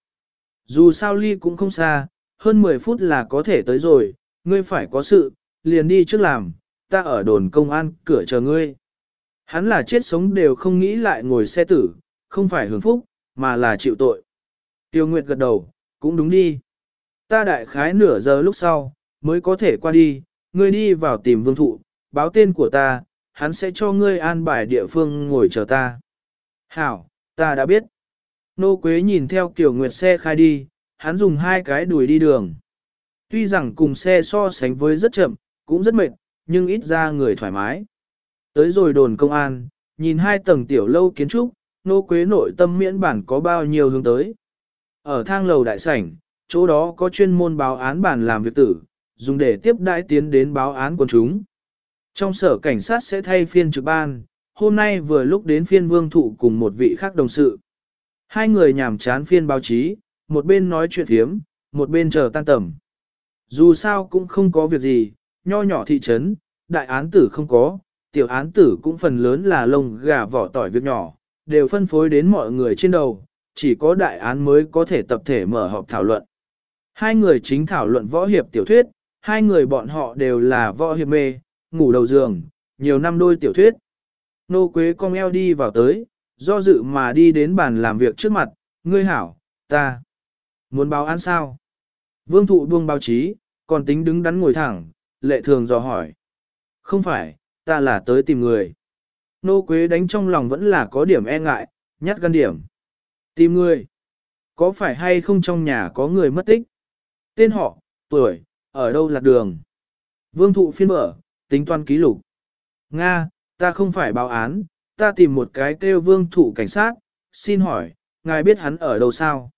Dù sao ly cũng không xa, hơn 10 phút là có thể tới rồi, ngươi phải có sự, liền đi trước làm, ta ở đồn công an cửa chờ ngươi. Hắn là chết sống đều không nghĩ lại ngồi xe tử, không phải hưởng phúc, mà là chịu tội. Tiêu Nguyệt gật đầu, cũng đúng đi. Ta đại khái nửa giờ lúc sau, mới có thể qua đi, ngươi đi vào tìm vương thụ, báo tên của ta, hắn sẽ cho ngươi an bài địa phương ngồi chờ ta. Hảo, ta đã biết. Nô Quế nhìn theo Kiều nguyệt xe khai đi, hắn dùng hai cái đuổi đi đường. Tuy rằng cùng xe so sánh với rất chậm, cũng rất mệt, nhưng ít ra người thoải mái. Tới rồi đồn công an, nhìn hai tầng tiểu lâu kiến trúc, nô quế nội tâm miễn bản có bao nhiêu hướng tới. Ở thang lầu đại sảnh, chỗ đó có chuyên môn báo án bản làm việc tử, dùng để tiếp đãi tiến đến báo án của chúng. Trong sở cảnh sát sẽ thay phiên trực ban, hôm nay vừa lúc đến phiên vương thụ cùng một vị khác đồng sự. Hai người nhàm chán phiên báo chí, một bên nói chuyện thiếm, một bên chờ tan tầm. Dù sao cũng không có việc gì, nho nhỏ thị trấn, đại án tử không có, tiểu án tử cũng phần lớn là lông gà vỏ tỏi việc nhỏ, đều phân phối đến mọi người trên đầu, chỉ có đại án mới có thể tập thể mở họp thảo luận. Hai người chính thảo luận võ hiệp tiểu thuyết, hai người bọn họ đều là võ hiệp mê, ngủ đầu giường, nhiều năm đôi tiểu thuyết. Nô Quế cong eo đi vào tới, do dự mà đi đến bàn làm việc trước mặt, ngươi hảo, ta. Muốn báo án sao? Vương thụ buông báo chí, còn tính đứng đắn ngồi thẳng, lệ thường dò hỏi. Không phải, ta là tới tìm người. Nô Quế đánh trong lòng vẫn là có điểm e ngại, nhát gan điểm. Tìm người. Có phải hay không trong nhà có người mất tích? Tên họ, tuổi, ở đâu lạc đường? Vương thụ phiên mở, tính toán ký lục. Nga, ta không phải báo án, ta tìm một cái kêu vương thụ cảnh sát, xin hỏi, ngài biết hắn ở đâu sao?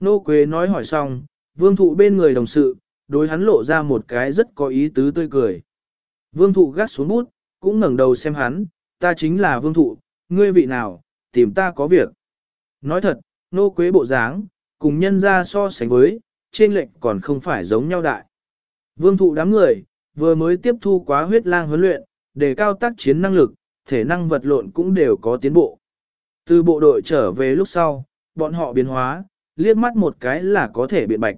Nô Quế nói hỏi xong, vương thụ bên người đồng sự, đối hắn lộ ra một cái rất có ý tứ tươi cười. Vương thụ gắt xuống bút, cũng ngẩng đầu xem hắn, ta chính là vương thụ, ngươi vị nào, tìm ta có việc. Nói thật, nô quế bộ dáng, cùng nhân ra so sánh với, trên lệnh còn không phải giống nhau đại. Vương thụ đám người, vừa mới tiếp thu quá huyết lang huấn luyện, để cao tác chiến năng lực, thể năng vật lộn cũng đều có tiến bộ. Từ bộ đội trở về lúc sau, bọn họ biến hóa, liếc mắt một cái là có thể biện bạch.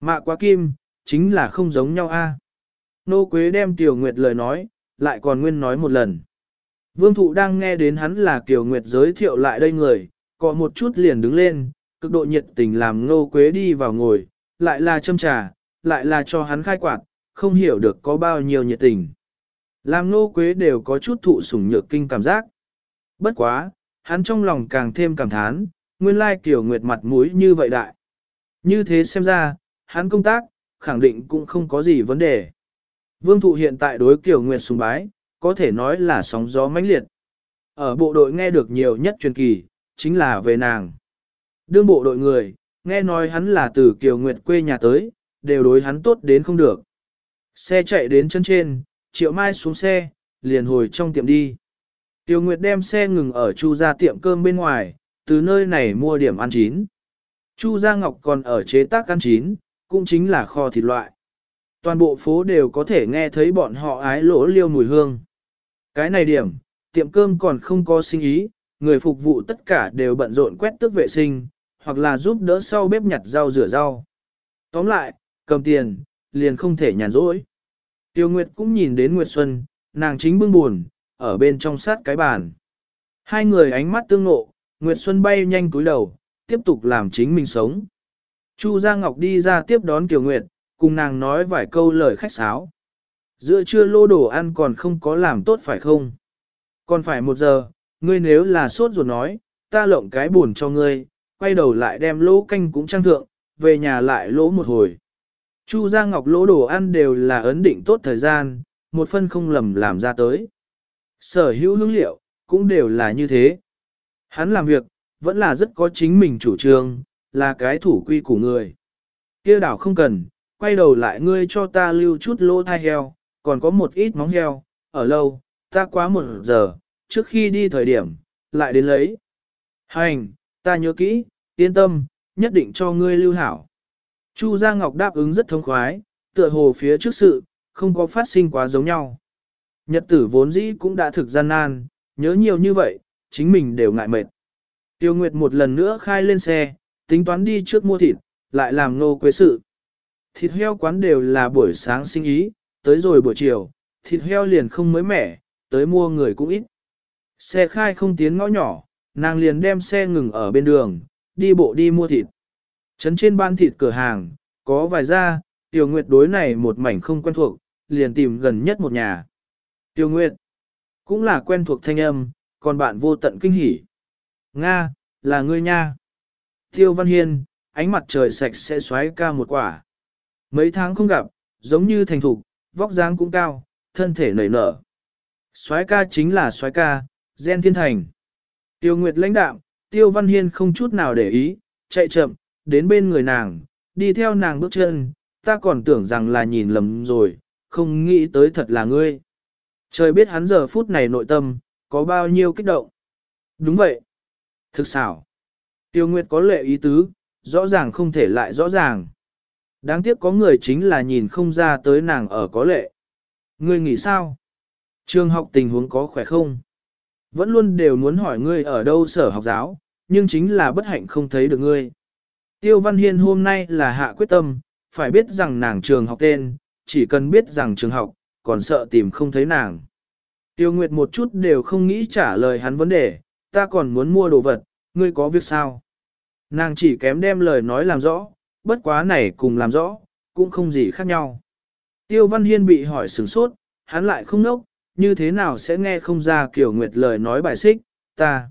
Mạ quá kim, chính là không giống nhau a. Nô Quế đem Tiểu Nguyệt lời nói, lại còn nguyên nói một lần. Vương Thụ đang nghe đến hắn là Tiểu Nguyệt giới thiệu lại đây người, có một chút liền đứng lên, cực độ nhiệt tình làm Nô Quế đi vào ngồi, lại là châm trà, lại là cho hắn khai quạt, không hiểu được có bao nhiêu nhiệt tình. Làm Nô Quế đều có chút thụ sủng nhược kinh cảm giác. Bất quá, hắn trong lòng càng thêm cảm thán, nguyên lai Tiểu Nguyệt mặt mũi như vậy đại. Như thế xem ra, hắn công tác, khẳng định cũng không có gì vấn đề. Vương thụ hiện tại đối Kiều Nguyệt sùng bái, có thể nói là sóng gió mãnh liệt. Ở bộ đội nghe được nhiều nhất truyền kỳ, chính là về nàng. Đương bộ đội người, nghe nói hắn là từ Kiều Nguyệt quê nhà tới, đều đối hắn tốt đến không được. Xe chạy đến chân trên, Triệu Mai xuống xe, liền hồi trong tiệm đi. Tiêu Nguyệt đem xe ngừng ở Chu gia tiệm cơm bên ngoài, từ nơi này mua điểm ăn chín. Chu Gia Ngọc còn ở chế tác ăn chín, cũng chính là kho thịt loại. Toàn bộ phố đều có thể nghe thấy bọn họ ái lỗ liêu mùi hương. Cái này điểm, tiệm cơm còn không có sinh ý, người phục vụ tất cả đều bận rộn quét tước vệ sinh, hoặc là giúp đỡ sau bếp nhặt rau rửa rau. Tóm lại, cầm tiền, liền không thể nhàn rỗi. Tiêu Nguyệt cũng nhìn đến Nguyệt Xuân, nàng chính bưng buồn, ở bên trong sát cái bàn. Hai người ánh mắt tương ngộ, Nguyệt Xuân bay nhanh túi đầu, tiếp tục làm chính mình sống. Chu Gia Ngọc đi ra tiếp đón Kiều Nguyệt, cùng nàng nói vài câu lời khách sáo. Giữa trưa lô đồ ăn còn không có làm tốt phải không? Còn phải một giờ, ngươi nếu là sốt ruột nói, ta lộng cái buồn cho ngươi, quay đầu lại đem lỗ canh cũng trang thượng, về nhà lại lỗ một hồi. Chu Gia Ngọc lỗ đồ ăn đều là ấn định tốt thời gian, một phân không lầm làm ra tới. Sở hữu hương liệu, cũng đều là như thế. Hắn làm việc, vẫn là rất có chính mình chủ trương, là cái thủ quy của người. kia đảo không cần, quay đầu lại ngươi cho ta lưu chút lỗ thai heo, còn có một ít móng heo, ở lâu, ta quá một giờ, trước khi đi thời điểm, lại đến lấy. Hành, ta nhớ kỹ, yên tâm, nhất định cho ngươi lưu hảo. Chu Gia Ngọc đáp ứng rất thông khoái, tựa hồ phía trước sự, không có phát sinh quá giống nhau. Nhật tử vốn dĩ cũng đã thực gian nan, nhớ nhiều như vậy, chính mình đều ngại mệt. Tiêu Nguyệt một lần nữa khai lên xe, tính toán đi trước mua thịt, lại làm nô quế sự. Thịt heo quán đều là buổi sáng sinh ý, tới rồi buổi chiều, thịt heo liền không mới mẻ, tới mua người cũng ít. Xe khai không tiến ngõ nhỏ, nàng liền đem xe ngừng ở bên đường, đi bộ đi mua thịt. Trấn trên ban thịt cửa hàng, có vài gia, tiểu Nguyệt đối này một mảnh không quen thuộc, liền tìm gần nhất một nhà. tiểu Nguyệt, cũng là quen thuộc thanh âm, còn bạn vô tận kinh hỉ. Nga, là ngươi nha. Tiêu Văn Hiên, ánh mặt trời sạch sẽ xoáy ca một quả. Mấy tháng không gặp, giống như thành thục, vóc dáng cũng cao, thân thể nảy nở. Xoáy ca chính là xoáy ca, gen thiên thành. Tiêu Nguyệt lãnh đạm, Tiêu Văn Hiên không chút nào để ý, chạy chậm, đến bên người nàng, đi theo nàng bước chân, ta còn tưởng rằng là nhìn lầm rồi, không nghĩ tới thật là ngươi. Trời biết hắn giờ phút này nội tâm, có bao nhiêu kích động. Đúng vậy. Thực xảo. Tiêu Nguyệt có lệ ý tứ, rõ ràng không thể lại rõ ràng. Đáng tiếc có người chính là nhìn không ra tới nàng ở có lệ. Ngươi nghĩ sao? Trường học tình huống có khỏe không? Vẫn luôn đều muốn hỏi ngươi ở đâu sở học giáo, nhưng chính là bất hạnh không thấy được ngươi. Tiêu Văn Hiên hôm nay là hạ quyết tâm, phải biết rằng nàng trường học tên, chỉ cần biết rằng trường học, còn sợ tìm không thấy nàng. Tiêu Nguyệt một chút đều không nghĩ trả lời hắn vấn đề, ta còn muốn mua đồ vật, ngươi có việc sao? Nàng chỉ kém đem lời nói làm rõ, bất quá này cùng làm rõ, cũng không gì khác nhau. Tiêu Văn Hiên bị hỏi sửng sốt, hắn lại không nốc, như thế nào sẽ nghe không ra kiểu nguyệt lời nói bài xích, ta.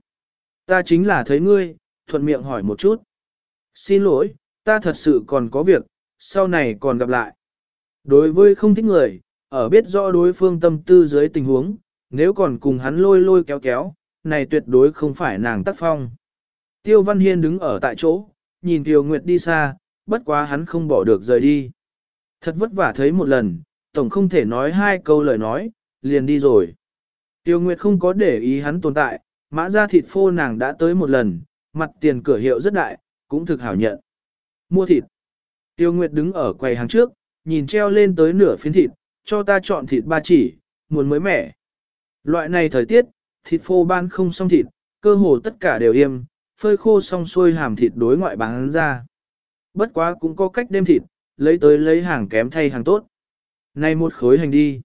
Ta chính là thấy ngươi, thuận miệng hỏi một chút. Xin lỗi, ta thật sự còn có việc, sau này còn gặp lại. Đối với không thích người, ở biết rõ đối phương tâm tư dưới tình huống, nếu còn cùng hắn lôi lôi kéo kéo, này tuyệt đối không phải nàng tác phong. Tiêu Văn Hiên đứng ở tại chỗ, nhìn Tiêu Nguyệt đi xa, bất quá hắn không bỏ được rời đi. Thật vất vả thấy một lần, tổng không thể nói hai câu lời nói, liền đi rồi. Tiêu Nguyệt không có để ý hắn tồn tại, mã ra thịt phô nàng đã tới một lần, mặt tiền cửa hiệu rất đại, cũng thực hảo nhận. Mua thịt. Tiêu Nguyệt đứng ở quầy hàng trước, nhìn treo lên tới nửa phiến thịt, cho ta chọn thịt ba chỉ, muốn mới mẻ. Loại này thời tiết, thịt phô ban không xong thịt, cơ hồ tất cả đều im, phơi khô xong xuôi hàm thịt đối ngoại bán ra. Bất quá cũng có cách đem thịt, lấy tới lấy hàng kém thay hàng tốt. Này một khối hành đi.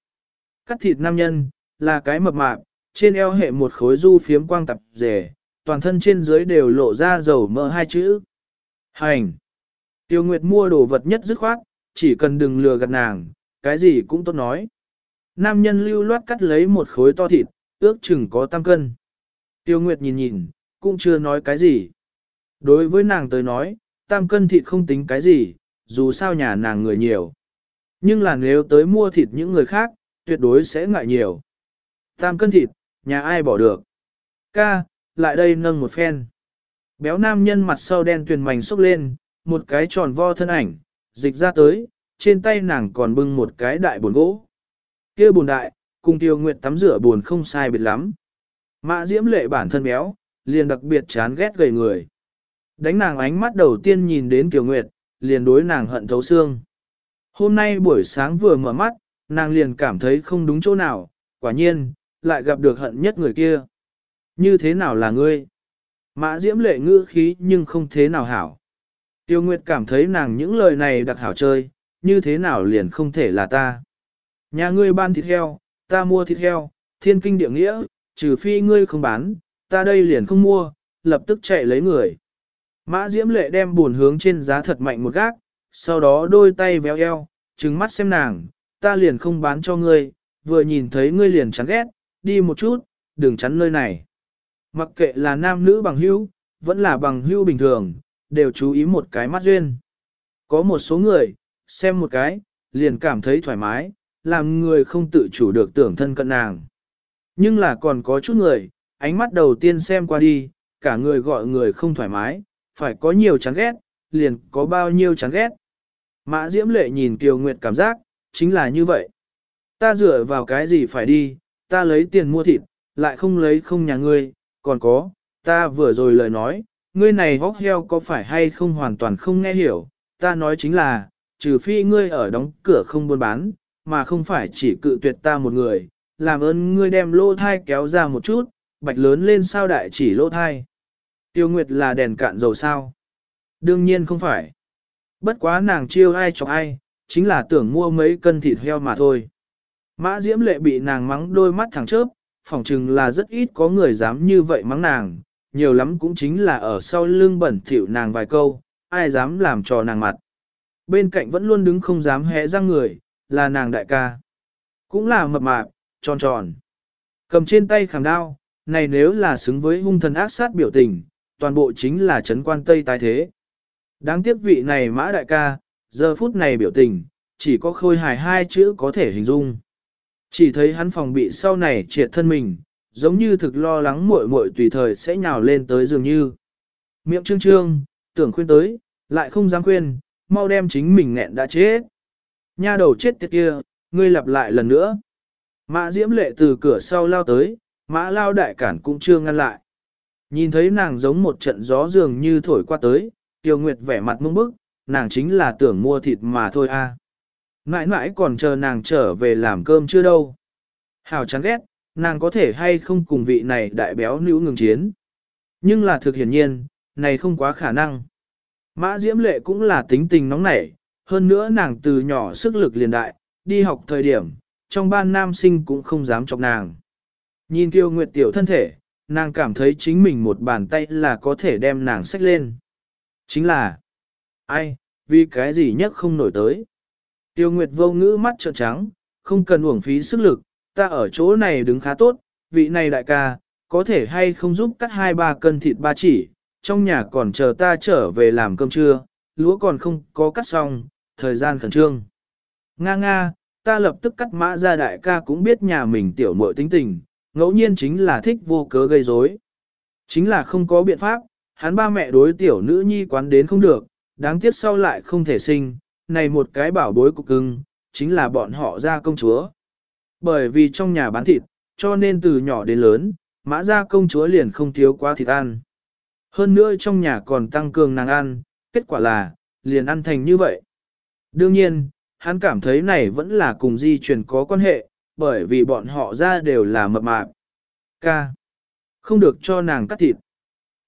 Cắt thịt nam nhân, là cái mập mạp, trên eo hệ một khối du phiếm quang tập rể, toàn thân trên dưới đều lộ ra dầu mỡ hai chữ. Hành. Tiêu Nguyệt mua đồ vật nhất dứt khoát, chỉ cần đừng lừa gạt nàng, cái gì cũng tốt nói. Nam nhân lưu loát cắt lấy một khối to thịt, ước chừng có tam cân. Tiêu Nguyệt nhìn nhìn, cũng chưa nói cái gì. Đối với nàng tới nói, tam cân thịt không tính cái gì, dù sao nhà nàng người nhiều. Nhưng là nếu tới mua thịt những người khác, tuyệt đối sẽ ngại nhiều. Tam cân thịt, nhà ai bỏ được. Ca, lại đây nâng một phen. Béo nam nhân mặt sau đen tuyền mảnh xốc lên, một cái tròn vo thân ảnh, dịch ra tới, trên tay nàng còn bưng một cái đại bồn gỗ. kia bồn đại, cùng Tiêu Nguyệt tắm rửa buồn không sai biệt lắm. Mã Diễm lệ bản thân béo, liền đặc biệt chán ghét gầy người. Đánh nàng ánh mắt đầu tiên nhìn đến Kiều Nguyệt, liền đối nàng hận thấu xương. Hôm nay buổi sáng vừa mở mắt, nàng liền cảm thấy không đúng chỗ nào, quả nhiên, lại gặp được hận nhất người kia. Như thế nào là ngươi? Mã Diễm lệ ngữ khí nhưng không thế nào hảo. Tiêu Nguyệt cảm thấy nàng những lời này đặc hảo chơi, như thế nào liền không thể là ta. Nhà ngươi ban thịt heo, ta mua thịt heo, thiên kinh địa nghĩa, trừ phi ngươi không bán, ta đây liền không mua, lập tức chạy lấy người. Mã Diễm Lệ đem buồn hướng trên giá thật mạnh một gác, sau đó đôi tay véo eo, trừng mắt xem nàng, ta liền không bán cho ngươi, vừa nhìn thấy ngươi liền chán ghét, đi một chút, đừng chắn nơi này. Mặc kệ là nam nữ bằng hữu, vẫn là bằng hữu bình thường, đều chú ý một cái mắt duyên. Có một số người, xem một cái, liền cảm thấy thoải mái, làm người không tự chủ được tưởng thân cận nàng. Nhưng là còn có chút người, ánh mắt đầu tiên xem qua đi, cả người gọi người không thoải mái, phải có nhiều chán ghét, liền có bao nhiêu chán ghét. Mã Diễm Lệ nhìn Kiều Nguyệt cảm giác, chính là như vậy. Ta dựa vào cái gì phải đi, ta lấy tiền mua thịt, lại không lấy không nhà ngươi, còn có, ta vừa rồi lời nói, ngươi này hóc heo có phải hay không hoàn toàn không nghe hiểu, ta nói chính là, trừ phi ngươi ở đóng cửa không buôn bán, mà không phải chỉ cự tuyệt ta một người, làm ơn ngươi đem lô thai kéo ra một chút, bạch lớn lên sao đại chỉ lỗ thai. Tiêu Nguyệt là đèn cạn dầu sao? Đương nhiên không phải. Bất quá nàng chiêu ai chọc ai, chính là tưởng mua mấy cân thịt heo mà thôi. Mã Diễm Lệ bị nàng mắng đôi mắt thẳng chớp, phỏng chừng là rất ít có người dám như vậy mắng nàng, nhiều lắm cũng chính là ở sau lưng bẩn thỉu nàng vài câu, ai dám làm trò nàng mặt. Bên cạnh vẫn luôn đứng không dám hé răng người, là nàng đại ca. Cũng là mập mạp, tròn tròn. Cầm trên tay khảm đao, này nếu là xứng với hung thần ác sát biểu tình, toàn bộ chính là trấn quan Tây tái thế. Đáng tiếc vị này mã đại ca, giờ phút này biểu tình, chỉ có khôi hài hai chữ có thể hình dung. Chỉ thấy hắn phòng bị sau này triệt thân mình, giống như thực lo lắng muội muội tùy thời sẽ nhào lên tới dường như. Miệng trương trương, tưởng khuyên tới, lại không dám khuyên, mau đem chính mình nghẹn đã chết. Nha đầu chết tiệt kia, ngươi lặp lại lần nữa. Mã diễm lệ từ cửa sau lao tới, mã lao đại cản cũng chưa ngăn lại. Nhìn thấy nàng giống một trận gió dường như thổi qua tới, Tiêu Nguyệt vẻ mặt mông bức, nàng chính là tưởng mua thịt mà thôi a. À. Mãi mãi còn chờ nàng trở về làm cơm chưa đâu. Hào chán ghét, nàng có thể hay không cùng vị này đại béo nữ ngừng chiến. Nhưng là thực hiển nhiên, này không quá khả năng. Mã Diễm Lệ cũng là tính tình nóng nảy, hơn nữa nàng từ nhỏ sức lực liền đại, đi học thời điểm, trong ban nam sinh cũng không dám chọc nàng. Nhìn Tiêu Nguyệt tiểu thân thể, nàng cảm thấy chính mình một bàn tay là có thể đem nàng xách lên. Chính là, ai, vì cái gì nhất không nổi tới. Tiêu Nguyệt vô ngữ mắt trợn trắng, không cần uổng phí sức lực, ta ở chỗ này đứng khá tốt, vị này đại ca, có thể hay không giúp cắt hai ba cân thịt ba chỉ, trong nhà còn chờ ta trở về làm cơm trưa, lúa còn không có cắt xong, thời gian khẩn trương. Nga nga, ta lập tức cắt mã ra đại ca cũng biết nhà mình tiểu muội tính tình, ngẫu nhiên chính là thích vô cớ gây rối. Chính là không có biện pháp, hắn ba mẹ đối tiểu nữ nhi quán đến không được, đáng tiếc sau lại không thể sinh, này một cái bảo bối cục cưng, chính là bọn họ ra công chúa. Bởi vì trong nhà bán thịt, cho nên từ nhỏ đến lớn, mã ra công chúa liền không thiếu quá thịt ăn. Hơn nữa trong nhà còn tăng cường nàng ăn, kết quả là, liền ăn thành như vậy. Đương nhiên, hắn cảm thấy này vẫn là cùng di truyền có quan hệ, bởi vì bọn họ ra đều là mập mạp. Ca. Không được cho nàng cắt thịt.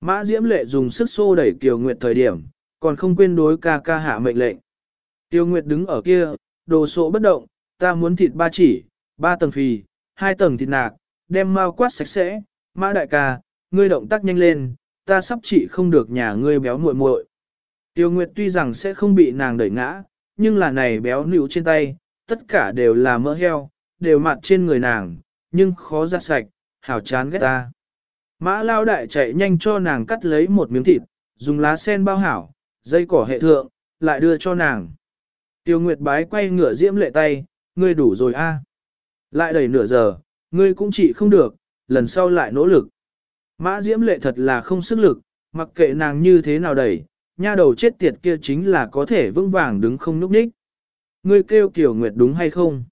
Mã Diễm Lệ dùng sức xô đẩy Kiều Nguyệt thời điểm, còn không quên đối ca ca hạ mệnh lệnh. Tiêu Nguyệt đứng ở kia, đồ sộ bất động, ta muốn thịt ba chỉ, ba tầng phì, hai tầng thịt nạc, đem mau quát sạch sẽ, mã đại ca, ngươi động tác nhanh lên, ta sắp trị không được nhà ngươi béo muội muội. Tiêu Nguyệt tuy rằng sẽ không bị nàng đẩy ngã, nhưng là này béo nịu trên tay, tất cả đều là mỡ heo, đều mặt trên người nàng, nhưng khó giặt sạch, hào chán ghét ta. Mã lao đại chạy nhanh cho nàng cắt lấy một miếng thịt, dùng lá sen bao hảo, dây cỏ hệ thượng, lại đưa cho nàng. Tiêu Nguyệt bái quay ngựa diễm lệ tay, ngươi đủ rồi a. Lại đầy nửa giờ, ngươi cũng chỉ không được, lần sau lại nỗ lực. Mã diễm lệ thật là không sức lực, mặc kệ nàng như thế nào đẩy, nha đầu chết tiệt kia chính là có thể vững vàng đứng không núp đích. Ngươi kêu Kiều Nguyệt đúng hay không?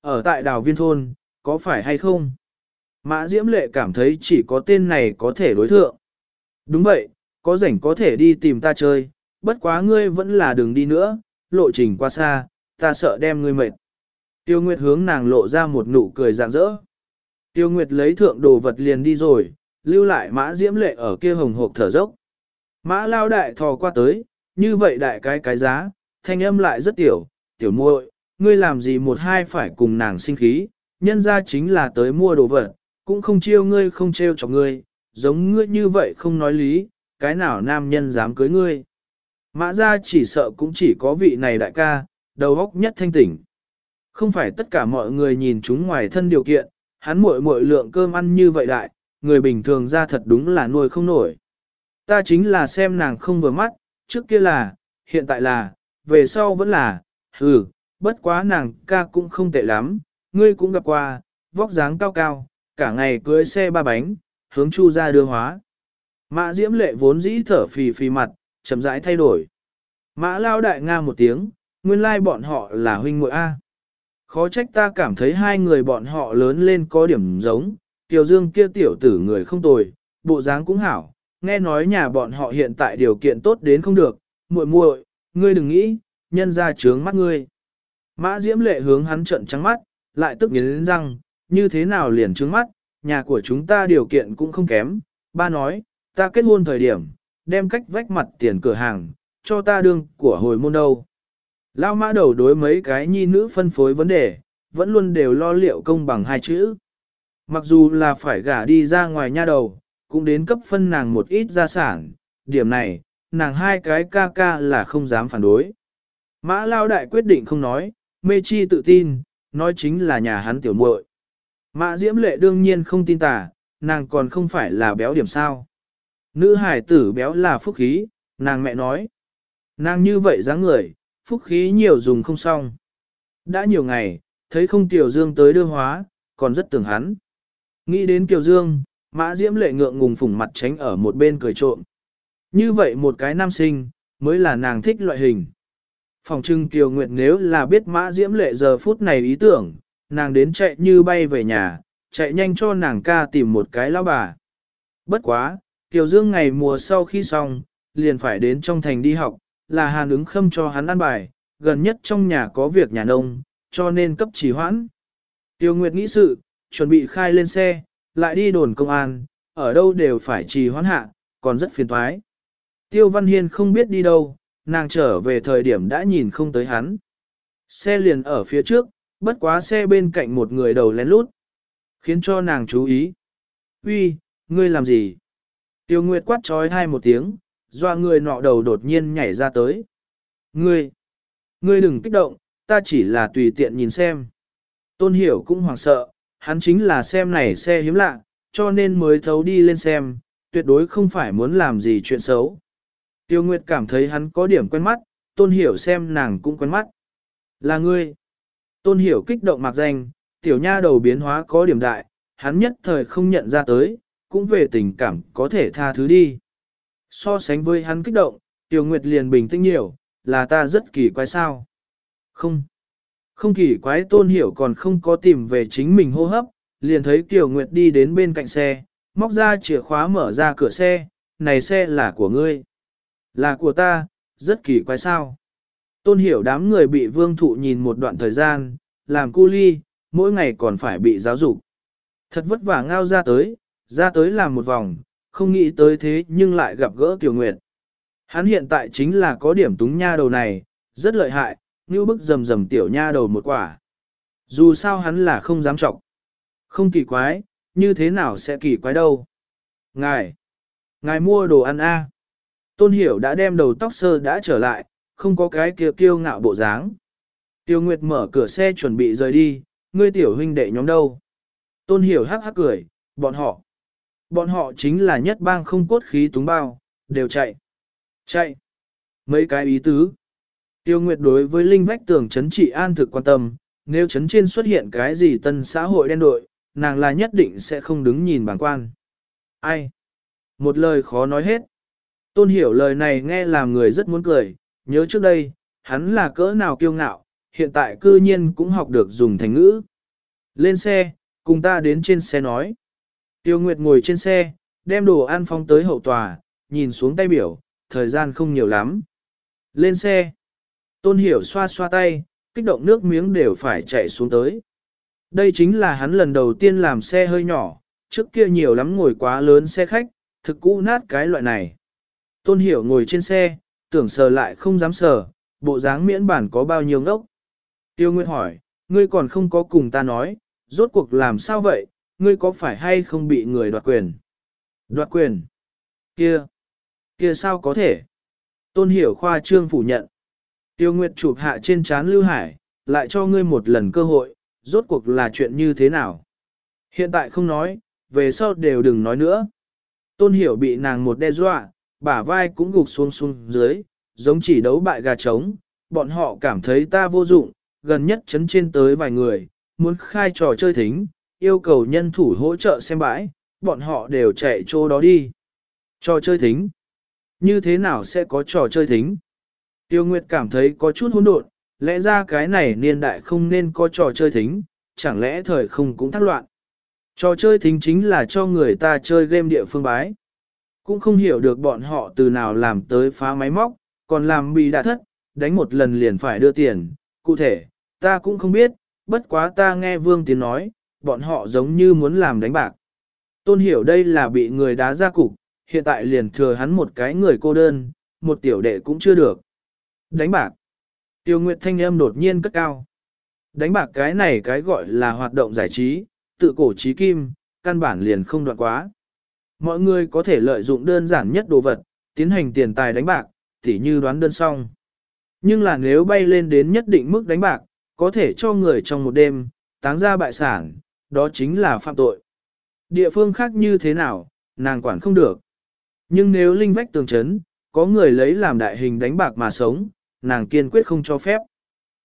Ở tại đào viên thôn, có phải hay không? Mã Diễm Lệ cảm thấy chỉ có tên này có thể đối thượng. Đúng vậy, có rảnh có thể đi tìm ta chơi, bất quá ngươi vẫn là đường đi nữa, lộ trình qua xa, ta sợ đem ngươi mệt. Tiêu Nguyệt hướng nàng lộ ra một nụ cười rạng rỡ. Tiêu Nguyệt lấy thượng đồ vật liền đi rồi, lưu lại mã diễm lệ ở kia hồng hộp thở dốc. Mã lao đại thò qua tới, như vậy đại cái cái giá, thanh âm lại rất tiểu, tiểu muội, ngươi làm gì một hai phải cùng nàng sinh khí, nhân ra chính là tới mua đồ vật, cũng không chiêu ngươi không trêu cho ngươi, giống ngươi như vậy không nói lý, cái nào nam nhân dám cưới ngươi. Mã ra chỉ sợ cũng chỉ có vị này đại ca, đầu óc nhất thanh tỉnh. Không phải tất cả mọi người nhìn chúng ngoài thân điều kiện, hắn muội muội lượng cơm ăn như vậy đại, người bình thường ra thật đúng là nuôi không nổi. Ta chính là xem nàng không vừa mắt, trước kia là, hiện tại là, về sau vẫn là, hừ, bất quá nàng ca cũng không tệ lắm, ngươi cũng gặp qua, vóc dáng cao cao, cả ngày cưới xe ba bánh, hướng chu ra đưa hóa. Mã diễm lệ vốn dĩ thở phì phì mặt, chậm rãi thay đổi. Mã lao đại nga một tiếng, nguyên lai bọn họ là huynh muội A. Khó trách ta cảm thấy hai người bọn họ lớn lên có điểm giống, Kiều Dương kia tiểu tử người không tồi, bộ dáng cũng hảo, nghe nói nhà bọn họ hiện tại điều kiện tốt đến không được, muội muội, ngươi đừng nghĩ, nhân ra trướng mắt ngươi. Mã Diễm Lệ hướng hắn trợn trắng mắt, lại tức nghiến răng, như thế nào liền trướng mắt, nhà của chúng ta điều kiện cũng không kém, ba nói, ta kết hôn thời điểm, đem cách vách mặt tiền cửa hàng, cho ta đương của hồi môn đâu. Lao mã đầu đối mấy cái nhi nữ phân phối vấn đề, vẫn luôn đều lo liệu công bằng hai chữ. Mặc dù là phải gả đi ra ngoài nha đầu, cũng đến cấp phân nàng một ít gia sản, điểm này, nàng hai cái ca ca là không dám phản đối. Mã lao đại quyết định không nói, mê chi tự tin, nói chính là nhà hắn tiểu muội. Mã diễm lệ đương nhiên không tin tà, nàng còn không phải là béo điểm sao. Nữ hải tử béo là phúc khí, nàng mẹ nói. Nàng như vậy dáng người, phúc khí nhiều dùng không xong. Đã nhiều ngày, thấy không Tiểu Dương tới đưa hóa, còn rất tưởng hắn. Nghĩ đến Tiểu Dương, Mã Diễm lệ ngượng ngùng phủng mặt tránh ở một bên cười trộm. Như vậy một cái nam sinh, mới là nàng thích loại hình. Phòng trưng Kiều Nguyệt nếu là biết Mã Diễm lệ giờ phút này ý tưởng, nàng đến chạy như bay về nhà, chạy nhanh cho nàng ca tìm một cái lão bà. Bất quá, Kiều Dương ngày mùa sau khi xong, liền phải đến trong thành đi học, là hàn ứng khâm cho hắn ăn bài, gần nhất trong nhà có việc nhà nông, cho nên cấp trì hoãn. Tiêu Nguyệt nghĩ sự, chuẩn bị khai lên xe, lại đi đồn công an, ở đâu đều phải trì hoãn hạ, còn rất phiền thoái. Tiêu Văn Hiên không biết đi đâu, nàng trở về thời điểm đã nhìn không tới hắn. Xe liền ở phía trước, bất quá xe bên cạnh một người đầu lén lút, khiến cho nàng chú ý. Uy, ngươi làm gì? Tiêu Nguyệt quát trói hai một tiếng, doa người nọ đầu đột nhiên nhảy ra tới. Ngươi, ngươi đừng kích động, ta chỉ là tùy tiện nhìn xem. Tôn hiểu cũng hoảng sợ, hắn chính là xem này xe hiếm lạ, cho nên mới thấu đi lên xem, tuyệt đối không phải muốn làm gì chuyện xấu. Tiêu Nguyệt cảm thấy hắn có điểm quen mắt, tôn hiểu xem nàng cũng quen mắt. Là ngươi. Tôn hiểu kích động mạc danh, tiểu nha đầu biến hóa có điểm đại, hắn nhất thời không nhận ra tới, cũng về tình cảm có thể tha thứ đi. So sánh với hắn kích động, Tiểu Nguyệt liền bình tĩnh nhiều, là ta rất kỳ quái sao. Không. Không kỳ quái tôn hiểu còn không có tìm về chính mình hô hấp, liền thấy Tiểu Nguyệt đi đến bên cạnh xe, móc ra chìa khóa mở ra cửa xe, này xe là của ngươi. Là của ta, rất kỳ quái sao. Tôn hiểu đám người bị vương thụ nhìn một đoạn thời gian, làm cu ly, mỗi ngày còn phải bị giáo dục. Thật vất vả ngao ra tới, ra tới làm một vòng, không nghĩ tới thế nhưng lại gặp gỡ tiểu Nguyệt. Hắn hiện tại chính là có điểm túng nha đầu này, rất lợi hại, như bức rầm rầm tiểu nha đầu một quả. Dù sao hắn là không dám trọng. Không kỳ quái, như thế nào sẽ kỳ quái đâu. Ngài, ngài mua đồ ăn a Tôn Hiểu đã đem đầu tóc sơ đã trở lại, không có cái kia kiêu ngạo bộ dáng. Tiêu Nguyệt mở cửa xe chuẩn bị rời đi, ngươi tiểu huynh đệ nhóm đâu. Tôn Hiểu hắc hắc cười, bọn họ. Bọn họ chính là nhất bang không cốt khí túng bao, đều chạy. Chạy. Mấy cái ý tứ. Tiêu Nguyệt đối với Linh Vách tường chấn trị an thực quan tâm, nếu chấn trên xuất hiện cái gì tân xã hội đen đội, nàng là nhất định sẽ không đứng nhìn bảng quan. Ai? Một lời khó nói hết. Tôn hiểu lời này nghe làm người rất muốn cười, nhớ trước đây, hắn là cỡ nào kiêu ngạo, hiện tại cư nhiên cũng học được dùng thành ngữ. Lên xe, cùng ta đến trên xe nói. Tiêu Nguyệt ngồi trên xe, đem đồ ăn phong tới hậu tòa, nhìn xuống tay biểu, thời gian không nhiều lắm. Lên xe. Tôn Hiểu xoa xoa tay, kích động nước miếng đều phải chạy xuống tới. Đây chính là hắn lần đầu tiên làm xe hơi nhỏ, trước kia nhiều lắm ngồi quá lớn xe khách, thực cũ nát cái loại này. Tôn Hiểu ngồi trên xe, tưởng sờ lại không dám sờ, bộ dáng miễn bản có bao nhiêu ngốc. Tiêu Nguyệt hỏi, ngươi còn không có cùng ta nói, rốt cuộc làm sao vậy, ngươi có phải hay không bị người đoạt quyền? Đoạt quyền? Kia? Kia sao có thể? Tôn Hiểu khoa trương phủ nhận. Tiêu Nguyệt chụp hạ trên chán Lưu Hải, lại cho ngươi một lần cơ hội, rốt cuộc là chuyện như thế nào? Hiện tại không nói, về sau đều đừng nói nữa. Tôn Hiểu bị nàng một đe dọa, bả vai cũng gục xuống xuống dưới, giống chỉ đấu bại gà trống, bọn họ cảm thấy ta vô dụng, gần nhất chấn trên tới vài người, muốn khai trò chơi thính, yêu cầu nhân thủ hỗ trợ xem bãi, bọn họ đều chạy chỗ đó đi. Trò chơi thính. Như thế nào sẽ có trò chơi thính? Tiêu Nguyệt cảm thấy có chút hỗn độn, lẽ ra cái này niên đại không nên có trò chơi thính, chẳng lẽ thời không cũng thắc loạn. Trò chơi thính chính là cho người ta chơi game địa phương bái. Cũng không hiểu được bọn họ từ nào làm tới phá máy móc, còn làm bị đã thất, đánh một lần liền phải đưa tiền. Cụ thể, ta cũng không biết, bất quá ta nghe Vương Tiến nói, bọn họ giống như muốn làm đánh bạc. Tôn hiểu đây là bị người đá ra cục, hiện tại liền thừa hắn một cái người cô đơn, một tiểu đệ cũng chưa được. Đánh bạc. Tiêu Nguyệt thanh âm đột nhiên cất cao. Đánh bạc cái này cái gọi là hoạt động giải trí, tự cổ trí kim, căn bản liền không đoạn quá. Mọi người có thể lợi dụng đơn giản nhất đồ vật, tiến hành tiền tài đánh bạc, tỉ như đoán đơn xong. Nhưng là nếu bay lên đến nhất định mức đánh bạc, có thể cho người trong một đêm, táng ra bại sản, đó chính là phạm tội. Địa phương khác như thế nào, nàng quản không được. Nhưng nếu linh vách tường chấn, có người lấy làm đại hình đánh bạc mà sống, nàng kiên quyết không cho phép.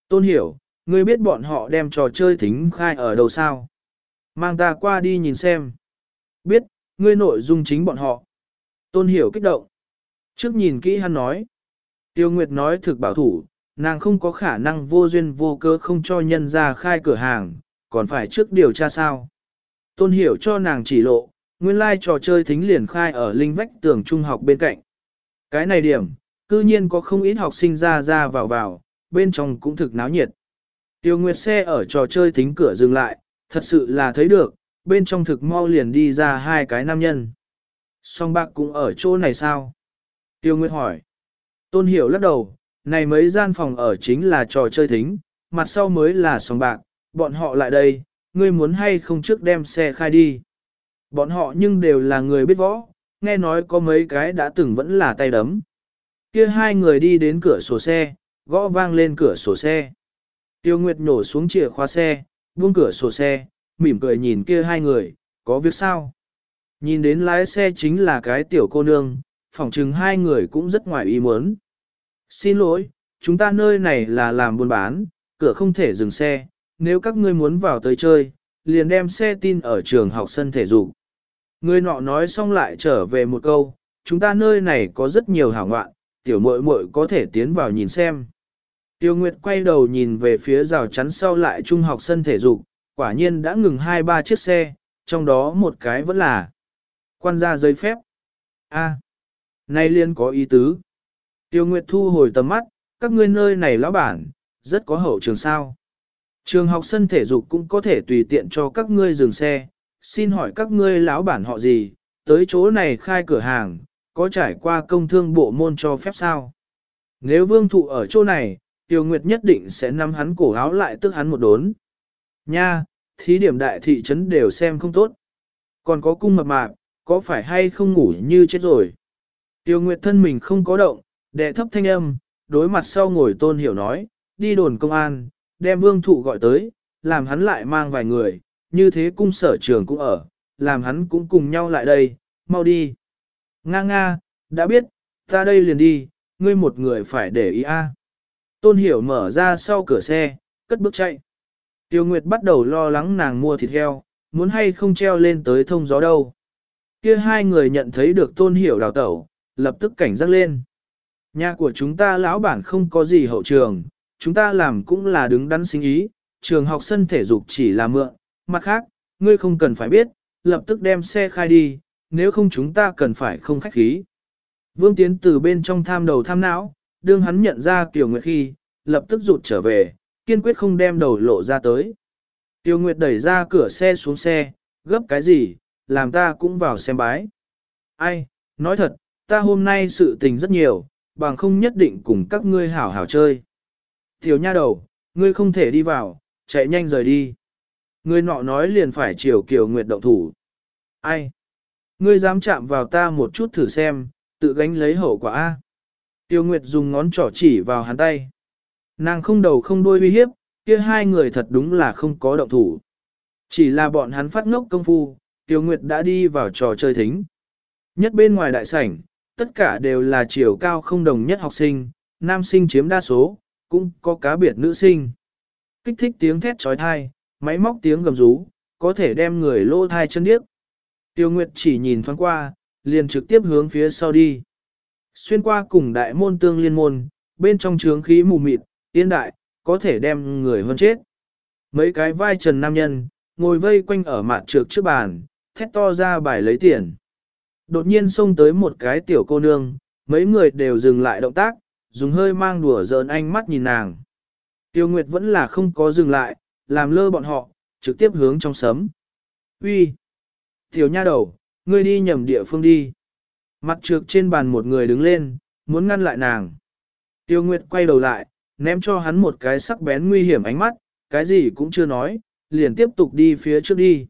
Tôn hiểu, ngươi biết bọn họ đem trò chơi thính khai ở đâu sao? Mang ta qua đi nhìn xem. Biết, ngươi nội dung chính bọn họ. Tôn hiểu kích động. Trước nhìn kỹ hắn nói. Tiêu Nguyệt nói thực bảo thủ, nàng không có khả năng vô duyên vô cơ không cho nhân ra khai cửa hàng, còn phải trước điều tra sao. Tôn hiểu cho nàng chỉ lộ, nguyên lai trò chơi thính liền khai ở linh vách tường trung học bên cạnh. Cái này điểm, cư nhiên có không ít học sinh ra ra vào vào, bên trong cũng thực náo nhiệt. Tiêu Nguyệt xe ở trò chơi thính cửa dừng lại, thật sự là thấy được, bên trong thực mau liền đi ra hai cái nam nhân. Song bạc cũng ở chỗ này sao? Tiêu Nguyệt hỏi. Tôn Hiểu lắc đầu, này mấy gian phòng ở chính là trò chơi thính, mặt sau mới là song bạc, bọn họ lại đây, ngươi muốn hay không trước đem xe khai đi. Bọn họ nhưng đều là người biết võ, nghe nói có mấy cái đã từng vẫn là tay đấm. Kia hai người đi đến cửa sổ xe, gõ vang lên cửa sổ xe. Tiêu Nguyệt nổ xuống chìa khóa xe, buông cửa sổ xe, mỉm cười nhìn kia hai người, có việc sao? Nhìn đến lái xe chính là cái tiểu cô nương, phỏng chừng hai người cũng rất ngoài ý muốn. Xin lỗi, chúng ta nơi này là làm buôn bán, cửa không thể dừng xe, nếu các ngươi muốn vào tới chơi, liền đem xe tin ở trường học sân thể dục. Người nọ nói xong lại trở về một câu, chúng ta nơi này có rất nhiều hảo ngoạn, tiểu muội muội có thể tiến vào nhìn xem. Tiêu Nguyệt quay đầu nhìn về phía rào chắn sau lại trung học sân thể dục, quả nhiên đã ngừng hai ba chiếc xe, trong đó một cái vẫn là quan gia giấy phép. A, nay liên có ý tứ. Tiêu Nguyệt thu hồi tầm mắt, các ngươi nơi này lão bản, rất có hậu trường sao. Trường học sân thể dục cũng có thể tùy tiện cho các ngươi dừng xe, xin hỏi các ngươi lão bản họ gì, tới chỗ này khai cửa hàng, có trải qua công thương bộ môn cho phép sao? Nếu vương thụ ở chỗ này, Tiêu Nguyệt nhất định sẽ nắm hắn cổ áo lại tức hắn một đốn. Nha, thí điểm đại thị trấn đều xem không tốt. Còn có cung mập mạp, có phải hay không ngủ như chết rồi? Tiêu Nguyệt thân mình không có động, đệ thấp thanh âm, đối mặt sau ngồi tôn hiểu nói, đi đồn công an, đem vương thụ gọi tới, làm hắn lại mang vài người, như thế cung sở trường cũng ở, làm hắn cũng cùng nhau lại đây, mau đi. Nga nga, đã biết, ta đây liền đi, ngươi một người phải để ý a. Tôn hiểu mở ra sau cửa xe, cất bước chạy. Tiêu Nguyệt bắt đầu lo lắng nàng mua thịt heo, muốn hay không treo lên tới thông gió đâu. Kia hai người nhận thấy được tôn hiểu đào tẩu, lập tức cảnh giác lên. Nhà của chúng ta lão bản không có gì hậu trường, chúng ta làm cũng là đứng đắn sinh ý, trường học sân thể dục chỉ là mượn, mặt khác, ngươi không cần phải biết, lập tức đem xe khai đi, nếu không chúng ta cần phải không khách khí. Vương Tiến từ bên trong tham đầu tham não, đương hắn nhận ra Kiều Nguyệt khi, lập tức rụt trở về, kiên quyết không đem đầu lộ ra tới. Tiêu Nguyệt đẩy ra cửa xe xuống xe, gấp cái gì, làm ta cũng vào xem bái. Ai, nói thật, ta hôm nay sự tình rất nhiều, bằng không nhất định cùng các ngươi hảo hảo chơi. Tiểu nha đầu, ngươi không thể đi vào, chạy nhanh rời đi. Ngươi nọ nói liền phải chiều Kiều Nguyệt động thủ. Ai? Ngươi dám chạm vào ta một chút thử xem, tự gánh lấy hậu quả A. Tiêu Nguyệt dùng ngón trỏ chỉ vào hắn tay. Nàng không đầu không đuôi uy hiếp, kia hai người thật đúng là không có động thủ. Chỉ là bọn hắn phát ngốc công phu, Tiêu Nguyệt đã đi vào trò chơi thính. Nhất bên ngoài đại sảnh, tất cả đều là chiều cao không đồng nhất học sinh, nam sinh chiếm đa số, cũng có cá biệt nữ sinh. Kích thích tiếng thét trói thai, máy móc tiếng gầm rú, có thể đem người lô thai chân điếc. Tiêu Nguyệt chỉ nhìn thoáng qua, liền trực tiếp hướng phía sau đi. Xuyên qua cùng đại môn tương liên môn, bên trong trướng khí mù mịt, yên đại, có thể đem người hơn chết. Mấy cái vai trần nam nhân, ngồi vây quanh ở mặt trược trước bàn, thét to ra bài lấy tiền. Đột nhiên xông tới một cái tiểu cô nương, mấy người đều dừng lại động tác, dùng hơi mang đùa giỡn ánh mắt nhìn nàng. Tiêu Nguyệt vẫn là không có dừng lại, làm lơ bọn họ, trực tiếp hướng trong sấm. Uy, Tiểu nha đầu, ngươi đi nhầm địa phương đi. Mặt trược trên bàn một người đứng lên, muốn ngăn lại nàng. Tiêu Nguyệt quay đầu lại, ném cho hắn một cái sắc bén nguy hiểm ánh mắt, cái gì cũng chưa nói, liền tiếp tục đi phía trước đi.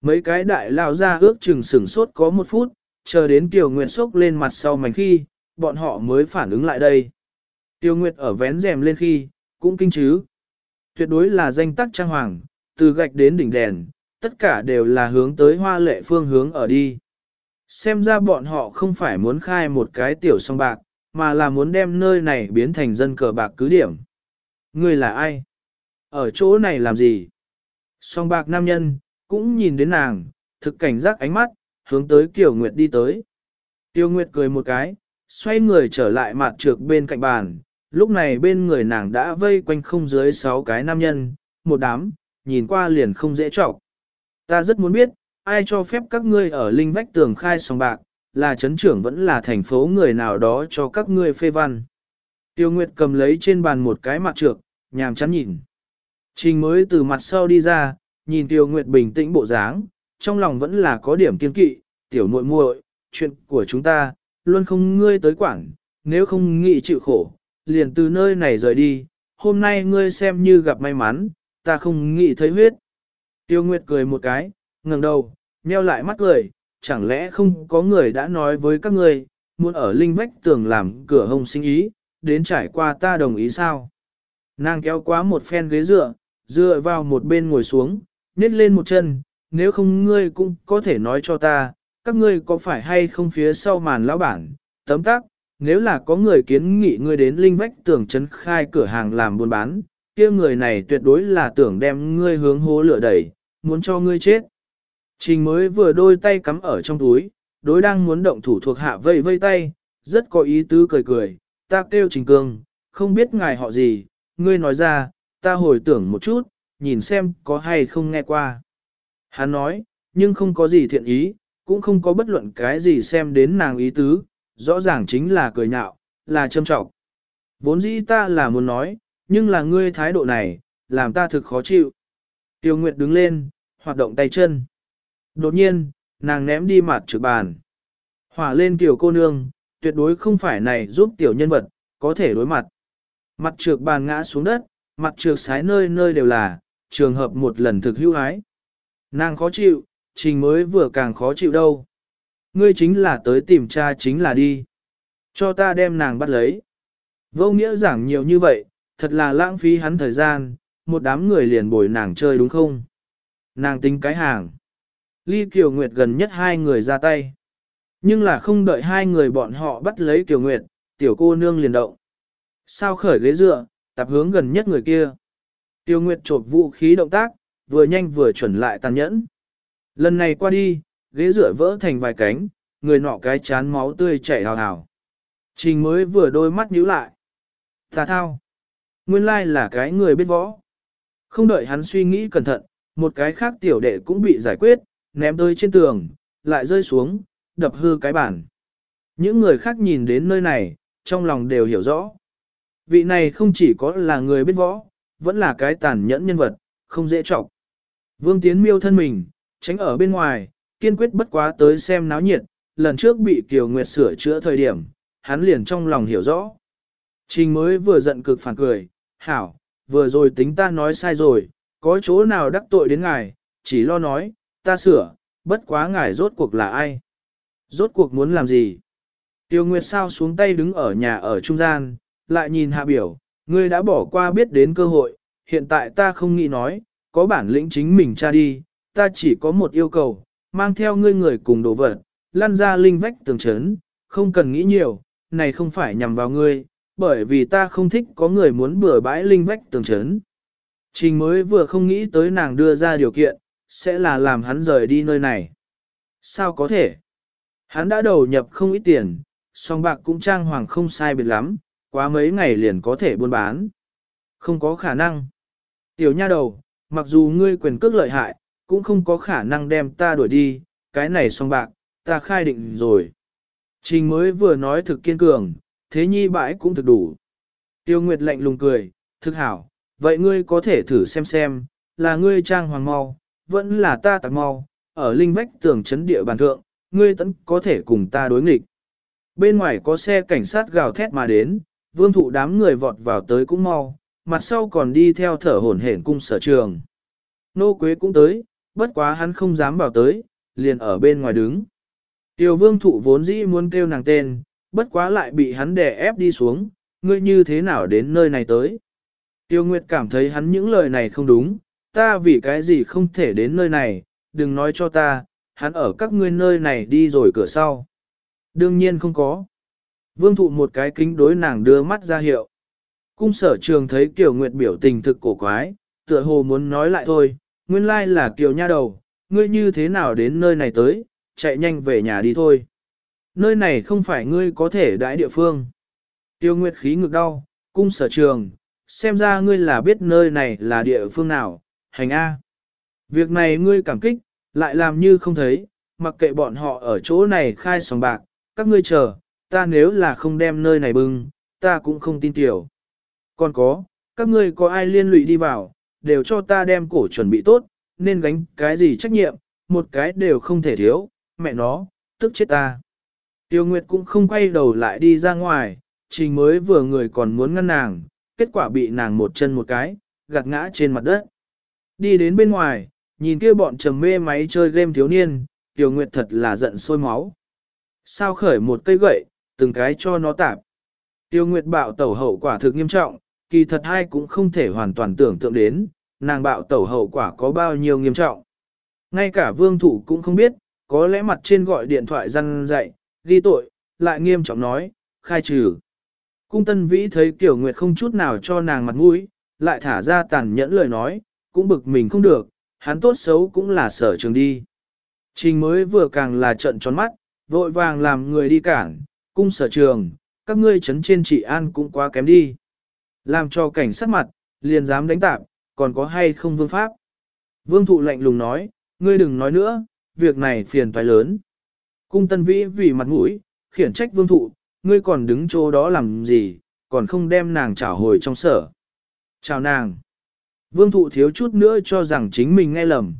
Mấy cái đại lao ra ước chừng sửng sốt có một phút, chờ đến Tiêu Nguyệt sốc lên mặt sau mảnh khi, bọn họ mới phản ứng lại đây. Tiêu Nguyệt ở vén rèm lên khi, cũng kinh chứ. Tuyệt đối là danh tắc trang hoàng, từ gạch đến đỉnh đèn, tất cả đều là hướng tới hoa lệ phương hướng ở đi. Xem ra bọn họ không phải muốn khai một cái tiểu song bạc, mà là muốn đem nơi này biến thành dân cờ bạc cứ điểm. Người là ai? Ở chỗ này làm gì? Song bạc nam nhân, cũng nhìn đến nàng, thực cảnh giác ánh mắt, hướng tới Kiều Nguyệt đi tới. Tiêu Nguyệt cười một cái, xoay người trở lại mặt trược bên cạnh bàn, lúc này bên người nàng đã vây quanh không dưới sáu cái nam nhân, một đám, nhìn qua liền không dễ chọc. Ta rất muốn biết, ai cho phép các ngươi ở linh vách tường khai sòng bạc, là chấn trưởng vẫn là thành phố người nào đó cho các ngươi phê văn. Tiêu Nguyệt cầm lấy trên bàn một cái mặt trược, nhàm chán nhìn. Trình mới từ mặt sau đi ra, nhìn Tiêu Nguyệt bình tĩnh bộ dáng, trong lòng vẫn là có điểm kiên kỵ, tiểu muội muội, chuyện của chúng ta, luôn không ngươi tới quản, nếu không nghĩ chịu khổ, liền từ nơi này rời đi, hôm nay ngươi xem như gặp may mắn, ta không nghĩ thấy huyết. Tiêu Nguyệt cười một cái, ngẩng đầu, nheo lại mắt cười, chẳng lẽ không có người đã nói với các ngươi, muốn ở linh vách tường làm cửa hông sinh ý, đến trải qua ta đồng ý sao? Nàng kéo quá một phen ghế dựa, dựa vào một bên ngồi xuống, nết lên một chân, nếu không ngươi cũng có thể nói cho ta, các ngươi có phải hay không phía sau màn lão bản, tấm tắc, nếu là có người kiến nghị ngươi đến linh vách tường chấn khai cửa hàng làm buôn bán, kia người này tuyệt đối là tưởng đem ngươi hướng hố lửa đẩy, muốn cho ngươi chết. Trình mới vừa đôi tay cắm ở trong túi, đối đang muốn động thủ thuộc hạ vây vây tay, rất có ý tứ cười cười, ta kêu Trình Cương, không biết ngài họ gì, ngươi nói ra, ta hồi tưởng một chút, nhìn xem có hay không nghe qua. Hắn nói, nhưng không có gì thiện ý, cũng không có bất luận cái gì xem đến nàng ý tứ, rõ ràng chính là cười nhạo, là châm trọng. Vốn dĩ ta là muốn nói, nhưng là ngươi thái độ này, làm ta thực khó chịu. Tiêu Nguyệt đứng lên, hoạt động tay chân. Đột nhiên, nàng ném đi mặt trực bàn. Hỏa lên tiểu cô nương, tuyệt đối không phải này giúp tiểu nhân vật, có thể đối mặt. Mặt trược bàn ngã xuống đất, mặt trược sái nơi nơi đều là, trường hợp một lần thực hữu ái. Nàng khó chịu, trình mới vừa càng khó chịu đâu. Ngươi chính là tới tìm cha chính là đi. Cho ta đem nàng bắt lấy. Vô nghĩa giảng nhiều như vậy, thật là lãng phí hắn thời gian, một đám người liền bồi nàng chơi đúng không? Nàng tính cái hàng. Ly Kiều Nguyệt gần nhất hai người ra tay. Nhưng là không đợi hai người bọn họ bắt lấy Kiều Nguyệt, tiểu cô nương liền động. Sao khởi ghế dựa, tập hướng gần nhất người kia. Tiêu Nguyệt trột vũ khí động tác, vừa nhanh vừa chuẩn lại tàn nhẫn. Lần này qua đi, ghế dựa vỡ thành vài cánh, người nọ cái chán máu tươi chảy hào hào. Trình mới vừa đôi mắt nhíu lại. Tà thao. Nguyên lai là cái người biết võ. Không đợi hắn suy nghĩ cẩn thận, một cái khác tiểu đệ cũng bị giải quyết, ném tới trên tường, lại rơi xuống, đập hư cái bản. Những người khác nhìn đến nơi này, trong lòng đều hiểu rõ. Vị này không chỉ có là người biết võ, vẫn là cái tàn nhẫn nhân vật, không dễ trọng. Vương Tiến miêu thân mình, tránh ở bên ngoài, kiên quyết bất quá tới xem náo nhiệt, lần trước bị Kiều Nguyệt sửa chữa thời điểm, hắn liền trong lòng hiểu rõ. Trình mới vừa giận cực phản cười, hảo, vừa rồi tính ta nói sai rồi, có chỗ nào đắc tội đến ngài, chỉ lo nói, ta sửa, bất quá ngài rốt cuộc là ai. Rốt cuộc muốn làm gì? Tiêu Nguyệt sao xuống tay đứng ở nhà ở trung gian, lại nhìn hạ biểu, ngươi đã bỏ qua biết đến cơ hội, hiện tại ta không nghĩ nói, có bản lĩnh chính mình tra đi, ta chỉ có một yêu cầu, mang theo ngươi người cùng đồ vật, lăn ra linh vách tường chấn, không cần nghĩ nhiều, này không phải nhằm vào ngươi, bởi vì ta không thích có người muốn bừa bãi linh vách tường chấn. Trình mới vừa không nghĩ tới nàng đưa ra điều kiện, sẽ là làm hắn rời đi nơi này. Sao có thể? Hắn đã đầu nhập không ít tiền, song bạc cũng trang hoàng không sai biệt lắm, quá mấy ngày liền có thể buôn bán. Không có khả năng. Tiểu nha đầu, mặc dù ngươi quyền cước lợi hại, cũng không có khả năng đem ta đuổi đi, cái này song bạc, ta khai định rồi. Trình mới vừa nói thực kiên cường, thế nhi bãi cũng thực đủ. Tiêu Nguyệt lạnh lùng cười, thực hảo, vậy ngươi có thể thử xem xem, là ngươi trang hoàng mau, vẫn là ta tạc mau, ở linh vách tường chấn địa bàn thượng, ngươi tẫn có thể cùng ta đối nghịch. Bên ngoài có xe cảnh sát gào thét mà đến, vương thụ đám người vọt vào tới cũng mau, mặt sau còn đi theo thở hổn hển cung sở trường. Nô Quế cũng tới, bất quá hắn không dám vào tới, liền ở bên ngoài đứng. Tiểu vương thụ vốn dĩ muốn kêu nàng tên, bất quá lại bị hắn đè ép đi xuống, ngươi như thế nào đến nơi này tới. Tiêu Nguyệt cảm thấy hắn những lời này không đúng, ta vì cái gì không thể đến nơi này, đừng nói cho ta, hắn ở các ngươi nơi này đi rồi cửa sau. Đương nhiên không có. Vương thụ một cái kính đối nàng đưa mắt ra hiệu. Cung sở trường thấy Kiều Nguyệt biểu tình thực cổ quái, tựa hồ muốn nói lại thôi, nguyên lai là Kiều nha đầu, ngươi như thế nào đến nơi này tới, chạy nhanh về nhà đi thôi. Nơi này không phải ngươi có thể đãi địa phương. Tiêu Nguyệt khí ngực đau, cung sở trường, xem ra ngươi là biết nơi này là địa phương nào, hành A. Việc này ngươi cảm kích, lại làm như không thấy, mặc kệ bọn họ ở chỗ này khai sòng bạc, các ngươi chờ, ta nếu là không đem nơi này bưng, ta cũng không tin tiểu. Còn có, các ngươi có ai liên lụy đi vào, đều cho ta đem cổ chuẩn bị tốt, nên gánh cái gì trách nhiệm, một cái đều không thể thiếu, mẹ nó, tức chết ta. Tiêu Nguyệt cũng không quay đầu lại đi ra ngoài, trình mới vừa người còn muốn ngăn nàng, kết quả bị nàng một chân một cái, gạt ngã trên mặt đất. Đi đến bên ngoài, nhìn kia bọn trầm mê máy chơi game thiếu niên, Tiêu Nguyệt thật là giận sôi máu. Sao khởi một cây gậy, từng cái cho nó tạp. Tiêu Nguyệt bạo tẩu hậu quả thực nghiêm trọng, kỳ thật hai cũng không thể hoàn toàn tưởng tượng đến, nàng bạo tẩu hậu quả có bao nhiêu nghiêm trọng. Ngay cả vương thủ cũng không biết, có lẽ mặt trên gọi điện thoại răn dạy, ghi tội, lại nghiêm trọng nói, khai trừ. Cung tân vĩ thấy Tiểu Nguyệt không chút nào cho nàng mặt mũi, lại thả ra tàn nhẫn lời nói, cũng bực mình không được, hắn tốt xấu cũng là sở trường đi. Trình mới vừa càng là trận tròn mắt, vội vàng làm người đi cản, cung sở trường, các ngươi chấn trên trị an cũng quá kém đi. Làm cho cảnh sát mặt, liền dám đánh tạp, còn có hay không vương pháp. Vương thụ lạnh lùng nói, ngươi đừng nói nữa, việc này phiền toái lớn. Cung tân vĩ vì mặt mũi, khiển trách vương thụ, ngươi còn đứng chỗ đó làm gì, còn không đem nàng trả hồi trong sở. Chào nàng. Vương thụ thiếu chút nữa cho rằng chính mình nghe lầm.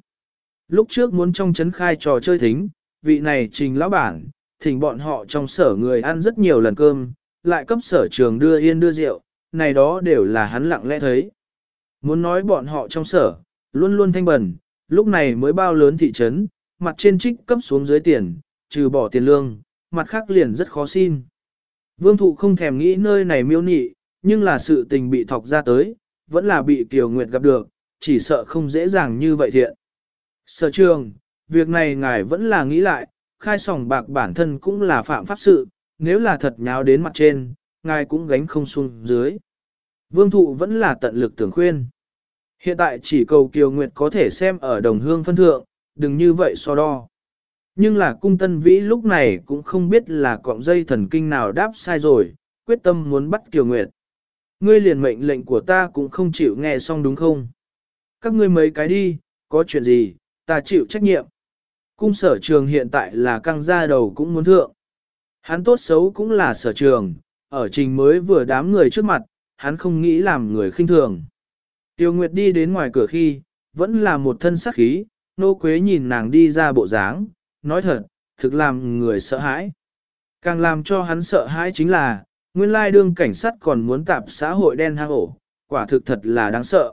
Lúc trước muốn trong chấn khai trò chơi thính, vị này trình lão bản, thỉnh bọn họ trong sở người ăn rất nhiều lần cơm, lại cấp sở trường đưa yên đưa rượu, này đó đều là hắn lặng lẽ thấy. Muốn nói bọn họ trong sở, luôn luôn thanh bẩn, lúc này mới bao lớn thị trấn, mặt trên trích cấp xuống dưới tiền, trừ bỏ tiền lương, mặt khác liền rất khó xin. Vương thụ không thèm nghĩ nơi này miêu nị, nhưng là sự tình bị thọc ra tới, vẫn là bị Kiều Nguyệt gặp được, chỉ sợ không dễ dàng như vậy thiện. Sở trường, việc này ngài vẫn là nghĩ lại, khai sòng bạc bản thân cũng là phạm pháp sự, nếu là thật nháo đến mặt trên, ngài cũng gánh không xuống dưới. Vương thụ vẫn là tận lực tưởng khuyên. Hiện tại chỉ cầu Kiều Nguyệt có thể xem ở đồng hương phân thượng, đừng như vậy so đo. Nhưng là cung tân vĩ lúc này cũng không biết là cọng dây thần kinh nào đáp sai rồi, quyết tâm muốn bắt Kiều Nguyệt. Ngươi liền mệnh lệnh của ta cũng không chịu nghe xong đúng không? Các ngươi mấy cái đi, có chuyện gì, ta chịu trách nhiệm. Cung sở trường hiện tại là căng ra đầu cũng muốn thượng. Hắn tốt xấu cũng là sở trường, ở trình mới vừa đám người trước mặt, hắn không nghĩ làm người khinh thường. Tiêu Nguyệt đi đến ngoài cửa khi, vẫn là một thân sắc khí, nô quế nhìn nàng đi ra bộ dáng, nói thật, thực làm người sợ hãi. Càng làm cho hắn sợ hãi chính là, nguyên lai đương cảnh sát còn muốn tạp xã hội đen hang ổ, quả thực thật là đáng sợ.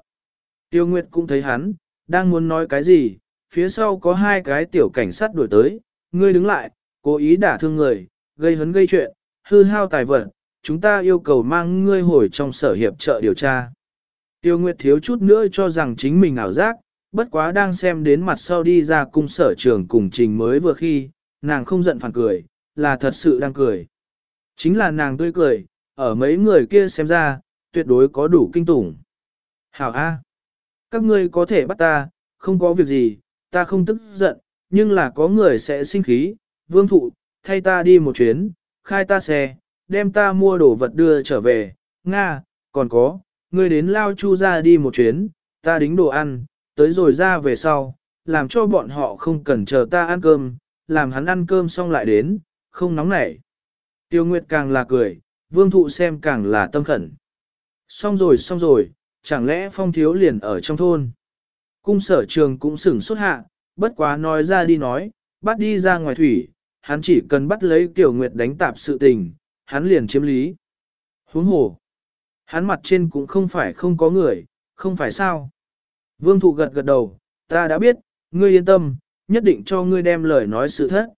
Tiêu Nguyệt cũng thấy hắn, đang muốn nói cái gì, phía sau có hai cái tiểu cảnh sát đuổi tới, ngươi đứng lại, cố ý đả thương người, gây hấn gây chuyện, hư hao tài vật, chúng ta yêu cầu mang ngươi hồi trong sở hiệp trợ điều tra. Tiêu Nguyệt thiếu chút nữa cho rằng chính mình ảo giác, bất quá đang xem đến mặt sau đi ra cung sở trường cùng trình mới vừa khi, nàng không giận phản cười, là thật sự đang cười. Chính là nàng tươi cười, ở mấy người kia xem ra, tuyệt đối có đủ kinh tủng. Hảo A. Các ngươi có thể bắt ta, không có việc gì, ta không tức giận, nhưng là có người sẽ sinh khí, vương thụ, thay ta đi một chuyến, khai ta xe, đem ta mua đồ vật đưa trở về, Nga, còn có, ngươi đến lao chu ra đi một chuyến, ta đính đồ ăn, tới rồi ra về sau, làm cho bọn họ không cần chờ ta ăn cơm, làm hắn ăn cơm xong lại đến, không nóng nảy. Tiêu Nguyệt càng là cười, vương thụ xem càng là tâm khẩn. Xong rồi xong rồi, chẳng lẽ phong thiếu liền ở trong thôn. Cung sở trường cũng sửng xuất hạ, bất quá nói ra đi nói, bắt đi ra ngoài thủy, hắn chỉ cần bắt lấy Tiểu Nguyệt đánh tạp sự tình, hắn liền chiếm lý. Huống hồ, hắn mặt trên cũng không phải không có người, không phải sao. Vương thụ gật gật đầu, ta đã biết, ngươi yên tâm, nhất định cho ngươi đem lời nói sự thất.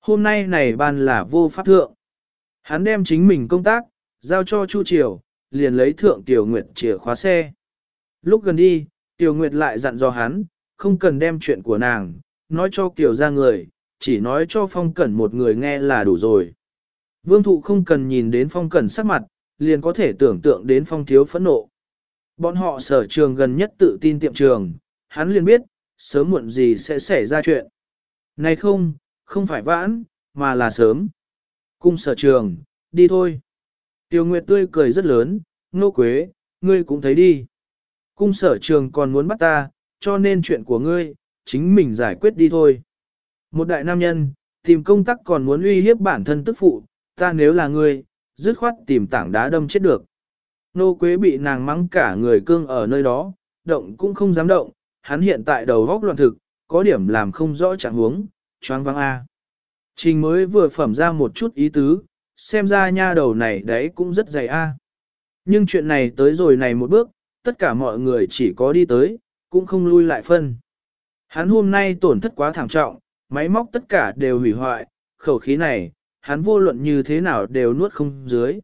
Hôm nay này ban là vô pháp thượng. Hắn đem chính mình công tác, giao cho Chu Triều, liền lấy thượng Tiểu Nguyệt chìa khóa xe. Lúc gần đi, Tiểu Nguyệt lại dặn dò hắn, không cần đem chuyện của nàng, nói cho Kiều ra người, chỉ nói cho Phong Cẩn một người nghe là đủ rồi. Vương thụ không cần nhìn đến Phong Cẩn sắc mặt, liền có thể tưởng tượng đến Phong thiếu phẫn nộ. Bọn họ sở trường gần nhất tự tin tiệm trường, hắn liền biết, sớm muộn gì sẽ xảy ra chuyện. Này không, không phải vãn, mà là sớm. Cung sở trường, đi thôi. Tiêu Nguyệt tươi cười rất lớn, nô quế, ngươi cũng thấy đi. Cung sở trường còn muốn bắt ta, cho nên chuyện của ngươi, chính mình giải quyết đi thôi. Một đại nam nhân, tìm công tác còn muốn uy hiếp bản thân tức phụ, ta nếu là ngươi, dứt khoát tìm tảng đá đâm chết được. Nô Quế bị nàng mắng cả người cương ở nơi đó, động cũng không dám động, hắn hiện tại đầu góc loạn thực, có điểm làm không rõ trạng huống, choáng vắng A. Trình mới vừa phẩm ra một chút ý tứ, xem ra nha đầu này đấy cũng rất dày A. Nhưng chuyện này tới rồi này một bước, tất cả mọi người chỉ có đi tới, cũng không lui lại phân. Hắn hôm nay tổn thất quá thảm trọng, máy móc tất cả đều hủy hoại, khẩu khí này, hắn vô luận như thế nào đều nuốt không dưới.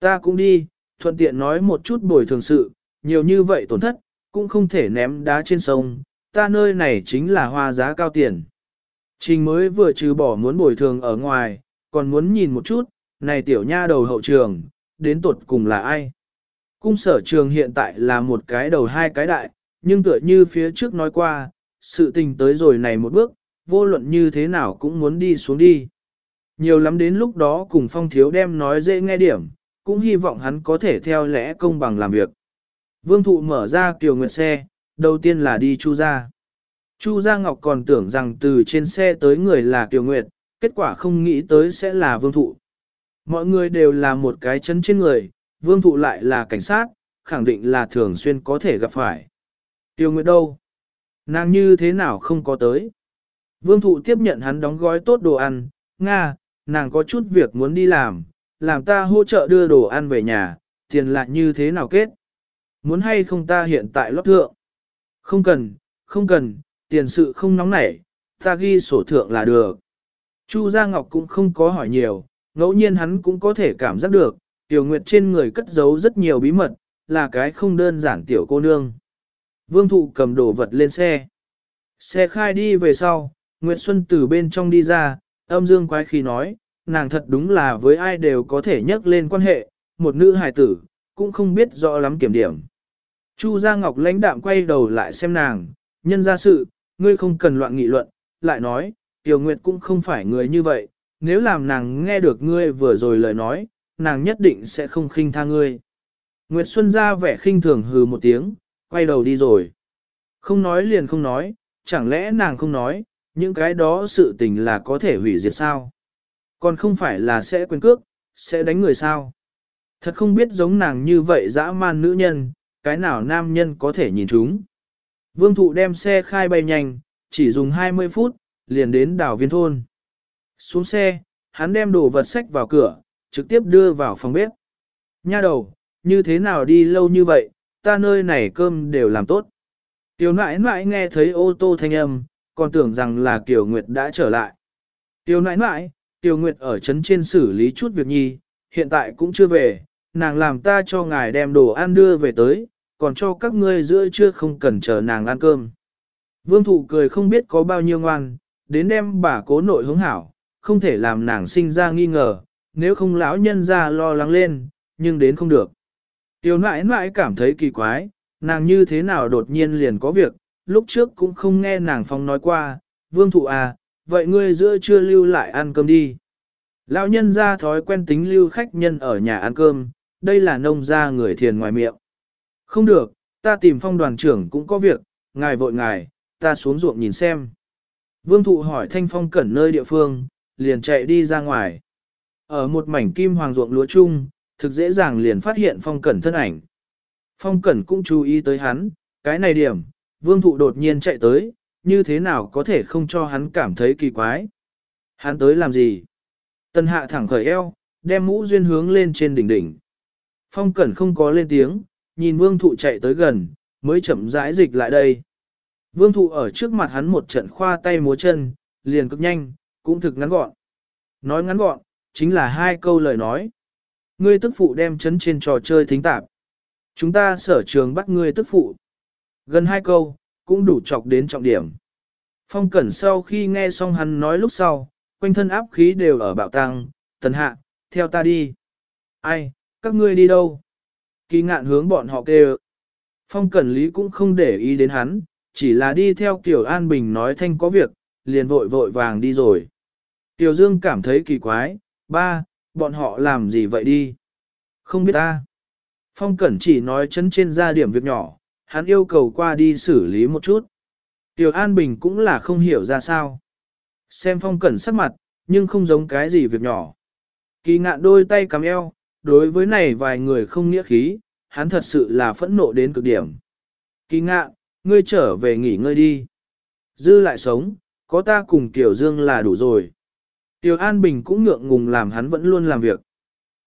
Ta cũng đi, thuận tiện nói một chút bồi thường sự, nhiều như vậy tổn thất, cũng không thể ném đá trên sông, ta nơi này chính là hoa giá cao tiền. Trình mới vừa trừ bỏ muốn bồi thường ở ngoài, còn muốn nhìn một chút, này tiểu nha đầu hậu trường, đến tuột cùng là ai. Cung sở trường hiện tại là một cái đầu hai cái đại, nhưng tựa như phía trước nói qua, sự tình tới rồi này một bước, vô luận như thế nào cũng muốn đi xuống đi. Nhiều lắm đến lúc đó cùng phong thiếu đem nói dễ nghe điểm, cũng hy vọng hắn có thể theo lẽ công bằng làm việc. Vương thụ mở ra kiều nguyệt xe, đầu tiên là đi chu ra. Chu Gia Ngọc còn tưởng rằng từ trên xe tới người là Kiều Nguyệt, kết quả không nghĩ tới sẽ là Vương Thụ. Mọi người đều là một cái chân trên người, Vương Thụ lại là cảnh sát, khẳng định là thường xuyên có thể gặp phải. Tiêu Nguyệt đâu? Nàng như thế nào không có tới? Vương Thụ tiếp nhận hắn đóng gói tốt đồ ăn, Nga, nàng có chút việc muốn đi làm, làm ta hỗ trợ đưa đồ ăn về nhà, tiền lại như thế nào kết? Muốn hay không ta hiện tại lót thượng? Không cần, không cần, tiền sự không nóng nảy, ta ghi sổ thượng là được. Chu Gia Ngọc cũng không có hỏi nhiều, ngẫu nhiên hắn cũng có thể cảm giác được, Tiểu Nguyệt trên người cất giấu rất nhiều bí mật, là cái không đơn giản tiểu cô nương. Vương Thụ cầm đồ vật lên xe. Xe khai đi về sau, Nguyệt Xuân từ bên trong đi ra, âm dương quái khí nói, nàng thật đúng là với ai đều có thể nhắc lên quan hệ, một nữ hài tử, cũng không biết rõ lắm kiểm điểm. Chu Gia Ngọc lãnh đạm quay đầu lại xem nàng, nhân ra sự, ngươi không cần loạn nghị luận, lại nói, Tiểu Nguyệt cũng không phải người như vậy, nếu làm nàng nghe được ngươi vừa rồi lời nói, nàng nhất định sẽ không khinh tha ngươi. Nguyệt Xuân ra vẻ khinh thường hừ một tiếng, quay đầu đi rồi. Không nói liền không nói, chẳng lẽ nàng không nói, những cái đó sự tình là có thể hủy diệt sao? Còn không phải là sẽ quên cước, sẽ đánh người sao? Thật không biết giống nàng như vậy dã man nữ nhân, cái nào nam nhân có thể nhìn chúng. Vương thụ đem xe khai bay nhanh, chỉ dùng 20 phút, liền đến đảo viên thôn. Xuống xe, hắn đem đồ vật sách vào cửa, trực tiếp đưa vào phòng bếp. Nha đầu, như thế nào đi lâu như vậy, ta nơi này cơm đều làm tốt. Tiểu nãi nãi nghe thấy ô tô thanh âm, còn tưởng rằng là Kiều Nguyệt đã trở lại. Tiểu nãi nãi, Tiểu Nguyệt ở trấn trên xử lý chút việc nhi, hiện tại cũng chưa về, nàng làm ta cho ngài đem đồ ăn đưa về tới, còn cho các ngươi giữa trưa không cần chờ nàng ăn cơm. Vương thụ cười không biết có bao nhiêu ngoan, đến đem bà cố nội hướng hảo, không thể làm nàng sinh ra nghi ngờ, nếu không lão nhân ra lo lắng lên, nhưng đến không được. Tiểu nãi nãi cảm thấy kỳ quái, nàng như thế nào đột nhiên liền có việc, lúc trước cũng không nghe nàng phong nói qua, vương thụ à, vậy ngươi giữa trưa lưu lại ăn cơm đi. Lão nhân ra thói quen tính lưu khách nhân ở nhà ăn cơm, đây là nông gia người thiền ngoài miệng. Không được, ta tìm phong đoàn trưởng cũng có việc, ngài vội ngài, ta xuống ruộng nhìn xem. Vương thụ hỏi thanh phong cẩn nơi địa phương, liền chạy đi ra ngoài. Ở một mảnh kim hoàng ruộng lúa chung, thực dễ dàng liền phát hiện phong cẩn thân ảnh. Phong cẩn cũng chú ý tới hắn, cái này điểm, vương thụ đột nhiên chạy tới, như thế nào có thể không cho hắn cảm thấy kỳ quái. Hắn tới làm gì? Tân hạ thẳng khởi eo, đem mũ duyên hướng lên trên đỉnh đỉnh. Phong cẩn không có lên tiếng, nhìn vương thụ chạy tới gần, mới chậm rãi dịch lại đây. Vương thụ ở trước mặt hắn một trận khoa tay múa chân, liền cực nhanh, cũng thực ngắn gọn. Nói ngắn gọn, chính là hai câu lời nói. Ngươi tức phụ đem chấn trên trò chơi thính tạp. Chúng ta sở trường bắt ngươi tức phụ. Gần hai câu, cũng đủ chọc đến trọng điểm. Phong cẩn sau khi nghe xong hắn nói lúc sau, quanh thân áp khí đều ở bạo tăng, tần hạ, theo ta đi. Ai, các ngươi đi đâu? Kỳ ngạn hướng bọn họ kêu. Phong cẩn lý cũng không để ý đến hắn, chỉ là đi theo Kiều An Bình nói thanh có việc, liền vội vội vàng đi rồi. Tiểu Dương cảm thấy kỳ quái, ba, bọn họ làm gì vậy đi? Không biết ta. Phong Cẩn chỉ nói chấn trên ra điểm việc nhỏ, hắn yêu cầu qua đi xử lý một chút. Tiểu An Bình cũng là không hiểu ra sao. Xem Phong Cẩn sắc mặt, nhưng không giống cái gì việc nhỏ. Kỳ ngạn đôi tay cắm eo, đối với này vài người không nghĩa khí, hắn thật sự là phẫn nộ đến cực điểm. Kỳ ngạ, ngươi trở về nghỉ ngơi đi. Dư lại sống, có ta cùng Tiểu Dương là đủ rồi. Tiểu An Bình cũng ngượng ngùng làm hắn vẫn luôn làm việc.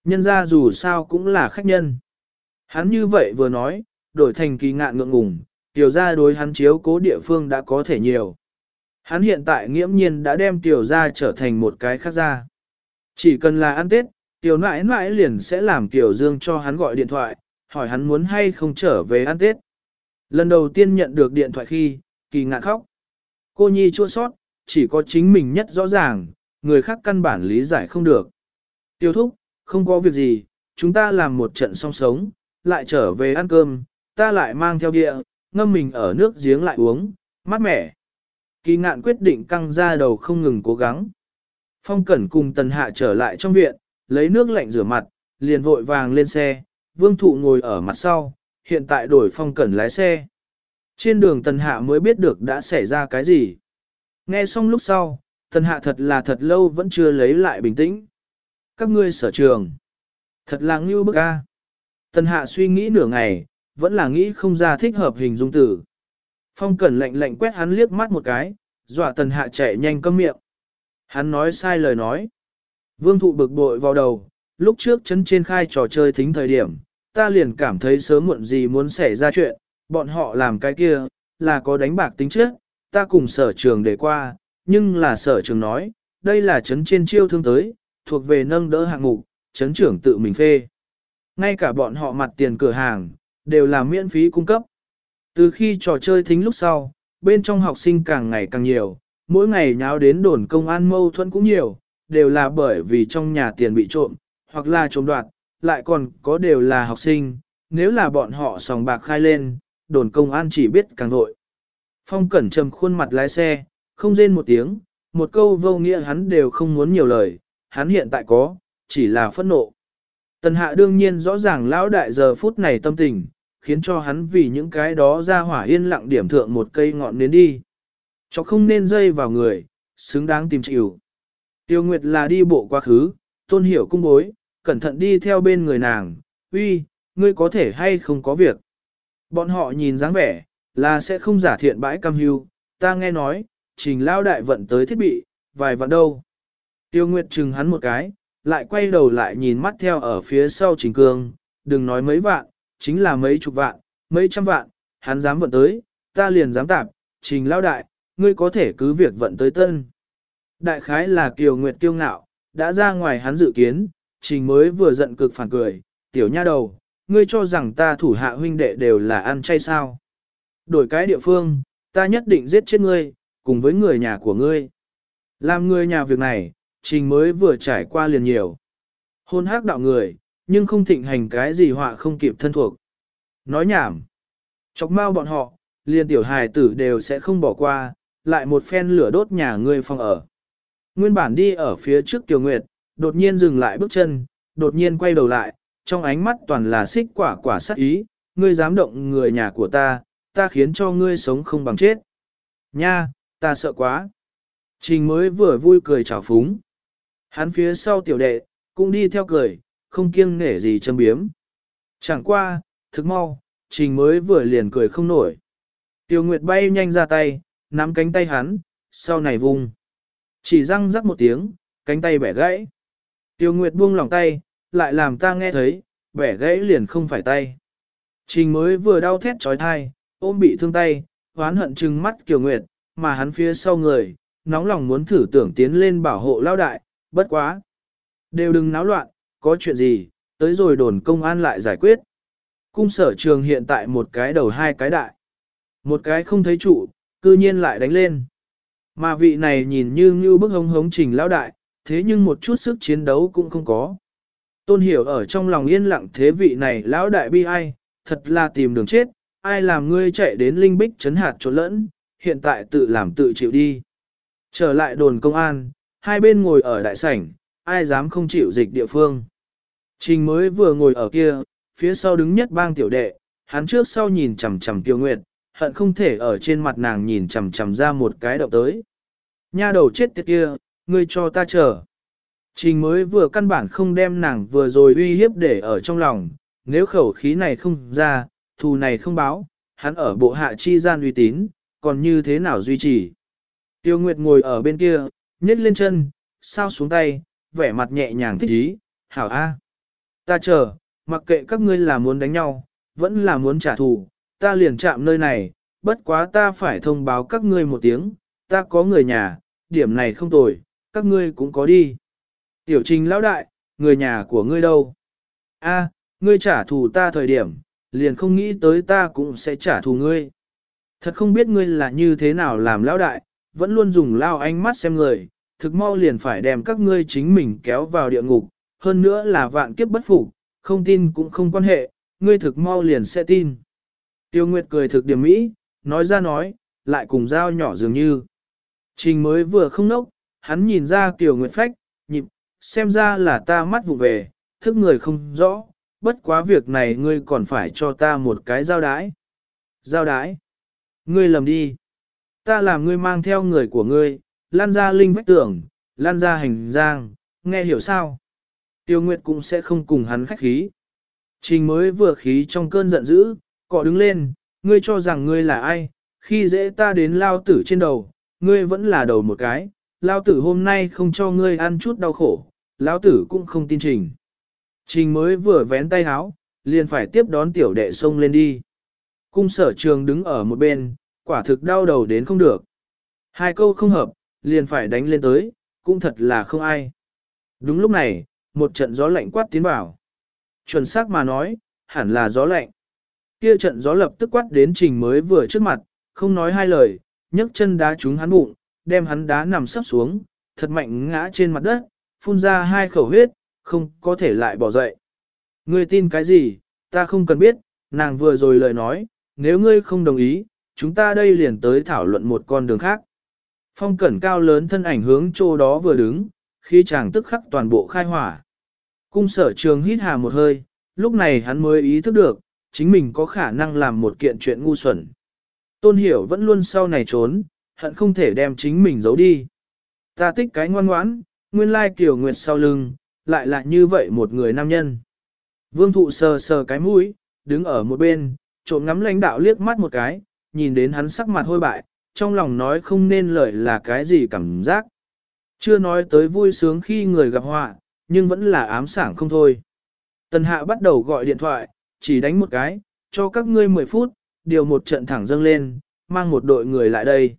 Nhân ra dù sao cũng là khách nhân. Hắn như vậy vừa nói, đổi thành kỳ ngạn ngượng ngùng, tiểu gia đối hắn chiếu cố địa phương đã có thể nhiều. Hắn hiện tại nghiễm nhiên đã đem tiểu gia trở thành một cái khác gia. Chỉ cần là ăn Tết, tiểu nãi nãi liền sẽ làm tiểu dương cho hắn gọi điện thoại, hỏi hắn muốn hay không trở về ăn Tết. Lần đầu tiên nhận được điện thoại khi, kỳ ngạn khóc. Cô Nhi chua sót, chỉ có chính mình nhất rõ ràng, người khác căn bản lý giải không được. Tiêu thúc, không có việc gì, chúng ta làm một trận song sống, lại trở về ăn cơm, ta lại mang theo địa, ngâm mình ở nước giếng lại uống, mát mẻ. Kỳ ngạn quyết định căng ra đầu không ngừng cố gắng. Phong Cẩn cùng Tần Hạ trở lại trong viện, lấy nước lạnh rửa mặt, liền vội vàng lên xe, Vương Thụ ngồi ở mặt sau, hiện tại đổi Phong Cẩn lái xe. Trên đường Tần Hạ mới biết được đã xảy ra cái gì. Nghe xong lúc sau, Tần Hạ thật là thật lâu vẫn chưa lấy lại bình tĩnh. Các ngươi sở trường. Thật là ngưu bức a. Tần hạ suy nghĩ nửa ngày, vẫn là nghĩ không ra thích hợp hình dung tử. Phong cẩn lạnh lạnh quét hắn liếc mắt một cái, dọa tần hạ chạy nhanh câm miệng. Hắn nói sai lời nói. Vương thụ bực bội vào đầu, lúc trước chấn trên khai trò chơi thính thời điểm, ta liền cảm thấy sớm muộn gì muốn xảy ra chuyện, bọn họ làm cái kia, là có đánh bạc tính trước, ta cùng sở trường để qua, nhưng là sở trường nói, đây là chấn trên chiêu thương tới, thuộc về nâng đỡ hạng mục, chấn trưởng tự mình phê. Ngay cả bọn họ mặt tiền cửa hàng, đều là miễn phí cung cấp. Từ khi trò chơi thính lúc sau, bên trong học sinh càng ngày càng nhiều, mỗi ngày nháo đến đồn công an mâu thuẫn cũng nhiều, đều là bởi vì trong nhà tiền bị trộm, hoặc là trộm đoạt, lại còn có đều là học sinh, nếu là bọn họ sòng bạc khai lên, đồn công an chỉ biết càng vội. Phong cẩn trầm khuôn mặt lái xe, không rên một tiếng, một câu vô nghĩa hắn đều không muốn nhiều lời, hắn hiện tại có, chỉ là phẫn nộ. Tần hạ đương nhiên rõ ràng lão đại giờ phút này tâm tình, khiến cho hắn vì những cái đó ra hỏa yên lặng điểm thượng một cây ngọn nến đi. Cho không nên dây vào người, xứng đáng tìm chịu. Tiêu Nguyệt là đi bộ quá khứ, tôn hiểu cung bối, cẩn thận đi theo bên người nàng, uy, ngươi có thể hay không có việc. Bọn họ nhìn dáng vẻ, là sẽ không giả thiện bãi cam hưu, ta nghe nói, trình lao đại vận tới thiết bị, vài vạn đâu. Tiêu Nguyệt chừng hắn một cái, lại quay đầu lại nhìn mắt theo ở phía sau trình cương, đừng nói mấy vạn, chính là mấy chục vạn, mấy trăm vạn, hắn dám vận tới, ta liền dám tạp, trình lao đại, ngươi có thể cứ việc vận tới tân. Đại khái là Kiều Nguyệt kiêu ngạo, đã ra ngoài hắn dự kiến, trình mới vừa giận cực phản cười, tiểu nha đầu, ngươi cho rằng ta thủ hạ huynh đệ đều là ăn chay sao. Đổi cái địa phương, ta nhất định giết chết ngươi, cùng với người nhà của ngươi. Làm người nhà việc này, trình mới vừa trải qua liền nhiều. Hôn hắc đạo người, nhưng không thịnh hành cái gì họa không kịp thân thuộc. Nói nhảm. Chọc mau bọn họ, liền tiểu hài tử đều sẽ không bỏ qua, lại một phen lửa đốt nhà ngươi phòng ở. Nguyên bản đi ở phía trước Tiểu Nguyệt, đột nhiên dừng lại bước chân, đột nhiên quay đầu lại, trong ánh mắt toàn là xích quả quả sát ý, ngươi dám động người nhà của ta, ta khiến cho ngươi sống không bằng chết. Nha, ta sợ quá. Trình mới vừa vui cười chào phúng. Hắn phía sau tiểu đệ, cũng đi theo cười, không kiêng nể gì châm biếm. Chẳng qua, thức mau, trình mới vừa liền cười không nổi. Tiểu Nguyệt bay nhanh ra tay, nắm cánh tay hắn, sau này vùng. Chỉ răng rắc một tiếng, cánh tay bẻ gãy. Tiêu Nguyệt buông lòng tay, lại làm ta nghe thấy, bẻ gãy liền không phải tay. Trình mới vừa đau thét trói thai, ôm bị thương tay, hoán hận trừng mắt Kiều Nguyệt, mà hắn phía sau người, nóng lòng muốn thử tưởng tiến lên bảo hộ lao đại, bất quá. Đều đừng náo loạn, có chuyện gì, tới rồi đồn công an lại giải quyết. Cung sở trường hiện tại một cái đầu hai cái đại. Một cái không thấy trụ, cư nhiên lại đánh lên. Mà vị này nhìn như như bức hống hống trình lão đại, thế nhưng một chút sức chiến đấu cũng không có. Tôn hiểu ở trong lòng yên lặng thế vị này lão đại bi ai, thật là tìm đường chết, ai làm ngươi chạy đến linh bích chấn hạt trốn lẫn, hiện tại tự làm tự chịu đi. Trở lại đồn công an, hai bên ngồi ở đại sảnh, ai dám không chịu dịch địa phương. Trình mới vừa ngồi ở kia, phía sau đứng nhất bang tiểu đệ, hắn trước sau nhìn chằm chằm tiêu nguyệt, hận không thể ở trên mặt nàng nhìn chằm chằm ra một cái động tới. Nha đầu chết tiệt kia, ngươi cho ta chờ. Trình mới vừa căn bản không đem nàng vừa rồi uy hiếp để ở trong lòng, nếu khẩu khí này không ra, thù này không báo, hắn ở bộ hạ chi gian uy tín, còn như thế nào duy trì. Tiêu Nguyệt ngồi ở bên kia, nhét lên chân, sao xuống tay, vẻ mặt nhẹ nhàng thích ý, hảo a. Ta chờ, mặc kệ các ngươi là muốn đánh nhau, vẫn là muốn trả thù, ta liền chạm nơi này, bất quá ta phải thông báo các ngươi một tiếng, ta có người nhà, điểm này không tồi, các ngươi cũng có đi. Tiểu trình lão đại, người nhà của ngươi đâu? A, ngươi trả thù ta thời điểm, liền không nghĩ tới ta cũng sẽ trả thù ngươi. Thật không biết ngươi là như thế nào làm lão đại, vẫn luôn dùng lao ánh mắt xem người, thực mau liền phải đem các ngươi chính mình kéo vào địa ngục, hơn nữa là vạn kiếp bất phục, không tin cũng không quan hệ, ngươi thực mau liền sẽ tin. Tiêu Nguyệt cười thực điểm mỹ, nói ra nói, lại cùng dao nhỏ dường như. Trình mới vừa không nốc, hắn nhìn ra Kiều Nguyệt phách, nhịp, xem ra là ta mắt vụ về, thức người không rõ, bất quá việc này ngươi còn phải cho ta một cái giao đái. Giao đái? Ngươi lầm đi. Ta làm ngươi mang theo người của ngươi, lan ra linh vách tưởng, lan ra hành giang, nghe hiểu sao? Tiêu Nguyệt cũng sẽ không cùng hắn khách khí. Trình mới vừa khí trong cơn giận dữ, cọ đứng lên, ngươi cho rằng ngươi là ai, khi dễ ta đến lao tử trên đầu, ngươi vẫn là đầu một cái, lao tử hôm nay không cho ngươi ăn chút đau khổ, lao tử cũng không tin trình. Trình mới vừa vén tay háo, liền phải tiếp đón tiểu đệ xông lên đi. Cung sở trường đứng ở một bên, quả thực đau đầu đến không được. Hai câu không hợp, liền phải đánh lên tới, cũng thật là không ai. Đúng lúc này, một trận gió lạnh quát tiến vào. Chuẩn xác mà nói, hẳn là gió lạnh. Kia trận gió lập tức quát đến trình mới vừa trước mặt, không nói hai lời, nhấc chân đá trúng hắn bụng, đem hắn đá nằm sắp xuống, thật mạnh ngã trên mặt đất, phun ra hai khẩu huyết, không có thể lại bỏ dậy. Ngươi tin cái gì, ta không cần biết, nàng vừa rồi lời nói, nếu ngươi không đồng ý, chúng ta đây liền tới thảo luận một con đường khác. Phong cẩn cao lớn thân ảnh hướng chỗ đó vừa đứng, khi chàng tức khắc toàn bộ khai hỏa. Cung sở trường hít hà một hơi, lúc này hắn mới ý thức được, chính mình có khả năng làm một kiện chuyện ngu xuẩn. Tôn hiểu vẫn luôn sau này trốn, hận không thể đem chính mình giấu đi. Ta thích cái ngoan ngoãn, nguyên lai kiểu nguyệt sau lưng, lại là như vậy một người nam nhân. Vương thụ sờ sờ cái mũi, đứng ở một bên, trộm ngắm lãnh đạo liếc mắt một cái, nhìn đến hắn sắc mặt hôi bại, trong lòng nói không nên lời là cái gì cảm giác. Chưa nói tới vui sướng khi người gặp họa, nhưng vẫn là ám sảng không thôi. Tần hạ bắt đầu gọi điện thoại, chỉ đánh một cái, cho các ngươi 10 phút, điều một trận thẳng dâng lên, mang một đội người lại đây.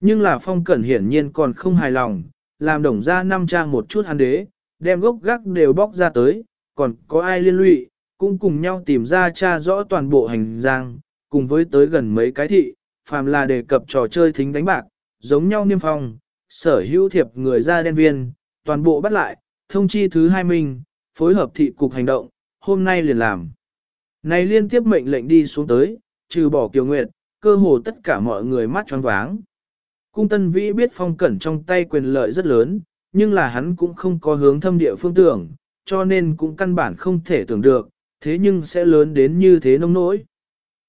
Nhưng là phong cẩn hiển nhiên còn không hài lòng, làm đồng ra năm trang một chút hắn đế, đem gốc gác đều bóc ra tới, còn có ai liên lụy, cũng cùng nhau tìm ra tra rõ toàn bộ hành giang, cùng với tới gần mấy cái thị, phàm là đề cập trò chơi thính đánh bạc, giống nhau niêm phong, sở hữu thiệp người ra đen viên, toàn bộ bắt lại, thông chi thứ hai mình phối hợp thị cục hành động, hôm nay liền làm. Này liên tiếp mệnh lệnh đi xuống tới, trừ bỏ kiều nguyệt, cơ hồ tất cả mọi người mắt tròn váng. Cung tân vĩ biết phong cẩn trong tay quyền lợi rất lớn, nhưng là hắn cũng không có hướng thâm địa phương tưởng, cho nên cũng căn bản không thể tưởng được, thế nhưng sẽ lớn đến như thế nông nỗi.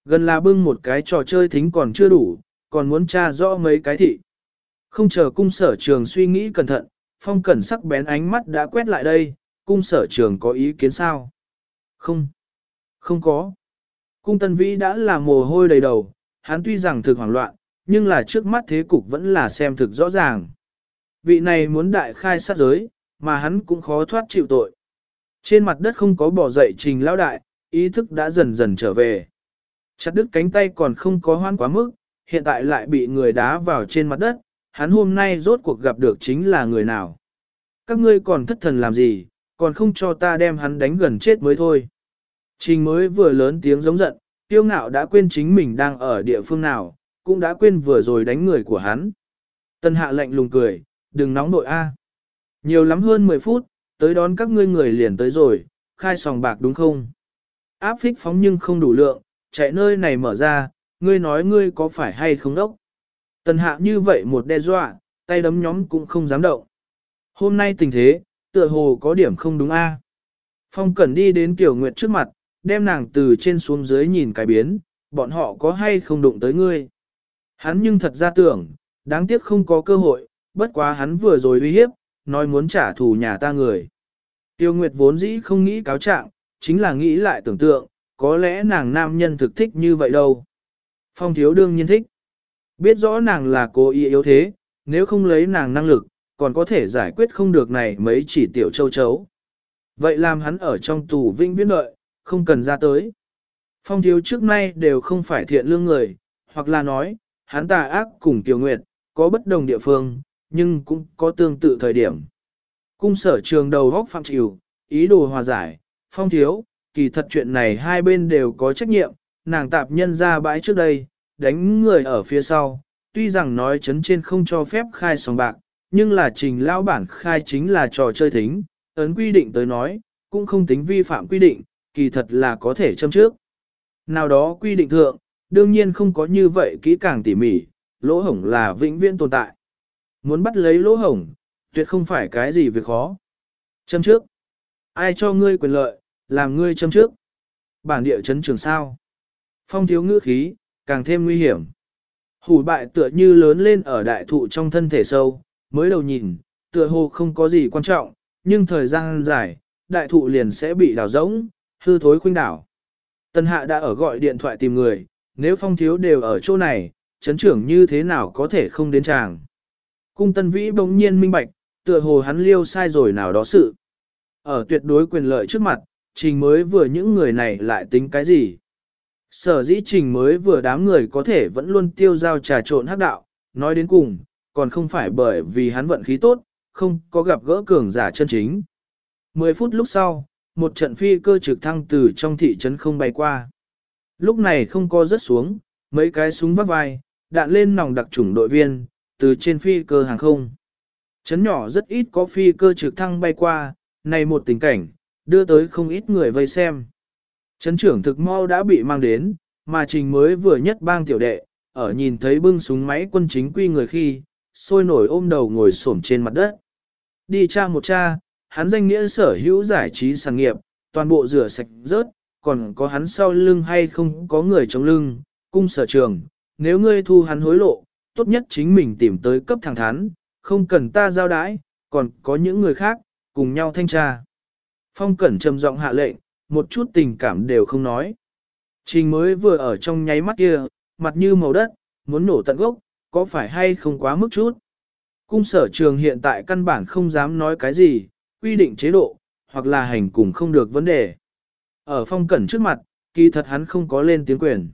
Gần là bưng một cái trò chơi thính còn chưa đủ, còn muốn tra rõ mấy cái thị. Không chờ cung sở trường suy nghĩ cẩn thận, phong cẩn sắc bén ánh mắt đã quét lại đây, cung sở trường có ý kiến sao? Không, không có. Cung tân vĩ đã là mồ hôi đầy đầu, hắn tuy rằng thực hoảng loạn, nhưng là trước mắt thế cục vẫn là xem thực rõ ràng. Vị này muốn đại khai sát giới, mà hắn cũng khó thoát chịu tội. Trên mặt đất không có bỏ dậy trình lão đại, ý thức đã dần dần trở về. Chặt đứt cánh tay còn không có hoan quá mức, hiện tại lại bị người đá vào trên mặt đất, hắn hôm nay rốt cuộc gặp được chính là người nào. Các ngươi còn thất thần làm gì, còn không cho ta đem hắn đánh gần chết mới thôi. Trình mới vừa lớn tiếng giống giận, tiêu ngạo đã quên chính mình đang ở địa phương nào, cũng đã quên vừa rồi đánh người của hắn. Tân hạ lệnh lùng cười, đừng nóng nội A. Nhiều lắm hơn 10 phút, tới đón các ngươi người liền tới rồi, khai sòng bạc đúng không? Áp phích phóng nhưng không đủ lượng, chạy nơi này mở ra, ngươi nói ngươi có phải hay không đốc? Tần hạ như vậy một đe dọa, tay đấm nhóm cũng không dám động. Hôm nay tình thế, tựa hồ có điểm không đúng a. Phong Cẩn đi đến Kiều Nguyệt trước mặt, đem nàng từ trên xuống dưới nhìn cái biến, bọn họ có hay không đụng tới ngươi. Hắn nhưng thật ra tưởng, đáng tiếc không có cơ hội, bất quá hắn vừa rồi uy hiếp, nói muốn trả thù nhà ta người. Tiêu Nguyệt vốn dĩ không nghĩ cáo trạng, chính là nghĩ lại tưởng tượng, có lẽ nàng nam nhân thực thích như vậy đâu. Phong thiếu đương nhiên thích. Biết rõ nàng là cô y yếu thế, nếu không lấy nàng năng lực, còn có thể giải quyết không được này mấy chỉ tiểu châu chấu. Vậy làm hắn ở trong tù vinh viễn đợi, không cần ra tới. Phong thiếu trước nay đều không phải thiện lương người, hoặc là nói, hắn tà ác cùng tiểu nguyệt, có bất đồng địa phương, nhưng cũng có tương tự thời điểm. Cung sở trường đầu góc phạm chịu, ý đồ hòa giải, phong thiếu, kỳ thật chuyện này hai bên đều có trách nhiệm, nàng tạp nhân ra bãi trước đây, đánh người ở phía sau, tuy rằng nói chấn trên không cho phép khai sòng bạc, nhưng là trình lão bản khai chính là trò chơi thính, ấn quy định tới nói, cũng không tính vi phạm quy định, kỳ thật là có thể châm trước. Nào đó quy định thượng, đương nhiên không có như vậy kỹ càng tỉ mỉ, lỗ hổng là vĩnh viễn tồn tại. Muốn bắt lấy lỗ hổng, tuyệt không phải cái gì việc khó. Châm trước. Ai cho ngươi quyền lợi, làm ngươi châm trước. Bản địa chấn trường sao. Phong thiếu ngữ khí, càng thêm nguy hiểm. Hủ bại tựa như lớn lên ở đại thụ trong thân thể sâu, mới đầu nhìn, tựa hồ không có gì quan trọng, nhưng thời gian dài, đại thụ liền sẽ bị đào rỗng, hư thối khuynh đảo. Tân hạ đã ở gọi điện thoại tìm người, nếu phong thiếu đều ở chỗ này, chấn trưởng như thế nào có thể không đến chàng. Cung tân vĩ bỗng nhiên minh bạch, tựa hồ hắn liêu sai rồi nào đó sự. Ở tuyệt đối quyền lợi trước mặt, trình mới vừa những người này lại tính cái gì. Sở dĩ trình mới vừa đám người có thể vẫn luôn tiêu giao trà trộn hắc đạo, nói đến cùng, còn không phải bởi vì hắn vận khí tốt, không có gặp gỡ cường giả chân chính. Mười phút lúc sau, một trận phi cơ trực thăng từ trong thị trấn không bay qua. Lúc này không có rớt xuống, mấy cái súng vắt vai, đạn lên nòng đặc chủng đội viên, từ trên phi cơ hàng không. Trấn nhỏ rất ít có phi cơ trực thăng bay qua, này một tình cảnh, đưa tới không ít người vây xem. Trấn trưởng thực mau đã bị mang đến, mà trình mới vừa nhất bang tiểu đệ, ở nhìn thấy bưng súng máy quân chính quy người khi, sôi nổi ôm đầu ngồi xổm trên mặt đất. Đi cha một cha, hắn danh nghĩa sở hữu giải trí sản nghiệp, toàn bộ rửa sạch rớt, còn có hắn sau lưng hay không có người chống lưng, cung sở trường, nếu ngươi thu hắn hối lộ, tốt nhất chính mình tìm tới cấp thẳng thắn, không cần ta giao đãi, còn có những người khác, cùng nhau thanh tra. Phong Cẩn trầm giọng hạ lệnh, một chút tình cảm đều không nói. Trình mới vừa ở trong nháy mắt kia, mặt như màu đất, muốn nổ tận gốc, có phải hay không quá mức chút. Cung sở trường hiện tại căn bản không dám nói cái gì, quy định chế độ, hoặc là hành cùng không được vấn đề. Ở phong cẩn trước mặt, kỳ thật hắn không có lên tiếng quyền.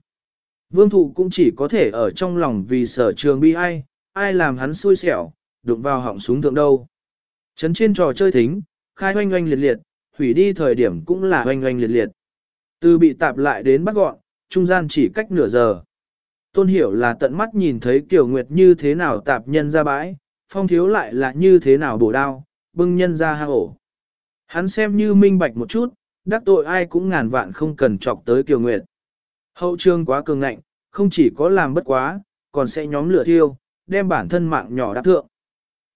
Vương thụ cũng chỉ có thể ở trong lòng vì sở trường bi ai, ai làm hắn xui xẻo, đụng vào họng súng thượng đâu. Trấn trên trò chơi thính, khai oanh oanh liệt liệt, hủy đi thời điểm cũng là oanh oanh liệt liệt. Từ bị tạp lại đến bắt gọn, trung gian chỉ cách nửa giờ. Tôn hiểu là tận mắt nhìn thấy Kiều Nguyệt như thế nào tạp nhân ra bãi, phong thiếu lại là như thế nào bổ đao, bưng nhân ra hang ổ. Hắn xem như minh bạch một chút, đắc tội ai cũng ngàn vạn không cần chọc tới Kiều Nguyệt. Hậu trương quá cường ngạnh, không chỉ có làm bất quá, còn sẽ nhóm lửa thiêu, đem bản thân mạng nhỏ đáp thượng.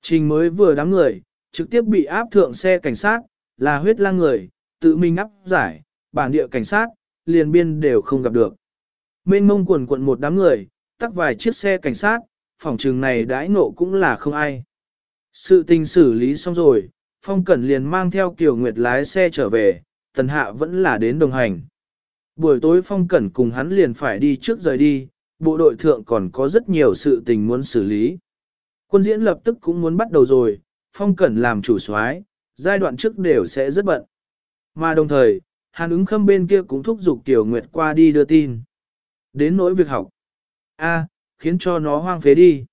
Trình mới vừa đám người, trực tiếp bị áp thượng xe cảnh sát, là huyết lang người, tự mình áp giải, bản địa cảnh sát, liền biên đều không gặp được. Mênh mông quần quận một đám người, tắc vài chiếc xe cảnh sát, phòng trường này đãi nộ cũng là không ai. Sự tình xử lý xong rồi, Phong Cẩn liền mang theo Kiều Nguyệt lái xe trở về, Tần Hạ vẫn là đến đồng hành. Buổi tối Phong Cẩn cùng hắn liền phải đi trước rời đi, bộ đội thượng còn có rất nhiều sự tình muốn xử lý. Quân diễn lập tức cũng muốn bắt đầu rồi, Phong Cẩn làm chủ soái, giai đoạn trước đều sẽ rất bận. Mà đồng thời, Hàn ứng khâm bên kia cũng thúc giục Kiều Nguyệt qua đi đưa tin. Đến nỗi việc học. A, khiến cho nó hoang phế đi.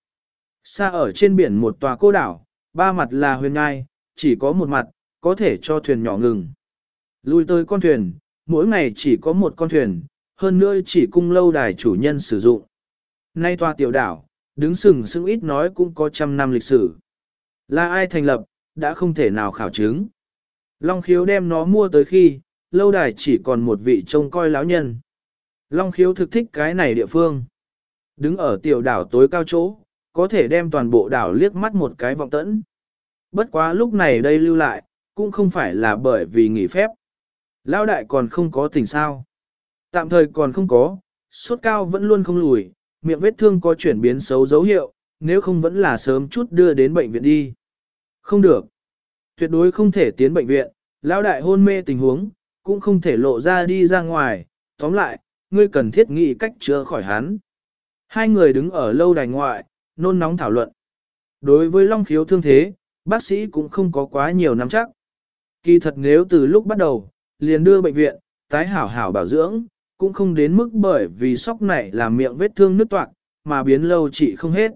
Xa ở trên biển một tòa cô đảo, ba mặt là huyền ngai, chỉ có một mặt, có thể cho thuyền nhỏ ngừng. Lui tới con thuyền, mỗi ngày chỉ có một con thuyền, hơn nữa chỉ cung lâu đài chủ nhân sử dụng. Nay tòa tiểu đảo, đứng sừng sững ít nói cũng có trăm năm lịch sử. Là ai thành lập, đã không thể nào khảo chứng. Long khiếu đem nó mua tới khi, lâu đài chỉ còn một vị trông coi lão nhân. Long khiếu thực thích cái này địa phương. Đứng ở tiểu đảo tối cao chỗ, có thể đem toàn bộ đảo liếc mắt một cái vọng tẫn. Bất quá lúc này đây lưu lại, cũng không phải là bởi vì nghỉ phép. Lão đại còn không có tình sao. Tạm thời còn không có, sốt cao vẫn luôn không lùi, miệng vết thương có chuyển biến xấu dấu hiệu, nếu không vẫn là sớm chút đưa đến bệnh viện đi. Không được. Tuyệt đối không thể tiến bệnh viện, lão đại hôn mê tình huống, cũng không thể lộ ra đi ra ngoài, tóm lại, ngươi cần thiết nghĩ cách chữa khỏi hắn. Hai người đứng ở lâu đài ngoại, nôn nóng thảo luận. Đối với long khiếu thương thế, bác sĩ cũng không có quá nhiều nắm chắc. Kỳ thật nếu từ lúc bắt đầu, liền đưa bệnh viện, tái hảo hảo bảo dưỡng, cũng không đến mức bởi vì sóc này làm miệng vết thương nứt toạc, mà biến lâu trị không hết.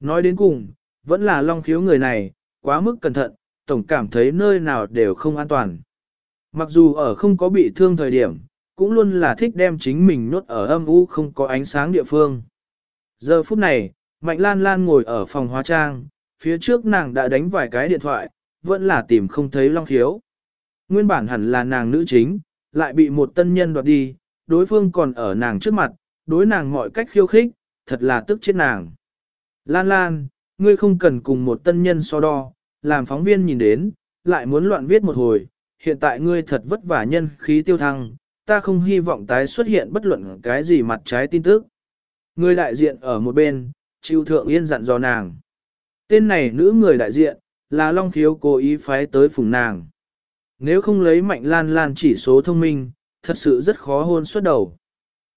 Nói đến cùng, vẫn là long khiếu người này, quá mức cẩn thận, tổng cảm thấy nơi nào đều không an toàn. Mặc dù ở không có bị thương thời điểm, cũng luôn là thích đem chính mình nốt ở âm u không có ánh sáng địa phương. Giờ phút này, Mạnh Lan Lan ngồi ở phòng hóa trang, phía trước nàng đã đánh vài cái điện thoại, vẫn là tìm không thấy Long Khiếu. Nguyên bản hẳn là nàng nữ chính, lại bị một tân nhân đoạt đi, đối phương còn ở nàng trước mặt, đối nàng mọi cách khiêu khích, thật là tức chết nàng. Lan Lan, ngươi không cần cùng một tân nhân so đo, làm phóng viên nhìn đến, lại muốn loạn viết một hồi, hiện tại ngươi thật vất vả nhân khí tiêu thăng, ta không hy vọng tái xuất hiện bất luận cái gì mặt trái tin tức. Ngươi đại diện ở một bên, chịu thượng yên dặn dò nàng. Tên này nữ người đại diện, là Long Khiếu cố ý phái tới phùng nàng. Nếu không lấy mạnh lan lan chỉ số thông minh, thật sự rất khó hôn xuất đầu.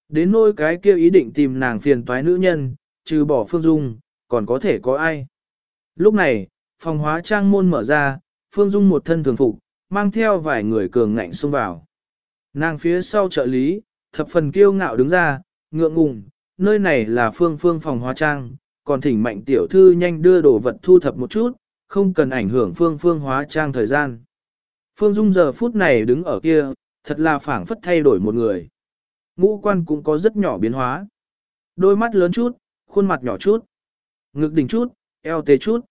Đến nỗi cái kia ý định tìm nàng phiền toái nữ nhân, trừ bỏ Phương Dung, còn có thể có ai. Lúc này, phòng hóa trang môn mở ra, Phương Dung một thân thường phục, mang theo vài người cường ngạnh xông vào. Nàng phía sau trợ lý, thập phần kiêu ngạo đứng ra, ngượng ngùng, nơi này là phương phương phòng hóa trang, còn thỉnh mạnh tiểu thư nhanh đưa đồ vật thu thập một chút, không cần ảnh hưởng phương phương hóa trang thời gian. Phương Dung giờ phút này đứng ở kia, thật là phảng phất thay đổi một người. Ngũ quan cũng có rất nhỏ biến hóa. Đôi mắt lớn chút, khuôn mặt nhỏ chút, ngực đỉnh chút, eo tế chút.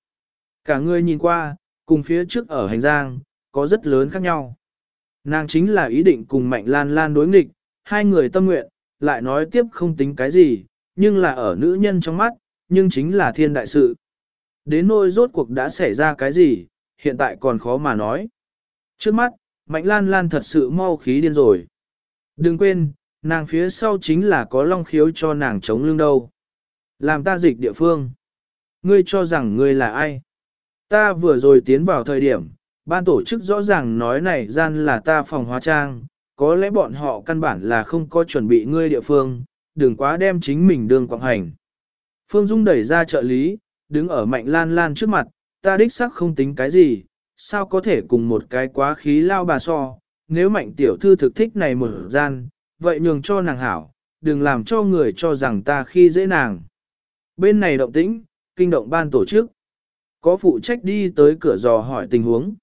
Cả người nhìn qua, cùng phía trước ở hành giang, có rất lớn khác nhau. Nàng chính là ý định cùng Mạnh Lan Lan đối nghịch, hai người tâm nguyện, lại nói tiếp không tính cái gì, nhưng là ở nữ nhân trong mắt, nhưng chính là thiên đại sự. Đến nỗi rốt cuộc đã xảy ra cái gì, hiện tại còn khó mà nói. Trước mắt, Mạnh Lan Lan thật sự mau khí điên rồi. Đừng quên, nàng phía sau chính là có long khiếu cho nàng chống lưng đâu. Làm ta dịch địa phương. Ngươi cho rằng ngươi là ai? Ta vừa rồi tiến vào thời điểm, ban tổ chức rõ ràng nói này gian là ta phòng hóa trang, có lẽ bọn họ căn bản là không có chuẩn bị ngươi địa phương, đừng quá đem chính mình đường quảng hành. Phương Dung đẩy ra trợ lý, đứng ở mạnh lan lan trước mặt, ta đích sắc không tính cái gì, sao có thể cùng một cái quá khí lao bà so, nếu mạnh tiểu thư thực thích này một gian, vậy nhường cho nàng hảo, đừng làm cho người cho rằng ta khi dễ nàng. Bên này động tĩnh, kinh động ban tổ chức. Có phụ trách đi tới cửa dò hỏi tình huống.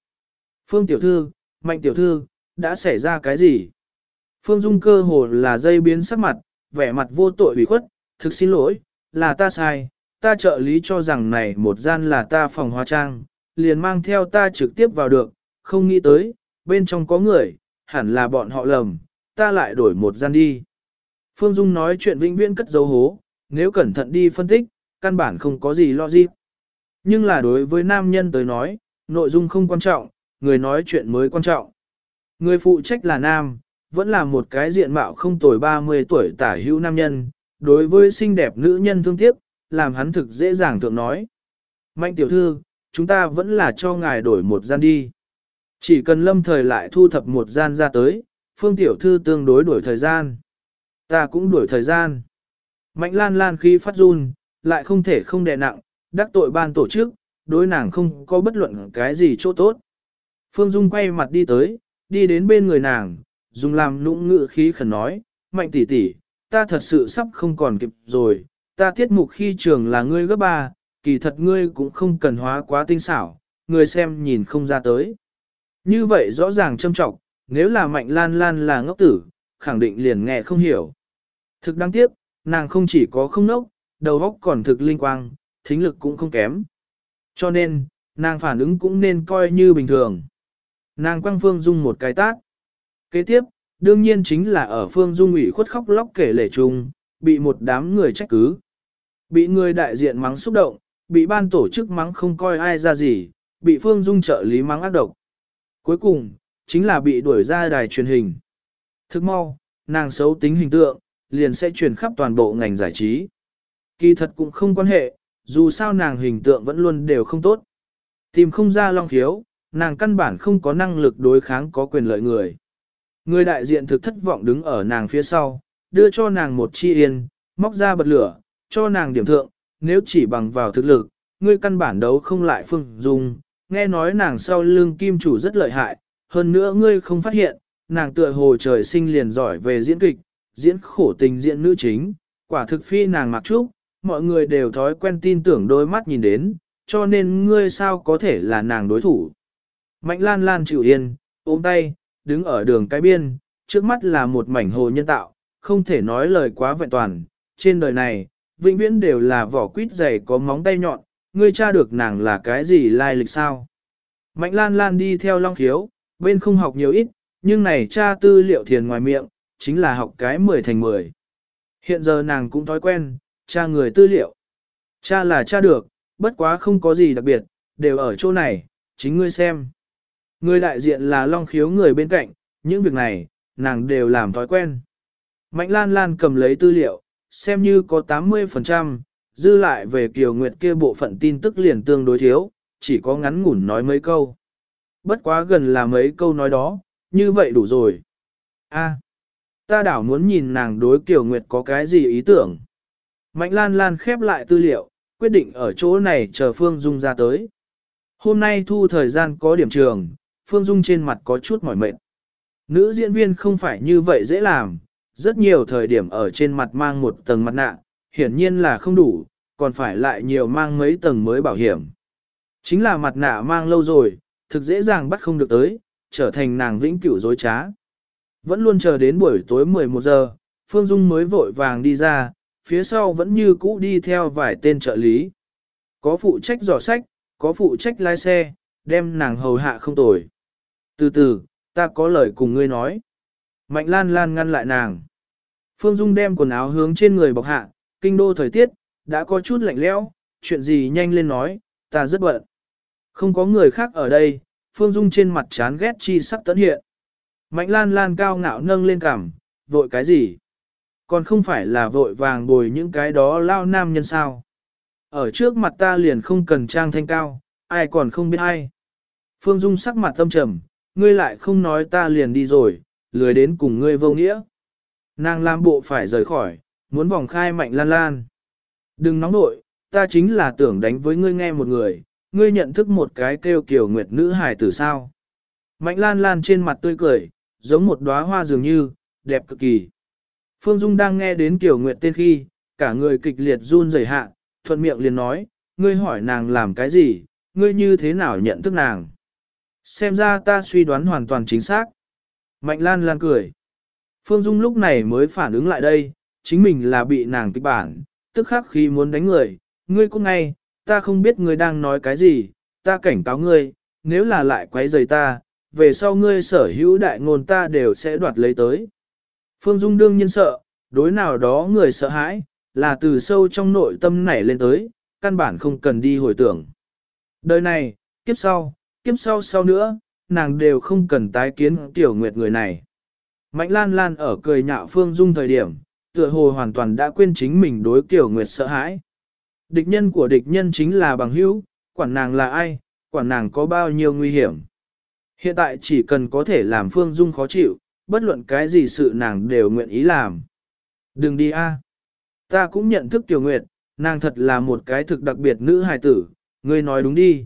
Phương tiểu thư, mạnh tiểu thư, đã xảy ra cái gì? Phương Dung cơ hồ là dây biến sắc mặt, vẻ mặt vô tội ủy khuất, thực xin lỗi, là ta sai, ta trợ lý cho rằng này một gian là ta phòng hóa trang, liền mang theo ta trực tiếp vào được, không nghĩ tới, bên trong có người, hẳn là bọn họ lầm, ta lại đổi một gian đi. Phương Dung nói chuyện vĩnh viễn cất dấu hố, nếu cẩn thận đi phân tích, căn bản không có gì lo gì. Nhưng là đối với nam nhân tới nói, nội dung không quan trọng, người nói chuyện mới quan trọng. Người phụ trách là nam, vẫn là một cái diện mạo không tuổi 30 tuổi tả hữu nam nhân, đối với xinh đẹp nữ nhân thương tiếc, làm hắn thực dễ dàng thượng nói. Mạnh tiểu thư, chúng ta vẫn là cho ngài đổi một gian đi. Chỉ cần lâm thời lại thu thập một gian ra tới, phương tiểu thư tương đối đổi thời gian. Ta cũng đổi thời gian. Mạnh lan lan khi phát run, lại không thể không đè nặng, đắc tội ban tổ chức, đối nàng không có bất luận cái gì chỗ tốt. Phương Dung quay mặt đi tới, đi đến bên người nàng, dùng làm nũng ngự khí khẩn nói, mạnh tỷ tỷ, ta thật sự sắp không còn kịp rồi, ta tiết mục khi trường là ngươi gấp ba, kỳ thật ngươi cũng không cần hóa quá tinh xảo, người xem nhìn không ra tới. Như vậy rõ ràng châm trọng, nếu là mạnh lan lan là ngốc tử, khẳng định liền nghe không hiểu. Thực đáng tiếc, nàng không chỉ có không nốc, đầu óc còn thực linh quang, thính lực cũng không kém. Cho nên, nàng phản ứng cũng nên coi như bình thường. Nàng quăng Phương Dung một cái tát. Kế tiếp, đương nhiên chính là ở Phương Dung ủy khuất khóc lóc kể lể chung, bị một đám người trách cứ. Bị người đại diện mắng xúc động, bị ban tổ chức mắng không coi ai ra gì, bị Phương Dung trợ lý mắng ác độc. Cuối cùng, chính là bị đuổi ra đài truyền hình. Thức mau, nàng xấu tính hình tượng, liền sẽ truyền khắp toàn bộ ngành giải trí. Kỳ thật cũng không quan hệ, dù sao nàng hình tượng vẫn luôn đều không tốt. Tìm không ra long khiếu, nàng căn bản không có năng lực đối kháng có quyền lợi người. Người đại diện thực thất vọng đứng ở nàng phía sau, đưa cho nàng một chi yên, móc ra bật lửa, cho nàng điểm thượng, nếu chỉ bằng vào thực lực, ngươi căn bản đấu không lại phương dung, nghe nói nàng sau lưng kim chủ rất lợi hại, hơn nữa ngươi không phát hiện, nàng tựa hồ trời sinh liền giỏi về diễn kịch, diễn khổ tình diễn nữ chính, quả thực phi nàng mặc trúc, mọi người đều thói quen tin tưởng đôi mắt nhìn đến, cho nên ngươi sao có thể là nàng đối thủ. Mạnh lan lan chịu yên, ôm tay, đứng ở đường cái biên, trước mắt là một mảnh hồ nhân tạo, không thể nói lời quá vẹn toàn, trên đời này, vĩnh viễn đều là vỏ quýt dày có móng tay nhọn, ngươi tra được nàng là cái gì lai lịch sao. Mạnh lan lan đi theo long khiếu, bên không học nhiều ít, nhưng này tra tư liệu thiền ngoài miệng, chính là học cái 10 thành 10. Hiện giờ nàng cũng thói quen, tra người tư liệu. Cha là cha được, bất quá không có gì đặc biệt, đều ở chỗ này, chính ngươi xem. Người đại diện là long khiếu người bên cạnh, những việc này, nàng đều làm thói quen. Mạnh lan lan cầm lấy tư liệu, xem như có 80%, dư lại về Kiều Nguyệt kia bộ phận tin tức liền tương đối thiếu, chỉ có ngắn ngủn nói mấy câu. Bất quá gần là mấy câu nói đó, như vậy đủ rồi. A, ta đảo muốn nhìn nàng đối Kiều Nguyệt có cái gì ý tưởng. Mạnh lan lan khép lại tư liệu, quyết định ở chỗ này chờ Phương Dung ra tới. Hôm nay thu thời gian có điểm trường, Phương Dung trên mặt có chút mỏi mệt. Nữ diễn viên không phải như vậy dễ làm, rất nhiều thời điểm ở trên mặt mang một tầng mặt nạ, hiển nhiên là không đủ, còn phải lại nhiều mang mấy tầng mới bảo hiểm. Chính là mặt nạ mang lâu rồi, thực dễ dàng bắt không được tới, trở thành nàng vĩnh cửu dối trá. Vẫn luôn chờ đến buổi tối 11 giờ, Phương Dung mới vội vàng đi ra, phía sau vẫn như cũ đi theo vài tên trợ lý. Có phụ trách dò sách, có phụ trách lái xe, đem nàng hầu hạ không tồi. Từ từ, ta có lời cùng ngươi nói. Mạnh lan lan ngăn lại nàng. Phương Dung đem quần áo hướng trên người bọc hạ, kinh đô thời tiết, đã có chút lạnh lẽo, chuyện gì nhanh lên nói, ta rất bận. Không có người khác ở đây, Phương Dung trên mặt chán ghét chi sắc tấn hiện. Mạnh lan lan cao ngạo nâng lên cằm, vội cái gì? Còn không phải là vội vàng bồi những cái đó lao nam nhân sao? Ở trước mặt ta liền không cần trang thanh cao, ai còn không biết ai. Phương Dung sắc mặt tâm trầm, ngươi lại không nói ta liền đi rồi, lười đến cùng ngươi vô nghĩa. Nàng làm bộ phải rời khỏi, muốn vòng khai mạnh lan lan. Đừng nóng nội, ta chính là tưởng đánh với ngươi nghe một người, ngươi nhận thức một cái kêu kiểu nguyệt nữ hài tử sao. Mạnh lan lan trên mặt tươi cười, giống một đóa hoa dường như, đẹp cực kỳ. Phương Dung đang nghe đến kiểu nguyệt tên khi, cả người kịch liệt run rẩy hạ, thuận miệng liền nói, ngươi hỏi nàng làm cái gì, ngươi như thế nào nhận thức nàng. Xem ra ta suy đoán hoàn toàn chính xác. Mạnh lan lan cười. Phương Dung lúc này mới phản ứng lại đây, chính mình là bị nàng kích bản, tức khắc khi muốn đánh người, ngươi cũng ngay, ta không biết ngươi đang nói cái gì, ta cảnh cáo ngươi, nếu là lại quấy rầy ta, về sau ngươi sở hữu đại ngôn ta đều sẽ đoạt lấy tới. Phương Dung đương nhiên sợ, đối nào đó người sợ hãi, là từ sâu trong nội tâm nảy lên tới, căn bản không cần đi hồi tưởng. Đời này, kiếp sau, kiếp sau sau nữa, nàng đều không cần tái kiến tiểu nguyệt người này. Mạnh lan lan ở cười nhạo Phương Dung thời điểm, tựa hồ hoàn toàn đã quên chính mình đối tiểu nguyệt sợ hãi. Địch nhân của địch nhân chính là bằng hữu, quản nàng là ai, quản nàng có bao nhiêu nguy hiểm. Hiện tại chỉ cần có thể làm Phương Dung khó chịu, bất luận cái gì sự nàng đều nguyện ý làm. Đừng đi a. Ta cũng nhận thức Tiểu Nguyệt, nàng thật là một cái thực đặc biệt nữ hài tử, ngươi nói đúng đi.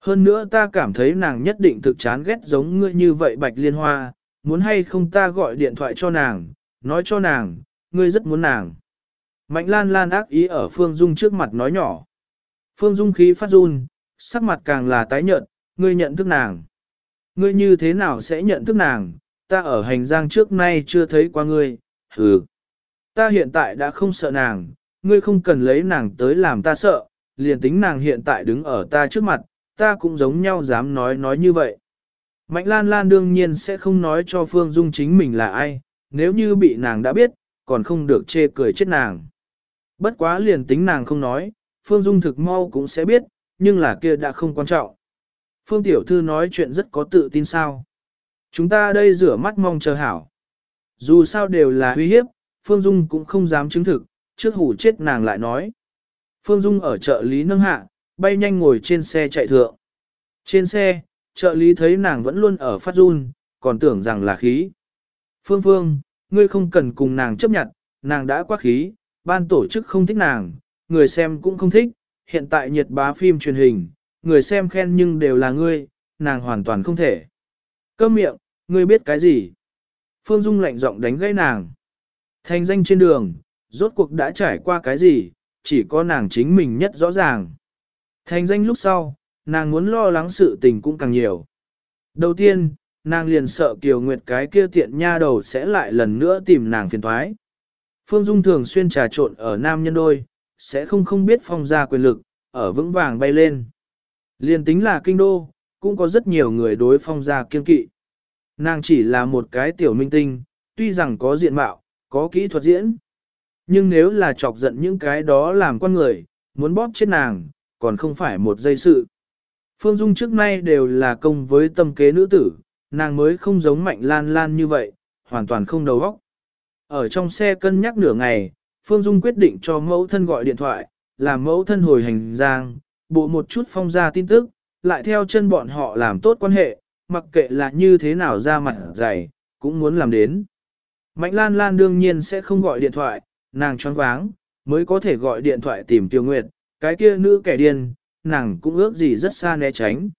Hơn nữa ta cảm thấy nàng nhất định thực chán ghét giống ngươi như vậy bạch liên hoa, muốn hay không ta gọi điện thoại cho nàng, nói cho nàng, ngươi rất muốn nàng. Mạnh lan lan ác ý ở Phương Dung trước mặt nói nhỏ. Phương Dung khí phát run, sắc mặt càng là tái nhợt, ngươi nhận thức nàng. Ngươi như thế nào sẽ nhận thức nàng, ta ở hành giang trước nay chưa thấy qua ngươi, hừ. Ta hiện tại đã không sợ nàng, ngươi không cần lấy nàng tới làm ta sợ, liền tính nàng hiện tại đứng ở ta trước mặt, ta cũng giống nhau dám nói nói như vậy. Mạnh Lan Lan đương nhiên sẽ không nói cho Phương Dung chính mình là ai, nếu như bị nàng đã biết, còn không được chê cười chết nàng. Bất quá liền tính nàng không nói, Phương Dung thực mau cũng sẽ biết, nhưng là kia đã không quan trọng. Phương Tiểu Thư nói chuyện rất có tự tin sao. Chúng ta đây rửa mắt mong chờ hảo. Dù sao đều là uy hiếp, Phương Dung cũng không dám chứng thực, trước hủ chết nàng lại nói. Phương Dung ở chợ lý nâng hạ, bay nhanh ngồi trên xe chạy thượng. Trên xe, trợ lý thấy nàng vẫn luôn ở phát run, còn tưởng rằng là khí. Phương Phương, ngươi không cần cùng nàng chấp nhận, nàng đã quá khí, ban tổ chức không thích nàng, người xem cũng không thích, hiện tại nhiệt bá phim truyền hình, người xem khen nhưng đều là ngươi, nàng hoàn toàn không thể. Cơm miệng, ngươi biết cái gì? Phương Dung lạnh giọng đánh gãy nàng. Thành danh trên đường, rốt cuộc đã trải qua cái gì, chỉ có nàng chính mình nhất rõ ràng. Thành danh lúc sau, nàng muốn lo lắng sự tình cũng càng nhiều. Đầu tiên, nàng liền sợ Kiều Nguyệt cái kia tiện nha đầu sẽ lại lần nữa tìm nàng phiền thoái. Phương Dung thường xuyên trà trộn ở nam nhân đôi, sẽ không không biết phong ra quyền lực, ở vững vàng bay lên. Liền tính là kinh đô, cũng có rất nhiều người đối phong ra kiên kỵ. Nàng chỉ là một cái tiểu minh tinh, tuy rằng có diện mạo, có kỹ thuật diễn. Nhưng nếu là chọc giận những cái đó làm con người, muốn bóp chết nàng, còn không phải một giây sự. Phương Dung trước nay đều là công với tâm kế nữ tử, nàng mới không giống mạnh lan lan như vậy, hoàn toàn không đầu óc. Ở trong xe cân nhắc nửa ngày, Phương Dung quyết định cho mẫu thân gọi điện thoại, làm mẫu thân hồi hành giang, bộ một chút phong ra tin tức, lại theo chân bọn họ làm tốt quan hệ, mặc kệ là như thế nào ra mặt dày, cũng muốn làm đến. Mạnh Lan Lan đương nhiên sẽ không gọi điện thoại, nàng choáng váng, mới có thể gọi điện thoại tìm Tiêu Nguyệt, cái kia nữ kẻ điên, nàng cũng ước gì rất xa né tránh.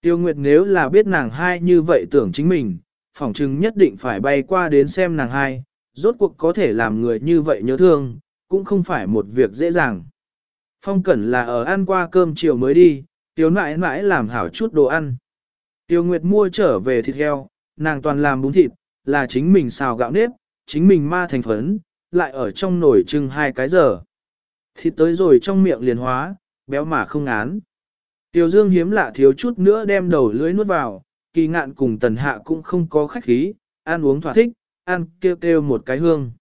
Tiêu Nguyệt nếu là biết nàng hai như vậy tưởng chính mình, phỏng chừng nhất định phải bay qua đến xem nàng hai, rốt cuộc có thể làm người như vậy nhớ thương, cũng không phải một việc dễ dàng. Phong Cẩn là ở ăn qua cơm chiều mới đi, Tiêu nãi nãi làm hảo chút đồ ăn. Tiêu Nguyệt mua trở về thịt heo, nàng toàn làm bún thịt, là chính mình xào gạo nếp, chính mình ma thành phấn, lại ở trong nồi trưng hai cái giờ. Thịt tới rồi trong miệng liền hóa, béo mà không án. Tiêu Dương hiếm lạ thiếu chút nữa đem đầu lưỡi nuốt vào, kỳ ngạn cùng tần hạ cũng không có khách khí, ăn uống thỏa thích, ăn kêu kêu một cái hương.